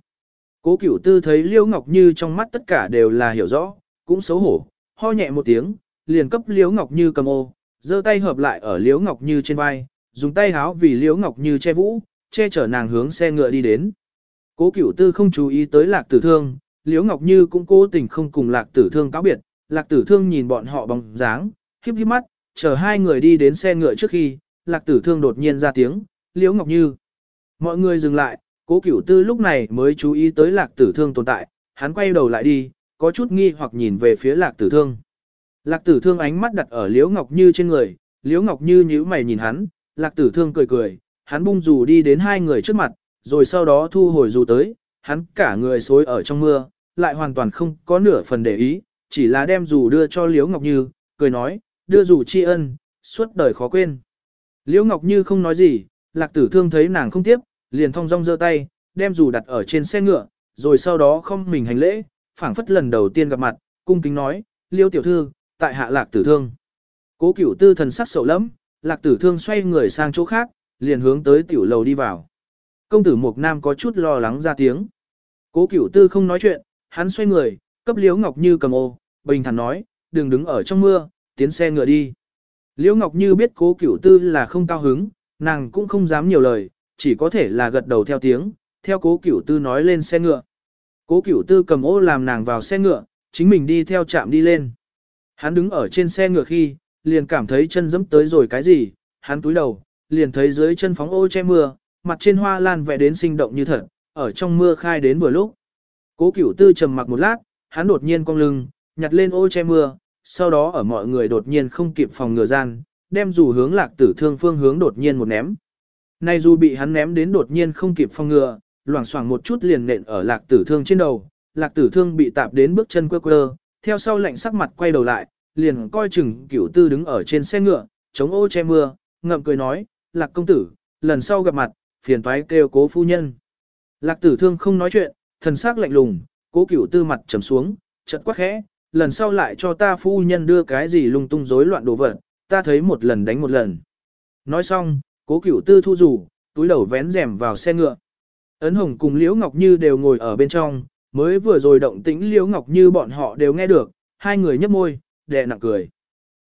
Cố Cửu Tư thấy Liễu Ngọc Như trong mắt tất cả đều là hiểu rõ, cũng xấu hổ, ho nhẹ một tiếng, liền cấp Liễu Ngọc Như cầm ô, giơ tay hợp lại ở Liễu Ngọc Như trên vai, dùng tay háo vì Liễu Ngọc Như che vũ, che chở nàng hướng xe ngựa đi đến. Cố Cửu Tư không chú ý tới Lạc Tử Thương, Liễu Ngọc Như cũng cố tình không cùng Lạc Tử Thương cáo biệt, Lạc Tử Thương nhìn bọn họ bóng dáng, híp híp mắt, chờ hai người đi đến xe ngựa trước khi, Lạc Tử Thương đột nhiên ra tiếng, Liễu Ngọc Như. Mọi người dừng lại, Cố Cửu Tư lúc này mới chú ý tới Lạc Tử Thương tồn tại, hắn quay đầu lại đi, có chút nghi hoặc nhìn về phía Lạc Tử Thương. Lạc Tử Thương ánh mắt đặt ở Liễu Ngọc Như trên người, Liễu Ngọc Như nhíu mày nhìn hắn, Lạc Tử Thương cười cười, hắn bung dù đi đến hai người trước mặt, rồi sau đó thu hồi dù tới, hắn cả người xối ở trong mưa, lại hoàn toàn không có nửa phần để ý, chỉ là đem dù đưa cho Liễu Ngọc Như, cười nói, đưa dù tri ân, suốt đời khó quên. Liễu Ngọc Như không nói gì, lạc tử thương thấy nàng không tiếp, liền thong dong giơ tay, đem dù đặt ở trên xe ngựa, rồi sau đó không mình hành lễ, phảng phất lần đầu tiên gặp mặt, cung kính nói, Liễu tiểu thư, tại hạ lạc tử thương. Cố cửu tư thần sắc sầu lắm, lạc tử thương xoay người sang chỗ khác, liền hướng tới tiểu lầu đi vào. Công tử Mục Nam có chút lo lắng ra tiếng. Cố cửu tư không nói chuyện, hắn xoay người, cấp Liễu Ngọc Như cầm ô, bình thản nói, đừng đứng ở trong mưa, tiến xe ngựa đi. Liễu Ngọc Như biết cố cửu tư là không cao hứng, nàng cũng không dám nhiều lời, chỉ có thể là gật đầu theo tiếng, theo cố cửu tư nói lên xe ngựa. Cố cửu tư cầm ô làm nàng vào xe ngựa, chính mình đi theo chạm đi lên. Hắn đứng ở trên xe ngựa khi, liền cảm thấy chân dẫm tới rồi cái gì, hắn túi đầu, liền thấy dưới chân phóng ô che mưa, mặt trên hoa lan vẽ đến sinh động như thật, ở trong mưa khai đến vừa lúc. Cố cửu tư trầm mặc một lát, hắn đột nhiên cong lưng, nhặt lên ô che mưa, sau đó ở mọi người đột nhiên không kịp phòng ngừa gian, đem dù hướng lạc tử thương phương hướng đột nhiên một ném. nay dù bị hắn ném đến đột nhiên không kịp phòng ngừa, loảng xoảng một chút liền nện ở lạc tử thương trên đầu, lạc tử thương bị tạp đến bước chân quơ quơ, theo sau lạnh sắc mặt quay đầu lại, liền coi chừng cửu tư đứng ở trên xe ngựa, chống ô che mưa, ngậm cười nói, lạc công tử, lần sau gặp mặt, phiền toái kêu cố phu nhân. Lạc tử thương không nói chuyện, thần sắc lạnh lùng, cố cửu tư mặt trầm xuống, chợt quắc khẽ, lần sau lại cho ta phu nhân đưa cái gì lung tung rối loạn đồ vật, ta thấy một lần đánh một lần. Nói xong, cố cửu tư thu rủ, túi đầu vén rèm vào xe ngựa. Ấn Hồng cùng Liễu Ngọc Như đều ngồi ở bên trong, mới vừa rồi động tĩnh Liễu Ngọc Như bọn họ đều nghe được, hai người nhấp môi, đè nặng cười.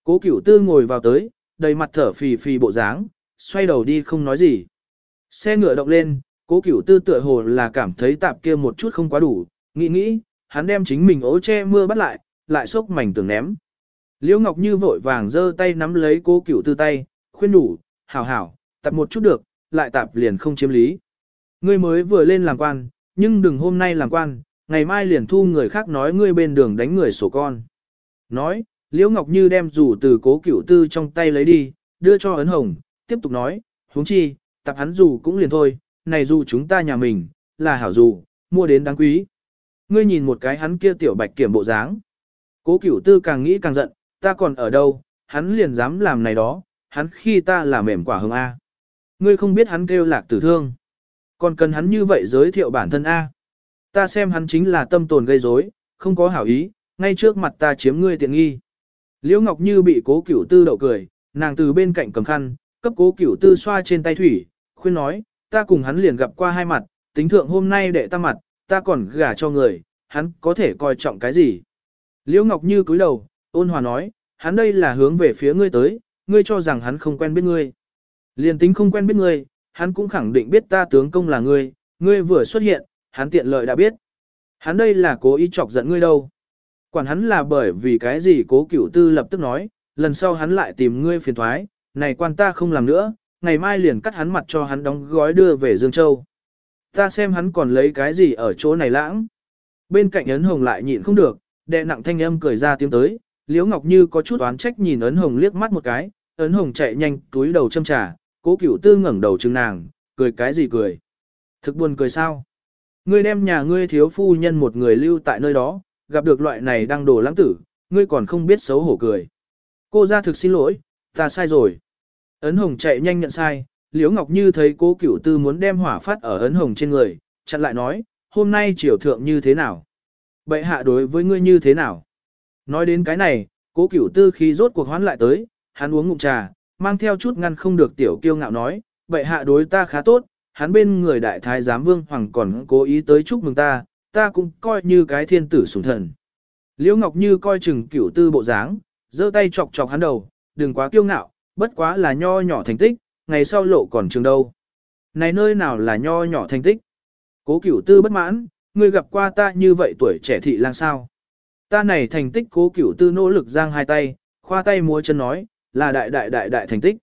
Cố cửu tư ngồi vào tới, đầy mặt thở phì phì bộ dáng, xoay đầu đi không nói gì. Xe ngựa động lên, cố cửu tư tựa hồ là cảm thấy tạp kia một chút không quá đủ, nghĩ nghĩ, hắn đem chính mình ố che mưa bắt lại, lại xốc mảnh tường ném. Liễu Ngọc Như vội vàng giơ tay nắm lấy cố cửu tư tay, khuyên đủ, hảo hảo, tập một chút được, lại tạp liền không chiếm lý. Ngươi mới vừa lên làm quan, nhưng đừng hôm nay làm quan, ngày mai liền thu người khác nói ngươi bên đường đánh người sổ con. Nói, Liễu Ngọc Như đem rủ từ cố cửu tư trong tay lấy đi, đưa cho ấn hồng, tiếp tục nói, huống chi, tập hắn dù cũng liền thôi, này dù chúng ta nhà mình, là hảo dù, mua đến đáng quý. Ngươi nhìn một cái hắn kia tiểu bạch kiểm bộ dáng. Cố cửu tư càng nghĩ càng giận, ta còn ở đâu, hắn liền dám làm này đó, hắn khi ta là mềm quả hương A. Ngươi không biết hắn kêu lạc tử thương. Còn cần hắn như vậy giới thiệu bản thân A. Ta xem hắn chính là tâm tồn gây rối, không có hảo ý, ngay trước mặt ta chiếm ngươi tiện nghi. Liễu Ngọc Như bị cố cửu tư đậu cười, nàng từ bên cạnh cầm khăn, cấp cố cửu tư xoa trên tay thủy, khuyên nói, ta cùng hắn liền gặp qua hai mặt, tính thượng hôm nay đệ ta mặt, ta còn gả cho người, hắn có thể coi trọng cái gì. Liễu Ngọc Như cúi đầu, ôn hòa nói, hắn đây là hướng về phía ngươi tới, ngươi cho rằng hắn không quen biết ngươi. Liền tính không quen biết ngươi, hắn cũng khẳng định biết ta tướng công là ngươi, ngươi vừa xuất hiện, hắn tiện lợi đã biết. Hắn đây là cố ý chọc giận ngươi đâu. Quản hắn là bởi vì cái gì cố cửu tư lập tức nói, lần sau hắn lại tìm ngươi phiền thoái, này quan ta không làm nữa, ngày mai liền cắt hắn mặt cho hắn đóng gói đưa về Dương Châu. Ta xem hắn còn lấy cái gì ở chỗ này lãng. Bên cạnh ấn hồng lại nhịn không được, đệ nặng thanh âm cười ra tiếng tới, Liễu Ngọc Như có chút oán trách nhìn ấn hồng liếc mắt một cái, ấn hồng chạy nhanh túi đầu châm trà, cố cửu tư ngẩng đầu chừng nàng, cười cái gì cười. Thực buồn cười sao? Ngươi đem nhà ngươi thiếu phu nhân một người lưu tại nơi đó, gặp được loại này đang đổ lãng tử, ngươi còn không biết xấu hổ cười. Cô ra thực xin lỗi, ta sai rồi. Ấn hồng chạy nhanh nhận sai, Liễu Ngọc Như thấy cố cửu tư muốn đem hỏa phát ở ấn hồng trên người, chặn lại nói, hôm nay triều thượng như thế nào? Bệ hạ đối với ngươi như thế nào? Nói đến cái này, cố cửu tư khi rốt cuộc hoán lại tới, hắn uống ngụm trà, mang theo chút ngăn không được tiểu kiêu ngạo nói, bệ hạ đối ta khá tốt, hắn bên người đại thái giám vương hoàng còn cố ý tới chúc mừng ta, ta cũng coi như cái thiên tử sủng thần. Liễu Ngọc Như coi chừng cửu tư bộ dáng, giơ tay chọc chọc hắn đầu, đừng quá kiêu ngạo, bất quá là nho nhỏ thành tích, ngày sau lộ còn trường đâu. Này nơi nào là nho nhỏ thành tích? Cố cửu tư bất mãn, ngươi gặp qua ta như vậy tuổi trẻ thị lang sao? Ta này thành tích cố cửu tư nỗ lực giang hai tay, khoa tay múa chân nói, là đại đại đại đại thành tích.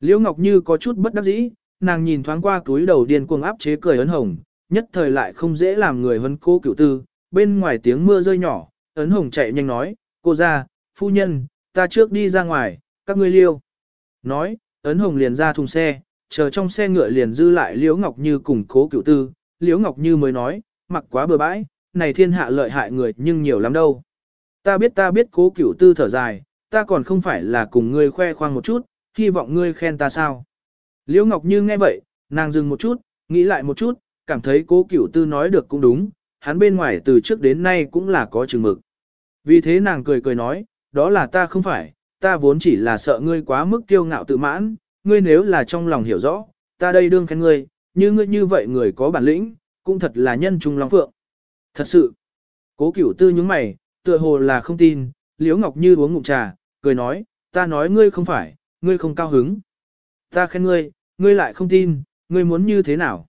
Liễu Ngọc Như có chút bất đắc dĩ, nàng nhìn thoáng qua túi đầu điên cuồng áp chế cười ấn hồng, nhất thời lại không dễ làm người hấn cố cửu tư, bên ngoài tiếng mưa rơi nhỏ, ấn hồng chạy nhanh nói, cô ra, phu nhân, ta trước đi ra ngoài, các ngươi liêu. Nói, ấn hồng liền ra thùng xe, chờ trong xe ngựa liền dư lại Liễu Ngọc Như cùng cố cửu tư, Liễu Ngọc Như mới nói, mặc quá bừa bãi, này thiên hạ lợi hại người nhưng nhiều lắm đâu. Ta biết ta biết cố cửu tư thở dài, ta còn không phải là cùng ngươi khoe khoang một chút, hy vọng ngươi khen ta sao. Liễu Ngọc Như nghe vậy, nàng dừng một chút, nghĩ lại một chút, cảm thấy cố cửu tư nói được cũng đúng, hắn bên ngoài từ trước đến nay cũng là có chừng mực. Vì thế nàng cười cười nói, đó là ta không phải, ta vốn chỉ là sợ ngươi quá mức kiêu ngạo tự mãn, ngươi nếu là trong lòng hiểu rõ, ta đây đương khen ngươi, như ngươi như vậy người có bản lĩnh, cũng thật là nhân trung long phượng. Thật sự, cố cửu tư nhướng mày, tựa hồ là không tin, Liễu Ngọc Như uống ngụm trà, cười nói, ta nói ngươi không phải, ngươi không cao hứng. Ta khen ngươi, ngươi lại không tin, ngươi muốn như thế nào?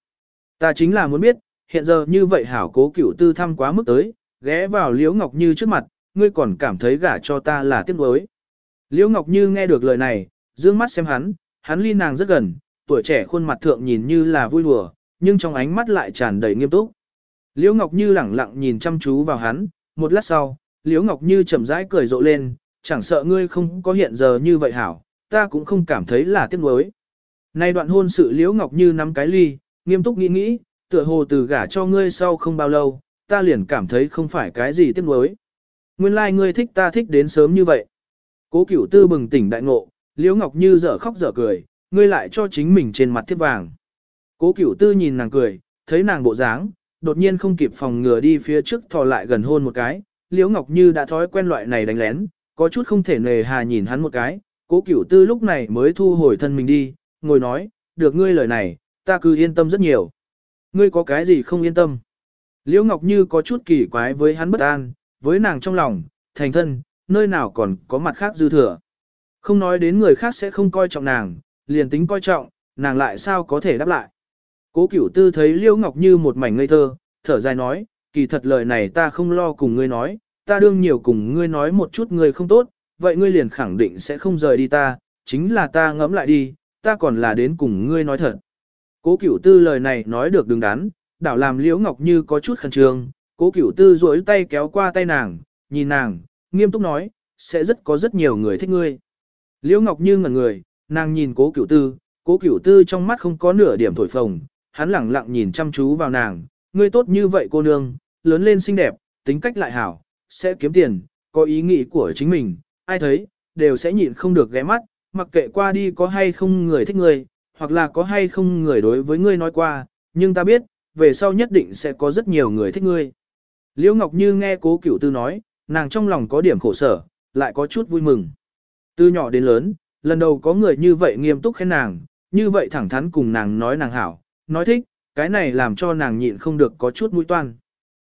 Ta chính là muốn biết, hiện giờ như vậy hảo cố cửu tư thăm quá mức tới, ghé vào Liễu Ngọc Như trước mặt, ngươi còn cảm thấy gả cho ta là tiếc nuối. Liễu Ngọc Như nghe được lời này, dương mắt xem hắn, hắn ly nàng rất gần, tuổi trẻ khuôn mặt thượng nhìn như là vui đùa, nhưng trong ánh mắt lại tràn đầy nghiêm túc. Liễu Ngọc Như lẳng lặng nhìn chăm chú vào hắn, một lát sau, Liễu Ngọc Như chậm rãi cười rộ lên, chẳng sợ ngươi không có hiện giờ như vậy hảo, ta cũng không cảm thấy là tiếc nuối. Nay đoạn hôn sự Liễu Ngọc Như nắm cái ly, nghiêm túc nghĩ nghĩ, tựa hồ từ gả cho ngươi sau không bao lâu, ta liền cảm thấy không phải cái gì tiếc nuối. Nguyên lai like ngươi thích ta thích đến sớm như vậy. Cố Cửu Tư bừng tỉnh đại ngộ, Liễu Ngọc Như dở khóc dở cười, ngươi lại cho chính mình trên mặt thiếp vàng. Cố Cửu Tư nhìn nàng cười, thấy nàng bộ dáng, đột nhiên không kịp phòng ngừa đi phía trước thò lại gần hôn một cái. Liễu Ngọc Như đã thói quen loại này đánh lén, có chút không thể nề hà nhìn hắn một cái. Cố Cửu Tư lúc này mới thu hồi thân mình đi, ngồi nói, được ngươi lời này, ta cứ yên tâm rất nhiều. Ngươi có cái gì không yên tâm? Liễu Ngọc Như có chút kỳ quái với hắn bất an, với nàng trong lòng, thành thân, nơi nào còn có mặt khác dư thừa. Không nói đến người khác sẽ không coi trọng nàng, liền tính coi trọng, nàng lại sao có thể đáp lại. Cố cửu tư thấy Liễu Ngọc Như một mảnh ngây thơ, thở dài nói, kỳ thật lời này ta không lo cùng ngươi nói, ta đương nhiều cùng ngươi nói một chút ngươi không tốt, vậy ngươi liền khẳng định sẽ không rời đi ta, chính là ta ngẫm lại đi, ta còn là đến cùng ngươi nói thật. Cố cửu tư lời này nói được đứng đắn, đảo làm Liễu Ngọc Như có chút khẩn trương, cố cửu tư duỗi tay kéo qua tay nàng, nhìn nàng, nghiêm túc nói, sẽ rất có rất nhiều người thích ngươi. Liễu Ngọc Như ngẩn người, nàng nhìn cố cửu tư, cố cửu tư trong mắt không có nửa điểm thổi phồng, hắn lẳng lặng nhìn chăm chú vào nàng, ngươi tốt như vậy cô nương, lớn lên xinh đẹp, tính cách lại hảo, sẽ kiếm tiền, có ý nghĩ của chính mình, ai thấy, đều sẽ nhịn không được ghé mắt, mặc kệ qua đi có hay không người thích ngươi, hoặc là có hay không người đối với ngươi nói qua, nhưng ta biết, về sau nhất định sẽ có rất nhiều người thích ngươi. Liễu Ngọc Như nghe cố cửu tư nói, nàng trong lòng có điểm khổ sở, lại có chút vui mừng. Từ nhỏ đến lớn, lần đầu có người như vậy nghiêm túc khen nàng, như vậy thẳng thắn cùng nàng nói nàng hảo, nói thích, cái này làm cho nàng nhịn không được có chút mũi toan.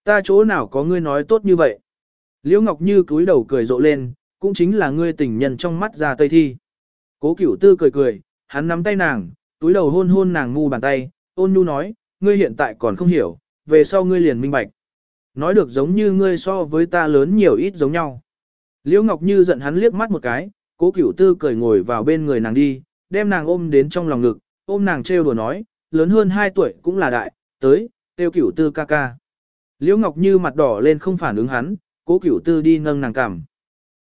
Ta chỗ nào có ngươi nói tốt như vậy? Liễu Ngọc Như cúi đầu cười rộ lên, cũng chính là ngươi tình nhân trong mắt ra tây thi. Cố cửu tư cười cười, hắn nắm tay nàng, túi đầu hôn hôn nàng ngu bàn tay, ôn nhu nói, ngươi hiện tại còn không hiểu, về sau ngươi liền minh bạch. Nói được giống như ngươi so với ta lớn nhiều ít giống nhau. Liễu Ngọc Như giận hắn liếc mắt một cái, cố cửu tư cười ngồi vào bên người nàng đi, đem nàng ôm đến trong lòng ngực, ôm nàng trêu đùa nói, lớn hơn 2 tuổi cũng là đại, tới, tiêu cửu tư ca ca. Liễu Ngọc Như mặt đỏ lên không phản ứng hắn, cố cửu tư đi nâng nàng cằm.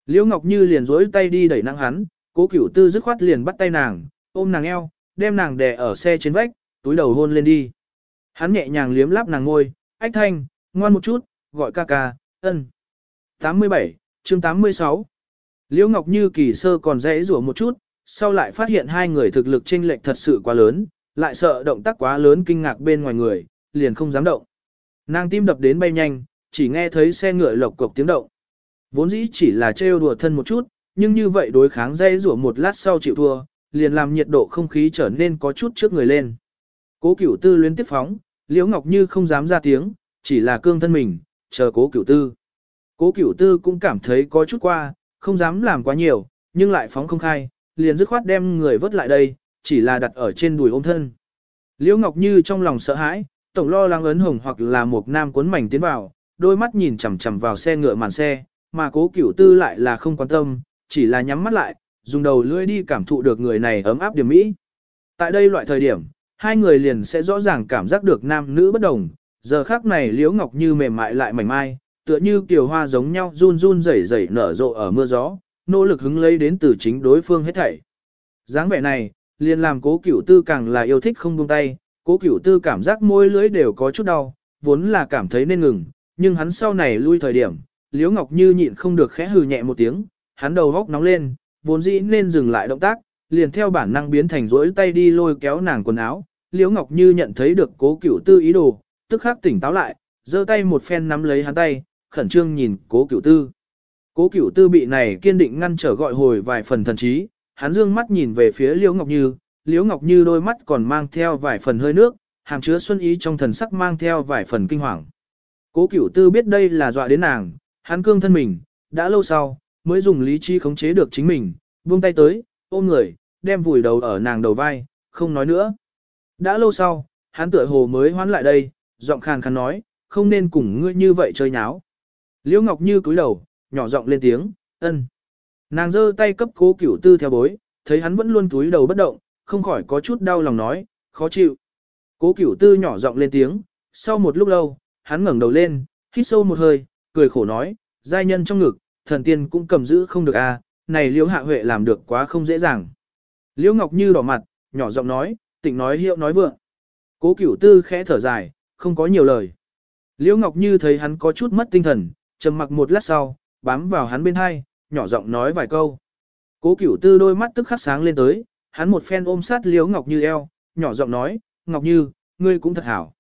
Liễu Ngọc Như liền dối tay đi đẩy nặng hắn, cố cửu tư dứt khoát liền bắt tay nàng, ôm nàng eo, đem nàng đè ở xe trên vách, túi đầu hôn lên đi. Hắn nhẹ nhàng liếm láp nàng ngôi, ách thanh, ngoan một chút, gọi ca ca, ân. 87, chương 86 Liễu Ngọc Như kỳ sơ còn dễ rủa một chút, sau lại phát hiện hai người thực lực chênh lệch thật sự quá lớn, lại sợ động tác quá lớn kinh ngạc bên ngoài người, liền không dám động. Nàng tim đập đến bay nhanh, chỉ nghe thấy xe ngựa lộc cộc tiếng động. Vốn dĩ chỉ là trêu đùa thân một chút, nhưng như vậy đối kháng dây rủa một lát sau chịu thua, liền làm nhiệt độ không khí trở nên có chút trước người lên. Cố cửu tư luyến tiếp phóng, Liễu Ngọc Như không dám ra tiếng, chỉ là cương thân mình, chờ cố cửu tư. Cố cửu tư cũng cảm thấy có chút qua, không dám làm quá nhiều, nhưng lại phóng không khai, liền dứt khoát đem người vớt lại đây, chỉ là đặt ở trên đùi ôm thân. Liễu Ngọc Như trong lòng sợ hãi, tổng lo lắng ấn hồng hoặc là một nam cuốn mảnh tiến vào, đôi mắt nhìn chằm chằm vào xe ngựa màn xe, mà cố cửu tư lại là không quan tâm, chỉ là nhắm mắt lại, dùng đầu lưỡi đi cảm thụ được người này ấm áp điểm mỹ. Tại đây loại thời điểm, hai người liền sẽ rõ ràng cảm giác được nam nữ bất đồng, giờ khác này Liễu Ngọc Như mềm mại lại mảnh mai, tựa như kiều hoa giống nhau run run rẩy rẩy nở rộ ở mưa gió, nỗ lực hứng lấy đến từ chính đối phương hết thảy. dáng vẻ này, liền làm cố cửu tư càng là yêu thích không buông tay, cố cửu tư cảm giác môi lưỡi đều có chút đau, vốn là cảm thấy nên ngừng, nhưng hắn sau này lui thời điểm, Liễu Ngọc Như nhịn không được khẽ hừ nhẹ một tiếng, hắn đầu góc nóng lên, vốn dĩ nên dừng lại động tác, liền theo bản năng biến thành rỗi tay đi lôi kéo nàng quần áo. Liễu Ngọc Như nhận thấy được cố cửu tư ý đồ, tức khắc tỉnh táo lại, giơ tay một phen nắm lấy hắn tay, khẩn trương nhìn cố cửu tư. Cố cửu tư bị này kiên định ngăn trở gọi hồi vài phần thần trí, hắn dương mắt nhìn về phía Liễu Ngọc Như, Liễu Ngọc Như đôi mắt còn mang theo vài phần hơi nước, hàm chứa xuân ý trong thần sắc mang theo vài phần kinh hoàng. Cố cửu tư biết đây là dọa đến nàng, hắn cương thân mình, đã lâu sau, mới dùng lý trí khống chế được chính mình, buông tay tới, ôm người, đem vùi đầu ở nàng đầu vai, không nói nữa. Đã lâu sau, hắn tựa hồ mới hoán lại đây, giọng khàn khàn nói, không nên cùng ngươi như vậy chơi nháo. Liễu Ngọc Như cúi đầu, nhỏ giọng lên tiếng, ân. Nàng giơ tay cấp cố cửu tư theo bối, thấy hắn vẫn luôn cúi đầu bất động, không khỏi có chút đau lòng nói, khó chịu. Cố cửu tư nhỏ giọng lên tiếng, sau một lúc lâu, hắn ngẩng đầu lên, hít sâu một hơi, cười khổ nói, giai nhân trong ngực, thần tiên cũng cầm giữ không được a, à, này liễu hạ huệ làm được quá không dễ dàng. Liễu Ngọc Như đỏ mặt, nhỏ giọng nói, tịnh nói hiệu nói vượng. Cố cửu tư khẽ thở dài, không có nhiều lời. Liễu Ngọc Như thấy hắn có chút mất tinh thần, trầm mặc một lát sau, bám vào hắn bên hai, nhỏ giọng nói vài câu. Cố cửu tư đôi mắt tức khắc sáng lên tới, hắn một phen ôm sát Liễu Ngọc Như eo, nhỏ giọng nói, Ngọc Như, ngươi cũng thật hảo.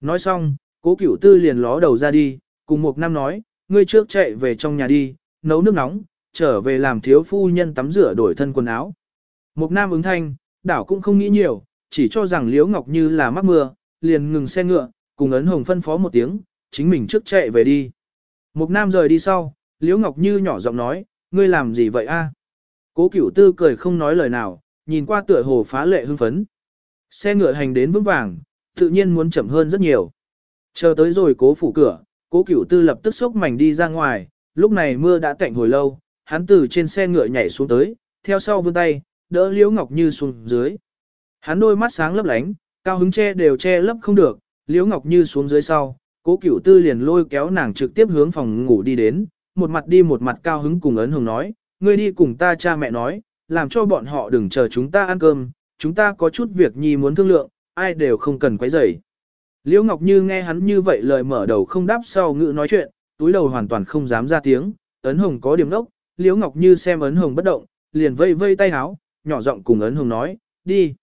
Nói xong, cố cửu tư liền ló đầu ra đi, cùng một nam nói, ngươi trước chạy về trong nhà đi, nấu nước nóng, trở về làm thiếu phu nhân tắm rửa đổi thân quần áo. Một nam ứng thanh, đảo cũng không nghĩ nhiều, chỉ cho rằng Liễu Ngọc Như là mắc mưa, liền ngừng xe ngựa, cùng ấn hồng phân phó một tiếng, chính mình trước chạy về đi. Một nam rời đi sau, Liễu Ngọc Như nhỏ giọng nói, ngươi làm gì vậy a? Cố cửu tư cười không nói lời nào, nhìn qua tựa hồ phá lệ hưng phấn. Xe ngựa hành đến vững vàng, tự nhiên muốn chậm hơn rất nhiều. Chờ tới rồi cố phủ cửa, cố cửu tư lập tức xốc mảnh đi ra ngoài, lúc này mưa đã tạnh hồi lâu, hắn từ trên xe ngựa nhảy xuống tới, theo sau vươn tay, đỡ Liễu Ngọc Như xuống dưới. Hắn đôi mắt sáng lấp lánh, cao hứng che đều che lấp không được, Liễu Ngọc Như xuống dưới sau, cố cửu tư liền lôi kéo nàng trực tiếp hướng phòng ngủ đi đến, một mặt đi một mặt cao hứng cùng ấn hưởng nói, ngươi đi cùng ta cha mẹ nói, làm cho bọn họ đừng chờ chúng ta ăn cơm, chúng ta có chút việc nhi muốn thương lượng, ai đều không cần quấy rầy. Liễu Ngọc Như nghe hắn như vậy lời mở đầu không đáp sau ngữ nói chuyện, túi đầu hoàn toàn không dám ra tiếng, ấn hồng có điểm đốc, Liễu Ngọc Như xem ấn hồng bất động, liền vây vây tay háo, nhỏ giọng cùng ấn hồng nói, đi.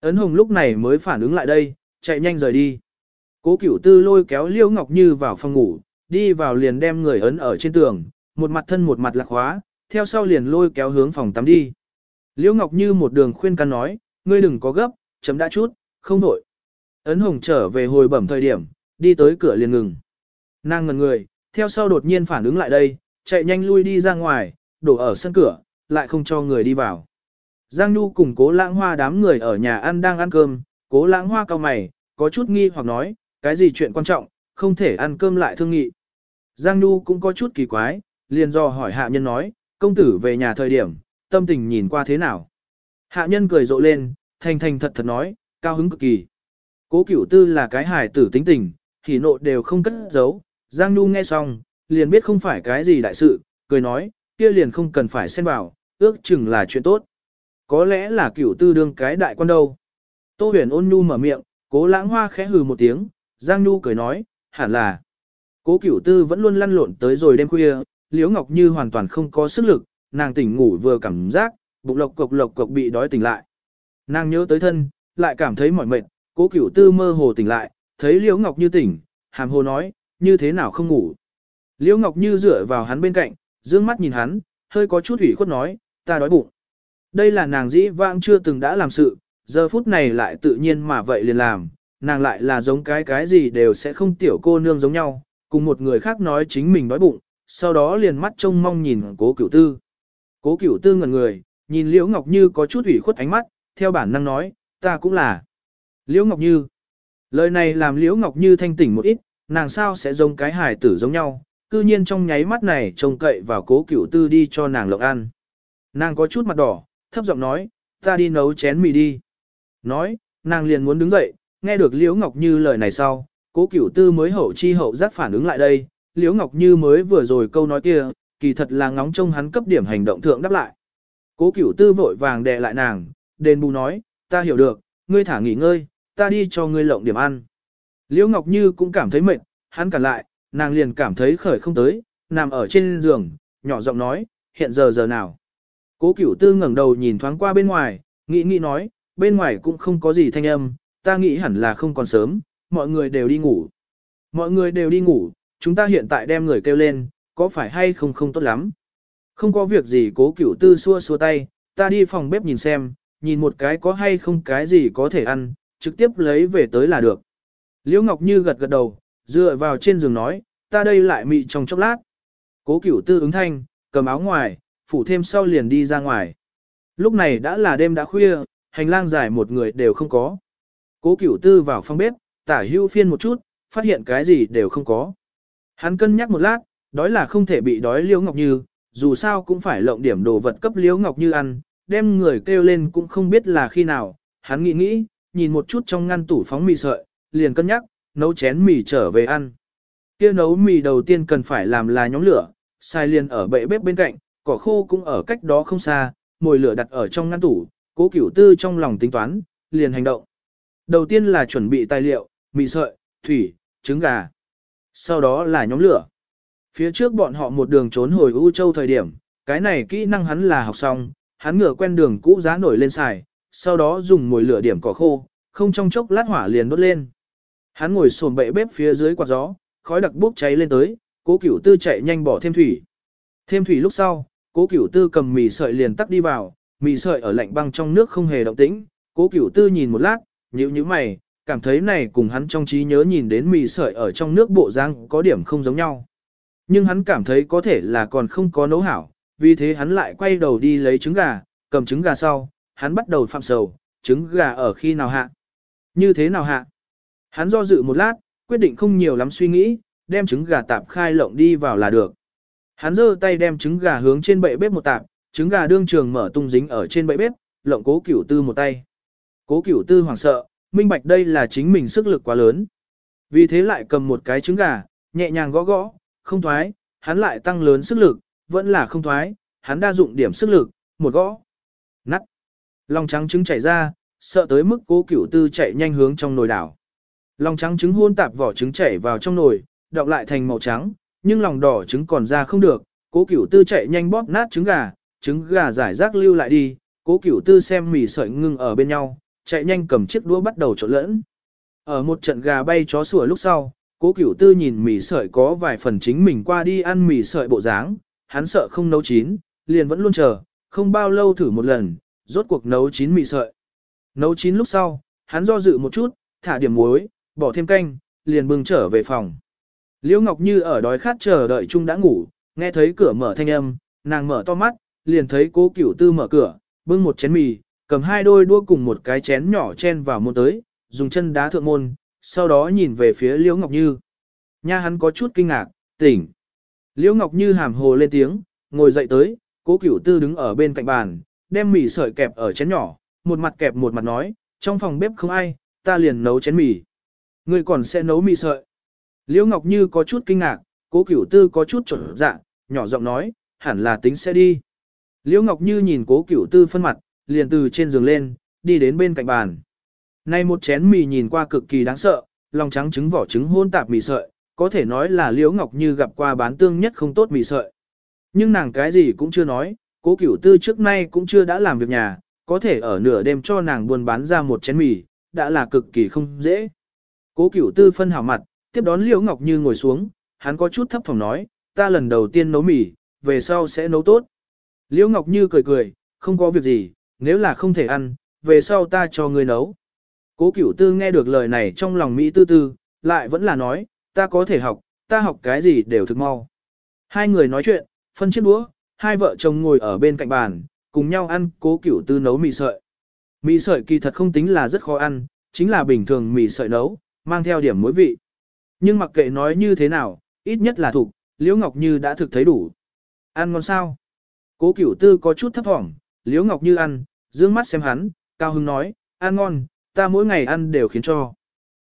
Ấn hồng lúc này mới phản ứng lại đây, chạy nhanh rời đi. Cố cửu tư lôi kéo Liễu Ngọc Như vào phòng ngủ, đi vào liền đem người ấn ở trên tường, một mặt thân một mặt lạc hóa, theo sau liền lôi kéo hướng phòng tắm đi. Liễu Ngọc Như một đường khuyên can nói, ngươi đừng có gấp, chấm đã chút, không nổi. Ấn hồng trở về hồi bẩm thời điểm, đi tới cửa liền ngừng. Nàng ngần người, theo sau đột nhiên phản ứng lại đây, chạy nhanh lui đi ra ngoài, đổ ở sân cửa, lại không cho người đi vào. Giang Nhu cùng cố lãng hoa đám người ở nhà ăn đang ăn cơm, cố lãng hoa cao mày, có chút nghi hoặc nói, cái gì chuyện quan trọng, không thể ăn cơm lại thương nghị. Giang Nhu cũng có chút kỳ quái, liền do hỏi hạ nhân nói, công tử về nhà thời điểm, tâm tình nhìn qua thế nào. Hạ nhân cười rộ lên, thành thành thật thật nói, cao hứng cực kỳ. Cố cửu tư là cái hài tử tính tình, thì nộ đều không cất giấu. Giang Nhu nghe xong, liền biết không phải cái gì đại sự, cười nói, kia liền không cần phải xen vào, ước chừng là chuyện tốt. Có lẽ là cửu tư đương cái đại quan đâu. Tô huyền ôn nhu mở miệng, cố lãng hoa khẽ hừ một tiếng, Giang Nhu cười nói, hẳn là. Cố cửu tư vẫn luôn lăn lộn tới rồi đêm khuya, Liễu Ngọc Như hoàn toàn không có sức lực, nàng tỉnh ngủ vừa cảm giác, bụng lộc cộc lộc cộc bị đói tỉnh lại. Nàng nhớ tới thân, lại cảm thấy mỏi mệt, cố cửu tư mơ hồ tỉnh lại, thấy Liễu Ngọc Như tỉnh, hàm hồ nói, như thế nào không ngủ. Liễu Ngọc Như dựa vào hắn bên cạnh, dương mắt nhìn hắn, hơi có chút ủy khuất nói, ta đói bụng. Đây là nàng dĩ vãng chưa từng đã làm sự, giờ phút này lại tự nhiên mà vậy liền làm, nàng lại là giống cái cái gì đều sẽ không tiểu cô nương giống nhau, cùng một người khác nói chính mình đói bụng, sau đó liền mắt trông mong nhìn cố cửu tư. Cố cửu tư ngẩn người, nhìn Liễu Ngọc Như có chút ủy khuất ánh mắt, theo bản năng nói, ta cũng là. Liễu Ngọc Như. Lời này làm Liễu Ngọc Như thanh tỉnh một ít, nàng sao sẽ giống cái hài tử giống nhau, cư nhiên trong nháy mắt này trông cậy vào cố cửu tư đi cho nàng lộng ăn. Nàng có chút mặt đỏ, thấp giọng nói, ta đi nấu chén mì đi. Nói, nàng liền muốn đứng dậy, nghe được Liễu Ngọc Như lời này sau, cố cửu tư mới hậu chi hậu giác phản ứng lại đây, Liễu Ngọc Như mới vừa rồi câu nói kia, kỳ thật là ngóng trông hắn cấp điểm hành động thượng đáp lại. Cố cửu tư vội vàng đè lại nàng, đền bù nói, ta hiểu được, ngươi thả nghỉ ngơi, ta đi cho ngươi lộng điểm ăn. Liễu Ngọc Như cũng cảm thấy mệt, hắn cản lại, nàng liền cảm thấy khởi không tới, nằm ở trên giường, nhỏ giọng nói, hiện giờ giờ nào. Cố cửu tư ngẩng đầu nhìn thoáng qua bên ngoài, nghĩ nghĩ nói, bên ngoài cũng không có gì thanh âm, ta nghĩ hẳn là không còn sớm, mọi người đều đi ngủ. Mọi người đều đi ngủ, chúng ta hiện tại đem người kêu lên, có phải hay không không tốt lắm. Không có việc gì cố cửu tư xua xua tay, ta đi phòng bếp nhìn xem, nhìn một cái có hay không cái gì có thể ăn, trực tiếp lấy về tới là được. Liễu Ngọc Như gật gật đầu, dựa vào trên giường nói, ta đây lại mị trong chốc lát. Cố cửu tư ứng thanh, cầm áo ngoài, phủ thêm sau liền đi ra ngoài. Lúc này đã là đêm đã khuya, hành lang dài một người đều không có. Cố cửu tư vào phòng bếp, tả hưu phiên một chút, phát hiện cái gì đều không có. Hắn cân nhắc một lát, đói là không thể bị đói Liễu Ngọc Như, dù sao cũng phải lộng điểm đồ vật cấp Liễu Ngọc Như ăn, đem người kêu lên cũng không biết là khi nào. Hắn nghĩ nghĩ, nhìn một chút trong ngăn tủ phóng mì sợi, liền cân nhắc, nấu chén mì trở về ăn. Kia nấu mì đầu tiên cần phải làm là nhóm lửa, sai liền ở bệ bếp bên cạnh, cỏ khô cũng ở cách đó không xa, mồi lửa đặt ở trong ngăn tủ, cố cửu tư trong lòng tính toán, liền hành động. Đầu tiên là chuẩn bị tài liệu, mì sợi, thủy, trứng gà. Sau đó là nhóm lửa. Phía trước bọn họ một đường trốn hồi U Châu thời điểm, cái này kỹ năng hắn là học xong, hắn ngửa quen đường cũ giá nổi lên xài, sau đó dùng mồi lửa điểm cỏ khô, không trong chốc lát hỏa liền đốt lên. Hắn ngồi xổm bệ bếp phía dưới quạt gió, khói đặc bốc cháy lên tới, cố cửu tư chạy nhanh bỏ thêm thủy. Thêm thủy lúc sau, cố cửu tư cầm mì sợi liền tắc đi vào, mì sợi ở lạnh băng trong nước không hề động tĩnh, cố cửu tư nhìn một lát, nhíu nhíu mày, cảm thấy này cùng hắn trong trí nhớ nhìn đến mì sợi ở trong nước bộ răng có điểm không giống nhau. Nhưng hắn cảm thấy có thể là còn không có nấu hảo, vì thế hắn lại quay đầu đi lấy trứng gà, cầm trứng gà sau, hắn bắt đầu phạm sầu, trứng gà ở khi nào hạ. Như thế nào hạ? Hắn do dự một lát, quyết định không nhiều lắm suy nghĩ, đem trứng gà tạp khai lộng đi vào là được. Hắn giơ tay đem trứng gà hướng trên bệ bếp một tạp, trứng gà đương trường mở tung dính ở trên bệ bếp, lộng cố cửu tư một tay. Cố cửu tư hoảng sợ, minh bạch đây là chính mình sức lực quá lớn. Vì thế lại cầm một cái trứng gà, nhẹ nhàng gõ gõ, không thoái, hắn lại tăng lớn sức lực, vẫn là không thoái, hắn đa dụng điểm sức lực, một gõ. Nắt. Lòng trắng trứng chảy ra, sợ tới mức cố cửu tư chạy nhanh hướng trong nồi đảo. Lòng trắng trứng hôn tạp vỏ trứng chảy vào trong nồi, đọng lại thành màu trắng, nhưng lòng đỏ trứng còn ra không được, cố cửu tư chạy nhanh bóp nát trứng gà, trứng gà giải rác lưu lại đi, cố cửu tư xem mì sợi ngưng ở bên nhau, chạy nhanh cầm chiếc đũa bắt đầu trộn lẫn. Ở một trận gà bay chó sủa lúc sau, cố cửu tư nhìn mì sợi có vài phần chính mình qua đi ăn mì sợi bộ dáng, hắn sợ không nấu chín, liền vẫn luôn chờ, không bao lâu thử một lần, rốt cuộc nấu chín mì sợi. Nấu chín lúc sau, hắn do dự một chút, thả điểm muối, bỏ thêm canh, liền bưng trở về phòng. Liễu Ngọc Như ở đói khát chờ đợi chung đã ngủ, nghe thấy cửa mở thanh âm, nàng mở to mắt, liền thấy cố cửu tư mở cửa, bưng một chén mì, cầm hai đôi đũa cùng một cái chén nhỏ chen vào môn tới, dùng chân đá thượng môn, sau đó nhìn về phía Liễu Ngọc Như. Nha hắn có chút kinh ngạc, tỉnh. Liễu Ngọc Như hàm hồ lên tiếng, ngồi dậy tới, cố cửu tư đứng ở bên cạnh bàn, đem mì sợi kẹp ở chén nhỏ, một mặt kẹp một mặt nói, trong phòng bếp không ai, ta liền nấu chén mì. Ngươi còn sẽ nấu mì sợi. Liễu Ngọc Như có chút kinh ngạc, cố cửu tư có chút trở dạ, nhỏ giọng nói, hẳn là tính sẽ đi. Liễu Ngọc Như nhìn cố cửu tư phân mặt, liền từ trên giường lên, đi đến bên cạnh bàn. Nay một chén mì nhìn qua cực kỳ đáng sợ, lòng trắng trứng vỏ trứng hôn tạp mì sợi, có thể nói là Liễu Ngọc Như gặp qua bán tương nhất không tốt mì sợi. Nhưng nàng cái gì cũng chưa nói, cố cửu tư trước nay cũng chưa đã làm việc nhà, có thể ở nửa đêm cho nàng buôn bán ra một chén mì, đã là cực kỳ không dễ. Cố cửu tư phân hảo mặt, tiếp đón Liễu Ngọc Như ngồi xuống, hắn có chút thấp thỏm nói, ta lần đầu tiên nấu mì, về sau sẽ nấu tốt. Liễu Ngọc Như cười cười, không có việc gì, nếu là không thể ăn, về sau ta cho ngươi nấu. Cố cửu tư nghe được lời này trong lòng Mỹ tư tư, lại vẫn là nói, ta có thể học, ta học cái gì đều thực mau. Hai người nói chuyện, phân chiếc đũa, hai vợ chồng ngồi ở bên cạnh bàn, cùng nhau ăn cố cửu tư nấu mì sợi. Mì sợi kỳ thật không tính là rất khó ăn, chính là bình thường mì sợi nấu, mang theo điểm mối vị. Nhưng mặc kệ nói như thế nào, ít nhất là thục, Liễu Ngọc Như đã thực thấy đủ. Ăn ngon sao? Cố Cửu Tư có chút thấp thỏm, Liễu Ngọc Như ăn, dương mắt xem hắn, cao hứng nói, ăn ngon, ta mỗi ngày ăn đều khiến cho.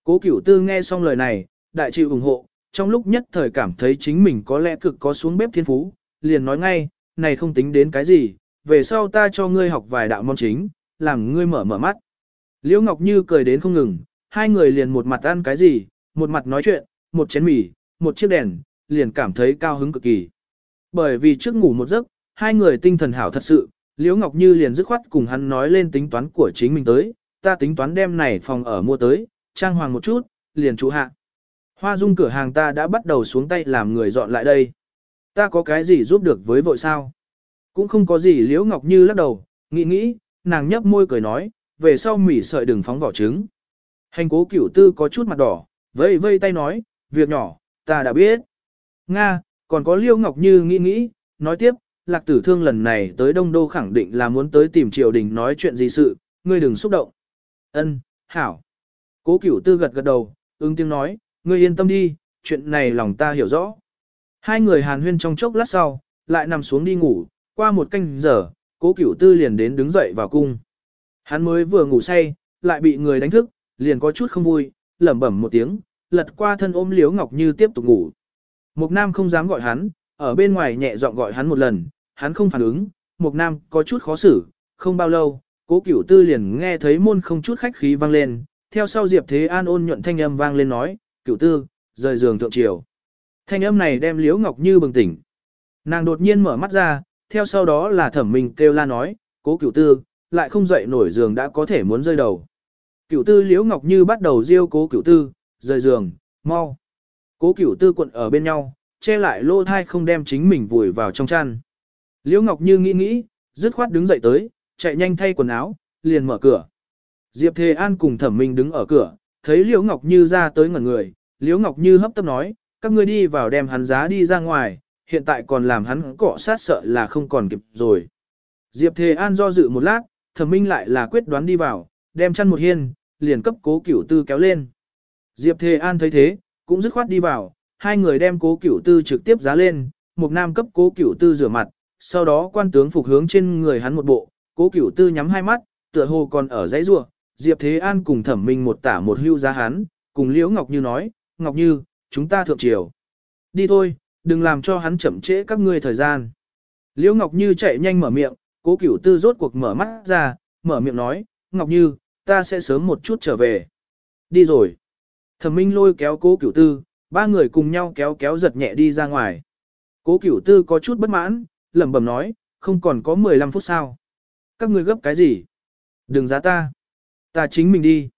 Cố Cửu Tư nghe xong lời này, đại chịu ủng hộ, trong lúc nhất thời cảm thấy chính mình có lẽ cực có xuống bếp thiên phú, liền nói ngay, này không tính đến cái gì, về sau ta cho ngươi học vài đạo món chính, làm ngươi mở mở mắt. Liễu Ngọc Như cười đến không ngừng, hai người liền một mặt ăn cái gì, một mặt nói chuyện, một chén mì, một chiếc đèn, liền cảm thấy cao hứng cực kỳ. Bởi vì trước ngủ một giấc, hai người tinh thần hảo thật sự, Liễu Ngọc Như liền dứt khoát cùng hắn nói lên tính toán của chính mình tới, ta tính toán đem này phòng ở mua tới, trang hoàng một chút, liền chủ hạ. Hoa dung cửa hàng ta đã bắt đầu xuống tay làm người dọn lại đây. Ta có cái gì giúp được với vội sao? Cũng không có gì Liễu Ngọc Như lắc đầu, nghĩ nghĩ, nàng nhấp môi cười nói, về sau mỉ sợi đừng phóng vỏ trứng. Hành cố cửu tư có chút mặt đỏ, vây vây tay nói, việc nhỏ, ta đã biết. Nga, còn có Liêu Ngọc Như nghĩ nghĩ, nói tiếp, lạc tử thương lần này tới Đông Đô khẳng định là muốn tới tìm triều đình nói chuyện gì sự, ngươi đừng xúc động. Ân, hảo. Cố cửu tư gật gật đầu, ứng tiếng nói, ngươi yên tâm đi, chuyện này lòng ta hiểu rõ. Hai người hàn huyên trong chốc lát sau, lại nằm xuống đi ngủ, qua một canh giờ, cố cửu tư liền đến đứng dậy vào cung. Hắn mới vừa ngủ say, lại bị người đánh thức, liền có chút không vui, lẩm bẩm một tiếng, lật qua thân ôm Liễu Ngọc Như tiếp tục ngủ. Mục Nam không dám gọi hắn, ở bên ngoài nhẹ giọng gọi hắn một lần, hắn không phản ứng, Mục Nam có chút khó xử, không bao lâu, cố cửu tư liền nghe thấy môn không chút khách khí vang lên, theo sau Diệp Thế An ôn nhuận thanh âm vang lên nói, cửu tư, rời giường thượng triều. Thanh âm này đem Liễu Ngọc Như bừng tỉnh. Nàng đột nhiên mở mắt ra, theo sau đó là thẩm minh kêu la nói, cố cửu tư, lại không dậy nổi giường đã có thể muốn rơi đầu. Cửu tư Liễu Ngọc Như bắt đầu diêu cố cửu tư, rời giường, mau. Cố cửu tư quận ở bên nhau, che lại lô thai không đem chính mình vùi vào trong chăn. Liễu Ngọc Như nghĩ nghĩ, dứt khoát đứng dậy tới, chạy nhanh thay quần áo, liền mở cửa. Diệp Thề An cùng Thẩm Minh đứng ở cửa, thấy Liễu Ngọc Như ra tới ngẩn người, Liễu Ngọc Như hấp tấp nói, các ngươi đi vào đem hắn giá đi ra ngoài, hiện tại còn làm hắn cọ sát sợ là không còn kịp rồi. Diệp Thề An do dự một lát, Thẩm Minh lại là quyết đoán đi vào, đem chăn một hiên, liền cấp cố cửu tư kéo lên. Diệp Thề An thấy thế, cũng dứt khoát đi vào, hai người đem cố cửu tư trực tiếp giá lên, một nam cấp cố cửu tư rửa mặt, sau đó quan tướng phục hướng trên người hắn một bộ, cố cửu tư nhắm hai mắt, tựa hồ còn ở dãy rua, Diệp Thế An cùng thẩm minh một tả một hưu giá hắn, cùng Liễu Ngọc Như nói, Ngọc Như, chúng ta thượng triều. Đi thôi, đừng làm cho hắn chậm trễ các ngươi thời gian. Liễu Ngọc Như chạy nhanh mở miệng, cố cửu tư rốt cuộc mở mắt ra, mở miệng nói, Ngọc Như, ta sẽ sớm một chút trở về. Đi rồi. Thẩm Minh lôi kéo cố cửu tư, ba người cùng nhau kéo kéo giật nhẹ đi ra ngoài. Cố cửu tư có chút bất mãn, lẩm bẩm nói, không còn có 15 phút sao. Các ngươi gấp cái gì? Đừng giá ta. Ta chính mình đi.